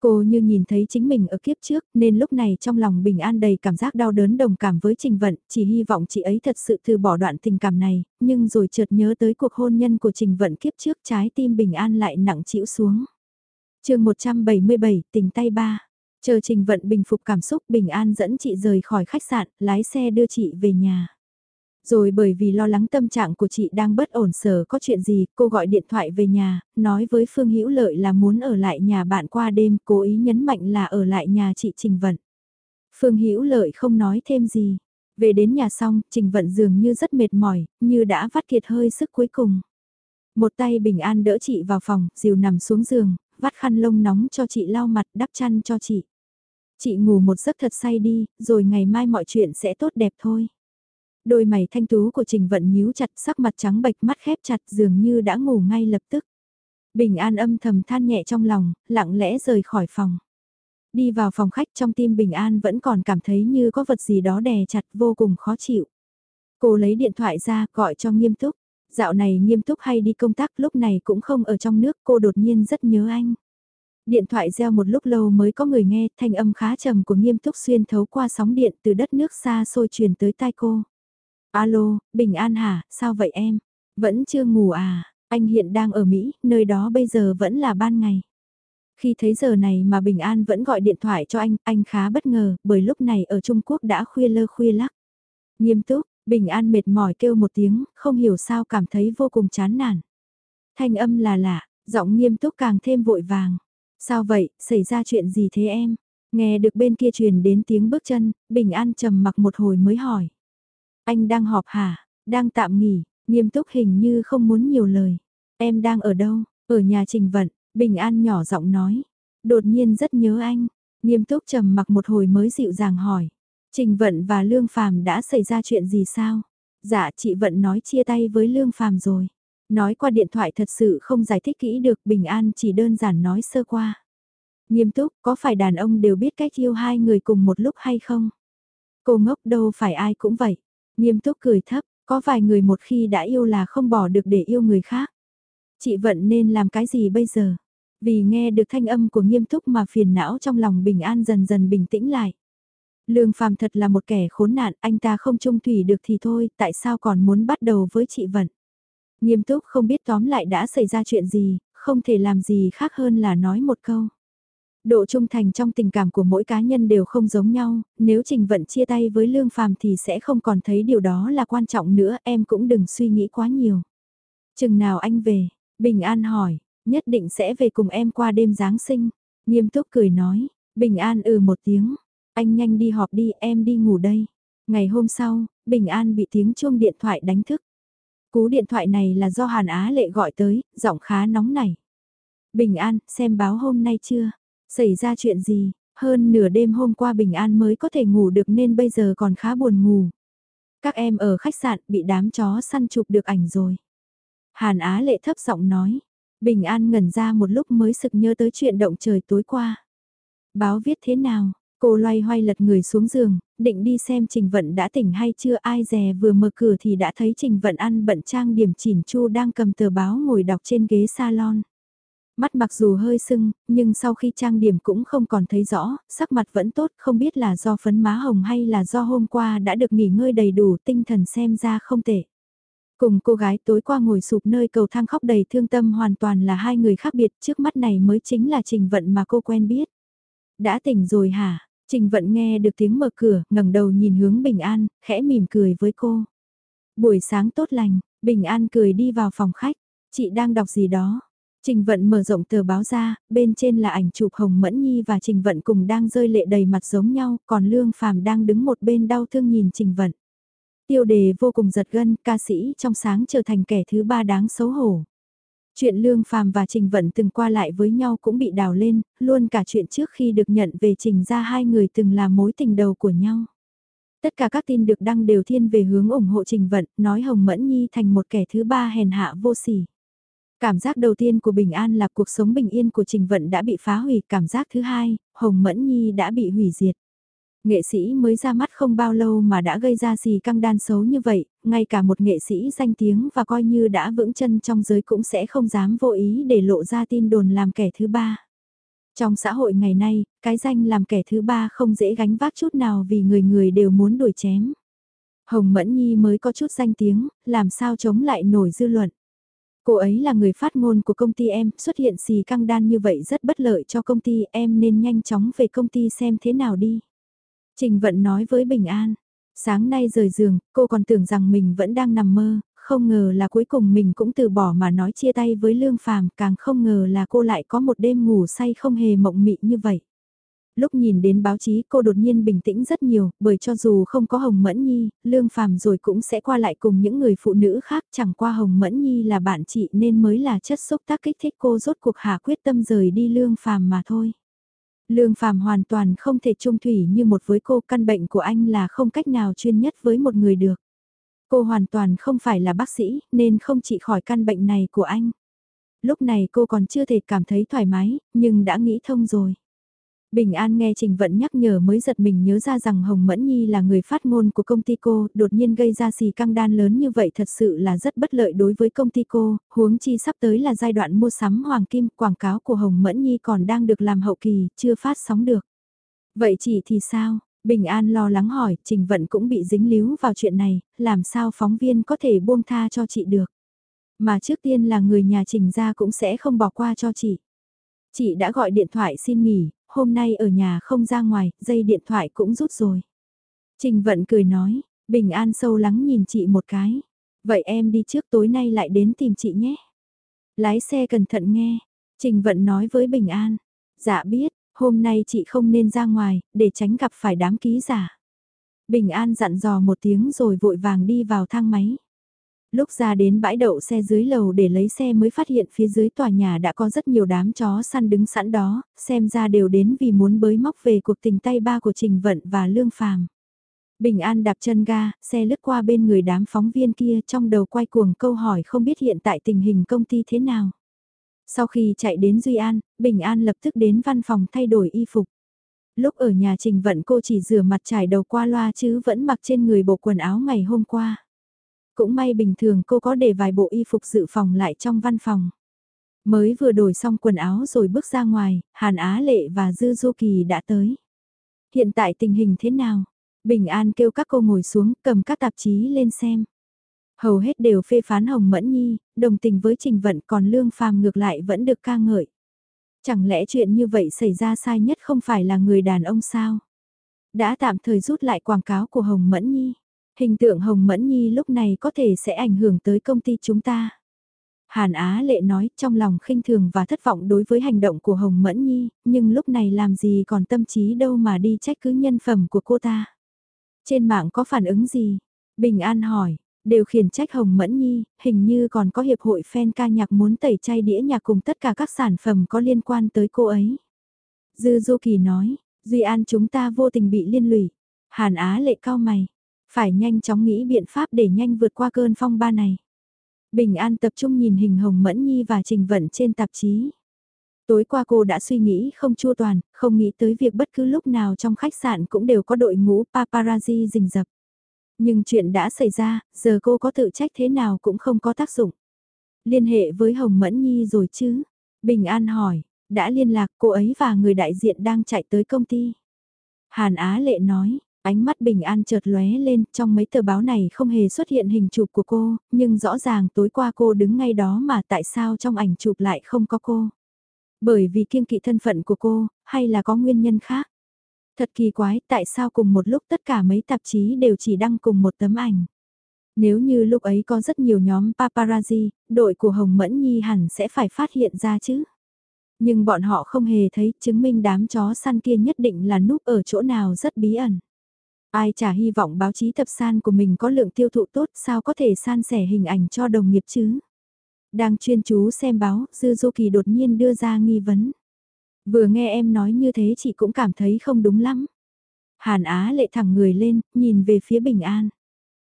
[SPEAKER 1] Cô như nhìn thấy chính mình ở kiếp trước nên lúc này trong lòng bình an đầy cảm giác đau đớn đồng cảm với Trình Vận, chỉ hy vọng chị ấy thật sự từ bỏ đoạn tình cảm này, nhưng rồi chợt nhớ tới cuộc hôn nhân của Trình Vận kiếp trước trái tim bình an lại nặng chịu xuống. chương 177, tình tay ba. Chờ Trình Vận bình phục cảm xúc bình an dẫn chị rời khỏi khách sạn, lái xe đưa chị về nhà. Rồi bởi vì lo lắng tâm trạng của chị đang bất ổn sở có chuyện gì, cô gọi điện thoại về nhà, nói với Phương Hữu Lợi là muốn ở lại nhà bạn qua đêm, cố ý nhấn mạnh là ở lại nhà chị Trình Vận. Phương Hữu Lợi không nói thêm gì. Về đến nhà xong, Trình Vận dường như rất mệt mỏi, như đã vắt kiệt hơi sức cuối cùng. Một tay bình an đỡ chị vào phòng, dìu nằm xuống giường, vắt khăn lông nóng cho chị lau mặt đắp chăn cho chị. Chị ngủ một giấc thật say đi, rồi ngày mai mọi chuyện sẽ tốt đẹp thôi. Đôi mày thanh tú của Trình Vận nhíu chặt sắc mặt trắng bệch mắt khép chặt dường như đã ngủ ngay lập tức. Bình an âm thầm than nhẹ trong lòng, lặng lẽ rời khỏi phòng. Đi vào phòng khách trong tim Bình An vẫn còn cảm thấy như có vật gì đó đè chặt vô cùng khó chịu. Cô lấy điện thoại ra gọi cho nghiêm túc. Dạo này nghiêm túc hay đi công tác lúc này cũng không ở trong nước cô đột nhiên rất nhớ anh. Điện thoại reo một lúc lâu mới có người nghe thanh âm khá trầm của nghiêm túc xuyên thấu qua sóng điện từ đất nước xa xôi truyền tới tai cô. Alo, Bình An hả, sao vậy em? Vẫn chưa ngủ à, anh hiện đang ở Mỹ, nơi đó bây giờ vẫn là ban ngày. Khi thấy giờ này mà Bình An vẫn gọi điện thoại cho anh, anh khá bất ngờ, bởi lúc này ở Trung Quốc đã khuya lơ khuya lắc. Nghiêm túc, Bình An mệt mỏi kêu một tiếng, không hiểu sao cảm thấy vô cùng chán nản. Thanh âm là lạ, giọng nghiêm túc càng thêm vội vàng. Sao vậy, xảy ra chuyện gì thế em? Nghe được bên kia truyền đến tiếng bước chân, Bình An trầm mặc một hồi mới hỏi. Anh đang họp hả? Đang tạm nghỉ, nghiêm túc hình như không muốn nhiều lời. Em đang ở đâu? Ở nhà Trình Vận, Bình An nhỏ giọng nói. Đột nhiên rất nhớ anh. Nghiêm túc trầm mặc một hồi mới dịu dàng hỏi. Trình Vận và Lương Phàm đã xảy ra chuyện gì sao? Dạ chị Vận nói chia tay với Lương Phàm rồi. Nói qua điện thoại thật sự không giải thích kỹ được Bình An chỉ đơn giản nói sơ qua. Nghiêm túc, có phải đàn ông đều biết cách yêu hai người cùng một lúc hay không? Cô ngốc đâu phải ai cũng vậy. Nghiêm túc cười thấp, có vài người một khi đã yêu là không bỏ được để yêu người khác. Chị Vận nên làm cái gì bây giờ? Vì nghe được thanh âm của nghiêm túc mà phiền não trong lòng bình an dần dần bình tĩnh lại. Lương Phàm thật là một kẻ khốn nạn, anh ta không trung thủy được thì thôi, tại sao còn muốn bắt đầu với chị Vận? Nghiêm túc không biết tóm lại đã xảy ra chuyện gì, không thể làm gì khác hơn là nói một câu. Độ trung thành trong tình cảm của mỗi cá nhân đều không giống nhau, nếu Trình Vận chia tay với Lương Phàm thì sẽ không còn thấy điều đó là quan trọng nữa, em cũng đừng suy nghĩ quá nhiều. Chừng nào anh về, Bình An hỏi, nhất định sẽ về cùng em qua đêm Giáng sinh. Nghiêm túc cười nói, Bình An ừ một tiếng, anh nhanh đi họp đi em đi ngủ đây. Ngày hôm sau, Bình An bị tiếng chuông điện thoại đánh thức. Cú điện thoại này là do Hàn Á Lệ gọi tới, giọng khá nóng nảy. Bình An, xem báo hôm nay chưa? Xảy ra chuyện gì? Hơn nửa đêm hôm qua Bình An mới có thể ngủ được nên bây giờ còn khá buồn ngủ. Các em ở khách sạn bị đám chó săn chụp được ảnh rồi. Hàn Á Lệ thấp giọng nói. Bình An ngẩn ra một lúc mới sực nhớ tới chuyện động trời tối qua. Báo viết thế nào? Cô loay hoay lật người xuống giường, định đi xem Trình Vận đã tỉnh hay chưa ai dè vừa mở cửa thì đã thấy Trình Vận ăn bận trang điểm chỉn chu đang cầm tờ báo ngồi đọc trên ghế salon. Mắt mặc dù hơi sưng, nhưng sau khi trang điểm cũng không còn thấy rõ, sắc mặt vẫn tốt, không biết là do phấn má hồng hay là do hôm qua đã được nghỉ ngơi đầy đủ tinh thần xem ra không tệ. Cùng cô gái tối qua ngồi sụp nơi cầu thang khóc đầy thương tâm hoàn toàn là hai người khác biệt, trước mắt này mới chính là Trình Vận mà cô quen biết. Đã tỉnh rồi hả? Trình Vận nghe được tiếng mở cửa, ngẩng đầu nhìn hướng Bình An, khẽ mỉm cười với cô. Buổi sáng tốt lành, Bình An cười đi vào phòng khách, chị đang đọc gì đó. Trình Vận mở rộng tờ báo ra, bên trên là ảnh chụp Hồng Mẫn Nhi và Trình Vận cùng đang rơi lệ đầy mặt giống nhau, còn Lương Phàm đang đứng một bên đau thương nhìn Trình Vận. Tiêu đề vô cùng giật gân, ca sĩ trong sáng trở thành kẻ thứ ba đáng xấu hổ. Chuyện Lương Phàm và Trình Vận từng qua lại với nhau cũng bị đào lên, luôn cả chuyện trước khi được nhận về Trình ra hai người từng là mối tình đầu của nhau. Tất cả các tin được đăng đều thiên về hướng ủng hộ Trình Vận, nói Hồng Mẫn Nhi thành một kẻ thứ ba hèn hạ vô sỉ. Cảm giác đầu tiên của Bình An là cuộc sống bình yên của Trình Vận đã bị phá hủy, cảm giác thứ hai, Hồng Mẫn Nhi đã bị hủy diệt. Nghệ sĩ mới ra mắt không bao lâu mà đã gây ra gì căng đan xấu như vậy, ngay cả một nghệ sĩ danh tiếng và coi như đã vững chân trong giới cũng sẽ không dám vô ý để lộ ra tin đồn làm kẻ thứ ba. Trong xã hội ngày nay, cái danh làm kẻ thứ ba không dễ gánh vác chút nào vì người người đều muốn đuổi chém. Hồng Mẫn Nhi mới có chút danh tiếng, làm sao chống lại nổi dư luận. Cô ấy là người phát ngôn của công ty em, xuất hiện xì căng đan như vậy rất bất lợi cho công ty em nên nhanh chóng về công ty xem thế nào đi. Trình Vận nói với Bình An, sáng nay rời giường, cô còn tưởng rằng mình vẫn đang nằm mơ, không ngờ là cuối cùng mình cũng từ bỏ mà nói chia tay với Lương Phàm, càng không ngờ là cô lại có một đêm ngủ say không hề mộng mị như vậy. Lúc nhìn đến báo chí cô đột nhiên bình tĩnh rất nhiều, bởi cho dù không có Hồng Mẫn Nhi, Lương Phàm rồi cũng sẽ qua lại cùng những người phụ nữ khác, chẳng qua Hồng Mẫn Nhi là bạn chị nên mới là chất xúc tác kích thích cô rốt cuộc hạ quyết tâm rời đi Lương Phàm mà thôi. Lương Phàm hoàn toàn không thể trung thủy như một với cô, căn bệnh của anh là không cách nào chuyên nhất với một người được. Cô hoàn toàn không phải là bác sĩ, nên không trị khỏi căn bệnh này của anh. Lúc này cô còn chưa thể cảm thấy thoải mái, nhưng đã nghĩ thông rồi. Bình An nghe Trình Vận nhắc nhở mới giật mình nhớ ra rằng Hồng Mẫn Nhi là người phát ngôn của công ty cô, đột nhiên gây ra xì căng đan lớn như vậy thật sự là rất bất lợi đối với công ty cô, huống chi sắp tới là giai đoạn mua sắm hoàng kim, quảng cáo của Hồng Mẫn Nhi còn đang được làm hậu kỳ, chưa phát sóng được. Vậy chị thì sao? Bình An lo lắng hỏi, Trình Vận cũng bị dính líu vào chuyện này, làm sao phóng viên có thể buông tha cho chị được? Mà trước tiên là người nhà Trình ra cũng sẽ không bỏ qua cho chị. Chị đã gọi điện thoại xin nghỉ, hôm nay ở nhà không ra ngoài, dây điện thoại cũng rút rồi. Trình Vận cười nói, Bình An sâu lắng nhìn chị một cái. Vậy em đi trước tối nay lại đến tìm chị nhé. Lái xe cẩn thận nghe. Trình Vận nói với Bình An. Dạ biết, hôm nay chị không nên ra ngoài, để tránh gặp phải đám ký giả. Bình An dặn dò một tiếng rồi vội vàng đi vào thang máy. Lúc ra đến bãi đậu xe dưới lầu để lấy xe mới phát hiện phía dưới tòa nhà đã có rất nhiều đám chó săn đứng sẵn đó, xem ra đều đến vì muốn bới móc về cuộc tình tay ba của Trình Vận và Lương Phàm. Bình An đạp chân ga, xe lướt qua bên người đám phóng viên kia trong đầu quay cuồng câu hỏi không biết hiện tại tình hình công ty thế nào. Sau khi chạy đến Duy An, Bình An lập tức đến văn phòng thay đổi y phục. Lúc ở nhà Trình Vận cô chỉ rửa mặt trải đầu qua loa chứ vẫn mặc trên người bộ quần áo ngày hôm qua. Cũng may bình thường cô có để vài bộ y phục dự phòng lại trong văn phòng. Mới vừa đổi xong quần áo rồi bước ra ngoài, Hàn Á Lệ và Dư Du Kỳ đã tới. Hiện tại tình hình thế nào? Bình An kêu các cô ngồi xuống cầm các tạp chí lên xem. Hầu hết đều phê phán Hồng Mẫn Nhi, đồng tình với Trình Vận còn Lương Phàm ngược lại vẫn được ca ngợi. Chẳng lẽ chuyện như vậy xảy ra sai nhất không phải là người đàn ông sao? Đã tạm thời rút lại quảng cáo của Hồng Mẫn Nhi. Hình tượng Hồng Mẫn Nhi lúc này có thể sẽ ảnh hưởng tới công ty chúng ta. Hàn Á lệ nói trong lòng khinh thường và thất vọng đối với hành động của Hồng Mẫn Nhi, nhưng lúc này làm gì còn tâm trí đâu mà đi trách cứ nhân phẩm của cô ta. Trên mạng có phản ứng gì? Bình An hỏi, đều khiển trách Hồng Mẫn Nhi, hình như còn có hiệp hội fan ca nhạc muốn tẩy chay đĩa nhạc cùng tất cả các sản phẩm có liên quan tới cô ấy. Dư Du Kỳ nói, Duy An chúng ta vô tình bị liên lụy. Hàn Á lệ cao mày, phải nhanh chóng nghĩ biện pháp để nhanh vượt qua cơn phong ba này. Bình An tập trung nhìn hình Hồng Mẫn Nhi và Trình Vận trên tạp chí. Tối qua cô đã suy nghĩ không chua toàn, không nghĩ tới việc bất cứ lúc nào trong khách sạn cũng đều có đội ngũ paparazzi rình rập. Nhưng chuyện đã xảy ra, giờ cô có tự trách thế nào cũng không có tác dụng. Liên hệ với Hồng Mẫn Nhi rồi chứ? Bình An hỏi, đã liên lạc cô ấy và người đại diện đang chạy tới công ty. Hàn Á Lệ nói, ánh mắt Bình An chợt lóe lên, trong mấy tờ báo này không hề xuất hiện hình chụp của cô, nhưng rõ ràng tối qua cô đứng ngay đó mà tại sao trong ảnh chụp lại không có cô. Bởi vì kiêng kỵ thân phận của cô, hay là có nguyên nhân khác? Thật kỳ quái, tại sao cùng một lúc tất cả mấy tạp chí đều chỉ đăng cùng một tấm ảnh? Nếu như lúc ấy có rất nhiều nhóm paparazzi, đội của Hồng Mẫn Nhi hẳn sẽ phải phát hiện ra chứ. Nhưng bọn họ không hề thấy chứng minh đám chó săn kia nhất định là núp ở chỗ nào rất bí ẩn. Ai chả hy vọng báo chí tập san của mình có lượng tiêu thụ tốt sao có thể san sẻ hình ảnh cho đồng nghiệp chứ. Đang chuyên chú xem báo, Dư Du Kỳ đột nhiên đưa ra nghi vấn. Vừa nghe em nói như thế chị cũng cảm thấy không đúng lắm. Hàn Á lệ thẳng người lên, nhìn về phía Bình An.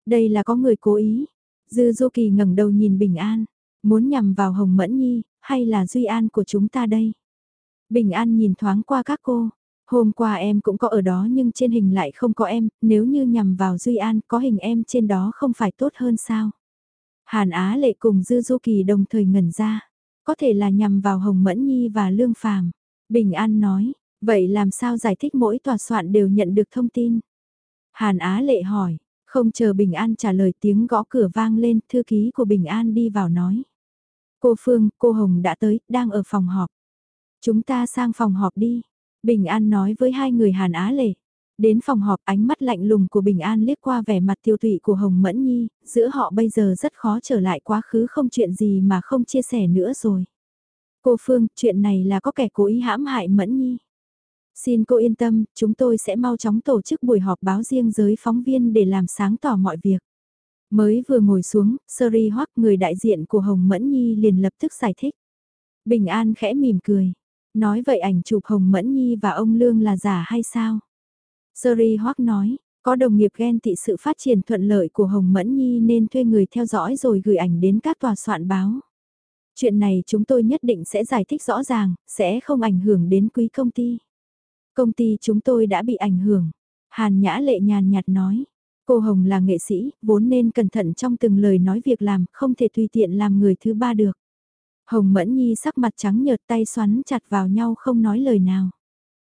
[SPEAKER 1] Đây là có người cố ý. Dư Du Kỳ ngẩng đầu nhìn Bình An. Muốn nhằm vào Hồng Mẫn Nhi, hay là Duy An của chúng ta đây? Bình An nhìn thoáng qua các cô. Hôm qua em cũng có ở đó nhưng trên hình lại không có em, nếu như nhằm vào Duy An có hình em trên đó không phải tốt hơn sao? Hàn Á lệ cùng Dư Du Kỳ đồng thời ngẩn ra. Có thể là nhằm vào Hồng Mẫn Nhi và Lương Phàm. Bình An nói, vậy làm sao giải thích mỗi tòa soạn đều nhận được thông tin? Hàn Á lệ hỏi, không chờ Bình An trả lời tiếng gõ cửa vang lên, thư ký của Bình An đi vào nói. Cô Phương, cô Hồng đã tới, đang ở phòng họp. Chúng ta sang phòng họp đi. Bình An nói với hai người Hàn Á lệ. Đến phòng họp ánh mắt lạnh lùng của Bình An liếc qua vẻ mặt tiêu tụy của Hồng Mẫn Nhi, giữa họ bây giờ rất khó trở lại quá khứ không chuyện gì mà không chia sẻ nữa rồi. Cô Phương, chuyện này là có kẻ cố ý hãm hại Mẫn Nhi. Xin cô yên tâm, chúng tôi sẽ mau chóng tổ chức buổi họp báo riêng giới phóng viên để làm sáng tỏ mọi việc. Mới vừa ngồi xuống, Seri Hoắc người đại diện của Hồng Mẫn Nhi liền lập tức giải thích. Bình An khẽ mỉm cười. Nói vậy ảnh chụp Hồng Mẫn Nhi và ông Lương là giả hay sao? Seri Hoắc nói, có đồng nghiệp ghen tị sự phát triển thuận lợi của Hồng Mẫn Nhi nên thuê người theo dõi rồi gửi ảnh đến các tòa soạn báo. Chuyện này chúng tôi nhất định sẽ giải thích rõ ràng, sẽ không ảnh hưởng đến quý công ty. Công ty chúng tôi đã bị ảnh hưởng. Hàn Nhã Lệ nhàn nhạt nói. Cô Hồng là nghệ sĩ, vốn nên cẩn thận trong từng lời nói việc làm, không thể tùy tiện làm người thứ ba được. Hồng Mẫn Nhi sắc mặt trắng nhợt tay xoắn chặt vào nhau không nói lời nào.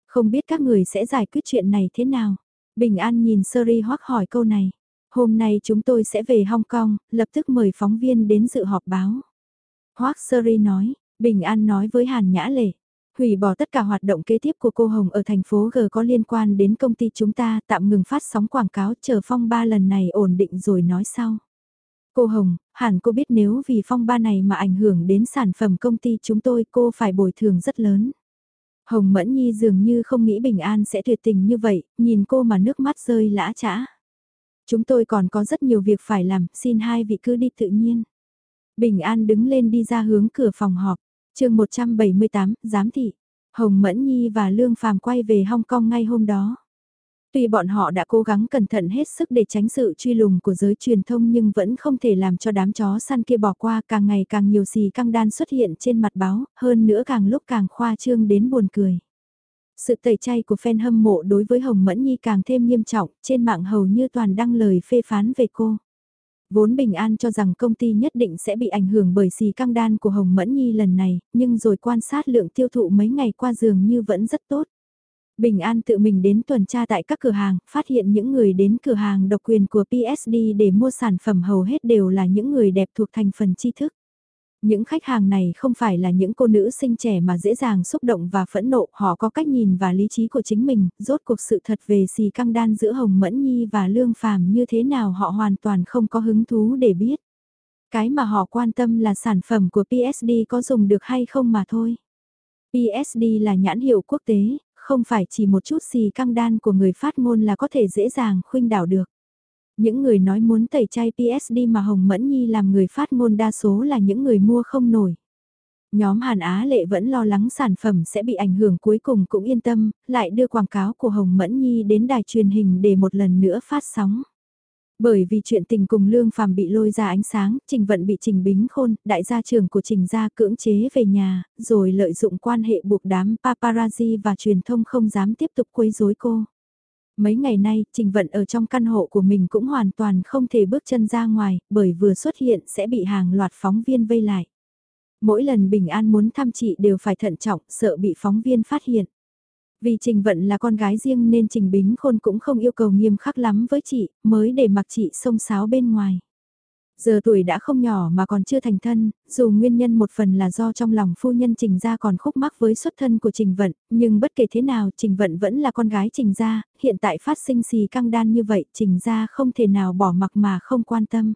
[SPEAKER 1] Không biết các người sẽ giải quyết chuyện này thế nào? Bình An nhìn Seri Hoắc hỏi câu này. Hôm nay chúng tôi sẽ về Hong Kong, lập tức mời phóng viên đến dự họp báo. Hoắc Seri nói, Bình An nói với Hàn Nhã Lệ. Hủy bỏ tất cả hoạt động kế tiếp của cô Hồng ở thành phố G có liên quan đến công ty chúng ta tạm ngừng phát sóng quảng cáo chờ phong ba lần này ổn định rồi nói sau. Cô Hồng, hẳn cô biết nếu vì phong ba này mà ảnh hưởng đến sản phẩm công ty chúng tôi cô phải bồi thường rất lớn. Hồng Mẫn Nhi dường như không nghĩ Bình An sẽ tuyệt tình như vậy, nhìn cô mà nước mắt rơi lã chã. Chúng tôi còn có rất nhiều việc phải làm, xin hai vị cứ đi tự nhiên. Bình An đứng lên đi ra hướng cửa phòng họp. chương 178, Giám thị. Hồng Mẫn Nhi và Lương Phàm quay về Hong Kong ngay hôm đó. Tuy bọn họ đã cố gắng cẩn thận hết sức để tránh sự truy lùng của giới truyền thông nhưng vẫn không thể làm cho đám chó săn kia bỏ qua càng ngày càng nhiều xì căng đan xuất hiện trên mặt báo, hơn nữa càng lúc càng khoa trương đến buồn cười. Sự tẩy chay của fan hâm mộ đối với Hồng Mẫn Nhi càng thêm nghiêm trọng, trên mạng hầu như toàn đăng lời phê phán về cô. Vốn Bình An cho rằng công ty nhất định sẽ bị ảnh hưởng bởi xì căng đan của Hồng Mẫn Nhi lần này, nhưng rồi quan sát lượng tiêu thụ mấy ngày qua dường như vẫn rất tốt. Bình An tự mình đến tuần tra tại các cửa hàng, phát hiện những người đến cửa hàng độc quyền của PSD để mua sản phẩm hầu hết đều là những người đẹp thuộc thành phần tri thức. Những khách hàng này không phải là những cô nữ sinh trẻ mà dễ dàng xúc động và phẫn nộ, họ có cách nhìn và lý trí của chính mình, rốt cuộc sự thật về xì căng đan giữa Hồng Mẫn Nhi và Lương Phàm như thế nào họ hoàn toàn không có hứng thú để biết. Cái mà họ quan tâm là sản phẩm của PSD có dùng được hay không mà thôi. PSD là nhãn hiệu quốc tế, không phải chỉ một chút xì căng đan của người phát ngôn là có thể dễ dàng khuynh đảo được. Những người nói muốn tẩy chay PSD mà Hồng Mẫn Nhi làm người phát ngôn đa số là những người mua không nổi. Nhóm Hàn Á Lệ vẫn lo lắng sản phẩm sẽ bị ảnh hưởng cuối cùng cũng yên tâm, lại đưa quảng cáo của Hồng Mẫn Nhi đến đài truyền hình để một lần nữa phát sóng. Bởi vì chuyện tình cùng Lương Phàm bị lôi ra ánh sáng, Trình Vận bị Trình Bính Khôn, đại gia trưởng của Trình gia cưỡng chế về nhà, rồi lợi dụng quan hệ buộc đám paparazzi và truyền thông không dám tiếp tục quấy rối cô. Mấy ngày nay, Trình Vận ở trong căn hộ của mình cũng hoàn toàn không thể bước chân ra ngoài, bởi vừa xuất hiện sẽ bị hàng loạt phóng viên vây lại. Mỗi lần Bình An muốn thăm chị đều phải thận trọng, sợ bị phóng viên phát hiện. Vì Trình Vận là con gái riêng nên Trình Bính Khôn cũng không yêu cầu nghiêm khắc lắm với chị, mới để mặc chị xông xáo bên ngoài. Giờ tuổi đã không nhỏ mà còn chưa thành thân, dù nguyên nhân một phần là do trong lòng phu nhân Trình Gia còn khúc mắc với xuất thân của Trình Vận, nhưng bất kể thế nào Trình Vận vẫn là con gái Trình Gia, hiện tại phát sinh xì căng đan như vậy Trình Gia không thể nào bỏ mặc mà không quan tâm.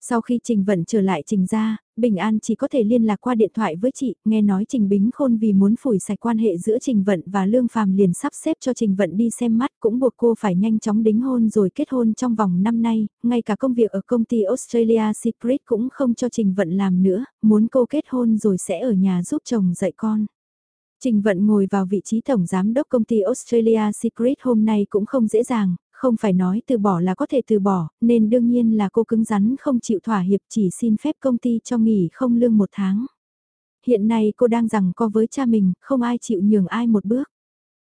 [SPEAKER 1] Sau khi Trình Vận trở lại Trình Gia, Bình An chỉ có thể liên lạc qua điện thoại với chị, nghe nói Trình Bính Khôn vì muốn phủi sạch quan hệ giữa Trình Vận và Lương Phàm liền sắp xếp cho Trình Vận đi xem mắt cũng buộc cô phải nhanh chóng đính hôn rồi kết hôn trong vòng năm nay, ngay cả công việc ở công ty Australia Secret cũng không cho Trình Vận làm nữa, muốn cô kết hôn rồi sẽ ở nhà giúp chồng dạy con. Trình Vận ngồi vào vị trí tổng giám đốc công ty Australia Secret hôm nay cũng không dễ dàng, không phải nói từ bỏ là có thể từ bỏ, nên đương nhiên là cô cứng rắn không chịu thỏa hiệp chỉ xin phép công ty cho nghỉ không lương một tháng. Hiện nay cô đang rằng co với cha mình, không ai chịu nhường ai một bước.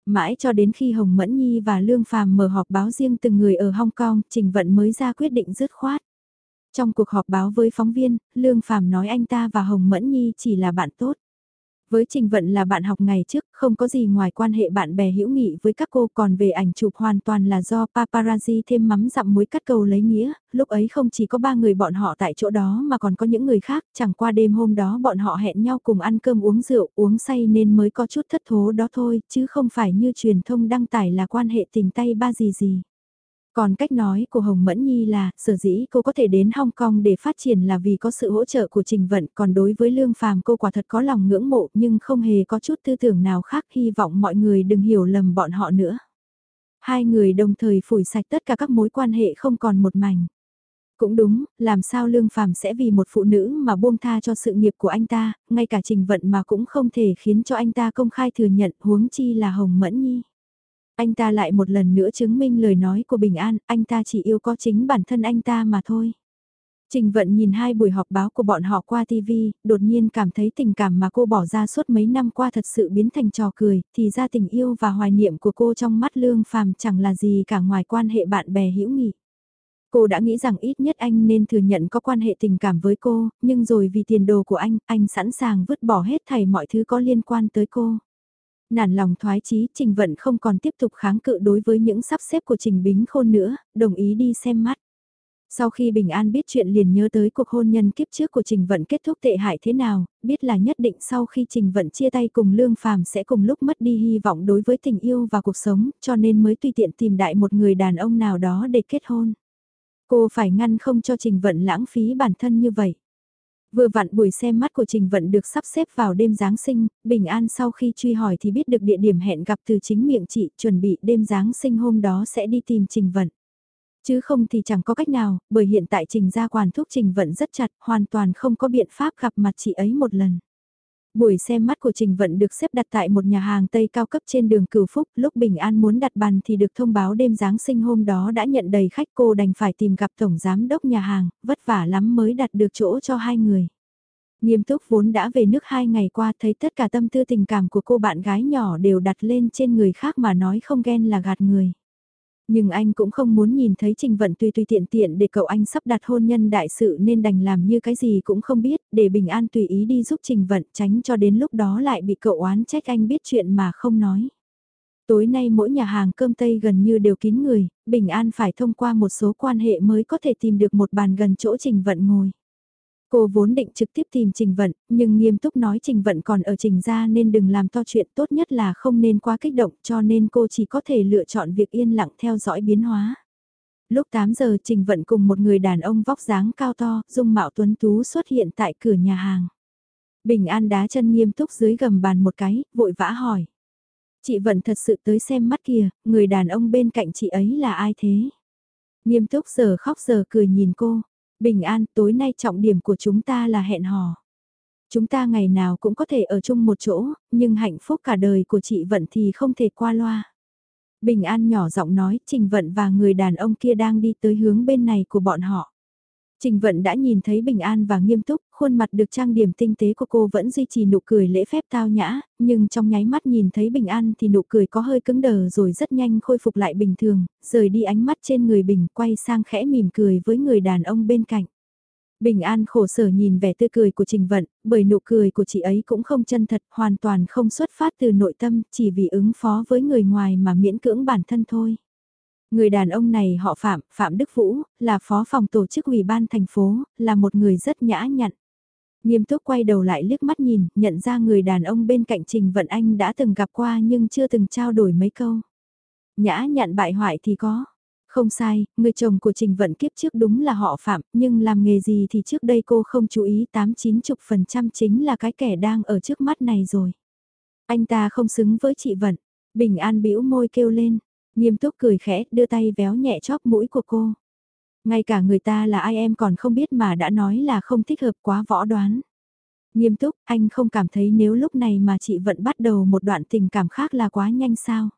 [SPEAKER 1] Mãi cho đến khi Hồng Mẫn Nhi và Lương Phàm mở họp báo riêng từng người ở Hong Kong, Trình Vận mới ra quyết định dứt khoát. Trong cuộc họp báo với phóng viên, Lương Phàm nói anh ta và Hồng Mẫn Nhi chỉ là bạn tốt. Với Trình Vận là bạn học ngày trước, không có gì ngoài quan hệ bạn bè hữu nghị với các cô còn về ảnh chụp hoàn toàn là do paparazzi thêm mắm dặm muối cắt cầu lấy nghĩa, lúc ấy không chỉ có ba người bọn họ tại chỗ đó mà còn có những người khác, chẳng qua đêm hôm đó bọn họ hẹn nhau cùng ăn cơm uống rượu, uống say nên mới có chút thất thố đó thôi, chứ không phải như truyền thông đăng tải là quan hệ tình tay ba gì gì. Còn cách nói của Hồng Mẫn Nhi là, sở dĩ cô có thể đến Hong Kong để phát triển là vì có sự hỗ trợ của Trình Vận, còn đối với Lương Phàm cô quả thật có lòng ngưỡng mộ nhưng không hề có chút tư tưởng nào khác hy vọng mọi người đừng hiểu lầm bọn họ nữa. Hai người đồng thời phủi sạch tất cả các mối quan hệ không còn một mảnh. Cũng đúng, làm sao Lương Phàm sẽ vì một phụ nữ mà buông tha cho sự nghiệp của anh ta, ngay cả Trình Vận mà cũng không thể khiến cho anh ta công khai thừa nhận huống chi là Hồng Mẫn Nhi. Anh ta lại một lần nữa chứng minh lời nói của Bình An, anh ta chỉ yêu có chính bản thân anh ta mà thôi. Trình Vận nhìn hai buổi họp báo của bọn họ qua TV, đột nhiên cảm thấy tình cảm mà cô bỏ ra suốt mấy năm qua thật sự biến thành trò cười, thì ra tình yêu và hoài niệm của cô trong mắt Lương Phàm chẳng là gì cả ngoài quan hệ bạn bè hữu nghị. Cô đã nghĩ rằng ít nhất anh nên thừa nhận có quan hệ tình cảm với cô, nhưng rồi vì tiền đồ của anh, anh sẵn sàng vứt bỏ hết thảy mọi thứ có liên quan tới cô nản lòng thoái chí Trình Vận không còn tiếp tục kháng cự đối với những sắp xếp của Trình Bính Khôn nữa, đồng ý đi xem mắt. Sau khi Bình An biết chuyện liền nhớ tới cuộc hôn nhân kiếp trước của Trình Vận kết thúc tệ hại thế nào, biết là nhất định sau khi Trình Vận chia tay cùng Lương Phàm sẽ cùng lúc mất đi hy vọng đối với tình yêu và cuộc sống, cho nên mới tùy tiện tìm đại một người đàn ông nào đó để kết hôn. Cô phải ngăn không cho Trình Vận lãng phí bản thân như vậy. Vừa vặn buổi xem mắt của Trình Vận được sắp xếp vào đêm Giáng sinh, Bình An sau khi truy hỏi thì biết được địa điểm hẹn gặp từ chính miệng chị, chuẩn bị đêm Giáng sinh hôm đó sẽ đi tìm Trình Vận. Chứ không thì chẳng có cách nào, bởi hiện tại Trình gia quản thúc Trình Vận rất chặt, hoàn toàn không có biện pháp gặp mặt chị ấy một lần. Buổi xem mắt của Trình Vận được xếp đặt tại một nhà hàng Tây cao cấp trên đường Cửu Phúc, lúc Bình An muốn đặt bàn thì được thông báo đêm Giáng sinh hôm đó đã nhận đầy khách cô đành phải tìm gặp Tổng Giám đốc nhà hàng, vất vả lắm mới đặt được chỗ cho hai người. Nghiêm túc vốn đã về nước hai ngày qua thấy tất cả tâm tư tình cảm của cô bạn gái nhỏ đều đặt lên trên người khác mà nói không ghen là gạt người. Nhưng anh cũng không muốn nhìn thấy Trình Vận tùy tùy tiện tiện để cậu anh sắp đặt hôn nhân đại sự nên đành làm như cái gì cũng không biết, để bình an tùy ý đi giúp Trình Vận tránh cho đến lúc đó lại bị cậu oán trách anh biết chuyện mà không nói. Tối nay mỗi nhà hàng cơm Tây gần như đều kín người, Bình An phải thông qua một số quan hệ mới có thể tìm được một bàn gần chỗ Trình Vận ngồi. Cô vốn định trực tiếp tìm Trình Vận, nhưng nghiêm túc nói Trình Vận còn ở Trình ra nên đừng làm to chuyện tốt nhất là không nên quá kích động cho nên cô chỉ có thể lựa chọn việc yên lặng theo dõi biến hóa. Lúc 8 giờ Trình Vận cùng một người đàn ông vóc dáng cao to, dung mạo tuấn tú xuất hiện tại cửa nhà hàng. Bình An đá chân nghiêm túc dưới gầm bàn một cái, vội vã hỏi. Chị Vận thật sự tới xem mắt kìa, người đàn ông bên cạnh chị ấy là ai thế? Nghiêm túc giờ khóc giờ cười nhìn cô, Bình an, tối nay trọng điểm của chúng ta là hẹn hò. Chúng ta ngày nào cũng có thể ở chung một chỗ, nhưng hạnh phúc cả đời của chị Vận thì không thể qua loa. Bình an nhỏ giọng nói, Trình Vận và người đàn ông kia đang đi tới hướng bên này của bọn họ. Trình Vận đã nhìn thấy bình an và nghiêm túc, khuôn mặt được trang điểm tinh tế của cô vẫn duy trì nụ cười lễ phép tao nhã, nhưng trong nháy mắt nhìn thấy bình an thì nụ cười có hơi cứng đờ rồi rất nhanh khôi phục lại bình thường, rời đi ánh mắt trên người bình quay sang khẽ mỉm cười với người đàn ông bên cạnh. Bình An khổ sở nhìn vẻ tươi cười của Trình Vận, bởi nụ cười của chị ấy cũng không chân thật, hoàn toàn không xuất phát từ nội tâm, chỉ vì ứng phó với người ngoài mà miễn cưỡng bản thân thôi. Người đàn ông này họ Phạm, Phạm Đức Vũ, là phó phòng tổ chức ủy ban thành phố, là một người rất nhã nhặn. Nghiêm túc quay đầu lại liếc mắt nhìn, nhận ra người đàn ông bên cạnh Trình Vận Anh đã từng gặp qua nhưng chưa từng trao đổi mấy câu. Nhã nhặn bại hoại thì có. Không sai, người chồng của Trình Vận kiếp trước đúng là họ Phạm, nhưng làm nghề gì thì trước đây cô không chú ý 8-90% chính là cái kẻ đang ở trước mắt này rồi. Anh ta không xứng với chị Vận. Bình an bĩu môi kêu lên, Nghiêm túc cười khẽ, đưa tay véo nhẹ chóp mũi của cô. Ngay cả người ta là ai em còn không biết mà đã nói là không thích hợp quá võ đoán. Nghiêm túc, anh không cảm thấy nếu lúc này mà chị vẫn bắt đầu một đoạn tình cảm khác là quá nhanh sao?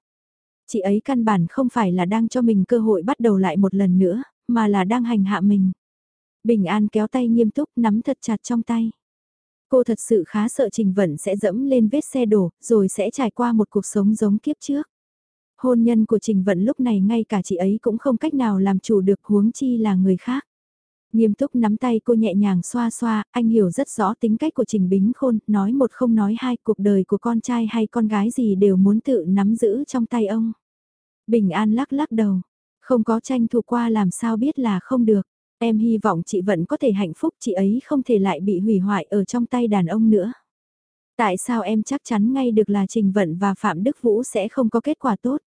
[SPEAKER 1] Chị ấy căn bản không phải là đang cho mình cơ hội bắt đầu lại một lần nữa, mà là đang hành hạ mình. Bình An kéo tay nghiêm túc nắm thật chặt trong tay. Cô thật sự khá sợ Trình Vận sẽ dẫm lên vết xe đổ, rồi sẽ trải qua một cuộc sống giống kiếp trước. Hôn nhân của Trình Vận lúc này ngay cả chị ấy cũng không cách nào làm chủ được huống chi là người khác. Nghiêm túc nắm tay cô nhẹ nhàng xoa xoa, anh hiểu rất rõ tính cách của Trình Bính Khôn, nói một không nói hai, cuộc đời của con trai hay con gái gì đều muốn tự nắm giữ trong tay ông. Bình An lắc lắc đầu, không có tranh thủ qua làm sao biết là không được. Em hy vọng chị vẫn có thể hạnh phúc, chị ấy không thể lại bị hủy hoại ở trong tay đàn ông nữa. Tại sao em chắc chắn ngay được là Trình Vận và Phạm Đức Vũ sẽ không có kết quả tốt?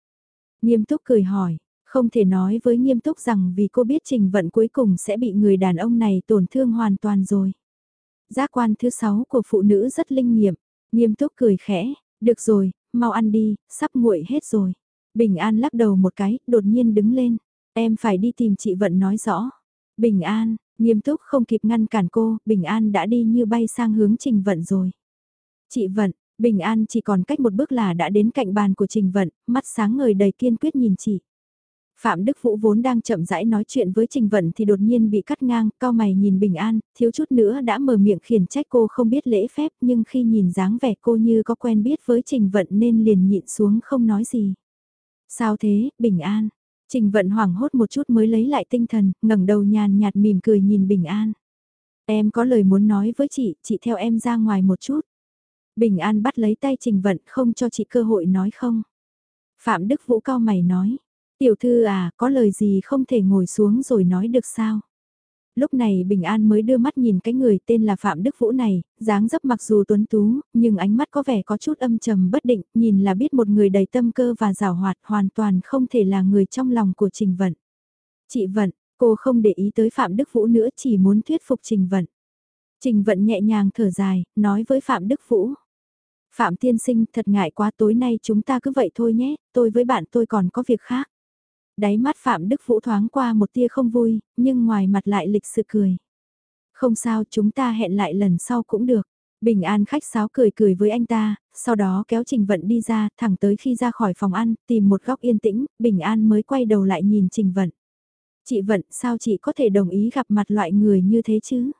[SPEAKER 1] Nghiêm túc cười hỏi, không thể nói với nghiêm túc rằng vì cô biết Trình Vận cuối cùng sẽ bị người đàn ông này tổn thương hoàn toàn rồi. Giác quan thứ sáu của phụ nữ rất linh nghiệm, nghiêm túc cười khẽ, được rồi, mau ăn đi, sắp nguội hết rồi. Bình An lắc đầu một cái, đột nhiên đứng lên, em phải đi tìm chị Vận nói rõ. Bình An, nghiêm túc không kịp ngăn cản cô, Bình An đã đi như bay sang hướng Trình Vận rồi. Chị Vận, Bình An chỉ còn cách một bước là đã đến cạnh bàn của Trình Vận, mắt sáng ngời đầy kiên quyết nhìn chị. Phạm Đức Vũ vốn đang chậm rãi nói chuyện với Trình Vận thì đột nhiên bị cắt ngang, cao mày nhìn Bình An, thiếu chút nữa đã mở miệng khiển trách cô không biết lễ phép nhưng khi nhìn dáng vẻ cô như có quen biết với Trình Vận nên liền nhịn xuống không nói gì. Sao thế, Bình An? Trình Vận hoảng hốt một chút mới lấy lại tinh thần, ngẩng đầu nhàn nhạt mỉm cười nhìn Bình An. Em có lời muốn nói với chị, chị theo em ra ngoài một chút. Bình An bắt lấy tay Trình Vận không cho chị cơ hội nói không. Phạm Đức Vũ cao mày nói, tiểu thư à, có lời gì không thể ngồi xuống rồi nói được sao? Lúc này Bình An mới đưa mắt nhìn cái người tên là Phạm Đức Vũ này, dáng dấp mặc dù tuấn tú, nhưng ánh mắt có vẻ có chút âm trầm bất định, nhìn là biết một người đầy tâm cơ và rào hoạt hoàn toàn không thể là người trong lòng của Trình Vận. Chị Vận, cô không để ý tới Phạm Đức Vũ nữa chỉ muốn thuyết phục Trình Vận. Trình Vận nhẹ nhàng thở dài, nói với Phạm Đức Vũ. Phạm Tiên Sinh thật ngại quá tối nay chúng ta cứ vậy thôi nhé, tôi với bạn tôi còn có việc khác. Đáy mắt Phạm Đức Vũ thoáng qua một tia không vui, nhưng ngoài mặt lại lịch sự cười. Không sao chúng ta hẹn lại lần sau cũng được. Bình An khách sáo cười cười với anh ta, sau đó kéo Trình Vận đi ra, thẳng tới khi ra khỏi phòng ăn, tìm một góc yên tĩnh, Bình An mới quay đầu lại nhìn Trình Vận. Chị Vận, sao chị có thể đồng ý gặp mặt loại người như thế chứ?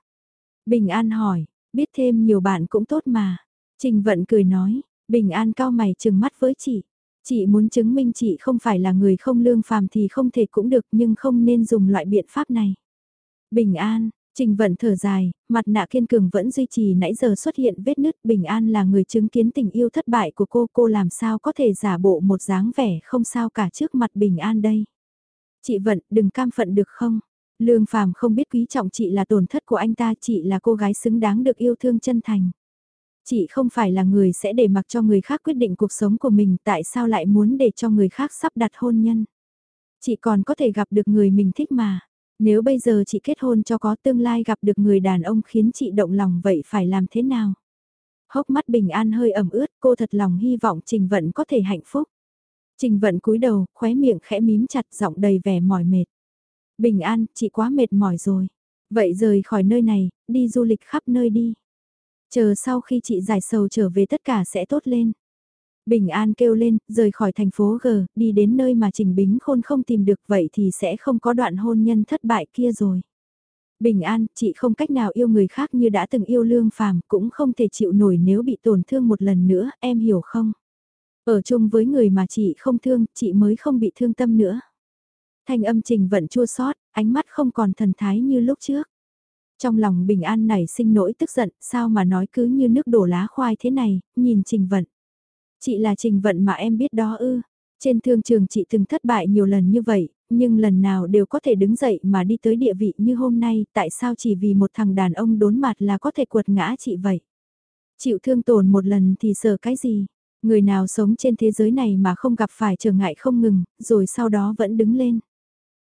[SPEAKER 1] Bình An hỏi, biết thêm nhiều bạn cũng tốt mà. Trình Vận cười nói, Bình An cao mày chừng mắt với chị. Chị muốn chứng minh chị không phải là người không lương phàm thì không thể cũng được nhưng không nên dùng loại biện pháp này. Bình An, Trình Vận thở dài, mặt nạ kiên cường vẫn duy trì nãy giờ xuất hiện vết nứt. Bình An là người chứng kiến tình yêu thất bại của cô, cô làm sao có thể giả bộ một dáng vẻ không sao cả trước mặt Bình An đây. Chị Vận, đừng cam phận được không? Lương Phàm không biết quý trọng chị là tổn thất của anh ta, chị là cô gái xứng đáng được yêu thương chân thành. Chị không phải là người sẽ để mặc cho người khác quyết định cuộc sống của mình, tại sao lại muốn để cho người khác sắp đặt hôn nhân? Chị còn có thể gặp được người mình thích mà. Nếu bây giờ chị kết hôn cho có tương lai gặp được người đàn ông khiến chị động lòng vậy phải làm thế nào? Hốc mắt bình an hơi ẩm ướt, cô thật lòng hy vọng Trình Vận có thể hạnh phúc. Trình Vận cúi đầu, khóe miệng khẽ mím chặt giọng đầy vẻ mỏi mệt. Bình an, chị quá mệt mỏi rồi. Vậy rời khỏi nơi này, đi du lịch khắp nơi đi. Chờ sau khi chị giải sầu trở về tất cả sẽ tốt lên. Bình An kêu lên, rời khỏi thành phố G, đi đến nơi mà Trình Bính Khôn không tìm được vậy thì sẽ không có đoạn hôn nhân thất bại kia rồi. Bình An, chị không cách nào yêu người khác như đã từng yêu lương phàm, cũng không thể chịu nổi nếu bị tổn thương một lần nữa, em hiểu không? Ở chung với người mà chị không thương, chị mới không bị thương tâm nữa. Thanh âm trình vận chua xót ánh mắt không còn thần thái như lúc trước. Trong lòng bình an này sinh nỗi tức giận, sao mà nói cứ như nước đổ lá khoai thế này, nhìn trình vận. Chị là trình vận mà em biết đó ư. Trên thương trường chị từng thất bại nhiều lần như vậy, nhưng lần nào đều có thể đứng dậy mà đi tới địa vị như hôm nay, tại sao chỉ vì một thằng đàn ông đốn mặt là có thể quật ngã chị vậy? Chịu thương tổn một lần thì sợ cái gì? Người nào sống trên thế giới này mà không gặp phải trở ngại không ngừng, rồi sau đó vẫn đứng lên.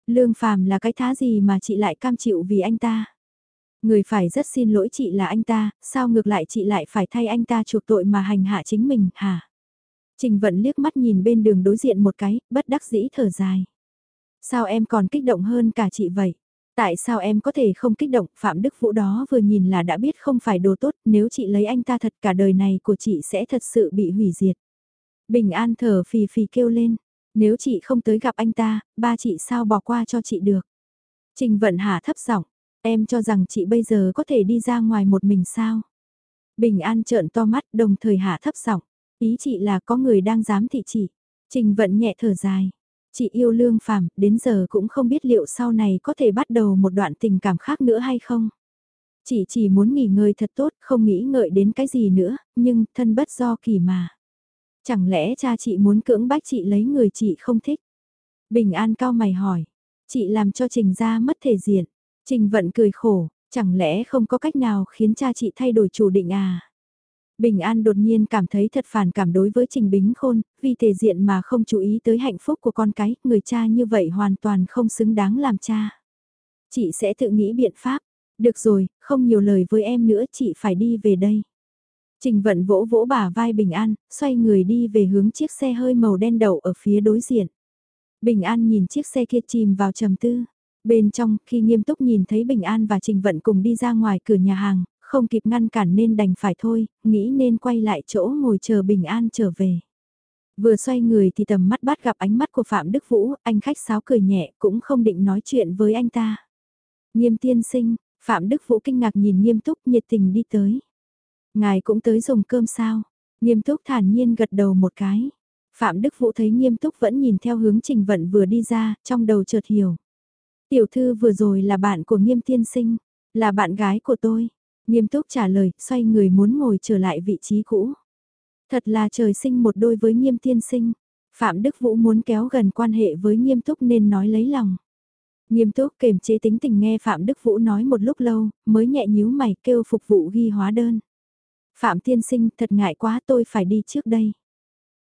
[SPEAKER 1] Lương phàm là cái thá gì mà chị lại cam chịu vì anh ta? Người phải rất xin lỗi chị là anh ta, sao ngược lại chị lại phải thay anh ta chuộc tội mà hành hạ chính mình, hả? Trình vận liếc mắt nhìn bên đường đối diện một cái, bất đắc dĩ thở dài. Sao em còn kích động hơn cả chị vậy? Tại sao em có thể không kích động, Phạm Đức Vũ đó vừa nhìn là đã biết không phải đồ tốt, nếu chị lấy anh ta thật cả đời này của chị sẽ thật sự bị hủy diệt. Bình an thở phì phì kêu lên, nếu chị không tới gặp anh ta, ba chị sao bỏ qua cho chị được. Trình vận hạ thấp giọng, em cho rằng chị bây giờ có thể đi ra ngoài một mình sao? Bình an trợn to mắt đồng thời hạ thấp giọng, ý chị là có người đang dám thị chị. Trình vận nhẹ thở dài. Chị yêu lương phàm, đến giờ cũng không biết liệu sau này có thể bắt đầu một đoạn tình cảm khác nữa hay không. Chị chỉ muốn nghỉ ngơi thật tốt, không nghĩ ngợi đến cái gì nữa, nhưng thân bất do kỳ mà. Chẳng lẽ cha chị muốn cưỡng bách chị lấy người chị không thích? Bình an cao mày hỏi. Chị làm cho Trình ra mất thể diện. Trình vận cười khổ, chẳng lẽ không có cách nào khiến cha chị thay đổi chủ định à? Bình An đột nhiên cảm thấy thật phản cảm đối với Trình Bính Khôn, vì thể diện mà không chú ý tới hạnh phúc của con cái, người cha như vậy hoàn toàn không xứng đáng làm cha. Chị sẽ tự nghĩ biện pháp. Được rồi, không nhiều lời với em nữa, chị phải đi về đây. Trình vận vỗ vỗ bả vai Bình An, xoay người đi về hướng chiếc xe hơi màu đen đậu ở phía đối diện. Bình An nhìn chiếc xe kia chìm vào trầm tư. Bên trong, khi nghiêm túc nhìn thấy Bình An và Trình Vận cùng đi ra ngoài cửa nhà hàng, không kịp ngăn cản nên đành phải thôi, nghĩ nên quay lại chỗ ngồi chờ bình an trở về. Vừa xoay người thì tầm mắt bắt gặp ánh mắt của Phạm Đức Vũ, anh khách sáo cười nhẹ cũng không định nói chuyện với anh ta. Nghiêm tiên sinh, Phạm Đức Vũ kinh ngạc nhìn nghiêm túc nhiệt tình đi tới. Ngài cũng tới dùng cơm sao? Nghiêm túc thản nhiên gật đầu một cái. Phạm Đức Vũ thấy nghiêm túc vẫn nhìn theo hướng trình vận vừa đi ra, trong đầu chợt hiểu. Tiểu thư vừa rồi là bạn của nghiêm tiên sinh, là bạn gái của tôi. Nghiêm túc trả lời, xoay người muốn ngồi trở lại vị trí cũ. Thật là trời sinh một đôi với nghiêm tiên sinh. Phạm Đức Vũ muốn kéo gần quan hệ với nghiêm túc nên nói lấy lòng. Nghiêm túc kềm chế tính tình nghe Phạm Đức Vũ nói một lúc lâu, mới nhẹ nhíu mày kêu phục vụ ghi hóa đơn. Phạm tiên sinh thật ngại quá tôi phải đi trước đây.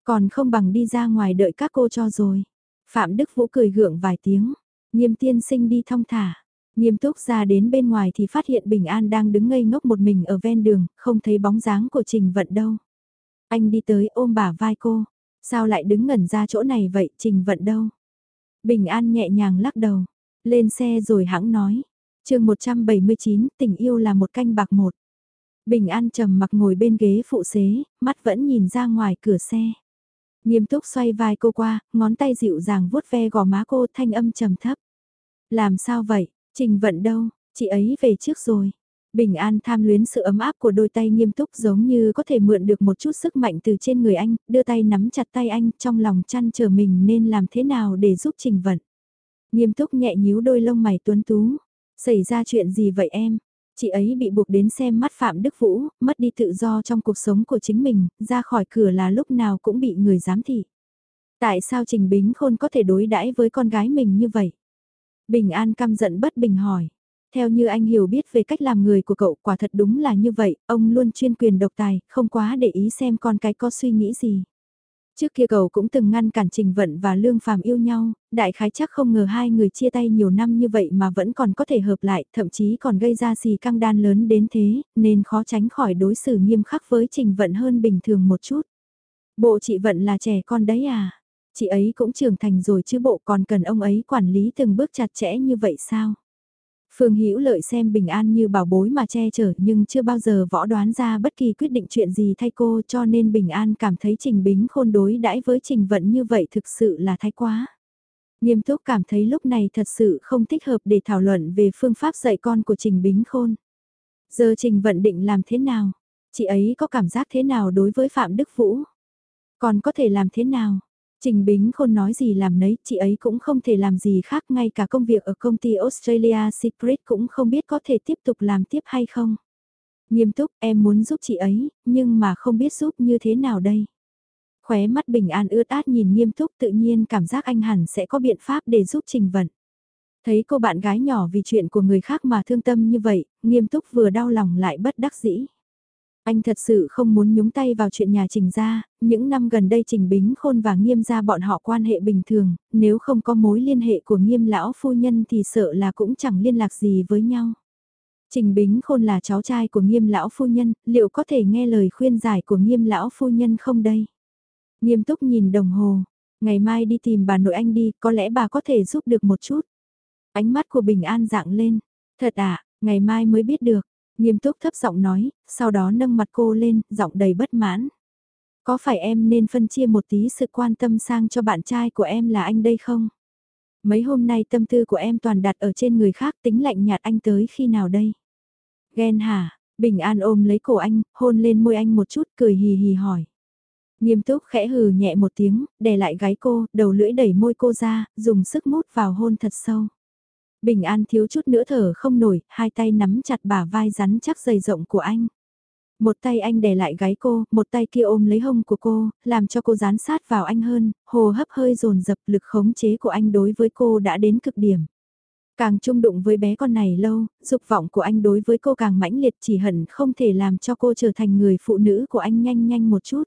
[SPEAKER 1] Còn không bằng đi ra ngoài đợi các cô cho rồi. Phạm Đức Vũ cười gượng vài tiếng. Nghiêm tiên sinh đi thong thả. Nghiêm túc ra đến bên ngoài thì phát hiện Bình An đang đứng ngây ngốc một mình ở ven đường, không thấy bóng dáng của Trình Vận đâu. Anh đi tới ôm bả vai cô. Sao lại đứng ngẩn ra chỗ này vậy, Trình Vận đâu? Bình An nhẹ nhàng lắc đầu. Lên xe rồi hãng nói. chương 179, tình yêu là một canh bạc một. Bình An trầm mặc ngồi bên ghế phụ xế, mắt vẫn nhìn ra ngoài cửa xe. Nghiêm túc xoay vai cô qua, ngón tay dịu dàng vuốt ve gò má cô thanh âm trầm thấp. Làm sao vậy, Trình Vận đâu, chị ấy về trước rồi. Bình An tham luyến sự ấm áp của đôi tay nghiêm túc giống như có thể mượn được một chút sức mạnh từ trên người anh, đưa tay nắm chặt tay anh trong lòng chăn chờ mình nên làm thế nào để giúp Trình Vận. Nghiêm túc nhẹ nhíu đôi lông mày tuấn tú. Xảy ra chuyện gì vậy em? Chị ấy bị buộc đến xem mắt Phạm Đức Vũ, mất đi tự do trong cuộc sống của chính mình, ra khỏi cửa là lúc nào cũng bị người giám thị. Tại sao Trình Bính Khôn có thể đối đãi với con gái mình như vậy? Bình An căm giận bất bình hỏi. Theo như anh hiểu biết về cách làm người của cậu quả thật đúng là như vậy, ông luôn chuyên quyền độc tài, không quá để ý xem con cái có suy nghĩ gì. Trước kia cậu cũng từng ngăn cản Trình Vận và Lương Phàm yêu nhau, đại khái chắc không ngờ hai người chia tay nhiều năm như vậy mà vẫn còn có thể hợp lại, thậm chí còn gây ra gì căng đan lớn đến thế, nên khó tránh khỏi đối xử nghiêm khắc với Trình Vận hơn bình thường một chút. Bộ chị Vận là trẻ con đấy à? Chị ấy cũng trưởng thành rồi chứ bộ còn cần ông ấy quản lý từng bước chặt chẽ như vậy sao? Phương Hữu Lợi xem Bình An như bảo bối mà che chở nhưng chưa bao giờ võ đoán ra bất kỳ quyết định chuyện gì thay cô cho nên Bình An cảm thấy Trình Bính khôn đối đãi với Trình Vận như vậy thực sự là thái quá. Nghiêm túc cảm thấy lúc này thật sự không thích hợp để thảo luận về phương pháp dạy con của Trình Bính khôn. Giờ Trình Vận định làm thế nào? Chị ấy có cảm giác thế nào đối với Phạm Đức Vũ? Còn có thể làm thế nào? Trình Bính Khôn nói gì làm nấy, chị ấy cũng không thể làm gì khác, ngay cả công việc ở công ty Australia Secret cũng không biết có thể tiếp tục làm tiếp hay không. Nghiêm túc, em muốn giúp chị ấy, nhưng mà không biết giúp như thế nào đây. Khóe mắt bình an ướt át nhìn nghiêm túc tự nhiên cảm giác anh hẳn sẽ có biện pháp để giúp Trình Vận. Thấy cô bạn gái nhỏ vì chuyện của người khác mà thương tâm như vậy, nghiêm túc vừa đau lòng lại bất đắc dĩ. Anh thật sự không muốn nhúng tay vào chuyện nhà Trình gia. những năm gần đây Trình Bính Khôn và Nghiêm gia bọn họ quan hệ bình thường, nếu không có mối liên hệ của Nghiêm lão phu nhân thì sợ là cũng chẳng liên lạc gì với nhau. Trình Bính Khôn là cháu trai của Nghiêm lão phu nhân, liệu có thể nghe lời khuyên giải của Nghiêm lão phu nhân không đây? Nghiêm túc nhìn đồng hồ, ngày mai đi tìm bà nội anh đi, có lẽ bà có thể giúp được một chút. Ánh mắt của Bình An dạng lên, thật à, ngày mai mới biết được. Nghiêm túc thấp giọng nói, sau đó nâng mặt cô lên, giọng đầy bất mãn. Có phải em nên phân chia một tí sự quan tâm sang cho bạn trai của em là anh đây không? Mấy hôm nay tâm tư của em toàn đặt ở trên người khác tính lạnh nhạt anh tới khi nào đây? Ghen hả? Bình An ôm lấy cổ anh, hôn lên môi anh một chút, cười hì hì hỏi. Nghiêm túc khẽ hừ nhẹ một tiếng, đè lại gái cô, đầu lưỡi đẩy môi cô ra, dùng sức mút vào hôn thật sâu. Bình An thiếu chút nữa thở không nổi, hai tay nắm chặt bả vai rắn chắc dày rộng của anh. Một tay anh đè lại gáy cô, một tay kia ôm lấy hông của cô, làm cho cô dán sát vào anh hơn, hồ hấp hơi dồn dập lực khống chế của anh đối với cô đã đến cực điểm. Càng chung đụng với bé con này lâu, dục vọng của anh đối với cô càng mãnh liệt chỉ hận không thể làm cho cô trở thành người phụ nữ của anh nhanh nhanh một chút.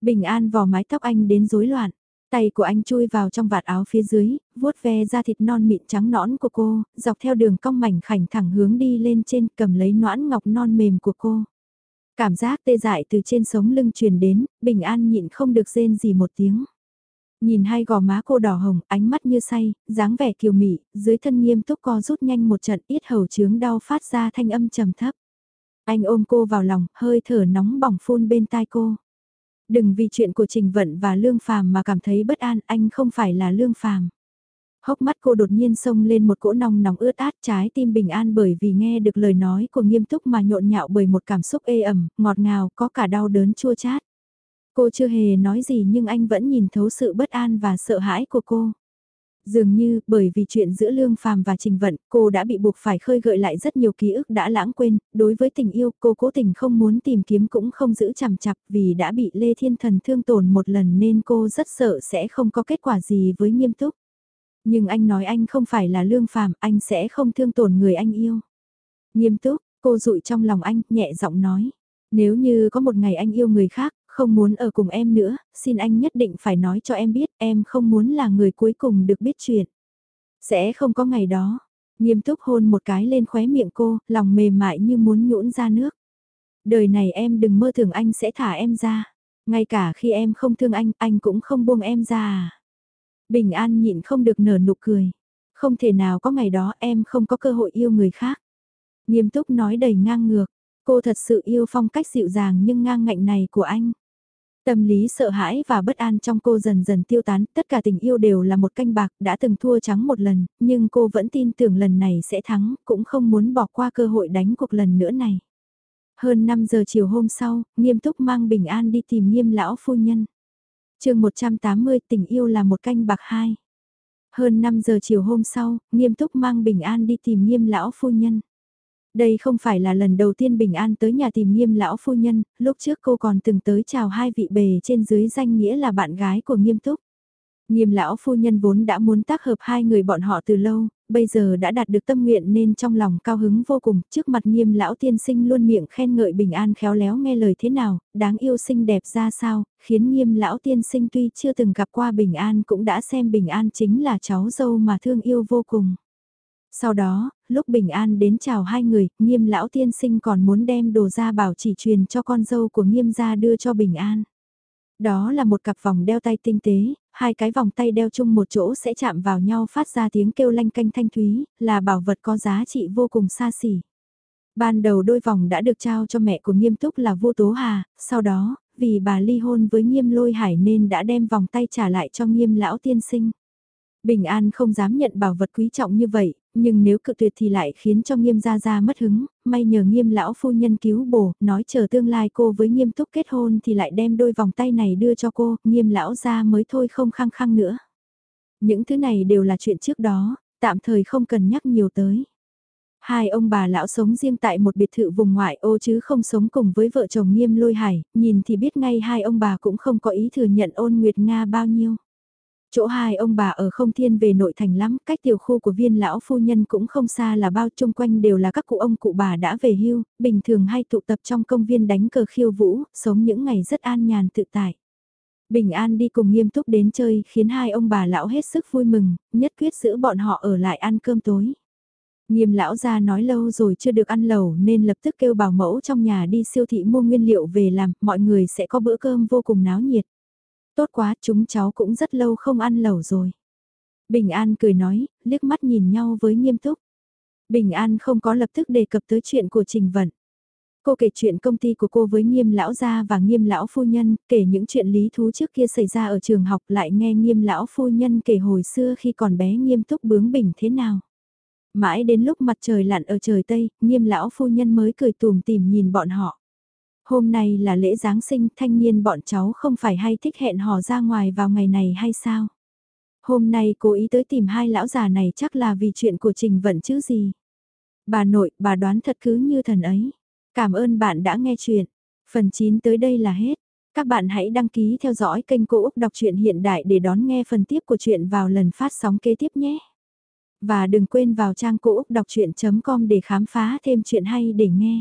[SPEAKER 1] Bình an vò mái tóc anh đến rối loạn. Tay của anh chui vào trong vạt áo phía dưới, vuốt ve da thịt non mịn trắng nõn của cô, dọc theo đường cong mảnh khảnh thẳng hướng đi lên trên cầm lấy noãn ngọc non mềm của cô. Cảm giác tê dại từ trên sống lưng truyền đến, bình an nhịn không được rên gì một tiếng. Nhìn hai gò má cô đỏ hồng, ánh mắt như say, dáng vẻ kiều mị, dưới thân nghiêm túc co rút nhanh một trận ít hầu chướng đau phát ra thanh âm trầm thấp. Anh ôm cô vào lòng, hơi thở nóng bỏng phun bên tai cô. Đừng vì chuyện của Trình Vận và Lương Phàm mà cảm thấy bất an, anh không phải là Lương Phàm. Hốc mắt cô đột nhiên sông lên một cỗ nòng nóng ướt át trái tim bình an bởi vì nghe được lời nói của nghiêm túc mà nhộn nhạo bởi một cảm xúc ê ẩm, ngọt ngào, có cả đau đớn chua chát. Cô chưa hề nói gì nhưng anh vẫn nhìn thấu sự bất an và sợ hãi của cô. Dường như, bởi vì chuyện giữa Lương Phàm và Trình Vận, cô đã bị buộc phải khơi gợi lại rất nhiều ký ức đã lãng quên, đối với tình yêu cô cố tình không muốn tìm kiếm cũng không giữ chằm chặp vì đã bị Lê Thiên Thần thương tổn một lần nên cô rất sợ sẽ không có kết quả gì với nghiêm túc. Nhưng anh nói anh không phải là lương phàm, anh sẽ không thương tổn người anh yêu. Nghiêm túc, cô rụi trong lòng anh, nhẹ giọng nói. Nếu như có một ngày anh yêu người khác, không muốn ở cùng em nữa, xin anh nhất định phải nói cho em biết, em không muốn là người cuối cùng được biết chuyện. Sẽ không có ngày đó. Nghiêm túc hôn một cái lên khóe miệng cô, lòng mềm mại như muốn nhũn ra nước. Đời này em đừng mơ tưởng anh sẽ thả em ra. Ngay cả khi em không thương anh, anh cũng không buông em ra à. Bình an nhịn không được nở nụ cười. Không thể nào có ngày đó em không có cơ hội yêu người khác. Nghiêm túc nói đầy ngang ngược. Cô thật sự yêu phong cách dịu dàng nhưng ngang ngạnh này của anh. Tâm lý sợ hãi và bất an trong cô dần dần tiêu tán, tất cả tình yêu đều là một canh bạc, đã từng thua trắng một lần, nhưng cô vẫn tin tưởng lần này sẽ thắng, cũng không muốn bỏ qua cơ hội đánh cuộc lần nữa này. Hơn 5 giờ chiều hôm sau, nghiêm túc mang bình an đi tìm nghiêm lão phu nhân. chương 180 tình yêu là một canh bạc hai. Hơn 5 giờ chiều hôm sau, nghiêm túc mang bình an đi tìm nghiêm lão phu nhân. Đây không phải là lần đầu tiên Bình An tới nhà tìm nghiêm lão phu nhân, lúc trước cô còn từng tới chào hai vị bề trên dưới danh nghĩa là bạn gái của nghiêm túc. Nghiêm lão phu nhân vốn đã muốn tác hợp hai người bọn họ từ lâu, bây giờ đã đạt được tâm nguyện nên trong lòng cao hứng vô cùng, trước mặt nghiêm lão tiên sinh luôn miệng khen ngợi bình an khéo léo nghe lời thế nào, đáng yêu xinh đẹp ra sao, khiến nghiêm lão tiên sinh tuy chưa từng gặp qua bình an cũng đã xem bình an chính là cháu dâu mà thương yêu vô cùng. Sau đó, lúc bình an đến chào hai người, nghiêm lão tiên sinh còn muốn đem đồ ra bảo chỉ truyền cho con dâu của nghiêm gia đưa cho bình an. Đó là một cặp vòng đeo tay tinh tế, hai cái vòng tay đeo chung một chỗ sẽ chạm vào nhau phát ra tiếng kêu lanh canh thanh thúy, là bảo vật có giá trị vô cùng xa xỉ. Ban đầu đôi vòng đã được trao cho mẹ của nghiêm túc là vô tố hà, sau đó, vì bà ly hôn với nghiêm lôi hải nên đã đem vòng tay trả lại cho nghiêm lão tiên sinh. Bình An không dám nhận bảo vật quý trọng như vậy, nhưng nếu cự tuyệt thì lại khiến cho nghiêm gia gia mất hứng, may nhờ nghiêm lão phu nhân cứu bổ, nói chờ tương lai cô với nghiêm túc kết hôn thì lại đem đôi vòng tay này đưa cho cô, nghiêm lão gia mới thôi không khăng khăng nữa. Những thứ này đều là chuyện trước đó, tạm thời không cần nhắc nhiều tới. Hai ông bà lão sống riêng tại một biệt thự vùng ngoại ô chứ không sống cùng với vợ chồng nghiêm lôi hải, nhìn thì biết ngay hai ông bà cũng không có ý thừa nhận ôn nguyệt Nga bao nhiêu. Chỗ hai ông bà ở không thiên về nội thành lắm, cách tiểu khu của viên lão phu nhân cũng không xa là bao chung quanh đều là các cụ ông cụ bà đã về hưu, bình thường hay tụ tập trong công viên đánh cờ khiêu vũ, sống những ngày rất an nhàn tự tại. Bình an đi cùng nghiêm túc đến chơi khiến hai ông bà lão hết sức vui mừng, nhất quyết giữ bọn họ ở lại ăn cơm tối. Nghiêm lão ra nói lâu rồi chưa được ăn lẩu nên lập tức kêu bảo mẫu trong nhà đi siêu thị mua nguyên liệu về làm, mọi người sẽ có bữa cơm vô cùng náo nhiệt. Tốt quá, chúng cháu cũng rất lâu không ăn lẩu rồi. Bình An cười nói, liếc mắt nhìn nhau với nghiêm túc. Bình An không có lập tức đề cập tới chuyện của Trình Vận. Cô kể chuyện công ty của cô với nghiêm lão gia và nghiêm lão phu nhân, kể những chuyện lý thú trước kia xảy ra ở trường học lại nghe nghiêm lão phu nhân kể hồi xưa khi còn bé nghiêm túc bướng bỉnh thế nào. Mãi đến lúc mặt trời lặn ở trời Tây, nghiêm lão phu nhân mới cười tùm tìm nhìn bọn họ. Hôm nay là lễ Giáng sinh, thanh niên bọn cháu không phải hay thích hẹn hò ra ngoài vào ngày này hay sao? Hôm nay cố ý tới tìm hai lão già này chắc là vì chuyện của Trình Vận chứ gì? Bà nội, bà đoán thật cứ như thần ấy. Cảm ơn bạn đã nghe chuyện. Phần 9 tới đây là hết. Các bạn hãy đăng ký theo dõi kênh Cô Úc Đọc truyện Hiện Đại để đón nghe phần tiếp của chuyện vào lần phát sóng kế tiếp nhé. Và đừng quên vào trang cô úc đọc chuyện.com để khám phá thêm chuyện hay để nghe.